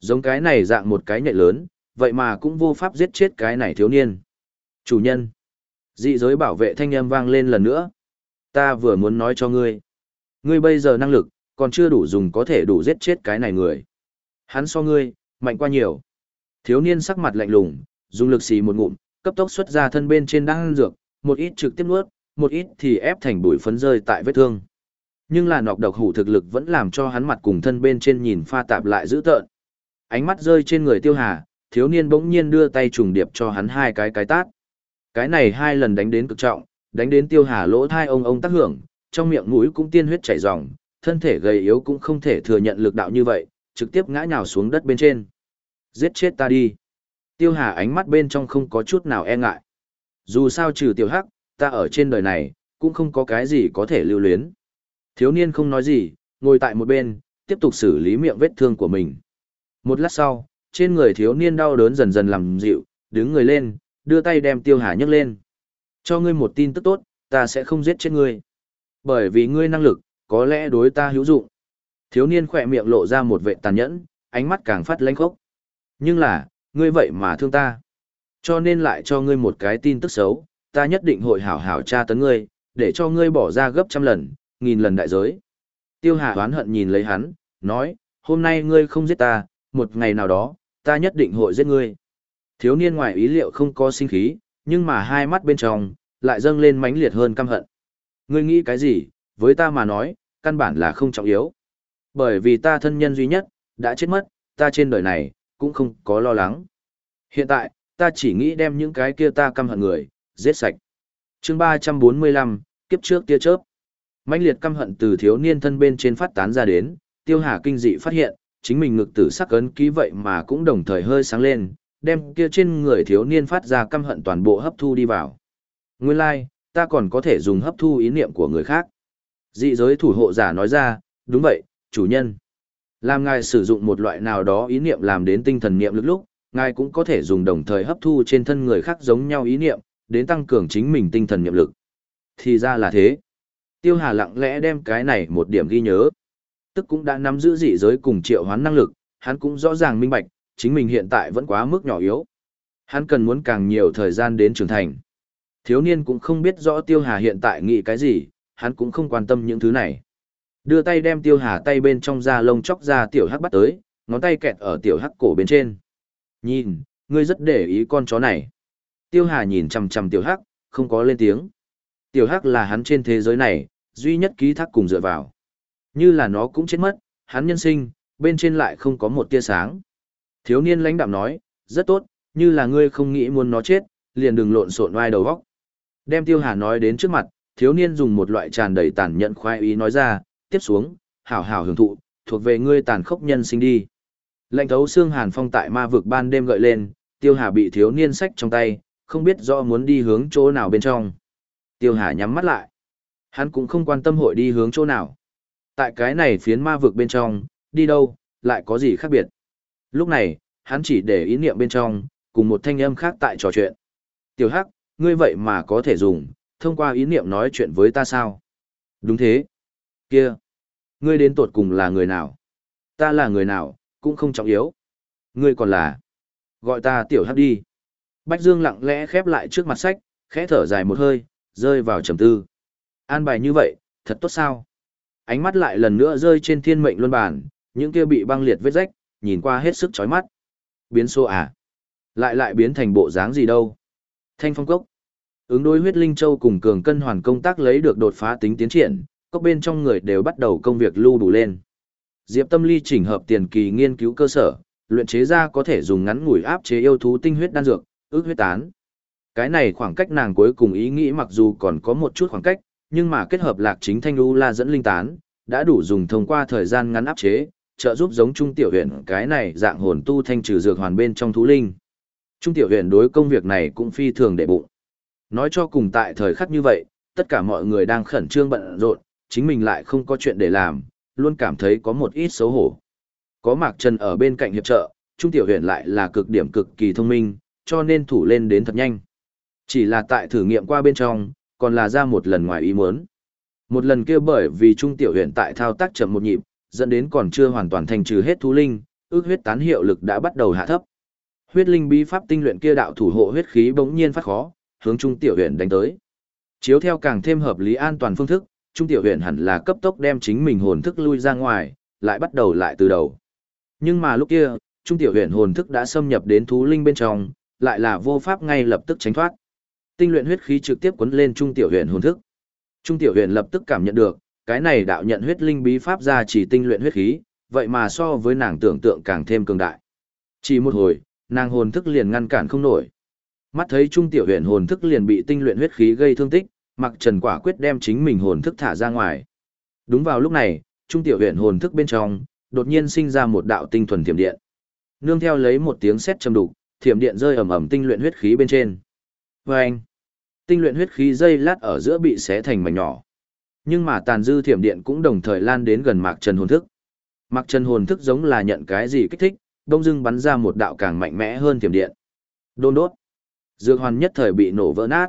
Giống cái này dạng một cái nhện lớn, vậy mà cũng vô pháp giết chết cái này thiếu niên. Chủ nhân. Dị giới bảo vệ thanh âm vang lên lần nữa. Ta vừa muốn nói cho ngươi. Ngươi bây giờ năng lực, còn chưa đủ dùng có thể đủ giết chết cái này người. Hắn so ngươi, mạnh qua nhiều. Thiếu niên sắc mặt lạnh lùng, dùng lực xì một ngụm, cấp tốc xuất ra thân bên trên đang dược, một ít trực tiếp nuốt, một ít thì ép thành bụi phấn rơi tại vết thương. Nhưng là nọc độc hủ thực lực vẫn làm cho hắn mặt cùng thân bên trên nhìn pha tạp lại dữ tợn. Ánh mắt rơi trên người tiêu hà, thiếu niên bỗng nhiên đưa tay trùng điệp cho hắn hai cái cái tát. Cái này hai lần đánh đến cực trọng, đánh đến tiêu hà lỗ thai ông ông tác hưởng, trong miệng mũi cũng tiên huyết chảy ròng, thân thể gầy yếu cũng không thể thừa nhận lực đạo như vậy, trực tiếp ngã nhào xuống đất bên trên. Giết chết ta đi. Tiêu Hà ánh mắt bên trong không có chút nào e ngại. Dù sao trừ tiểu hắc, ta ở trên đời này, cũng không có cái gì có thể lưu luyến. Thiếu niên không nói gì, ngồi tại một bên, tiếp tục xử lý miệng vết thương của mình. Một lát sau, trên người thiếu niên đau đớn dần dần làm dịu, đứng người lên, đưa tay đem Tiêu Hà nhấc lên. Cho ngươi một tin tức tốt, ta sẽ không giết chết ngươi. Bởi vì ngươi năng lực, có lẽ đối ta hữu dụng. Thiếu niên khỏe miệng lộ ra một vệ tàn nhẫn, ánh mắt càng phát lanh khốc. Nhưng là, ngươi vậy mà thương ta. Cho nên lại cho ngươi một cái tin tức xấu, ta nhất định hội hảo hảo tra tấn ngươi, để cho ngươi bỏ ra gấp trăm lần, nghìn lần đại giới. Tiêu Hà oán hận nhìn lấy hắn, nói, hôm nay ngươi không giết ta, một ngày nào đó, ta nhất định hội giết ngươi. Thiếu niên ngoài ý liệu không có sinh khí, nhưng mà hai mắt bên trong, lại dâng lên mãnh liệt hơn căm hận. Ngươi nghĩ cái gì, với ta mà nói, căn bản là không trọng yếu. Bởi vì ta thân nhân duy nhất, đã chết mất, ta trên đời này, cũng không có lo lắng. Hiện tại, ta chỉ nghĩ đem những cái kia ta căm hận người, giết sạch. chương 345, kiếp trước tia chớp. mãnh liệt căm hận từ thiếu niên thân bên trên phát tán ra đến, tiêu hà kinh dị phát hiện, chính mình ngực tử sắc ấn ký vậy mà cũng đồng thời hơi sáng lên, đem kia trên người thiếu niên phát ra căm hận toàn bộ hấp thu đi vào. Nguyên lai, like, ta còn có thể dùng hấp thu ý niệm của người khác. Dị giới thủ hộ giả nói ra, đúng vậy, chủ nhân. Làm ngài sử dụng một loại nào đó ý niệm làm đến tinh thần niệm lực lúc, ngài cũng có thể dùng đồng thời hấp thu trên thân người khác giống nhau ý niệm, đến tăng cường chính mình tinh thần niệm lực. Thì ra là thế. Tiêu Hà lặng lẽ đem cái này một điểm ghi nhớ. Tức cũng đã nắm giữ dị giới cùng triệu hoán năng lực, hắn cũng rõ ràng minh bạch, chính mình hiện tại vẫn quá mức nhỏ yếu. Hắn cần muốn càng nhiều thời gian đến trưởng thành. Thiếu niên cũng không biết rõ Tiêu Hà hiện tại nghĩ cái gì, hắn cũng không quan tâm những thứ này. Đưa tay đem Tiêu Hà tay bên trong da lông chóc ra tiểu hắc bắt tới, ngón tay kẹt ở tiểu hắc cổ bên trên. Nhìn, ngươi rất để ý con chó này. Tiêu Hà nhìn chằm chằm tiểu hắc, không có lên tiếng. Tiểu hắc là hắn trên thế giới này, duy nhất ký thác cùng dựa vào. Như là nó cũng chết mất, hắn nhân sinh, bên trên lại không có một tia sáng. Thiếu niên lãnh đạm nói, rất tốt, như là ngươi không nghĩ muốn nó chết, liền đừng lộn xộn oai đầu góc. Đem tiêu hà nói đến trước mặt, thiếu niên dùng một loại tràn đầy tàn nhẫn khoái ý nói ra, tiếp xuống, hảo hảo hưởng thụ, thuộc về ngươi tàn khốc nhân sinh đi. Lệnh thấu xương hàn phong tại ma vực ban đêm gợi lên, tiêu hà bị thiếu niên sách trong tay, không biết rõ muốn đi hướng chỗ nào bên trong. Tiêu hà nhắm mắt lại. Hắn cũng không quan tâm hội đi hướng chỗ nào. Tại cái này phiến ma vực bên trong, đi đâu, lại có gì khác biệt. Lúc này, hắn chỉ để ý niệm bên trong, cùng một thanh âm khác tại trò chuyện. Tiểu Hắc, ngươi vậy mà có thể dùng, thông qua ý niệm nói chuyện với ta sao? Đúng thế. Kia, ngươi đến tột cùng là người nào? Ta là người nào, cũng không trọng yếu. Ngươi còn là... Gọi ta Tiểu Hắc đi. Bách Dương lặng lẽ khép lại trước mặt sách, khẽ thở dài một hơi, rơi vào trầm tư. An bài như vậy, thật tốt sao? Ánh mắt lại lần nữa rơi trên thiên mệnh luân bản, những kia bị băng liệt vết rách, nhìn qua hết sức chói mắt. Biến số à? Lại lại biến thành bộ dáng gì đâu? Thanh phong cốc. Ứng đối huyết linh châu cùng cường cân hoàn công tác lấy được đột phá tính tiến triển, cốc bên trong người đều bắt đầu công việc lưu đủ lên. Diệp Tâm Ly chỉnh hợp tiền kỳ nghiên cứu cơ sở, luyện chế ra có thể dùng ngắn ngủi áp chế yêu thú tinh huyết đan dược, ước huyết tán. Cái này khoảng cách nàng cuối cùng ý nghĩ mặc dù còn có một chút khoảng cách, nhưng mà kết hợp lạc chính thanh u la dẫn linh tán, đã đủ dùng thông qua thời gian ngắn áp chế, trợ giúp giống trung tiểu huyền cái này dạng hồn tu thanh trừ dược hoàn bên trong thú linh. Trung tiểu huyền đối công việc này cũng phi thường để bụng. Nói cho cùng tại thời khắc như vậy, tất cả mọi người đang khẩn trương bận rộn, chính mình lại không có chuyện để làm, luôn cảm thấy có một ít xấu hổ. Có Mạc Trần ở bên cạnh hiệp trợ, Trung tiểu huyền lại là cực điểm cực kỳ thông minh, cho nên thủ lên đến thật nhanh. Chỉ là tại thử nghiệm qua bên trong, còn là ra một lần ngoài ý muốn. Một lần kia bởi vì Trung tiểu huyền tại thao tác chậm một nhịp, dẫn đến còn chưa hoàn toàn thành trừ hết thú linh, ước huyết tán hiệu lực đã bắt đầu hạ thấp. Huyết linh bí pháp tinh luyện kia đạo thủ hộ huyết khí bỗng nhiên phát khó, hướng trung tiểu huyền đánh tới. Chiếu theo càng thêm hợp lý an toàn phương thức, trung tiểu huyền hẳn là cấp tốc đem chính mình hồn thức lui ra ngoài, lại bắt đầu lại từ đầu. Nhưng mà lúc kia, trung tiểu huyền hồn thức đã xâm nhập đến thú linh bên trong, lại là vô pháp ngay lập tức tránh thoát. Tinh luyện huyết khí trực tiếp cuốn lên trung tiểu huyền hồn thức. Trung tiểu huyền lập tức cảm nhận được, cái này đạo nhận huyết linh bí pháp ra chỉ tinh luyện huyết khí, vậy mà so với nàng tưởng tượng càng thêm cường đại. Chỉ một hồi, nàng hồn thức liền ngăn cản không nổi. Mắt thấy trung tiểu huyền hồn thức liền bị tinh luyện huyết khí gây thương tích, Mặc Trần quả quyết đem chính mình hồn thức thả ra ngoài. Đúng vào lúc này, trung tiểu huyền hồn thức bên trong, đột nhiên sinh ra một đạo tinh thuần thiểm điện. Nương theo lấy một tiếng sét trầm đục, thiểm điện rơi ầm ầm tinh luyện huyết khí bên trên. Oeng! Tinh luyện huyết khí dây lát ở giữa bị xé thành mảnh nhỏ. Nhưng mà tàn dư thiểm điện cũng đồng thời lan đến gần Mạc Trần hồn thức. Mạc Trần hồn thức giống là nhận cái gì kích thích, đông dưng bắn ra một đạo càng mạnh mẽ hơn thiểm điện. Đôn đốt. Dược hoàn nhất thời bị nổ vỡ nát.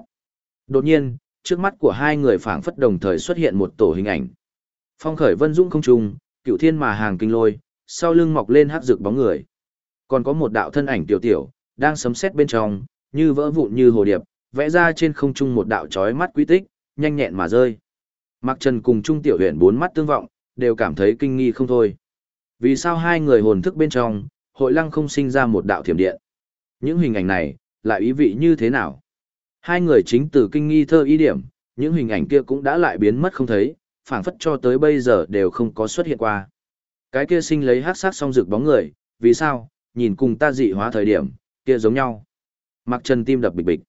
Đột nhiên, trước mắt của hai người phảng phất đồng thời xuất hiện một tổ hình ảnh. Phong khởi vân dũng không trùng, cựu thiên mà hàng kinh lôi, sau lưng mọc lên hắc rực bóng người. Còn có một đạo thân ảnh tiểu tiểu, đang sấm sét bên trong, như vỡ vụn như hồ điệp, vẽ ra trên không trung một đạo chói mắt quý tích, nhanh nhẹn mà rơi. Mạc Trần cùng Trung Tiểu Huyền bốn mắt tương vọng, đều cảm thấy kinh nghi không thôi. Vì sao hai người hồn thức bên trong, hội lăng không sinh ra một đạo thiểm điện? Những hình ảnh này, lại ý vị như thế nào? Hai người chính từ kinh nghi thơ ý điểm, những hình ảnh kia cũng đã lại biến mất không thấy, phảng phất cho tới bây giờ đều không có xuất hiện qua. Cái kia sinh lấy hát sát song rực bóng người, vì sao, nhìn cùng ta dị hóa thời điểm, kia giống nhau. Mặc trần tim đập bịch bịch.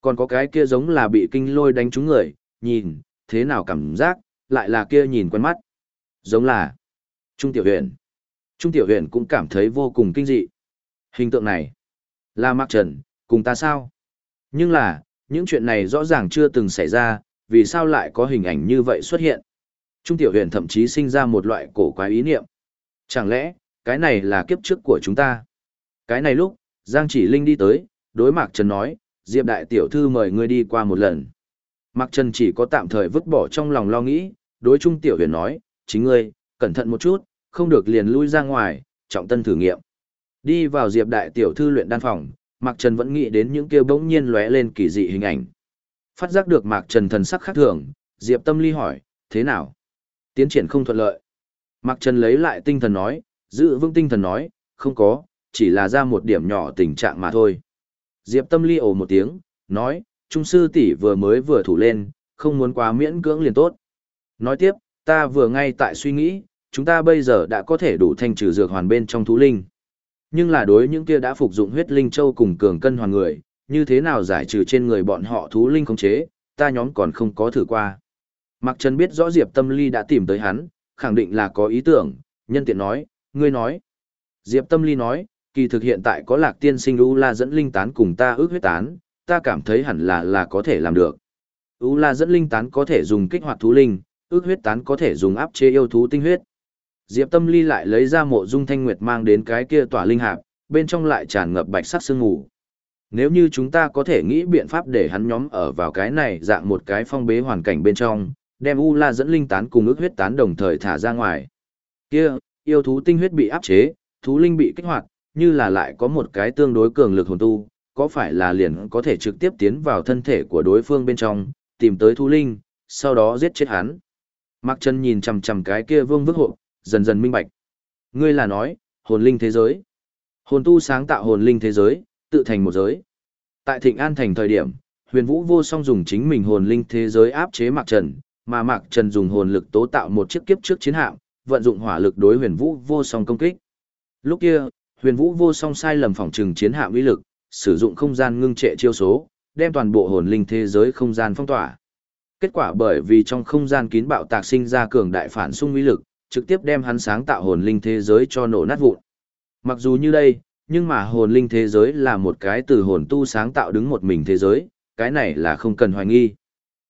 Còn có cái kia giống là bị kinh lôi đánh trúng người, nhìn, thế nào cảm giác, lại là kia nhìn quen mắt. Giống là Trung Tiểu Huyền. Trung Tiểu Huyền cũng cảm thấy vô cùng kinh dị. Hình tượng này là Mạc Trần, cùng ta sao? Nhưng là, những chuyện này rõ ràng chưa từng xảy ra, vì sao lại có hình ảnh như vậy xuất hiện? Trung Tiểu Huyền thậm chí sinh ra một loại cổ quái ý niệm. Chẳng lẽ, cái này là kiếp trước của chúng ta? Cái này lúc, Giang Chỉ Linh đi tới, đối Mạc Trần nói, Diệp Đại Tiểu Thư mời ngươi đi qua một lần. Mạc Trần chỉ có tạm thời vứt bỏ trong lòng lo nghĩ, đối Trung Tiểu Huyền nói, chính ngươi, cẩn thận một chút, không được liền lui ra ngoài, trọng tân thử nghiệm. Đi vào Diệp đại tiểu thư luyện đan phòng, Mạc Trần vẫn nghĩ đến những kia bỗng nhiên lóe lên kỳ dị hình ảnh. Phát giác được Mạc Trần thần sắc khác thường, Diệp Tâm Ly hỏi, thế nào? Tiến triển không thuận lợi. Mạc Trần lấy lại tinh thần nói, giữ vững tinh thần nói, không có, chỉ là ra một điểm nhỏ tình trạng mà thôi. Diệp Tâm Ly ồ một tiếng, nói, Trung sư tỷ vừa mới vừa thủ lên, không muốn quá miễn cưỡng liền tốt. Nói tiếp, ta vừa ngay tại suy nghĩ, chúng ta bây giờ đã có thể đủ thanh trừ dược hoàn bên trong thú linh. Nhưng là đối những kia đã phục dụng huyết linh châu cùng cường cân hoàn người, như thế nào giải trừ trên người bọn họ thú linh khống chế, ta nhóm còn không có thử qua. Mạc Trần biết rõ Diệp Tâm Ly đã tìm tới hắn, khẳng định là có ý tưởng, nhân tiện nói, ngươi nói. Diệp Tâm Ly nói, kỳ thực hiện tại có lạc tiên sinh U La dẫn linh tán cùng ta ước huyết tán, ta cảm thấy hẳn là là có thể làm được. U La dẫn linh tán có thể dùng kích hoạt thú linh, ước huyết tán có thể dùng áp chế yêu thú tinh huyết. Diệp Tâm Ly lại lấy ra mộ dung thanh nguyệt mang đến cái kia tỏa linh hạp, bên trong lại tràn ngập bạch sắc sương mù. Nếu như chúng ta có thể nghĩ biện pháp để hắn nhóm ở vào cái này dạng một cái phong bế hoàn cảnh bên trong, đem U La dẫn linh tán cùng ước huyết tán đồng thời thả ra ngoài. Kia, yêu thú tinh huyết bị áp chế, thú linh bị kích hoạt, như là lại có một cái tương đối cường lực hồn tu, có phải là liền có thể trực tiếp tiến vào thân thể của đối phương bên trong, tìm tới thú linh, sau đó giết chết hắn. Mạc Trần nhìn chằm chằm cái kia vương vức hộ, dần dần minh bạch. Ngươi là nói, hồn linh thế giới. Hồn tu sáng tạo hồn linh thế giới, tự thành một giới. Tại Thịnh An thành thời điểm, Huyền Vũ vô song dùng chính mình hồn linh thế giới áp chế Mạc Trần, mà Mạc Trần dùng hồn lực tố tạo một chiếc kiếp trước chiến hạm, vận dụng hỏa lực đối Huyền Vũ vô song công kích. Lúc kia, Huyền Vũ vô song sai lầm phòng trừng chiến hạm uy lực, sử dụng không gian ngưng trệ chiêu số, đem toàn bộ hồn linh thế giới không gian phong tỏa. Kết quả bởi vì trong không gian kín bạo tạc sinh ra cường đại phản xung uy lực, trực tiếp đem hắn sáng tạo hồn linh thế giới cho nổ nát vụn. Mặc dù như đây, nhưng mà hồn linh thế giới là một cái từ hồn tu sáng tạo đứng một mình thế giới, cái này là không cần hoài nghi.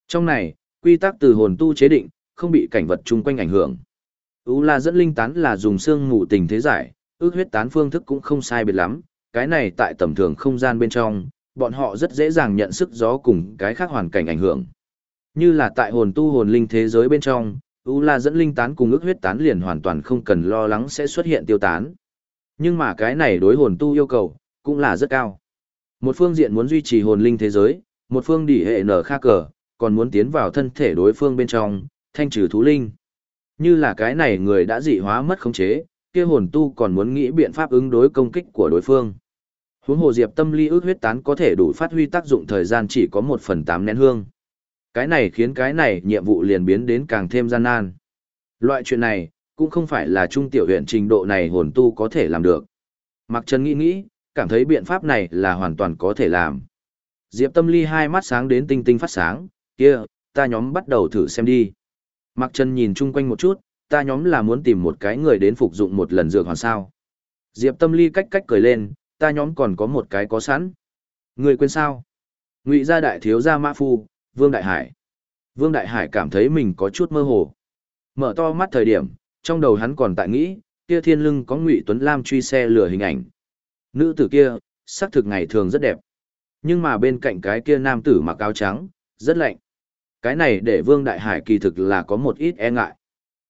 Trong này, quy tắc từ hồn tu chế định, không bị cảnh vật chung quanh ảnh hưởng. Ú La dẫn linh tán là dùng xương ngủ tình thế giải, ước huyết tán phương thức cũng không sai biệt lắm, cái này tại tầm thường không gian bên trong, bọn họ rất dễ dàng nhận sức gió cùng cái khác hoàn cảnh ảnh hưởng. Như là tại hồn tu hồn linh thế giới bên trong, U La dẫn linh tán cùng ước huyết tán liền hoàn toàn không cần lo lắng sẽ xuất hiện tiêu tán. Nhưng mà cái này đối hồn tu yêu cầu, cũng là rất cao. Một phương diện muốn duy trì hồn linh thế giới, một phương đỉ hệ nở kha cờ, còn muốn tiến vào thân thể đối phương bên trong, thanh trừ thú linh. Như là cái này người đã dị hóa mất khống chế, kia hồn tu còn muốn nghĩ biện pháp ứng đối công kích của đối phương. Huống hồ diệp tâm ly ước huyết tán có thể đủ phát huy tác dụng thời gian chỉ có một phần tám nén hương. Cái này khiến cái này nhiệm vụ liền biến đến càng thêm gian nan. Loại chuyện này, cũng không phải là trung tiểu huyện trình độ này hồn tu có thể làm được. Mặc Trần nghĩ nghĩ, cảm thấy biện pháp này là hoàn toàn có thể làm. Diệp Tâm Ly hai mắt sáng đến tinh tinh phát sáng, kia, ta nhóm bắt đầu thử xem đi. Mặc Trần nhìn chung quanh một chút, ta nhóm là muốn tìm một cái người đến phục dụng một lần dược hoàn sao. Diệp Tâm Ly cách cách cười lên, ta nhóm còn có một cái có sẵn. Người quên sao? Ngụy gia đại thiếu gia Mã Phu, Vương Đại Hải. Vương Đại Hải cảm thấy mình có chút mơ hồ. Mở to mắt thời điểm, trong đầu hắn còn tại nghĩ, kia thiên lưng có Ngụy Tuấn Lam truy xe lửa hình ảnh. Nữ tử kia, sắc thực ngày thường rất đẹp. Nhưng mà bên cạnh cái kia nam tử mặc áo trắng, rất lạnh. Cái này để Vương Đại Hải kỳ thực là có một ít e ngại.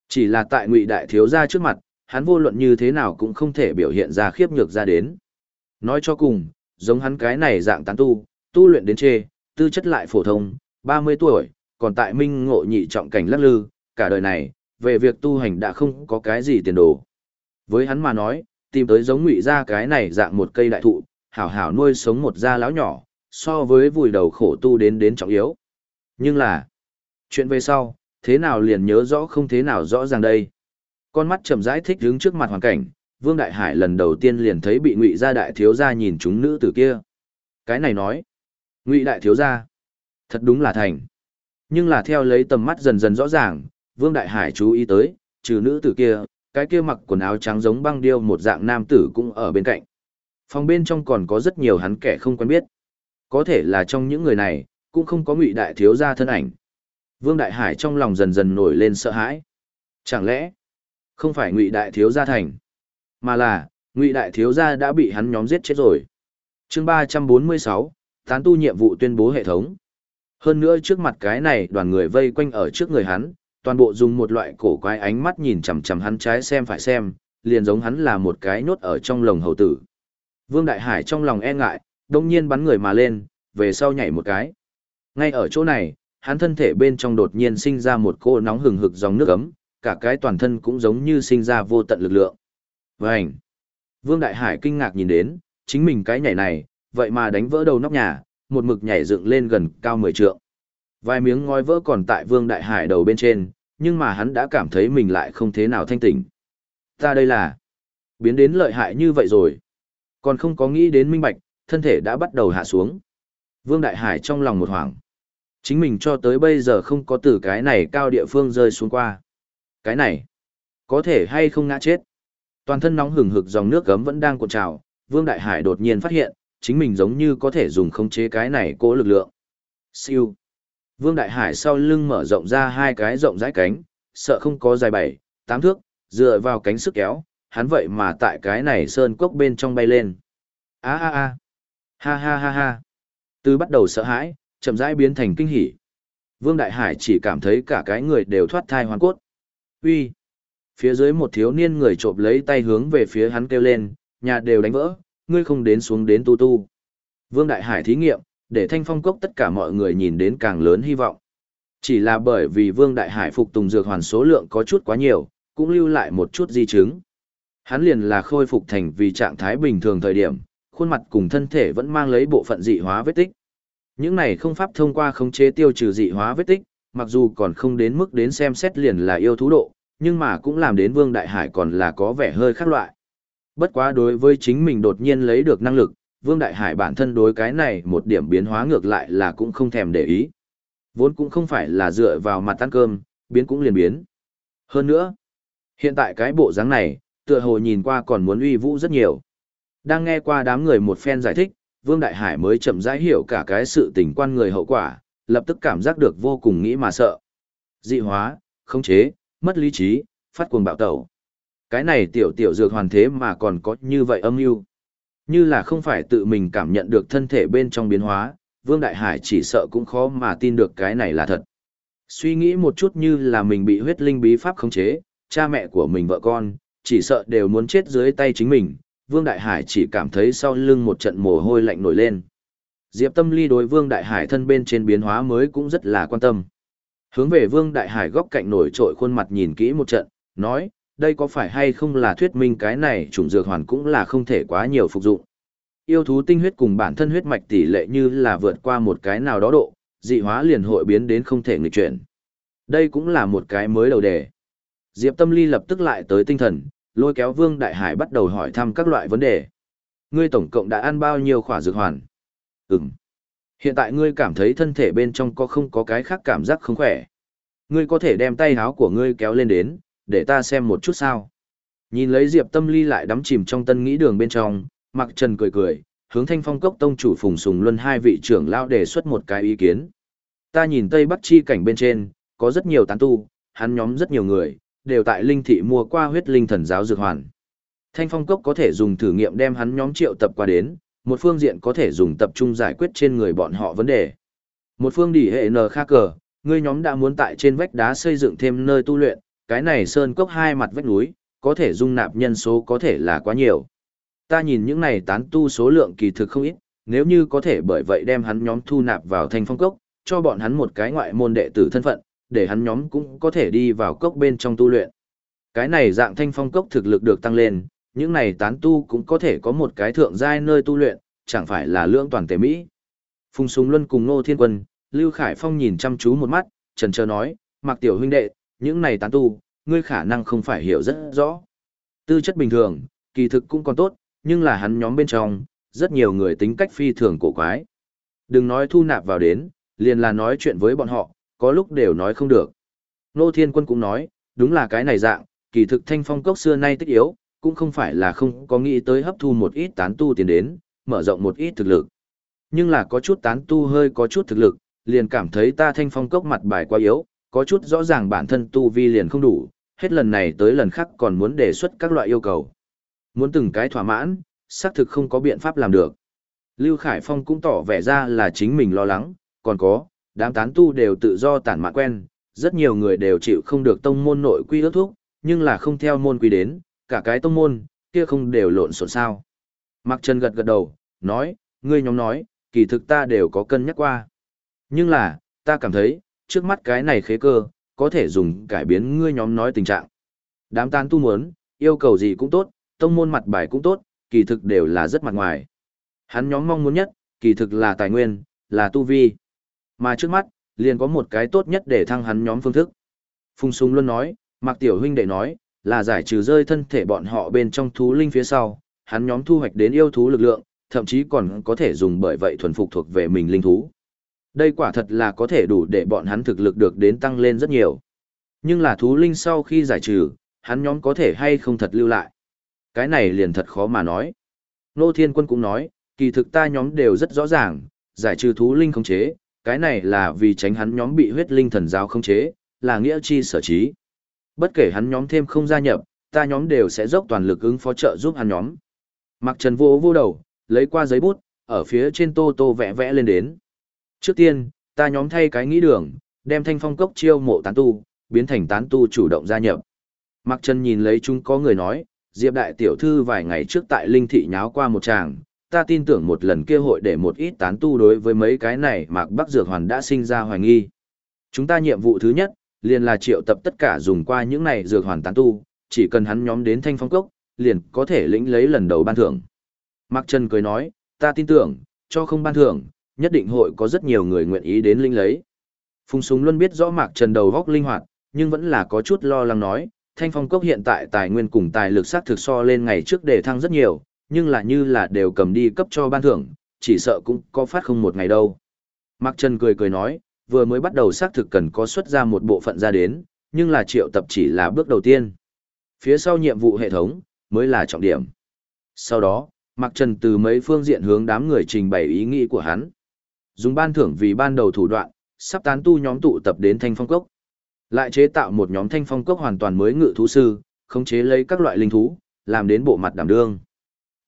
Chỉ là tại Ngụy Đại thiếu gia trước mặt, hắn vô luận như thế nào cũng không thể biểu hiện ra khiếp nhược ra đến. Nói cho cùng, giống hắn cái này dạng tán tu, tu luyện đến chê, tư chất lại phổ thông, 30 tuổi, còn tại minh ngộ nhị trọng cảnh lắc lư, cả đời này, về việc tu hành đã không có cái gì tiền đồ. Với hắn mà nói, tìm tới giống ngụy ra cái này dạng một cây đại thụ, hảo hảo nuôi sống một gia lão nhỏ, so với vùi đầu khổ tu đến đến trọng yếu. Nhưng là, chuyện về sau, thế nào liền nhớ rõ không thế nào rõ ràng đây. Con mắt chậm rãi thích đứng trước mặt hoàn cảnh, Vương Đại Hải lần đầu tiên liền thấy bị Ngụy gia đại thiếu gia nhìn chúng nữ tử kia. Cái này nói, Ngụy đại thiếu gia, thật đúng là thành. Nhưng là theo lấy tầm mắt dần dần rõ ràng, Vương Đại Hải chú ý tới, trừ nữ tử kia, cái kia mặc quần áo trắng giống băng điêu một dạng nam tử cũng ở bên cạnh. Phòng bên trong còn có rất nhiều hắn kẻ không quen biết. Có thể là trong những người này, cũng không có ngụy đại thiếu gia thân ảnh. Vương Đại Hải trong lòng dần dần nổi lên sợ hãi. Chẳng lẽ, không phải ngụy đại thiếu gia thành, mà là, ngụy đại thiếu gia đã bị hắn nhóm giết chết rồi. chương ba trăm bốn mươi sáu tán tu nhiệm vụ tuyên bố hệ thống. Hơn nữa trước mặt cái này đoàn người vây quanh ở trước người hắn, toàn bộ dùng một loại cổ quái ánh mắt nhìn chằm chằm hắn trái xem phải xem, liền giống hắn là một cái nhốt ở trong lồng hầu tử. Vương Đại Hải trong lòng e ngại, đông nhiên bắn người mà lên, về sau nhảy một cái. Ngay ở chỗ này, hắn thân thể bên trong đột nhiên sinh ra một cô nóng hừng hực dòng nước ấm, cả cái toàn thân cũng giống như sinh ra vô tận lực lượng. Vành! Vương Đại Hải kinh ngạc nhìn đến, chính mình cái nhảy này, vậy mà đánh vỡ đầu nóc nhà, một mực nhảy dựng lên gần cao 10 trượng. Vài miếng ngói vỡ còn tại Vương Đại Hải đầu bên trên, nhưng mà hắn đã cảm thấy mình lại không thế nào thanh tỉnh. Ta đây là biến đến lợi hại như vậy rồi. Còn không có nghĩ đến minh bạch, thân thể đã bắt đầu hạ xuống. Vương Đại Hải trong lòng một hoảng. Chính mình cho tới bây giờ không có từ cái này cao địa phương rơi xuống qua. Cái này, có thể hay không ngã chết. Toàn thân nóng hừng hực dòng nước gấm vẫn đang cuộn trào, Vương Đại Hải đột nhiên phát hiện, chính mình giống như có thể dùng khống chế cái này cố lực lượng. Siêu. Vương Đại Hải sau lưng mở rộng ra hai cái rộng rãi cánh, sợ không có dài bảy, tám thước, dựa vào cánh sức kéo, hắn vậy mà tại cái này sơn cốc bên trong bay lên. A a a. Ha ha ha ha. Từ bắt đầu sợ hãi, chậm rãi biến thành kinh hỉ. Vương Đại Hải chỉ cảm thấy cả cái người đều thoát thai hoàn cốt. Uy. Phía dưới một thiếu niên người trộm lấy tay hướng về phía hắn kêu lên, nhà đều đánh vỡ, ngươi không đến xuống đến tu tu. Vương Đại Hải thí nghiệm, để thanh phong cốc tất cả mọi người nhìn đến càng lớn hy vọng. Chỉ là bởi vì Vương Đại Hải phục tùng dược hoàn số lượng có chút quá nhiều, cũng lưu lại một chút di chứng. Hắn liền là khôi phục thành vì trạng thái bình thường thời điểm, khuôn mặt cùng thân thể vẫn mang lấy bộ phận dị hóa vết tích. Những này không pháp thông qua khống chế tiêu trừ dị hóa vết tích, mặc dù còn không đến mức đến xem xét liền là yêu thú độ, nhưng mà cũng làm đến Vương Đại Hải còn là có vẻ hơi khác loại. Bất quá đối với chính mình đột nhiên lấy được năng lực, Vương Đại Hải bản thân đối cái này một điểm biến hóa ngược lại là cũng không thèm để ý. Vốn cũng không phải là dựa vào mặt ăn cơm, biến cũng liền biến. Hơn nữa, hiện tại cái bộ dáng này, tựa hồ nhìn qua còn muốn uy vũ rất nhiều. Đang nghe qua đám người một phen giải thích, Vương Đại Hải mới chậm rãi hiểu cả cái sự tình quan người hậu quả, lập tức cảm giác được vô cùng nghĩ mà sợ. Dị hóa, khống chế, mất lý trí, phát cuồng bạo tẩu. Cái này tiểu tiểu dược hoàn thế mà còn có như vậy âm mưu Như là không phải tự mình cảm nhận được thân thể bên trong biến hóa, Vương Đại Hải chỉ sợ cũng khó mà tin được cái này là thật. Suy nghĩ một chút như là mình bị huyết linh bí pháp khống chế, cha mẹ của mình vợ con, chỉ sợ đều muốn chết dưới tay chính mình, Vương Đại Hải chỉ cảm thấy sau lưng một trận mồ hôi lạnh nổi lên. Diệp Tâm Ly đối Vương Đại Hải thân bên trên biến hóa mới cũng rất là quan tâm. Hướng về Vương Đại Hải góc cạnh nổi trội khuôn mặt nhìn kỹ một trận, nói, đây có phải hay không là thuyết minh cái này trùng dược hoàn cũng là không thể quá nhiều phục dụng. Yêu thú tinh huyết cùng bản thân huyết mạch tỷ lệ như là vượt qua một cái nào đó độ, dị hóa liền hội biến đến không thể nghịch chuyển. Đây cũng là một cái mới đầu đề. Diệp Tâm Ly lập tức lại tới tinh thần, lôi kéo Vương Đại Hải bắt đầu hỏi thăm các loại vấn đề. Ngươi tổng cộng đã ăn bao nhiêu khỏa dược hoàn? Ừm. Hiện tại ngươi cảm thấy thân thể bên trong có không có cái khác cảm giác không khỏe. Ngươi có thể đem tay háo của ngươi kéo lên đến, để ta xem một chút sao. Nhìn lấy Diệp Tâm Ly lại đắm chìm trong tân nghĩ đường bên trong, Mặc Trần cười cười, hướng Thanh Phong Cốc tông chủ Phùng Sùng Luân hai vị trưởng lao đề xuất một cái ý kiến. Ta nhìn Tây Bắc chi cảnh bên trên, có rất nhiều tán tu, hắn nhóm rất nhiều người, đều tại linh thị mua qua huyết linh thần giáo dược hoàn. Thanh phong cốc có thể dùng thử nghiệm đem hắn nhóm triệu tập qua đến, một phương diện có thể dùng tập trung giải quyết trên người bọn họ vấn đề. Một phương đỉ hệ nờ kha cờ, ngươi nhóm đã muốn tại trên vách đá xây dựng thêm nơi tu luyện, cái này sơn cốc hai mặt vách núi, có thể dung nạp nhân số có thể là quá nhiều. Ta nhìn những này tán tu số lượng kỳ thực không ít, nếu như có thể bởi vậy đem hắn nhóm thu nạp vào thanh phong cốc, cho bọn hắn một cái ngoại môn đệ tử thân phận, để hắn nhóm cũng có thể đi vào cốc bên trong tu luyện. Cái này dạng thanh phong cốc thực lực được tăng lên, những này tán tu cũng có thể có một cái thượng giai nơi tu luyện, chẳng phải là lưỡng toàn tề Mỹ. Phùng Súng Luân cùng Ngô Thiên Quân, Lưu Khải Phong nhìn chăm chú một mắt, trần trờ nói, mặc tiểu huynh đệ, những này tán tu, ngươi khả năng không phải hiểu rất rõ. Tư chất bình thường, kỳ thực cũng còn tốt, nhưng là hắn nhóm bên trong, rất nhiều người tính cách phi thường cổ quái. Đừng nói thu nạp vào đến, liền là nói chuyện với bọn họ, có lúc đều nói không được. Nô Thiên Quân cũng nói, đúng là cái này dạng, kỳ thực thanh phong cốc xưa nay tích yếu, cũng không phải là không có nghĩ tới hấp thu một ít tán tu tiền đến, mở rộng một ít thực lực. Nhưng là có chút tán tu hơi có chút thực lực, liền cảm thấy ta thanh phong cốc mặt bài quá yếu, có chút rõ ràng bản thân tu vi liền không đủ, hết lần này tới lần khác còn muốn đề xuất các loại yêu cầu. Muốn từng cái thỏa mãn, xác thực không có biện pháp làm được. Lưu Khải Phong cũng tỏ vẻ ra là chính mình lo lắng, còn có, đám tán tu đều tự do tản mạn quen, rất nhiều người đều chịu không được tông môn nội quy ước thúc, nhưng là không theo môn quy đến, cả cái tông môn, kia không đều lộn xộn sao. Mạc Trần gật gật đầu, nói, ngươi nhóm nói, kỳ thực ta đều có cân nhắc qua. Nhưng là, ta cảm thấy, trước mắt cái này khế cơ, có thể dùng cải biến ngươi nhóm nói tình trạng. Đám tán tu muốn, yêu cầu gì cũng tốt, tông môn mặt bài cũng tốt, kỳ thực đều là rất mặt ngoài. Hắn nhóm mong muốn nhất, kỳ thực là tài nguyên, là tu vi. Mà trước mắt, liền có một cái tốt nhất để thăng hắn nhóm phương thức. Phùng Súng luôn nói, Mạc Tiểu Huynh đệ nói, là giải trừ rơi thân thể bọn họ bên trong thú linh phía sau, hắn nhóm thu hoạch đến yêu thú lực lượng, thậm chí còn có thể dùng bởi vậy thuần phục thuộc về mình linh thú. Đây quả thật là có thể đủ để bọn hắn thực lực được đến tăng lên rất nhiều. Nhưng là thú linh sau khi giải trừ, hắn nhóm có thể hay không thật lưu lại. Cái này liền thật khó mà nói. Nô Thiên Quân cũng nói, kỳ thực ta nhóm đều rất rõ ràng, giải trừ thú linh không chế, cái này là vì tránh hắn nhóm bị huyết linh thần giáo không chế, là nghĩa chi sở trí. Bất kể hắn nhóm thêm không gia nhập, ta nhóm đều sẽ dốc toàn lực ứng phó trợ giúp hắn nhóm. Mặc Trần vô vô đầu, lấy qua giấy bút, ở phía trên tô tô vẽ vẽ lên đến. Trước tiên, ta nhóm thay cái nghĩ đường, đem thanh phong cốc chiêu mộ tán tu, biến thành tán tu chủ động gia nhập. Mặc Trần nhìn lấy chúng có người nói, Diệp đại tiểu thư vài ngày trước tại Linh Thị nháo qua một tràng, ta tin tưởng một lần kia hội để một ít tán tu đối với mấy cái này Mạc Bắc Dược Hoàn đã sinh ra hoài nghi. Chúng ta nhiệm vụ thứ nhất, liền là triệu tập tất cả dùng qua những này Dược Hoàn tán tu, chỉ cần hắn nhóm đến thanh phong cốc, liền có thể lĩnh lấy lần đầu ban thưởng. Mạc Trần cười nói, ta tin tưởng, cho không ban thưởng, nhất định hội có rất nhiều người nguyện ý đến lĩnh lấy. Phùng Súng luôn biết rõ Mạc Trần đầu góc linh hoạt, nhưng vẫn là có chút lo lắng nói, Thanh Phong Cốc hiện tại tài nguyên cùng tài lực sát thực so lên ngày trước để thăng rất nhiều, nhưng là như là đều cầm đi cấp cho ban thưởng, chỉ sợ cũng có phát không một ngày đâu. Mạc Trần cười cười nói, vừa mới bắt đầu xác thực cần có xuất ra một bộ phận ra đến, nhưng là triệu tập chỉ là bước đầu tiên. Phía sau nhiệm vụ hệ thống, mới là trọng điểm. Sau đó, Mạc Trần từ mấy phương diện hướng đám người trình bày ý nghĩ của hắn. Dùng ban thưởng vì ban đầu thủ đoạn, sắp tán tu nhóm tụ tập đến thanh phong cốc. Lại chế tạo một nhóm thanh phong cốc hoàn toàn mới ngự thú sư, khống chế lấy các loại linh thú, làm đến bộ mặt đảm đương.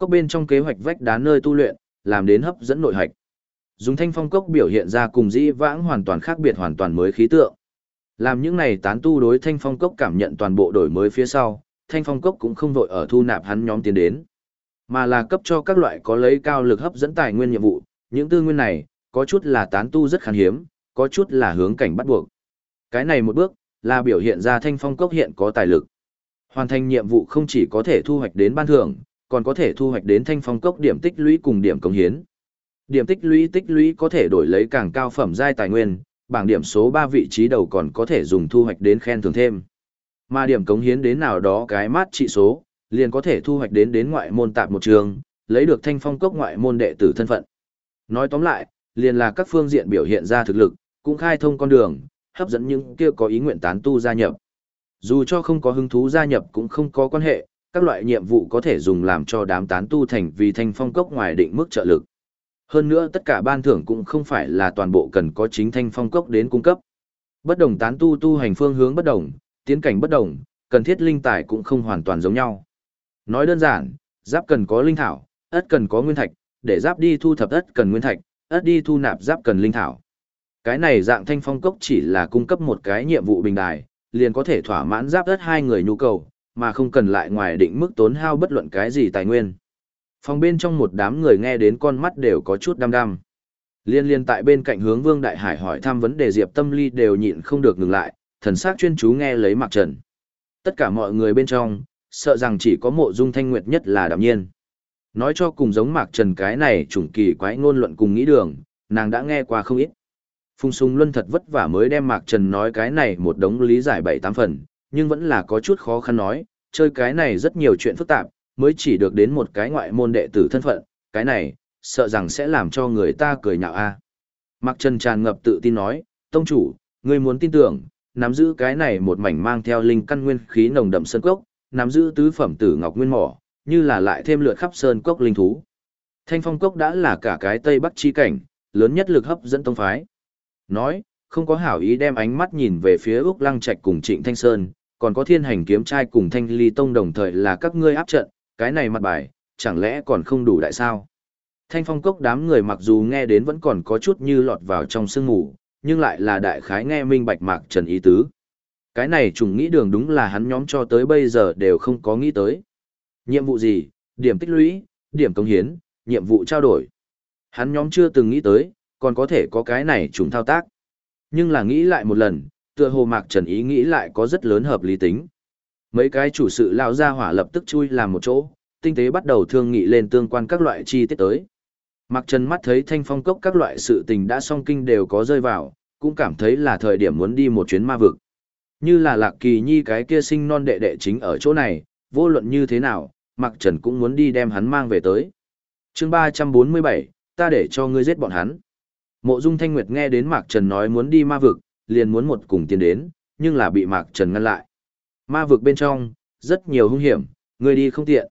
Cốc bên trong kế hoạch vách đá nơi tu luyện, làm đến hấp dẫn nội hạch. Dùng thanh phong cốc biểu hiện ra cùng dĩ vãng hoàn toàn khác biệt hoàn toàn mới khí tượng. Làm những này tán tu đối thanh phong cốc cảm nhận toàn bộ đổi mới phía sau, thanh phong cốc cũng không vội ở thu nạp hắn nhóm tiến đến. Mà là cấp cho các loại có lấy cao lực hấp dẫn tài nguyên nhiệm vụ, những tư nguyên này, có chút là tán tu rất khan hiếm, có chút là hướng cảnh bắt buộc. Cái này một bước, là biểu hiện ra thanh phong cốc hiện có tài lực. Hoàn thành nhiệm vụ không chỉ có thể thu hoạch đến ban thưởng, còn có thể thu hoạch đến thanh phong cốc điểm tích lũy cùng điểm công hiến. Điểm tích lũy tích lũy có thể đổi lấy càng cao phẩm giai tài nguyên, bảng điểm số 3 vị trí đầu còn có thể dùng thu hoạch đến khen thưởng thêm. Mà điểm cống hiến đến nào đó cái mát trị số, liền có thể thu hoạch đến đến ngoại môn tạp một trường, lấy được thanh phong cốc ngoại môn đệ tử thân phận. Nói tóm lại, liền là các phương diện biểu hiện ra thực lực, cũng khai thông con đường, hấp dẫn những kia có ý nguyện tán tu gia nhập. Dù cho không có hứng thú gia nhập cũng không có quan hệ, các loại nhiệm vụ có thể dùng làm cho đám tán tu thành vì thanh phong cốc ngoài định mức trợ lực. Hơn nữa tất cả ban thưởng cũng không phải là toàn bộ cần có chính thanh phong cốc đến cung cấp. Bất đồng tán tu tu hành phương hướng bất đồng, tiến cảnh bất đồng, cần thiết linh tài cũng không hoàn toàn giống nhau. Nói đơn giản, giáp cần có linh thảo, ất cần có nguyên thạch, để giáp đi thu thập ất cần nguyên thạch, ất đi thu nạp giáp cần linh thảo. Cái này dạng thanh phong cốc chỉ là cung cấp một cái nhiệm vụ bình đài, liền có thể thỏa mãn giáp ất hai người nhu cầu, mà không cần lại ngoài định mức tốn hao bất luận cái gì tài nguyên. Phòng bên trong một đám người nghe đến con mắt đều có chút đăm đăm. Liên liên tại bên cạnh hướng Vương Đại Hải hỏi thăm vấn đề Diệp Tâm Ly đều nhịn không được ngừng lại, thần sắc chuyên chú nghe lấy Mạc Trần. Tất cả mọi người bên trong, sợ rằng chỉ có mộ dung thanh nguyệt nhất là đạm nhiên. Nói cho cùng giống Mạc Trần cái này chủng kỳ quái ngôn luận cùng nghĩ đường, nàng đã nghe qua không ít. Phùng Sùng Luân thật vất vả mới đem Mạc Trần nói cái này một đống lý giải bảy tám phần, nhưng vẫn là có chút khó khăn nói, chơi cái này rất nhiều chuyện phức tạp, mới chỉ được đến một cái ngoại môn đệ tử thân phận, cái này, sợ rằng sẽ làm cho người ta cười nhạo a. Mạc Trần tràn ngập tự tin nói, tông chủ, ngươi muốn tin tưởng, nắm giữ cái này một mảnh mang theo linh căn nguyên khí nồng đậm sơn cốc, nắm giữ tứ phẩm tử ngọc nguyên mỏ, như là lại thêm lượt khắp sơn cốc linh thú. Thanh phong cốc đã là cả cái tây bắc chi cảnh, lớn nhất lực hấp dẫn tông phái. Nói, không có hảo ý đem ánh mắt nhìn về phía Úc Lăng Trạch cùng Trịnh Thanh Sơn, còn có thiên hành kiếm trai cùng Thanh Ly Tông đồng thời là các ngươi áp trận, cái này mặt bài, chẳng lẽ còn không đủ đại sao? Thanh phong cốc đám người mặc dù nghe đến vẫn còn có chút như lọt vào trong sương ngủ, nhưng lại là đại khái nghe minh bạch mạc trần ý tứ. Cái này trùng nghĩ đường đúng là hắn nhóm cho tới bây giờ đều không có nghĩ tới. Nhiệm vụ gì, điểm tích lũy, điểm công hiến, nhiệm vụ trao đổi. Hắn nhóm chưa từng nghĩ tới, còn có thể có cái này chúng thao tác. Nhưng là nghĩ lại một lần, tựa hồ Mạc Trần ý nghĩ lại có rất lớn hợp lý tính. Mấy cái chủ sự lao ra hỏa lập tức chui làm một chỗ, tinh tế bắt đầu thương nghị lên tương quan các loại chi tiết tới. Mạc Trần mắt thấy thanh phong cốc các loại sự tình đã song kinh đều có rơi vào, cũng cảm thấy là thời điểm muốn đi một chuyến ma vực. Như là lạc kỳ nhi cái kia sinh non đệ đệ chính ở chỗ này, vô luận như thế nào, Mạc Trần cũng muốn đi đem hắn mang về tới. chương 347, ta để cho ngươi giết bọn hắn. Mộ Dung Thanh Nguyệt nghe đến Mạc Trần nói muốn đi ma vực, liền muốn một cùng tiến đến, nhưng là bị Mạc Trần ngăn lại. Ma vực bên trong, rất nhiều hung hiểm, người đi không tiện.